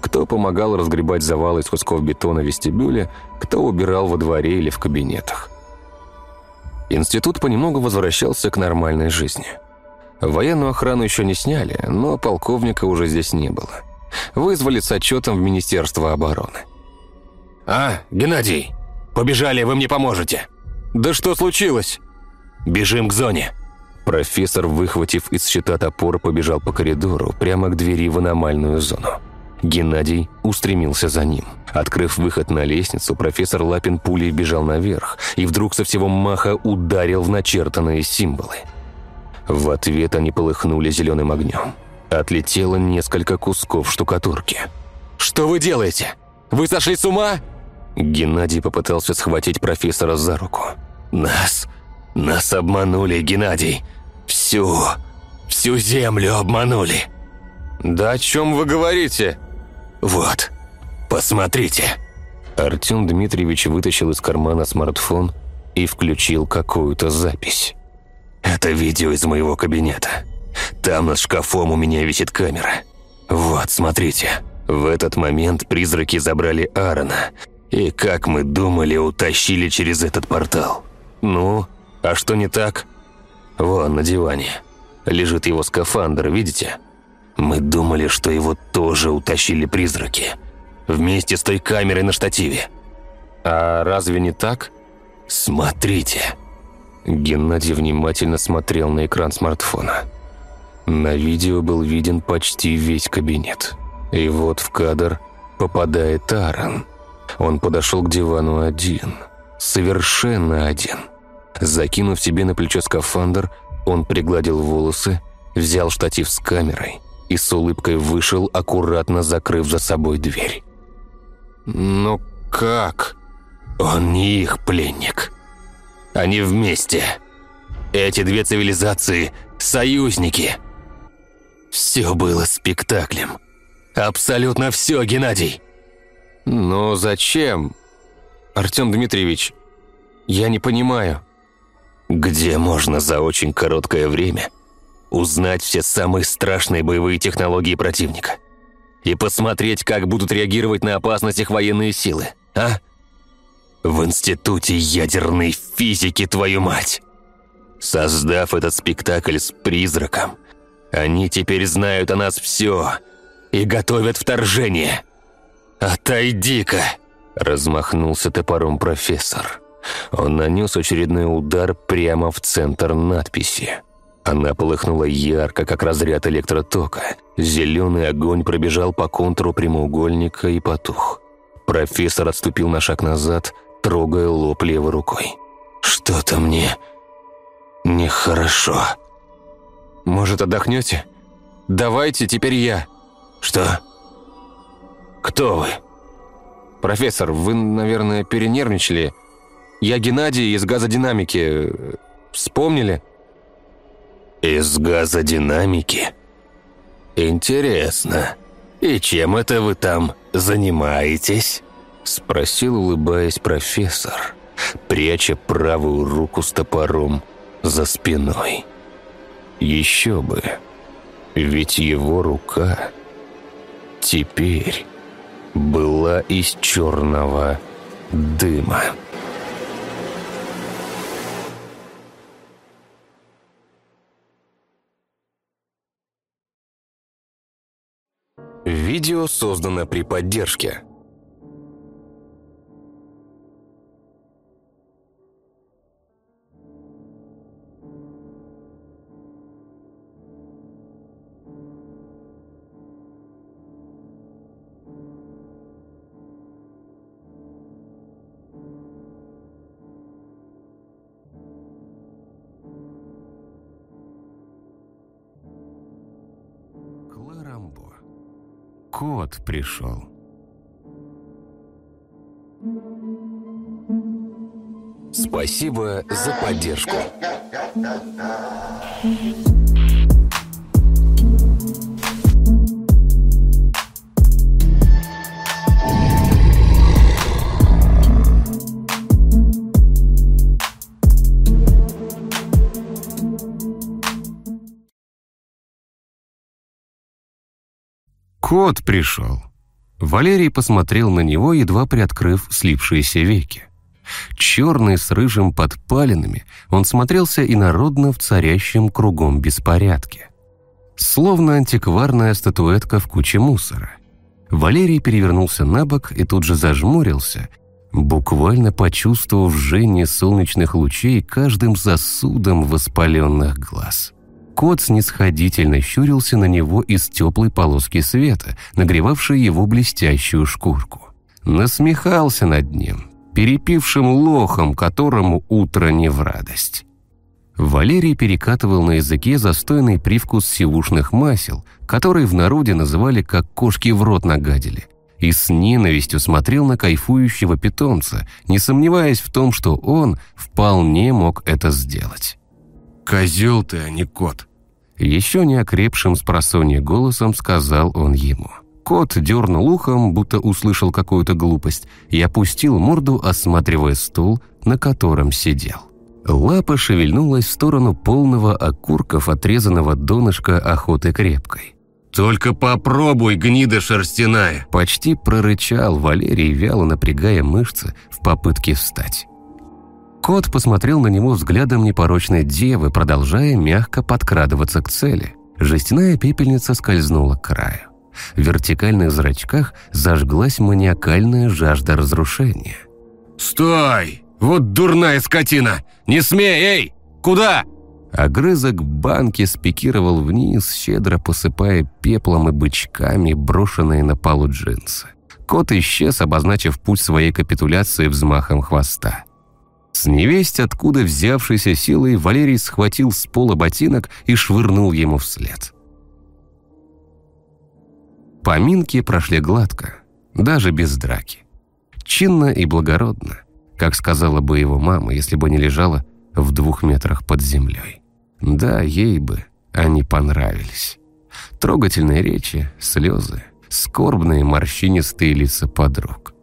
S3: Кто помогал разгребать завалы из кусков бетона в вестибюле, кто убирал во дворе или в кабинетах. Институт понемногу возвращался к нормальной жизни. Военную охрану еще не сняли, но полковника уже здесь не было. Вызвали с отчетом в Министерство обороны.
S2: «А, Геннадий, побежали, вы мне поможете!» «Да что случилось?»
S3: «Бежим к зоне!» Профессор, выхватив из щита топор, побежал по коридору прямо к двери в аномальную зону. Геннадий устремился за ним. Открыв выход на лестницу, профессор Лапин пулей бежал наверх и вдруг со всего маха ударил в начертанные символы. В ответ они полыхнули зеленым огнем. Отлетело несколько кусков штукатурки.
S2: «Что вы делаете? Вы сошли с ума?»
S3: Геннадий попытался схватить профессора за руку. «Нас... нас обманули, Геннадий. Всю... всю землю обманули».
S2: «Да о чем вы говорите?»
S3: «Вот, посмотрите». Артем Дмитриевич вытащил из кармана смартфон и включил какую-то запись. «Это видео из моего кабинета. Там над шкафом у меня висит камера. Вот, смотрите. В этот момент призраки забрали Аарона и, как мы думали, утащили через этот портал. Ну, а что не так? Вон, на диване. Лежит его скафандр, видите? Мы думали, что его тоже утащили призраки. Вместе с той камерой на штативе.
S2: А разве не так?
S3: Смотрите. Геннадий внимательно смотрел на экран смартфона. На видео был виден почти весь кабинет. И вот в кадр попадает Аарон. Он подошел к дивану один. Совершенно один. Закинув себе на плечо скафандр, он пригладил волосы, взял штатив с камерой и с улыбкой вышел, аккуратно закрыв за собой дверь.
S2: «Но как?»
S3: «Он не их пленник. Они вместе. Эти две цивилизации – союзники. Все было спектаклем. Абсолютно все, Геннадий».
S2: «Но зачем? Артем Дмитриевич, я не понимаю».
S3: «Где можно за очень короткое время узнать все самые страшные боевые технологии противника и посмотреть, как будут реагировать на опасность их военные силы, а?
S8: В Институте ядерной физики, твою мать! Создав этот спектакль с призраком, они теперь знают о нас все и готовят вторжение. Отойди-ка!» Размахнулся топором профессор. Он нанес очередной удар прямо в центр надписи. Она полыхнула ярко, как разряд электротока. Зеленый огонь пробежал по контуру прямоугольника и потух. Профессор отступил на шаг назад, трогая лоб левой рукой. «Что-то мне нехорошо».
S4: «Может, отдохнете? Давайте, теперь я».
S8: «Что? Кто вы?»
S4: «Профессор, вы, наверное, перенервничали. Я Геннадий из газодинамики. Вспомнили?»
S8: «Из газодинамики? Интересно. И чем это вы там занимаетесь?» Спросил, улыбаясь профессор, пряча правую руку с топором за спиной. Еще бы, ведь его рука теперь была из черного дыма. Видео создано при поддержке
S3: кот пришел.
S8: Спасибо за поддержку.
S3: Кот пришел. Валерий посмотрел на него, едва приоткрыв слипшиеся веки. Черный с рыжим подпалинами, он смотрелся инородно в царящем кругом беспорядке. Словно антикварная статуэтка в куче мусора. Валерий перевернулся на бок и тут же зажмурился, буквально почувствовав жжение солнечных лучей каждым сосудом воспаленных глаз. Кот снисходительно щурился на него из теплой полоски света, нагревавшей его блестящую шкурку. Насмехался над ним, перепившим лохом, которому утро не в радость. Валерий перекатывал на языке застойный привкус сивушных масел, которые в народе называли как кошки в рот нагадили, и с ненавистью смотрел на кайфующего питомца, не сомневаясь в том, что он вполне мог это сделать.
S2: «Козел ты, а не кот!»
S3: Еще не окрепшим с просонья голосом сказал он ему. Кот дернул ухом, будто услышал какую-то глупость, и опустил морду, осматривая стул, на котором сидел. Лапа шевельнулась в сторону полного окурков отрезанного донышка охоты крепкой.
S2: «Только попробуй, гнида шерстяная!»
S3: Почти прорычал Валерий, вяло напрягая мышцы в попытке встать. Кот посмотрел на него взглядом непорочной девы, продолжая мягко подкрадываться к цели. Жестяная пепельница скользнула к краю. В вертикальных зрачках зажглась маниакальная жажда разрушения.
S2: «Стой! Вот дурная скотина! Не смей, эй! Куда?»
S3: Огрызок банки спикировал вниз, щедро посыпая пеплом и бычками брошенные на полу джинсы. Кот исчез, обозначив путь своей капитуляции взмахом хвоста. С невесть откуда взявшейся силой Валерий схватил с пола ботинок и швырнул ему вслед. Поминки прошли гладко, даже без драки. Чинно и благородно, как сказала бы его мама, если бы не лежала в двух метрах под землей. Да, ей бы они понравились. Трогательные речи, слезы, скорбные морщинистые лица подруг.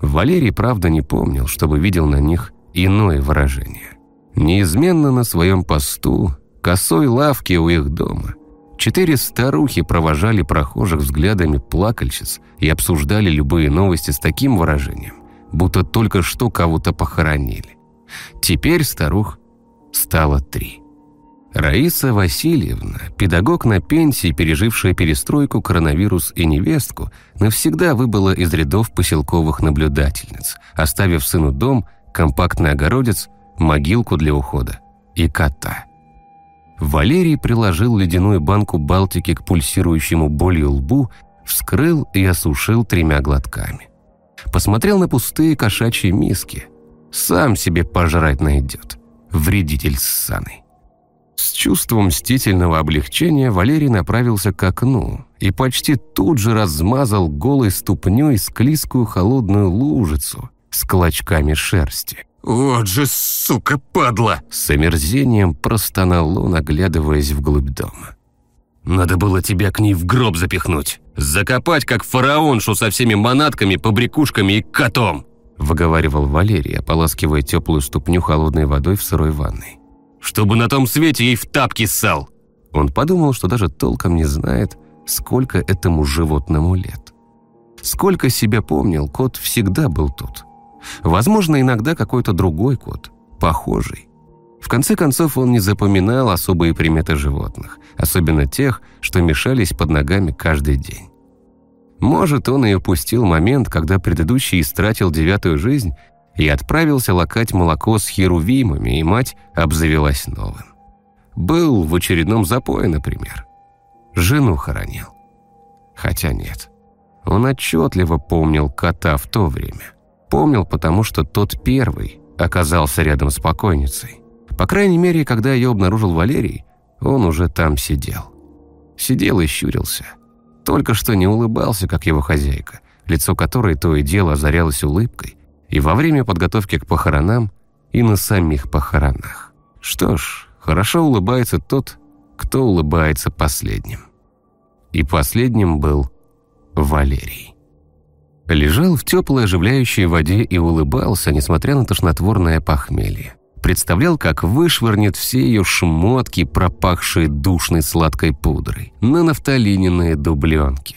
S3: Валерий, правда, не помнил, чтобы видел на них иное выражение. Неизменно на своем посту, косой лавке у их дома, четыре старухи провожали прохожих взглядами плакальщиц и обсуждали любые новости с таким выражением,
S4: будто только что кого-то похоронили. Теперь старух стало три. Раиса Васильевна, педагог на пенсии, пережившая перестройку, коронавирус и невестку, навсегда выбыла из рядов поселковых наблюдательниц, оставив сыну дом, компактный огородец, могилку для ухода и кота. Валерий приложил ледяную банку Балтики к пульсирующему болью лбу, вскрыл и осушил тремя глотками. Посмотрел на пустые кошачьи миски. Сам себе пожрать найдет. Вредитель ссаный. С чувством мстительного облегчения Валерий направился к окну и почти тут же размазал голой ступней склизкую холодную лужицу с клочками шерсти.
S2: «Вот же, сука, падла!»
S4: С омерзением простонал он, оглядываясь вглубь дома.
S2: «Надо было тебя к ней в гроб запихнуть. Закопать, как фараоншу со всеми манатками, побрякушками и котом!»
S4: выговаривал Валерий, ополаскивая теплую ступню холодной водой в сырой ванной.
S2: «Чтобы на том свете ей в тапки ссал!»
S4: Он подумал, что даже толком не знает, сколько этому животному лет. Сколько себя помнил, кот всегда был тут. Возможно, иногда какой-то другой кот, похожий. В конце концов, он не запоминал особые приметы животных, особенно тех, что мешались под ногами каждый день. Может, он и упустил момент, когда предыдущий истратил девятую жизнь и отправился лакать молоко с херувимами, и мать обзавелась новым. Был в очередном запое, например. Жену хоронил. Хотя нет. Он отчетливо помнил кота в то время. Помнил, потому что тот первый оказался рядом с покойницей. По крайней мере, когда ее обнаружил Валерий, он уже там сидел. Сидел и щурился. Только что не улыбался, как его хозяйка, лицо которой то и дело озарялось улыбкой, и во время подготовки к похоронам, и на самих похоронах. Что ж, хорошо улыбается тот, кто улыбается последним. И последним был Валерий. Лежал в теплой оживляющей воде и улыбался, несмотря на тошнотворное похмелье. Представлял, как вышвырнет все ее шмотки, пропахшие душной сладкой пудрой, на нафталининые дубленки.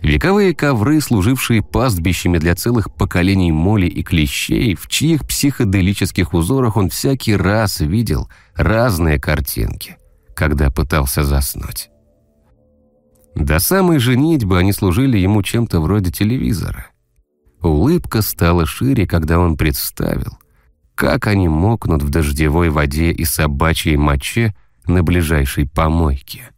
S4: Вековые ковры, служившие пастбищами для целых поколений моли и клещей, в чьих психоделических узорах он всякий раз видел разные картинки, когда пытался заснуть. До самой женитьбы они служили ему чем-то вроде телевизора. Улыбка стала шире, когда он представил, как они мокнут в дождевой воде и собачьей моче на ближайшей помойке.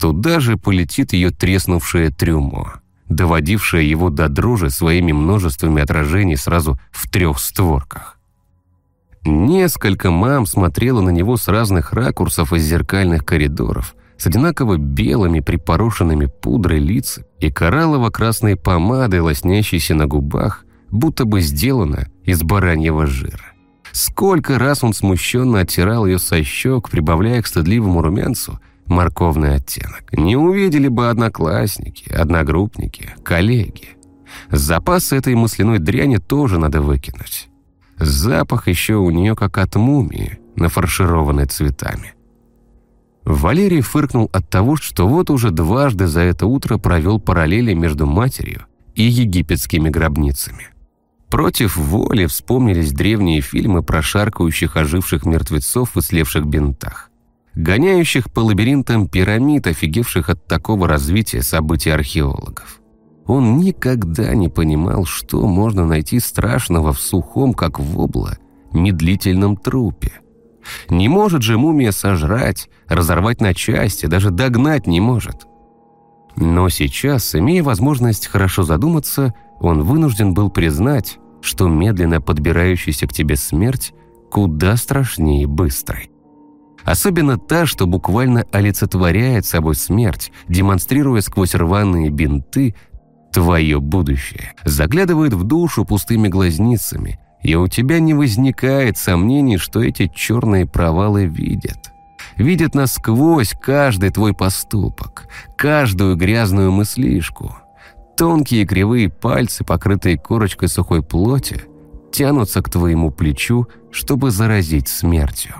S4: Туда же полетит ее треснувшее трюмо, доводившее его до дрожи своими множествами отражений сразу в трех створках. Несколько мам смотрело на него с разных ракурсов из зеркальных коридоров, с одинаково белыми припорошенными пудрой лиц и кораллово-красной помадой, лоснящейся на губах, будто бы сделана из бараньего жира. Сколько раз он смущенно оттирал ее со щек, прибавляя к стыдливому румянцу морковный оттенок. Не увидели бы одноклассники, одногруппники, коллеги. Запасы этой масляной дряни тоже надо выкинуть. Запах еще у нее как от мумии, нафаршированной цветами. Валерий фыркнул от того, что вот уже дважды за это утро провел параллели между матерью и египетскими гробницами. Против воли вспомнились древние фильмы про шаркающих оживших мертвецов в ислевших бинтах, гоняющих по лабиринтам пирамид, офигевших от такого развития событий археологов. Он никогда не понимал, что можно найти страшного в сухом, как вобла, медлительном трупе. Не может же мумия сожрать, разорвать на части, даже догнать не может. Но сейчас, имея возможность хорошо задуматься, он вынужден был признать, что медленно подбирающаяся к тебе смерть куда страшнее быстрой. Особенно та, что буквально олицетворяет собой смерть, демонстрируя сквозь рваные бинты твое будущее, заглядывает в душу пустыми глазницами, и у тебя не возникает сомнений, что эти черные провалы видят. Видят насквозь каждый твой поступок, каждую грязную мыслишку. Тонкие кривые пальцы, покрытые корочкой сухой плоти, тянутся к твоему плечу, чтобы заразить смертью.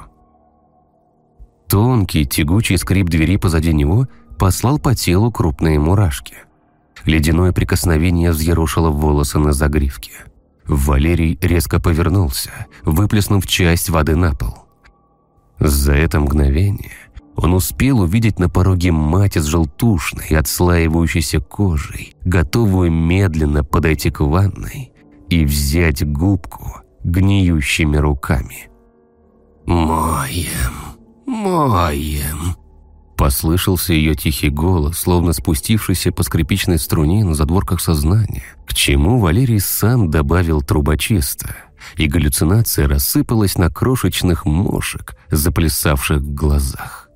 S4: Тонкий, тягучий скрип двери позади него послал по телу крупные мурашки. Ледяное прикосновение взъерушило волосы на загривке.
S3: Валерий резко повернулся, выплеснув часть воды на пол. За это мгновение он успел увидеть на пороге мать с желтушной, отслаивающейся кожей, готовую медленно подойти к ванной и взять губку гниющими руками.
S5: «Моем, моем»,
S3: Послышался ее тихий голос, словно спустившийся по скрипичной струне на задворках сознания, к чему Валерий сам добавил трубочиста, и галлюцинация рассыпалась на крошечных мошек, заплясавших в глазах.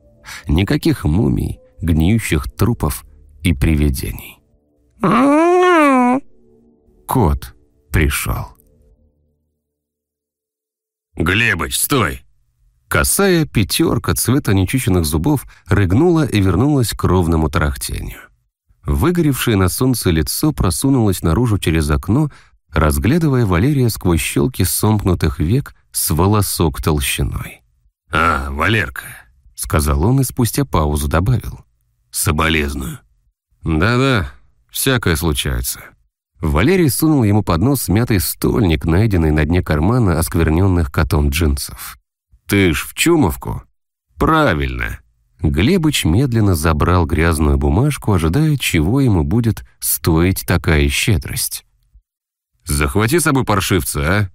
S3: Никаких мумий, гниющих трупов и привидений. Кот пришел.
S2: «Глебыч, стой!»
S3: Косая пятерка цвета нечищенных зубов рыгнула и вернулась к ровному тарахтению. Выгоревшее на солнце лицо просунулось наружу через окно, разглядывая Валерия сквозь щелки сомкнутых век с волосок толщиной.
S2: «А, Валерка», —
S3: сказал он и спустя паузу добавил.
S2: «Соболезную».
S3: «Да-да, всякое случается». Валерий сунул ему под нос смятый стольник, найденный на дне кармана оскверненных котом джинсов. «Ты ж в Чумовку?» «Правильно». Глебыч медленно забрал грязную бумажку, ожидая, чего ему будет стоить такая щедрость.
S2: «Захвати с собой паршивца, а?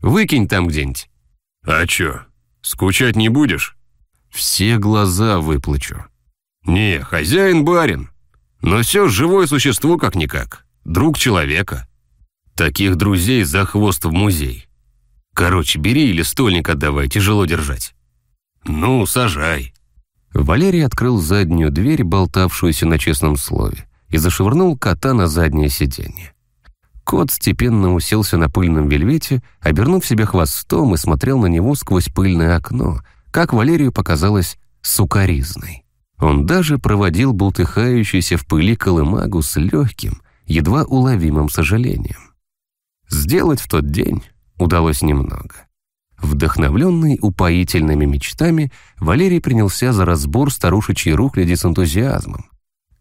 S2: Выкинь там где-нибудь». «А чё, скучать не будешь?»
S3: «Все глаза выплачу».
S2: «Не, хозяин барин. Но все живое существо как-никак. Друг человека. Таких друзей за хвост в музей. Короче, бери или стольник отдавай, тяжело держать. Ну, сажай».
S3: Валерий открыл заднюю дверь, болтавшуюся на честном слове, и зашвырнул кота на заднее сиденье. Кот степенно уселся на пыльном вельвете, обернув себя хвостом и смотрел на него сквозь пыльное окно, как Валерию показалось сукаризной. Он даже проводил бултыхающийся в пыли колымагу с легким, едва уловимым сожалением. Сделать в тот день удалось немного. Вдохновленный упоительными мечтами, Валерий принялся за разбор старушечьей рухляди с энтузиазмом.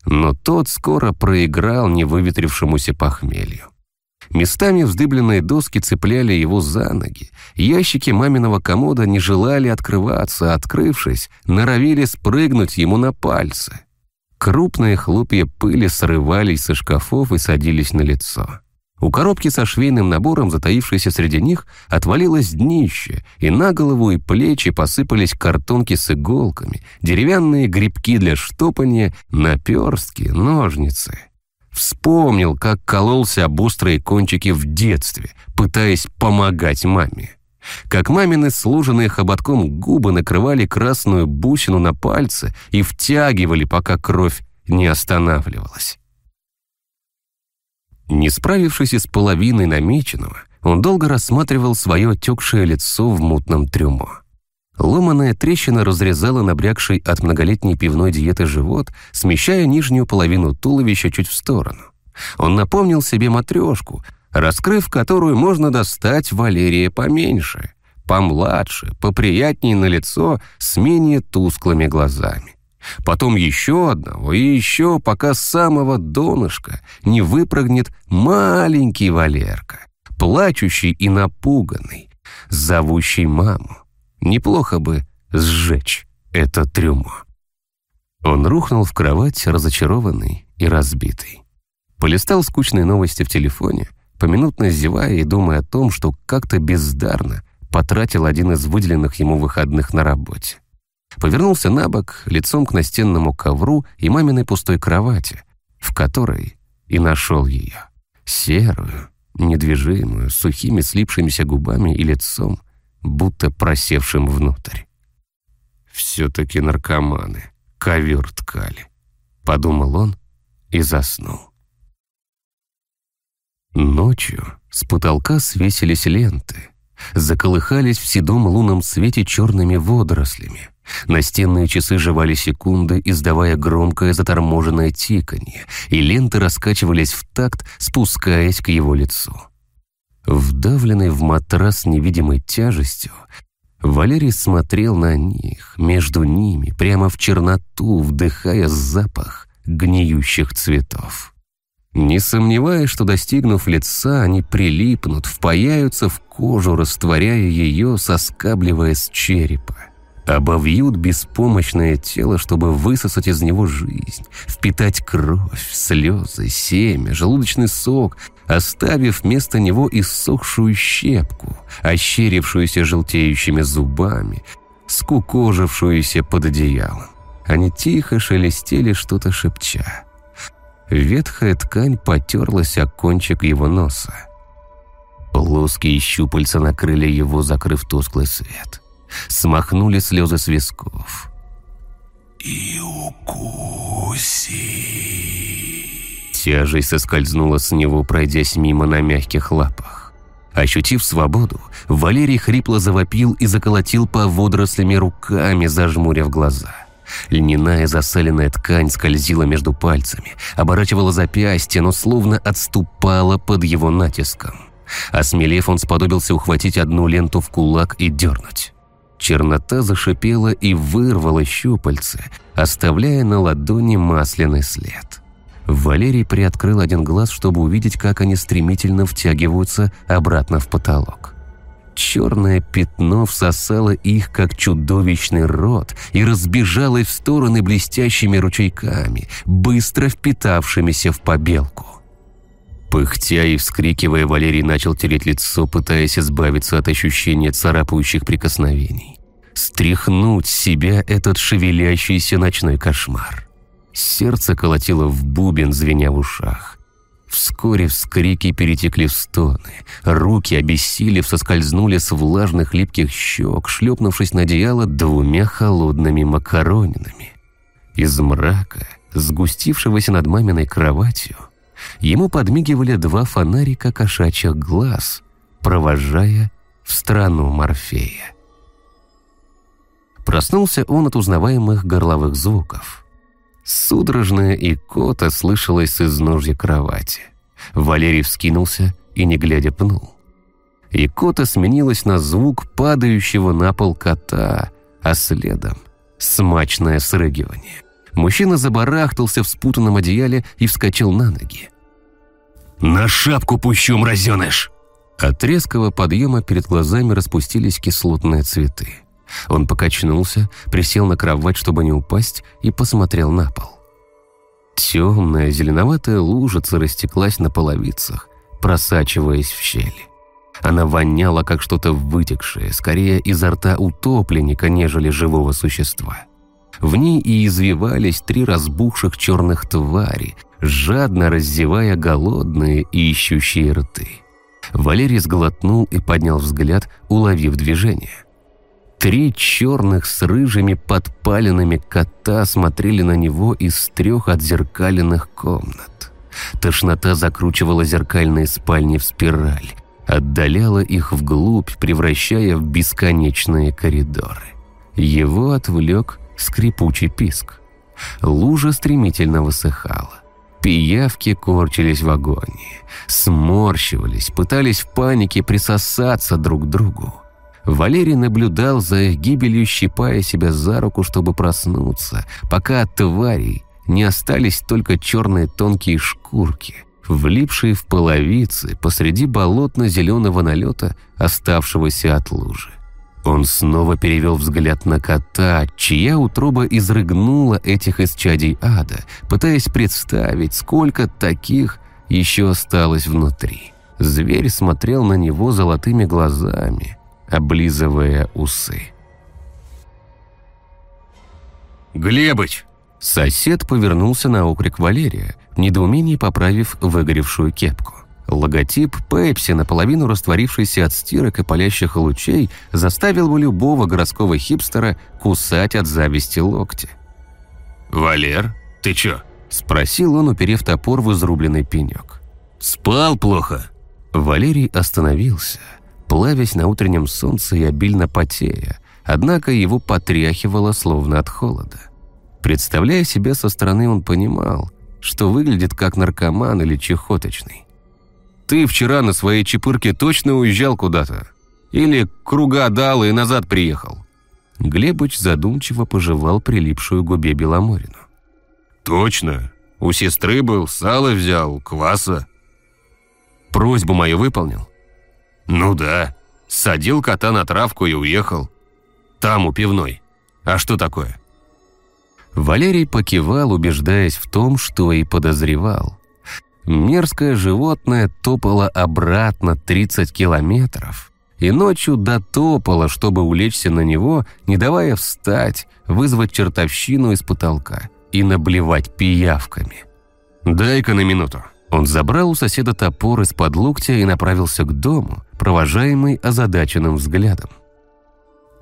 S3: Но тот скоро проиграл невыветрившемуся похмелью. Местами вздыбленные доски цепляли его за ноги. Ящики маминого комода не желали открываться, а открывшись, норовили спрыгнуть ему на пальцы. Крупные хлопья пыли срывались со шкафов и садились на лицо. У коробки со швейным набором, затаившейся среди них, отвалилось днище, и на голову и плечи посыпались картонки с иголками, деревянные грибки для штопания, наперстки, ножницы. Вспомнил, как кололся об острые кончики в детстве, пытаясь помогать маме. Как мамины служенные хоботком губы накрывали красную бусину на пальце и втягивали, пока кровь не останавливалась. Не справившись с половиной намеченного, он долго рассматривал свое отекшее лицо в мутном трюмо. Ломаная трещина разрезала набрякший от многолетней пивной диеты живот, смещая нижнюю половину туловища чуть в сторону. Он напомнил себе матрешку, раскрыв которую можно достать Валерия поменьше, помладше, поприятнее на лицо, с менее тусклыми глазами. Потом еще одного и еще, пока с самого донышка не выпрыгнет маленький Валерка, плачущий и напуганный, зовущий маму. Неплохо бы сжечь это трюмо. Он рухнул в кровать, разочарованный и разбитый. Полистал скучные новости в телефоне, поминутно зевая и думая о том, что как-то бездарно потратил один из выделенных ему выходных на работе. Повернулся на бок, лицом к настенному ковру и маминой пустой кровати, в которой и нашел ее. Серую, недвижимую, с сухими слипшимися губами и лицом, будто просевшим внутрь. «Все-таки наркоманы, ковер ткали», — подумал он и заснул. Ночью с потолка свесились ленты, заколыхались в седом лунном свете черными водорослями. Настенные часы жевали секунды, издавая громкое заторможенное тиканье, и ленты раскачивались в такт, спускаясь к его лицу. Вдавленный в матрас невидимой тяжестью, Валерий смотрел на них, между ними, прямо в черноту, вдыхая запах гниющих цветов.
S4: Не сомневаясь, что достигнув лица, они прилипнут, впаяются в кожу, растворяя ее, соскабливая с черепа. Обовьют беспомощное тело, чтобы высосать из него жизнь, впитать кровь, слезы, семя, желудочный сок, оставив вместо него иссохшую щепку, ощерившуюся желтеющими зубами, скукожившуюся под одеялом. Они тихо шелестели, что-то шепча. Ветхая ткань потерлась о кончик его носа. Плоские щупальца накрыли его, закрыв тусклый свет. Смахнули слезы с висков.
S9: «И укуси!»
S4: Тяжесть соскользнула с него, пройдясь мимо на мягких лапах. Ощутив свободу, Валерий хрипло завопил и заколотил по водорослями руками, зажмурив глаза. Льняная засаленная ткань скользила между пальцами, оборачивала запястье, но словно отступала под его натиском. Осмелев, он сподобился ухватить одну ленту в кулак и дернуть. Чернота зашипела и вырвала щупальце, оставляя на ладони масляный след. Валерий приоткрыл один глаз, чтобы увидеть, как они стремительно втягиваются обратно в потолок. Черное пятно всосало их, как чудовищный рот, и разбежалось в стороны блестящими ручейками, быстро впитавшимися в побелку. Пыхтя и вскрикивая, Валерий начал тереть лицо, пытаясь избавиться от ощущения царапающих прикосновений. Стряхнуть с себя этот шевелящийся ночной кошмар. Сердце колотило в бубен, звеня в ушах. Вскоре вскрики перетекли в стоны. Руки, обессилев, соскользнули с влажных липких щек, шлепнувшись на одеяло двумя холодными макаронинами. Из мрака, сгустившегося над маминой кроватью, ему подмигивали два фонарика кошачьих глаз, провожая в страну Морфея. Проснулся он от узнаваемых горловых звуков. Судорожная икота слышалась с изножья кровати. Валерий вскинулся и, не глядя, пнул. Икота сменилась на звук падающего на пол кота, а следом — смачное срыгивание. Мужчина забарахтался в спутанном одеяле и вскочил на ноги. «На шапку пущу, мразеныш!» От резкого подъема перед глазами распустились кислотные цветы. Он покачнулся, присел на кровать, чтобы не упасть, и посмотрел на пол. Темная зеленоватая лужица растеклась на половицах, просачиваясь в щели. Она воняла, как что-то вытекшее, скорее изо рта утопленника, нежели живого существа. В ней и извивались три разбухших черных твари, жадно раздевая голодные и ищущие рты. Валерий сглотнул и поднял взгляд, уловив движение. Три черных с рыжими подпаленными кота смотрели на него из трех отзеркаленных комнат. Тошнота закручивала зеркальные спальни в спираль, отдаляла их вглубь, превращая в бесконечные коридоры. Его отвлек скрипучий писк. Лужа стремительно высыхала. Пиявки корчились в агонии, сморщивались, пытались в панике присосаться друг к другу. Валерий наблюдал за их гибелью, щипая себя за руку, чтобы проснуться, пока от тварей не остались только черные тонкие шкурки, влипшие в половицы посреди болотно-зеленого налета, оставшегося от лужи. Он снова перевел взгляд на кота, чья утроба изрыгнула этих исчадий ада, пытаясь представить, сколько таких еще осталось внутри. Зверь смотрел на него золотыми глазами, облизывая усы.
S2: «Глебыч!»
S4: Сосед повернулся на окрик Валерия, в недоумении поправив выгоревшую кепку. Логотип Пепси, наполовину растворившийся от стирок и палящих лучей, заставил бы любого городского хипстера кусать от зависти локти.
S2: «Валер, ты чё?»
S4: – спросил он, уперев топор в изрубленный пенек.
S2: «Спал плохо?»
S4: Валерий остановился – плавясь на утреннем солнце и обильно потея, однако его потряхивало словно от холода. Представляя себя со стороны, он понимал, что выглядит как наркоман или чехоточный. «Ты вчера на своей чепырке точно уезжал куда-то? Или круга дал и назад приехал?» Глебыч задумчиво пожевал прилипшую губе Беломорину.
S2: «Точно. У сестры был, сало взял, кваса».
S4: «Просьбу мою выполнил?»
S2: «Ну да. Садил кота на травку и уехал. Там, у пивной. А что такое?»
S4: Валерий покивал, убеждаясь в том, что и подозревал. Мерзкое животное топало обратно 30 километров и ночью дотопало, чтобы улечься на него, не давая встать, вызвать чертовщину из потолка и наблевать пиявками.
S2: «Дай-ка на минуту».
S4: Он забрал у соседа топор из-под локтя и направился к дому, провожаемый озадаченным взглядом.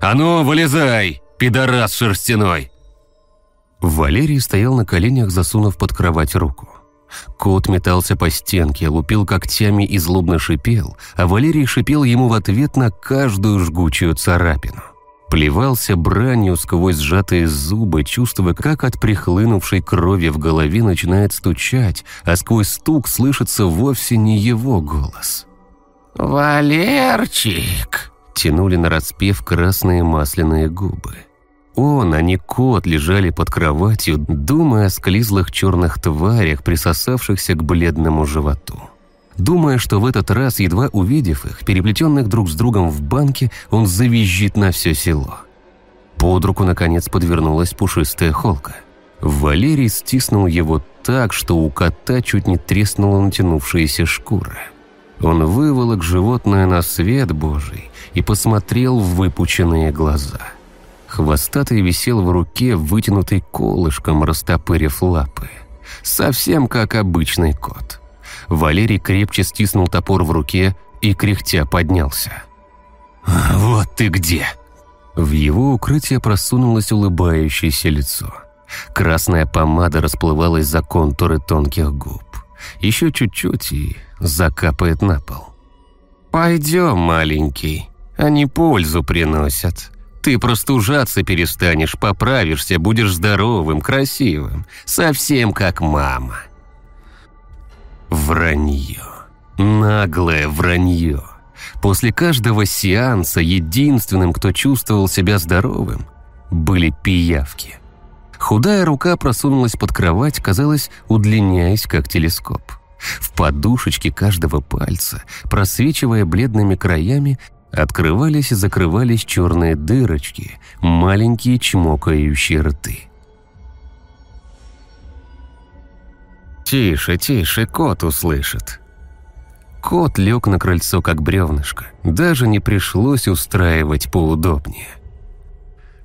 S2: «А ну, вылезай, пидорас шерстяной!»
S4: Валерий стоял на коленях, засунув под кровать руку. Кот метался по стенке, лупил когтями и злобно шипел, а Валерий шипел ему в ответ на каждую жгучую царапину. Плевался бранью сквозь сжатые зубы, чувствуя, как от прихлынувшей крови в голове начинает стучать, а сквозь стук слышится вовсе не его голос.
S5: «Валерчик!»
S4: — тянули на распев красные масляные губы. Он, а не кот, лежали под кроватью, думая о склизлых черных тварях, присосавшихся к бледному животу. Думая, что в этот раз, едва увидев их, переплетенных друг с другом в банке, он завизжит на все село. Под руку, наконец, подвернулась пушистая холка. Валерий стиснул его так, что у кота чуть не треснула натянувшаяся шкура. Он выволок животное на свет Божий и посмотрел в выпученные глаза. Хвостатый висел в руке, вытянутый колышком, растопырив лапы. Совсем как обычный кот. Валерий крепче стиснул топор в руке и кряхтя поднялся.
S2: «Вот ты где!»
S4: В его укрытие просунулось улыбающееся лицо. Красная помада расплывалась за контуры тонких губ. Еще чуть-чуть и закапает на пол. «Пойдем, маленький, они пользу приносят. Ты простужаться перестанешь, поправишься, будешь здоровым, красивым, совсем как мама». Вранье. Наглое вранье. После каждого сеанса единственным, кто чувствовал себя здоровым, были пиявки. Худая рука просунулась под кровать, казалось, удлиняясь, как телескоп. В подушечке каждого пальца, просвечивая бледными краями, открывались и закрывались черные дырочки, маленькие чмокающие рты. «Тише, тише, кот услышит». Кот лег на крыльцо, как бревнышко. Даже не пришлось устраивать поудобнее.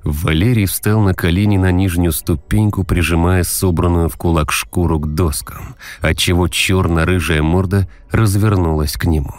S4: Валерий встал на колени на нижнюю ступеньку, прижимая собранную в кулак шкуру к доскам, отчего черно-рыжая морда развернулась к нему.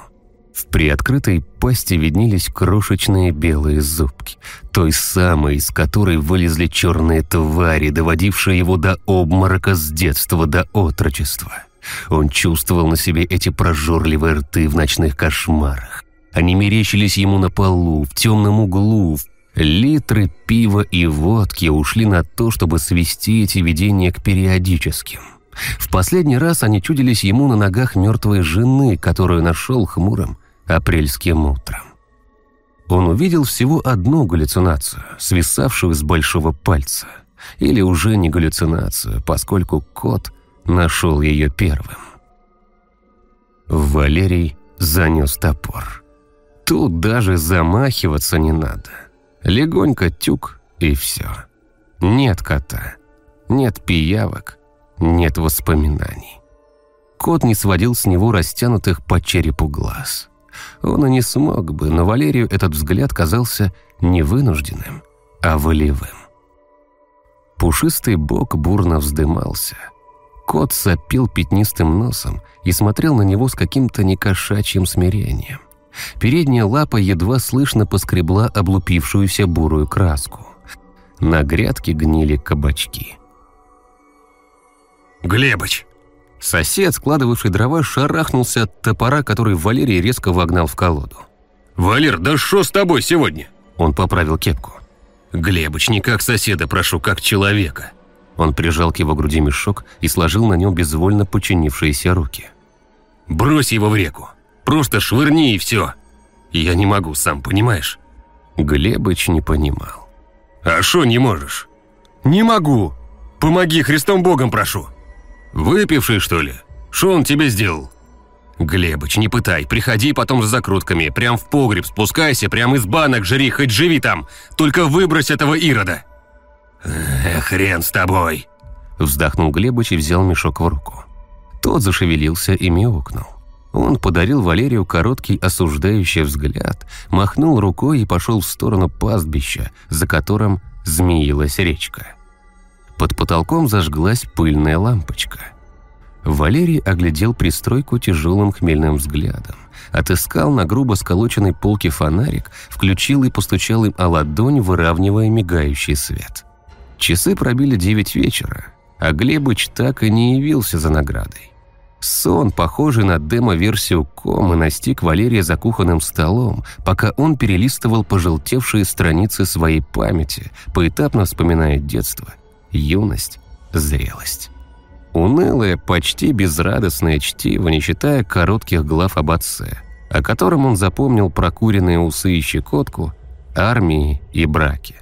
S4: В приоткрытой пасти виднелись крошечные белые зубки, той самой, из которой вылезли черные твари, доводившие его до обморока с детства до отрочества. Он чувствовал на себе эти прожорливые рты в ночных кошмарах. Они мерещились ему на полу, в темном углу. Литры пива и водки ушли на то, чтобы свести эти видения к периодическим. В последний раз они чудились ему на ногах мертвой жены, которую нашел хмурым апрельским утром. Он увидел всего одну галлюцинацию, свисавшую с большого пальца. Или уже не галлюцинацию, поскольку кот нашел ее первым. Валерий занес топор. Тут даже замахиваться не надо. Легонько тюк и все. Нет кота, нет пиявок, нет воспоминаний. Кот не сводил с него растянутых по черепу глаз. Он и не смог бы, но Валерию этот взгляд казался не вынужденным, а волевым. Пушистый бок бурно вздымался. Кот сопил пятнистым носом и смотрел на него с каким-то некошачьим смирением. Передняя лапа едва слышно поскребла облупившуюся бурую краску. На грядке гнили кабачки.
S2: «Глебыч!»
S4: Сосед, складывавший дрова, шарахнулся от топора, который Валерий резко вогнал в колоду.
S2: «Валер, да что с тобой сегодня?»
S4: Он поправил кепку.
S2: «Глебыч, не как соседа прошу, как человека».
S4: Он прижал к его груди мешок и сложил на нем безвольно подчинившиеся руки.
S2: «Брось его в реку. Просто швырни и все. Я не могу, сам понимаешь?»
S4: Глебыч не понимал.
S2: «А что не можешь?» «Не могу. Помоги, Христом Богом прошу». Выпивший, что ли? Что он тебе сделал?»
S4: «Глебыч, не пытай, приходи потом с закрутками, прям в погреб спускайся, прям из банок жри, хоть живи там, только выбрось этого Ирода!»
S2: «Эх, хрен с тобой!»
S4: Вздохнул Глебыч и взял мешок в руку. Тот зашевелился и мяукнул. Он подарил Валерию короткий осуждающий взгляд, махнул рукой и пошел в сторону пастбища, за которым змеилась речка. Под потолком зажглась пыльная лампочка. Валерий оглядел пристройку тяжелым хмельным взглядом, отыскал на грубо сколоченной полке фонарик, включил и постучал им о ладонь, выравнивая мигающий свет. Часы пробили девять вечера, а Глебыч так и не явился за наградой. Сон, похожий на демо-версию комы, настиг Валерия за кухонным столом, пока он перелистывал пожелтевшие страницы своей памяти, поэтапно вспоминая детство, юность, зрелость. Унылое, почти безрадостное чтиво, не считая коротких глав об отце, о котором он запомнил прокуренные усы и щекотку, армии и браки.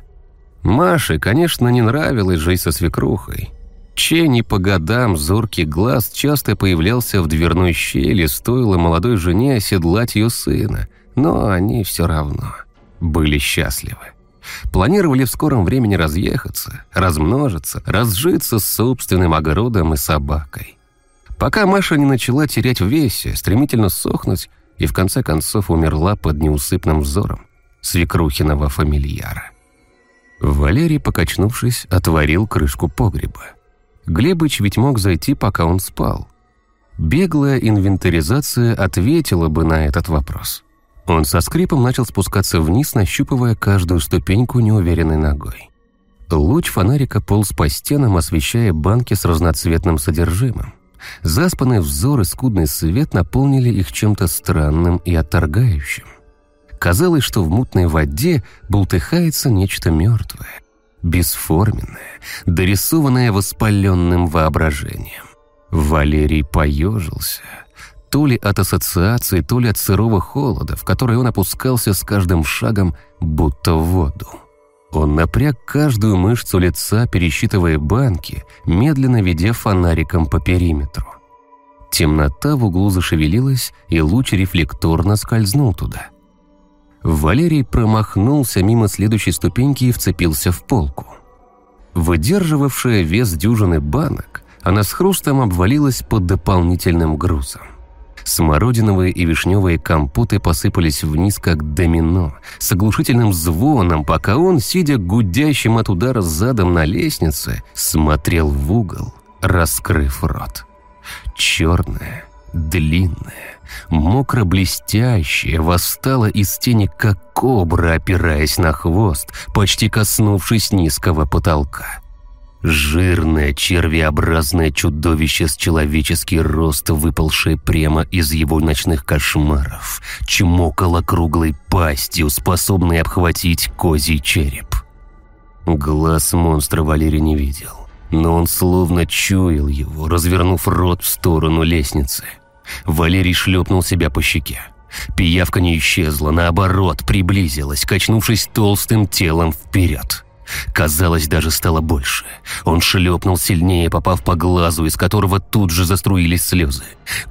S4: Маше, конечно, не нравилось жить со свекрухой. Чей не по годам зоркий глаз часто появлялся в дверной щели, стоило молодой жене оседлать ее сына, но они все равно были счастливы. Планировали в скором времени разъехаться, размножиться, разжиться с собственным огородом и собакой. Пока Маша не начала терять в весе, стремительно сохнуть и в конце концов умерла под неусыпным взором свекрухиного фамильяра. Валерий, покачнувшись, отворил крышку погреба. Глебыч ведь мог зайти, пока он спал. Беглая инвентаризация ответила бы на этот вопрос. Он со скрипом начал спускаться вниз, нащупывая каждую ступеньку неуверенной ногой. Луч фонарика полз по стенам, освещая банки с разноцветным содержимым. Заспанный взор и скудный свет наполнили их чем-то странным и отторгающим. Казалось, что в мутной воде бултыхается нечто мертвое, бесформенное, дорисованное воспаленным воображением. Валерий поежился — то ли от ассоциации, то ли от сырого холода, в который он опускался с каждым шагом, будто в воду. Он напряг каждую мышцу лица, пересчитывая банки, медленно ведя фонариком по периметру. Темнота в углу зашевелилась, и луч рефлекторно скользнул туда. Валерий промахнулся мимо следующей ступеньки и вцепился в полку. Выдерживавшая вес дюжины банок, она с хрустом обвалилась под дополнительным грузом. Смородиновые и вишневые компоты посыпались вниз, как домино, с оглушительным звоном, пока он, сидя гудящим от удара задом на лестнице, смотрел в угол, раскрыв рот. Черная, длинная, мокро-блестящая, восстала из тени, как кобра, опираясь на хвост, почти коснувшись низкого потолка. Жирное, червеобразное чудовище с человеческий рост, выпалшее прямо из его ночных кошмаров, чмокало круглой пастью, способной обхватить козий череп. Глаз монстра Валерий не видел, но он словно чуял его, развернув рот в сторону лестницы. Валерий шлепнул себя по щеке. Пиявка не исчезла, наоборот, приблизилась, качнувшись толстым телом вперед. Казалось, даже стало больше. Он шлепнул сильнее, попав по глазу, из которого тут же заструились слезы.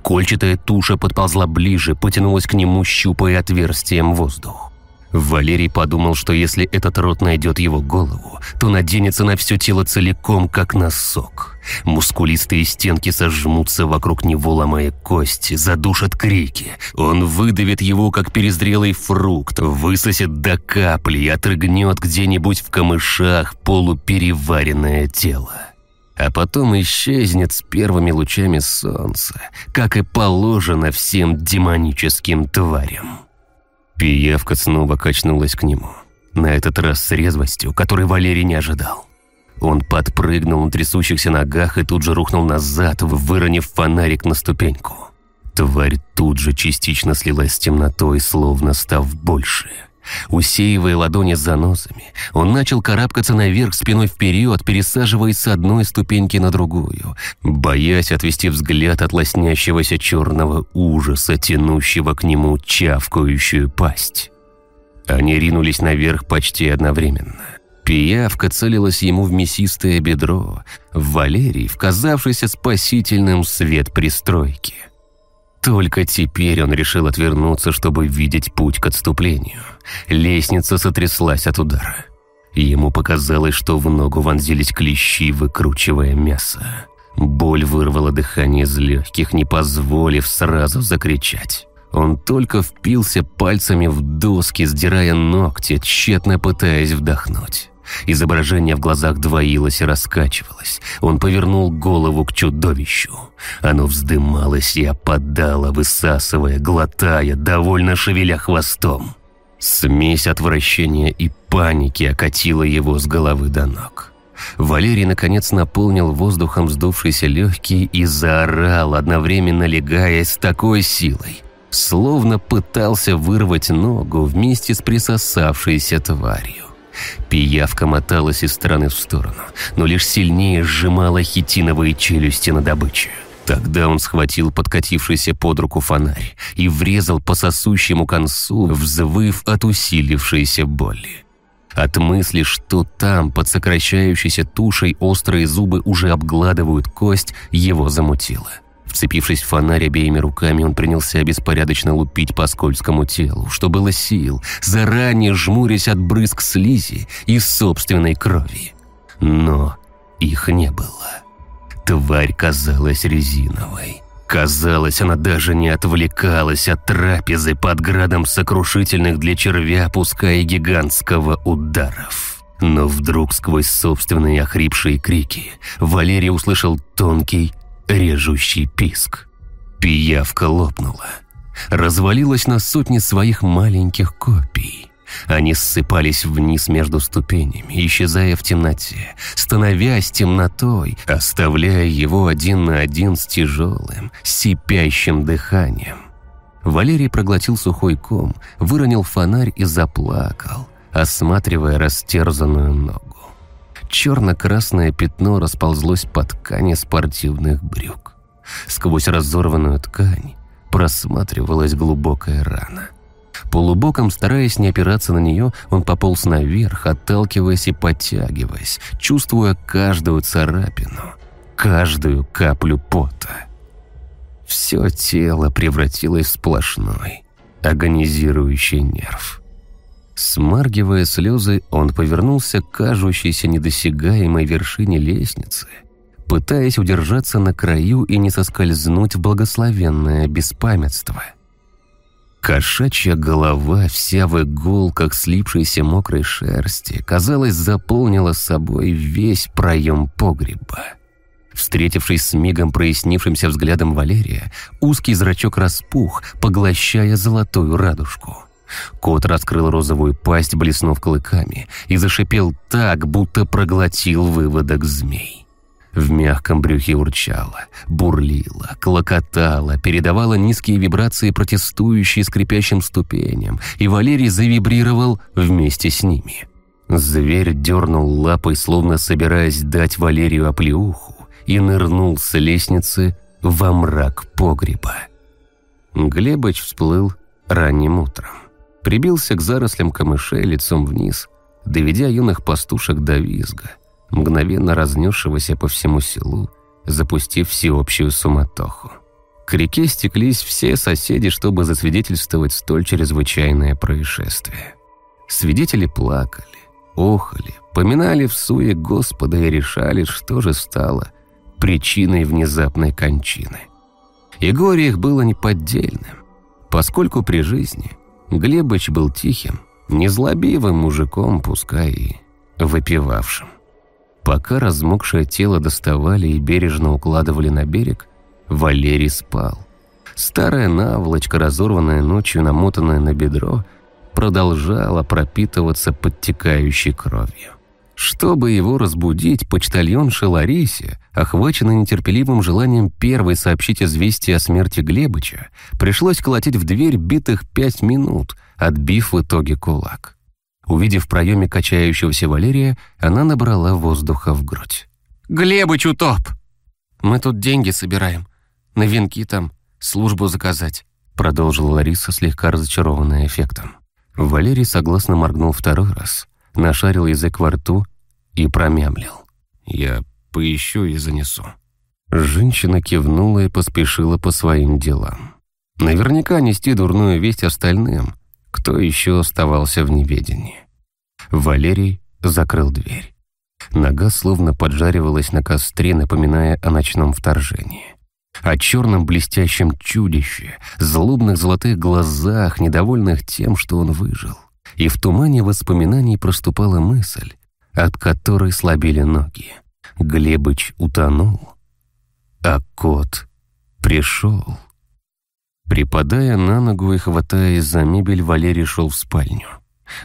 S4: Кольчатая туша подползла ближе, потянулась к нему, щупая отверстием воздух. Валерий подумал, что если этот рот найдет его голову, то наденется на все тело целиком, как носок. Мускулистые стенки сожмутся вокруг него, ломая кости, задушат крики. Он выдавит его, как перезрелый фрукт, высосет до капли и отрыгнет где-нибудь в камышах полупереваренное тело. А потом исчезнет с первыми лучами солнца, как и положено всем демоническим тварям. Пиявка снова качнулась к нему. На этот раз с резвостью, которой Валерий не ожидал. Он подпрыгнул на трясущихся ногах и тут же рухнул назад, выронив фонарик на ступеньку. Тварь тут же частично слилась с темнотой, словно став больше. Усеивая ладони занозами, он начал карабкаться наверх спиной вперед, пересаживаясь с одной ступеньки на другую, боясь отвести взгляд от лоснящегося черного ужаса, тянущего к нему чавкающую пасть. Они ринулись наверх почти одновременно.
S3: Пиявка целилась ему в мясистое бедро, в Валерий, в спасительным свет пристройки. Только теперь он решил отвернуться, чтобы видеть путь к отступлению. Лестница сотряслась от удара. Ему показалось, что в ногу вонзились клещи, выкручивая мясо. Боль вырвала дыхание из легких, не позволив сразу закричать. Он только впился пальцами в доски, сдирая ногти, тщетно пытаясь вдохнуть. Изображение в глазах двоилось и раскачивалось. Он повернул голову к чудовищу. Оно вздымалось и опадало, высасывая, глотая, довольно шевеля хвостом. Смесь отвращения и паники окатила его с головы до ног. Валерий, наконец, наполнил воздухом вздувшиеся легкие и заорал, одновременно легая с такой силой, словно пытался вырвать ногу вместе с присосавшейся тварью. Пиявка моталась из стороны в сторону, но лишь сильнее сжимала хитиновые челюсти на добычу. Тогда он схватил подкатившийся под руку фонарь и врезал по сосущему концу, взвыв от усилившейся боли. От мысли, что там, под сокращающейся тушей, острые зубы уже обгладывают кость, его замутило. Вцепившись в фонарь обеими руками, он принялся беспорядочно лупить по скользкому телу, что было сил, заранее жмурясь от брызг слизи и собственной крови. Но их не было. Тварь казалась резиновой. Казалось, она даже не отвлекалась от трапезы под градом сокрушительных для червя, пускай гигантского ударов. Но вдруг сквозь собственные охрипшие крики Валерий услышал тонкий, режущий писк. Пиявка лопнула. Развалилась на сотни своих маленьких копий. Они ссыпались вниз между ступенями, исчезая в темноте, становясь темнотой, оставляя его один на один с тяжелым, сипящим дыханием. Валерий проглотил сухой ком, выронил фонарь и заплакал, осматривая растерзанную ногу. Черно-красное пятно расползлось по ткани спортивных брюк. Сквозь разорванную ткань просматривалась глубокая рана. Полубоком, стараясь не опираться на нее, он пополз наверх, отталкиваясь и подтягиваясь, чувствуя каждую царапину, каждую каплю пота. Все тело превратилось в сплошной, агонизирующий нерв. Смаргивая слезы, он повернулся к кажущейся недосягаемой вершине лестницы, пытаясь удержаться на краю и не соскользнуть в благословенное беспамятство. Кошачья голова, вся в иголках слипшейся мокрой шерсти, казалось, заполнила собой весь проем погреба. Встретившись с мигом прояснившимся взглядом Валерия, узкий зрачок распух, поглощая золотую радужку – Кот раскрыл розовую пасть, блеснув клыками, и зашипел так, будто проглотил выводок змей. В мягком брюхе урчало, бурлило, клокотало, передавало низкие вибрации, протестующие скрипящим ступеням, и Валерий завибрировал вместе с ними. Зверь дернул лапой, словно собираясь дать Валерию оплеуху, и нырнул с лестницы во мрак погреба. Глебыч всплыл ранним утром прибился к зарослям камышей лицом вниз, доведя юных пастушек до визга, мгновенно разнесшегося по всему селу, запустив всеобщую суматоху. К реке стеклись все соседи, чтобы засвидетельствовать столь чрезвычайное происшествие. Свидетели плакали, охали, поминали в суе Господа и решали, что же стало причиной внезапной кончины. И горе их было неподдельным, поскольку при жизни Глебыч был тихим, незлобивым мужиком, пускай и выпивавшим. Пока размокшее тело доставали и бережно укладывали на берег, Валерий спал. Старая наволочка, разорванная ночью, намотанная на бедро, продолжала пропитываться подтекающей кровью. Чтобы его разбудить, почтальон Шеларисе, охваченный нетерпеливым желанием первой сообщить известие о смерти Глебыча, пришлось колотить в дверь битых пять минут, отбив в итоге кулак. Увидев в проеме качающегося Валерия, она набрала воздуха в грудь.
S10: «Глебыч утоп! Мы тут деньги собираем. На венки там, службу заказать», продолжила Лариса, слегка разочарованная эффектом.
S3: Валерий согласно моргнул второй раз —
S4: нашарил язык во рту и промямлил. «Я поищу и занесу». Женщина кивнула и поспешила по своим делам. Наверняка нести дурную весть остальным, кто еще оставался в неведении. Валерий закрыл дверь. Нога словно поджаривалась на костре, напоминая о ночном вторжении. О черном блестящем чудище, злобных золотых глазах, недовольных тем, что он выжил. И в тумане воспоминаний проступала мысль, от которой слабели ноги. Глебыч утонул, а кот пришел. Припадая на ногу и хватаясь за мебель, Валерий шел в спальню.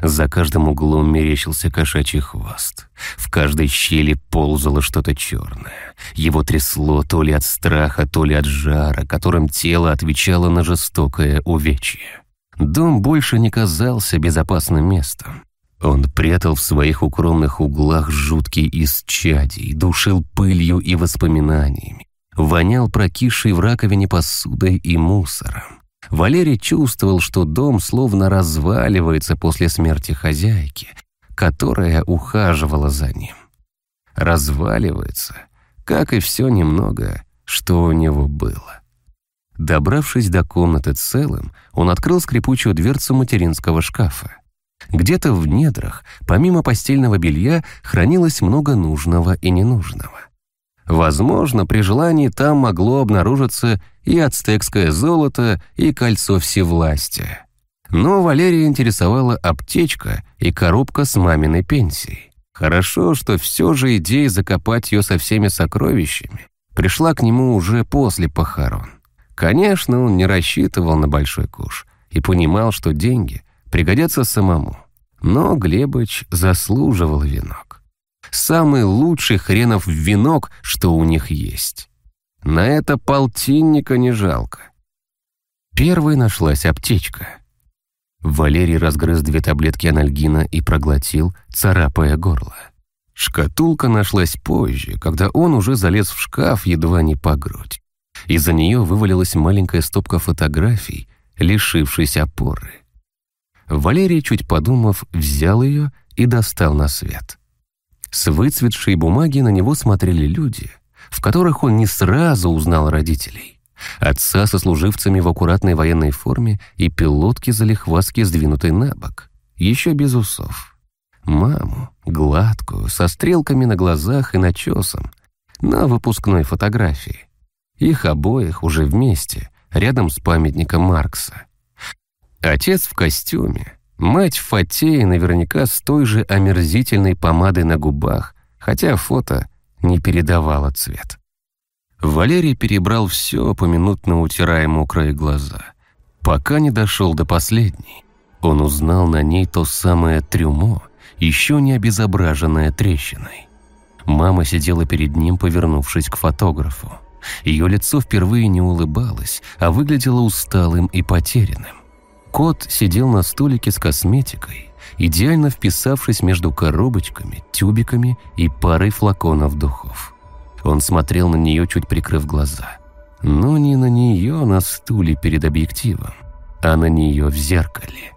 S4: За каждым углом мерещился кошачий хвост. В каждой щели ползало что-то черное. Его трясло то ли от страха, то ли от жара, которым тело отвечало на жестокое увечье. Дом больше не казался безопасным местом. Он прятал в своих укромных углах жуткий исчадий, душил пылью и воспоминаниями, вонял прокисшей в раковине посудой и мусором. Валерий чувствовал, что дом словно разваливается после смерти хозяйки, которая ухаживала за ним. Разваливается, как и все немного, что у него было. Добравшись до комнаты целым, он открыл скрипучую дверцу материнского шкафа. Где-то в недрах, помимо постельного белья, хранилось много нужного и ненужного. Возможно, при желании там могло обнаружиться и ацтекское золото, и кольцо всевластия. Но Валерия интересовала аптечка и коробка с маминой пенсией. Хорошо, что все же идея закопать ее со всеми сокровищами пришла к нему уже после похорон. Конечно, он не рассчитывал на большой куш и понимал, что деньги пригодятся самому. Но Глебыч заслуживал венок самый лучший хренов венок, что у них есть. На это полтинника не жалко. Первой нашлась аптечка. Валерий разгрыз две таблетки анальгина и проглотил, царапая горло. Шкатулка нашлась позже, когда он уже залез в шкаф едва не по грудь. Из-за нее вывалилась маленькая стопка фотографий, лишившись опоры. Валерий, чуть подумав, взял ее и достал на свет. С выцветшей бумаги на него смотрели люди, в которых он не сразу узнал родителей. Отца со служивцами в аккуратной военной форме и пилотки залихваски сдвинутой на бок, еще без усов. Маму, гладкую, со стрелками на глазах и начесом, на выпускной фотографии. Их обоих уже вместе, рядом с памятником Маркса. Отец в костюме, Мать Фатея наверняка с той же омерзительной помадой на губах, хотя фото не передавало цвет. Валерий перебрал все, поминутно утирая мокрые глаза. Пока не дошел до последней, он узнал на ней то самое трюмо, еще не обезображенное трещиной. Мама сидела перед ним, повернувшись к фотографу. Ее лицо впервые не улыбалось, а выглядело усталым и потерянным. Кот сидел на столике с косметикой, идеально вписавшись между коробочками, тюбиками и парой флаконов духов. Он смотрел на нее, чуть прикрыв глаза. Но не на нее на стуле перед объективом, а на нее в зеркале.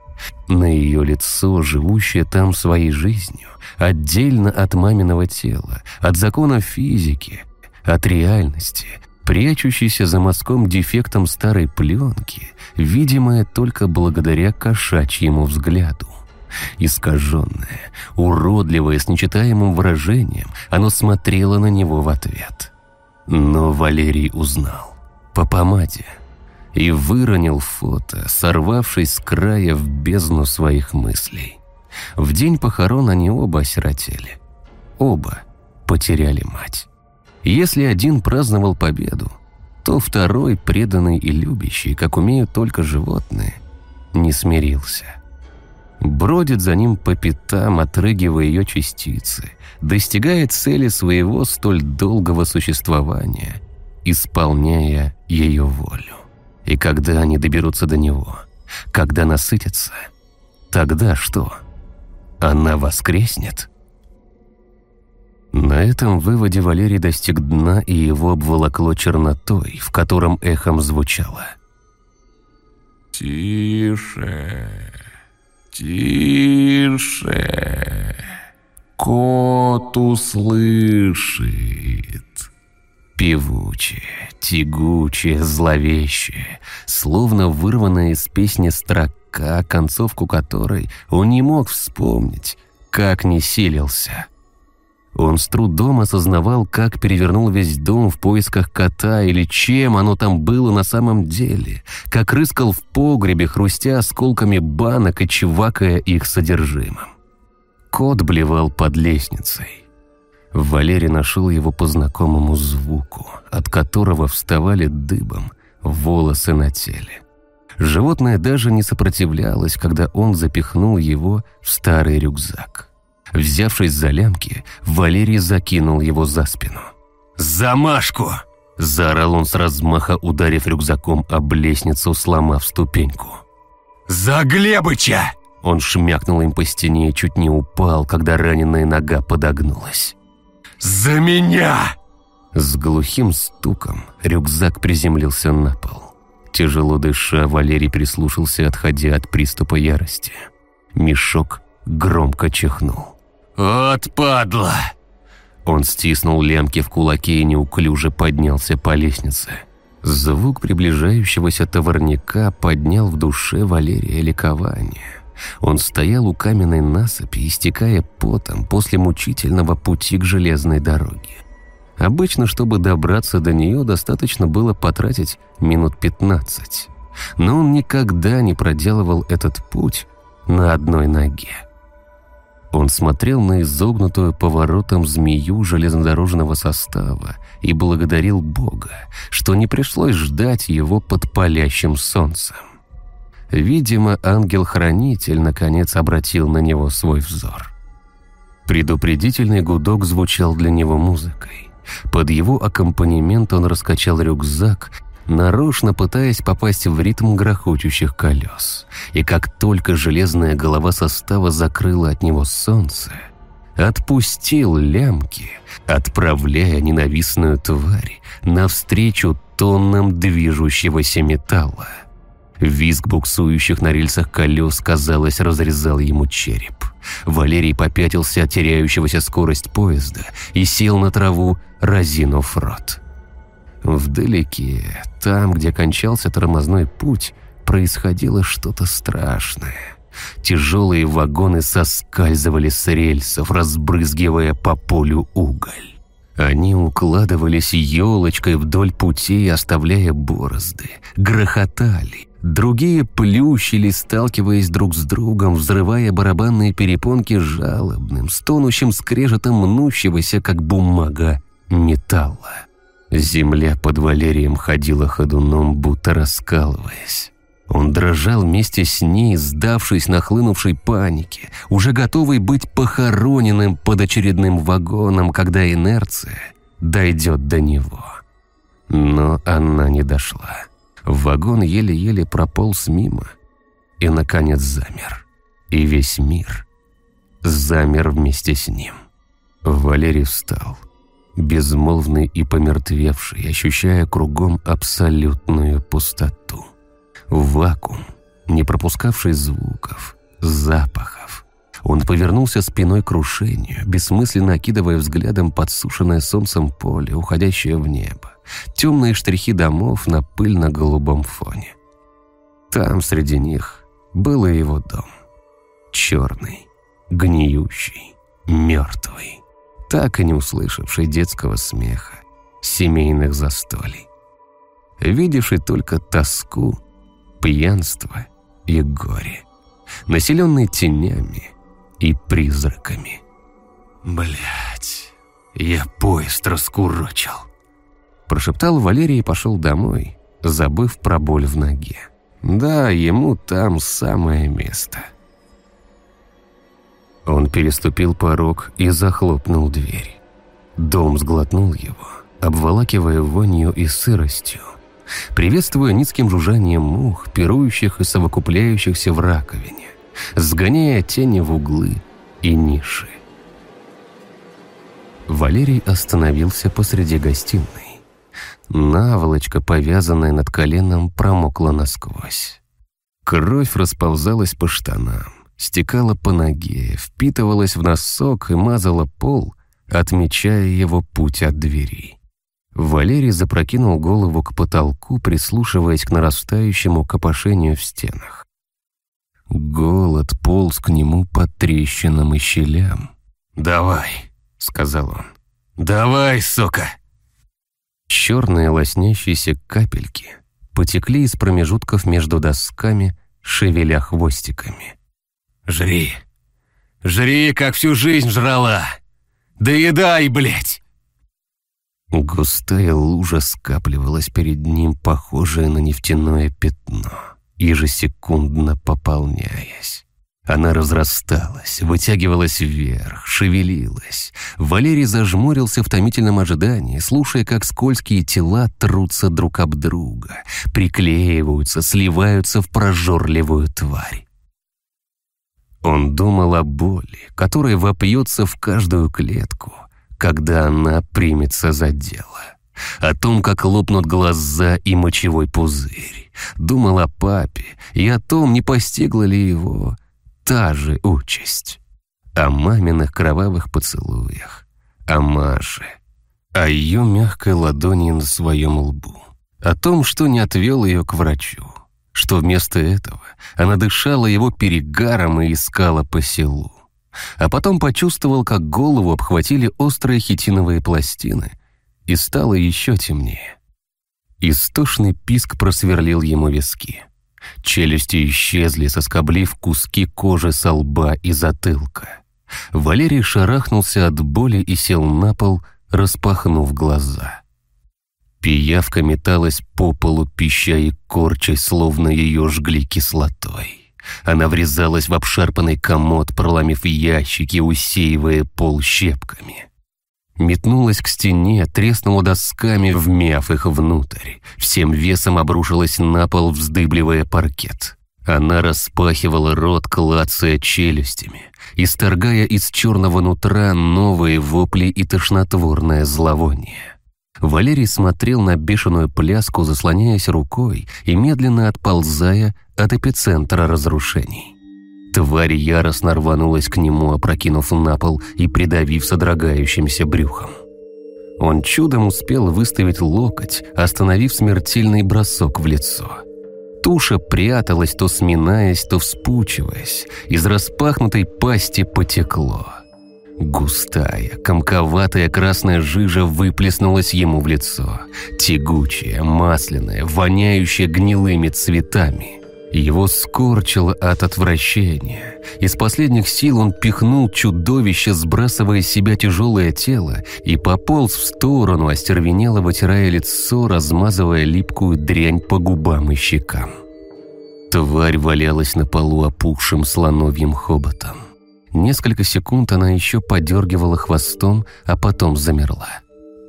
S4: На ее лицо, живущее там своей жизнью, отдельно от маминого тела, от закона физики, от реальности, прячущийся за мазком дефектом старой пленки, видимое только благодаря кошачьему взгляду. Искаженное, уродливое, с нечитаемым выражением, оно смотрело на него в ответ. Но Валерий узнал. По помаде. И выронил фото, сорвавшись с края в бездну своих мыслей. В день похорон они оба осиротели. Оба потеряли мать. Если один праздновал победу, то второй, преданный и любящий, как умеют только животные, не смирился. Бродит за ним по пятам, отрыгивая ее частицы, достигает цели своего столь долгого существования, исполняя ее волю. И когда они доберутся до него, когда насытятся, тогда что? Она воскреснет?» На этом выводе Валерий достиг дна, и его обволокло чернотой, в котором эхом звучало.
S9: «Тише, тише».
S3: народ услышит. Певучее, тягучее, зловещее, словно вырванная из песни строка, концовку которой он не мог вспомнить, как не силился. Он с трудом осознавал, как перевернул весь дом в поисках кота или чем оно там было на самом деле, как рыскал в погребе, хрустя осколками банок и чевакая их содержимым. Кот блевал под лестницей. Валерий нашел его по знакомому звуку, от которого вставали дыбом волосы на теле. Животное даже не сопротивлялось, когда он запихнул его в старый рюкзак. Взявшись за лямки, Валерий закинул его за спину. «Замашку!» – заорал он с размаха, ударив рюкзаком об лестницу, сломав ступеньку. «За Глебыча!» Он шмякнул им по стене и чуть не упал, когда раненая нога подогнулась. «За меня!» С глухим стуком рюкзак приземлился на пол. Тяжело дыша, Валерий прислушался, отходя от приступа ярости. Мешок громко чихнул. «От падла!» Он стиснул лямки в кулаке и неуклюже поднялся по лестнице. Звук приближающегося товарняка поднял в душе Валерия ликование. Он стоял у каменной насыпи, истекая потом после мучительного пути к железной дороге. Обычно, чтобы добраться до нее, достаточно было потратить минут 15. Но он никогда не проделывал этот путь на одной ноге. Он смотрел на изогнутую поворотом змею железнодорожного состава и благодарил Бога, что не пришлось ждать его под палящим солнцем. Видимо, ангел-хранитель наконец обратил на него свой взор. Предупредительный гудок звучал для него музыкой. Под его аккомпанемент он раскачал рюкзак, нарочно пытаясь попасть в ритм грохочущих колес. И как только железная голова состава закрыла от него солнце, отпустил лямки, отправляя ненавистную тварь навстречу тоннам движущегося металла. Визг буксующих на рельсах колес, казалось, разрезал ему череп. Валерий попятился от теряющегося скорость поезда и сел на траву, разинув рот. Вдалеке, там, где кончался тормозной путь, происходило что-то страшное. Тяжелые вагоны соскальзывали с рельсов, разбрызгивая по полю уголь. Они укладывались елочкой вдоль путей, оставляя борозды, грохотали. Другие плющились, сталкиваясь друг с другом, взрывая барабанные перепонки жалобным, стонущим скрежетом мнущегося, как бумага, металла. Земля под Валерием ходила ходуном, будто раскалываясь. Он дрожал вместе с ней, сдавшись нахлынувшей панике, уже готовый быть похороненным под очередным вагоном, когда инерция дойдет до него. Но она не дошла. Вагон еле-еле прополз мимо и, наконец, замер. И весь мир замер вместе с ним. Валерий встал, безмолвный и помертвевший, ощущая кругом абсолютную пустоту. Вакуум, не пропускавший звуков, запахов. Он повернулся спиной к крушению, бессмысленно окидывая взглядом подсушенное солнцем поле, уходящее в небо. Темные штрихи домов на пыльно-голубом фоне. Там, среди них, был и его дом. Черный, гниющий, мертвый, так и не услышавший детского смеха, семейных застолий. Видевший только тоску пьянство и горе, населенный тенями и призраками. Блять, я поезд раскурочил. Прошептал Валерий и пошел домой, забыв про боль в ноге. Да, ему там самое место. Он переступил порог и захлопнул дверь. Дом сглотнул его, обволакивая вонью и сыростью, приветствуя низким жужжанием мух, пирующих и совокупляющихся в раковине, сгоняя тени в углы и ниши. Валерий остановился посреди гостиной. Наволочка, повязанная над коленом, промокла насквозь. Кровь расползалась по штанам, стекала по ноге, впитывалась в носок и мазала пол,
S4: отмечая его путь от двери. Валерий запрокинул голову к потолку, прислушиваясь к нарастающему копошению в стенах. Голод полз к нему по трещинам и щелям.
S5: «Давай», — сказал он. «Давай, сука!»
S4: Черные лоснящиеся капельки потекли из промежутков между досками, шевеля хвостиками.
S5: «Жри! Жри, как всю жизнь жрала! Доедай, блядь!»
S4: Густая лужа скапливалась перед ним, похожая на нефтяное пятно, ежесекундно пополняясь. Она разрасталась, вытягивалась вверх, шевелилась. Валерий зажмурился в томительном ожидании, слушая, как скользкие тела трутся друг об друга, приклеиваются, сливаются в прожорливую тварь. Он думал о боли, которая вопьется в каждую клетку, когда она примется за дело. О том, как лопнут глаза и мочевой пузырь. Думал о папе и о том, не постигла ли его та же участь. О маминых кровавых поцелуях, о Маше, о ее мягкой ладони на своем лбу, о том, что не отвел ее к врачу, что вместо этого она дышала его перегаром и искала по селу. А потом почувствовал, как голову обхватили острые хитиновые пластины, и стало еще темнее. Истошный писк просверлил ему виски. Челюсти исчезли, соскоблив куски кожи со лба и затылка. Валерий шарахнулся от боли и сел на пол, распахнув глаза. Пиявка металась по полу, пища и корчей, словно ее жгли кислотой. Она врезалась в обшарпанный комод, проломив ящики, усеивая пол щепками метнулась к стене, треснула досками, вмяв их внутрь. Всем весом обрушилась на пол, вздыбливая паркет. Она распахивала рот, клацая челюстями, исторгая из черного нутра новые вопли и тошнотворное зловоние. Валерий смотрел на бешеную пляску, заслоняясь рукой и медленно отползая от эпицентра разрушений. Тварь яростно рванулась к нему, опрокинув на пол и придавив содрогающимся брюхом. Он чудом успел выставить локоть, остановив смертельный бросок в лицо. Туша пряталась, то сминаясь, то вспучиваясь. Из распахнутой пасти потекло. Густая, комковатая красная жижа выплеснулась ему в лицо. Тягучая, масляная, воняющая гнилыми цветами. Его скорчило от отвращения. Из последних сил он пихнул чудовище, сбрасывая с себя тяжелое тело, и пополз в сторону, остервенело вытирая лицо, размазывая липкую дрянь по губам и щекам. Тварь валялась на полу опухшим слоновьим хоботом. Несколько секунд она еще подергивала хвостом, а потом замерла.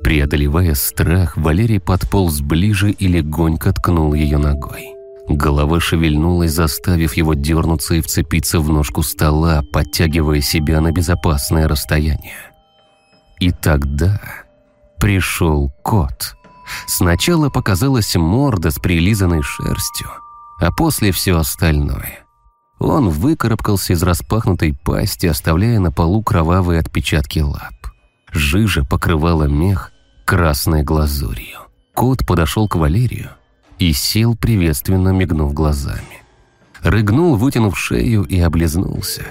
S4: Преодолевая страх, Валерий подполз ближе и легонько ткнул ее ногой. Голова шевельнулась, заставив его дернуться и вцепиться в ножку стола, подтягивая себя на безопасное расстояние. И тогда пришел кот. Сначала показалась морда с прилизанной шерстью, а после все остальное. Он выкарабкался из распахнутой пасти, оставляя на полу кровавые отпечатки лап. Жижа покрывала мех красной глазурью. Кот подошел к Валерию, и сел, приветственно мигнув глазами. Рыгнул, вытянув шею и облизнулся.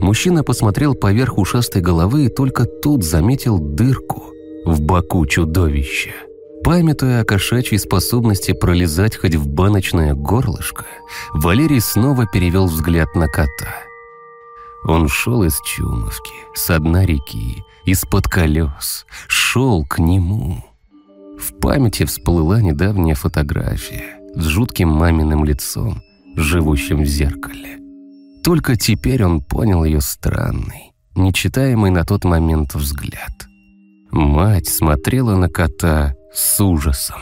S4: Мужчина посмотрел поверх ушастой головы и только тут заметил дырку в боку чудовища. Памятуя о кошачьей способности пролезать хоть в баночное горлышко, Валерий снова перевел взгляд на кота. Он шел из Чумовки, с дна реки, из-под колес, шел к нему. В памяти всплыла недавняя фотография с жутким маминым лицом, живущим в зеркале. Только теперь он понял ее странный, нечитаемый на тот момент взгляд. Мать смотрела на кота с ужасом.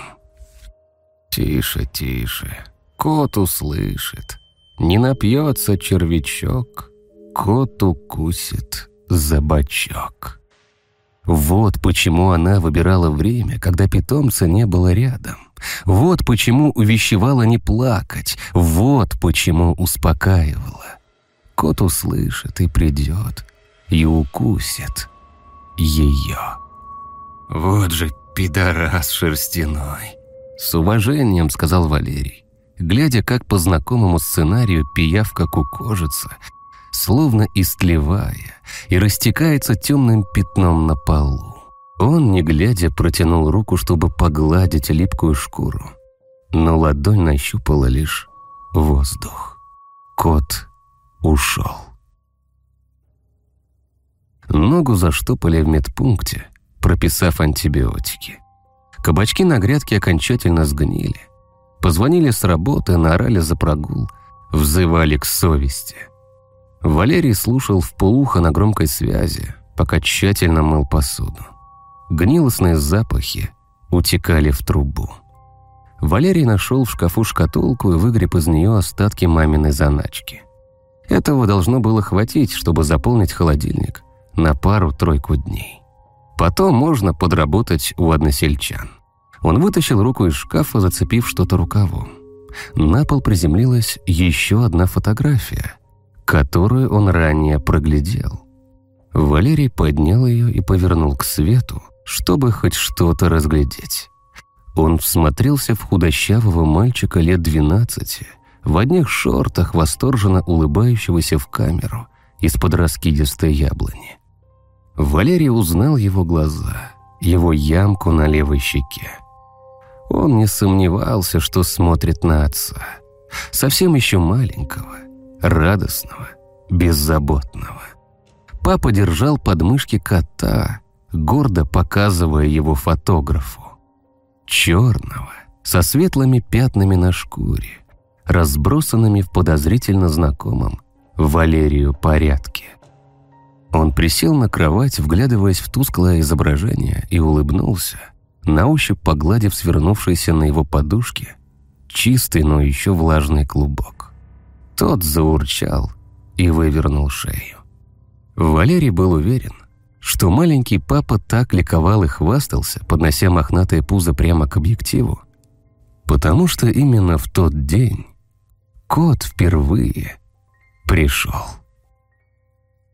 S4: «Тише, тише, кот услышит. Не напьется червячок, кот укусит за бочок». Вот почему она выбирала время, когда питомца не было рядом. Вот почему увещевала не плакать. Вот почему успокаивала. Кот услышит и придет, и укусит.
S3: ее.
S4: «Вот же пидорас шерстяной!»
S3: С уважением сказал Валерий, глядя, как по знакомому сценарию пиявка кукожится, словно истлевая, и растекается темным пятном на полу. Он, не глядя, протянул руку, чтобы погладить липкую шкуру. Но ладонь нащупала лишь воздух. Кот ушел. Ногу заштопали в медпункте, прописав антибиотики. Кабачки на грядке окончательно сгнили. Позвонили с работы, наорали за прогул, взывали к совести. Валерий слушал в полухо на громкой связи, пока тщательно мыл посуду. Гнилостные запахи утекали в трубу. Валерий нашел в шкафу шкатулку и выгреб из нее остатки маминой заначки. Этого должно было хватить, чтобы заполнить холодильник на пару-тройку дней. Потом можно подработать у односельчан. Он вытащил руку из шкафа, зацепив что-то рукавом. На пол приземлилась еще одна фотография, которую он ранее проглядел. Валерий поднял ее и повернул к свету, чтобы хоть что-то разглядеть. Он всмотрелся в худощавого мальчика лет двенадцати, в одних шортах, восторженно улыбающегося в камеру из-под раскидистой яблони. Валерий узнал его глаза, его ямку на левой щеке. Он не сомневался, что смотрит на отца, совсем еще маленького, радостного, беззаботного. Папа держал под мышки кота, гордо показывая его фотографу. Черного, со светлыми пятнами на шкуре, разбросанными в подозрительно знакомом Валерию порядке. Он присел на кровать, вглядываясь в тусклое изображение, и улыбнулся, на ощупь погладив свернувшийся на его подушке чистый, но еще влажный клубок. Тот заурчал и вывернул шею. Валерий был уверен, что маленький папа так ликовал и хвастался, поднося мохнатое пузо прямо к объективу, потому что именно в тот день кот впервые пришел.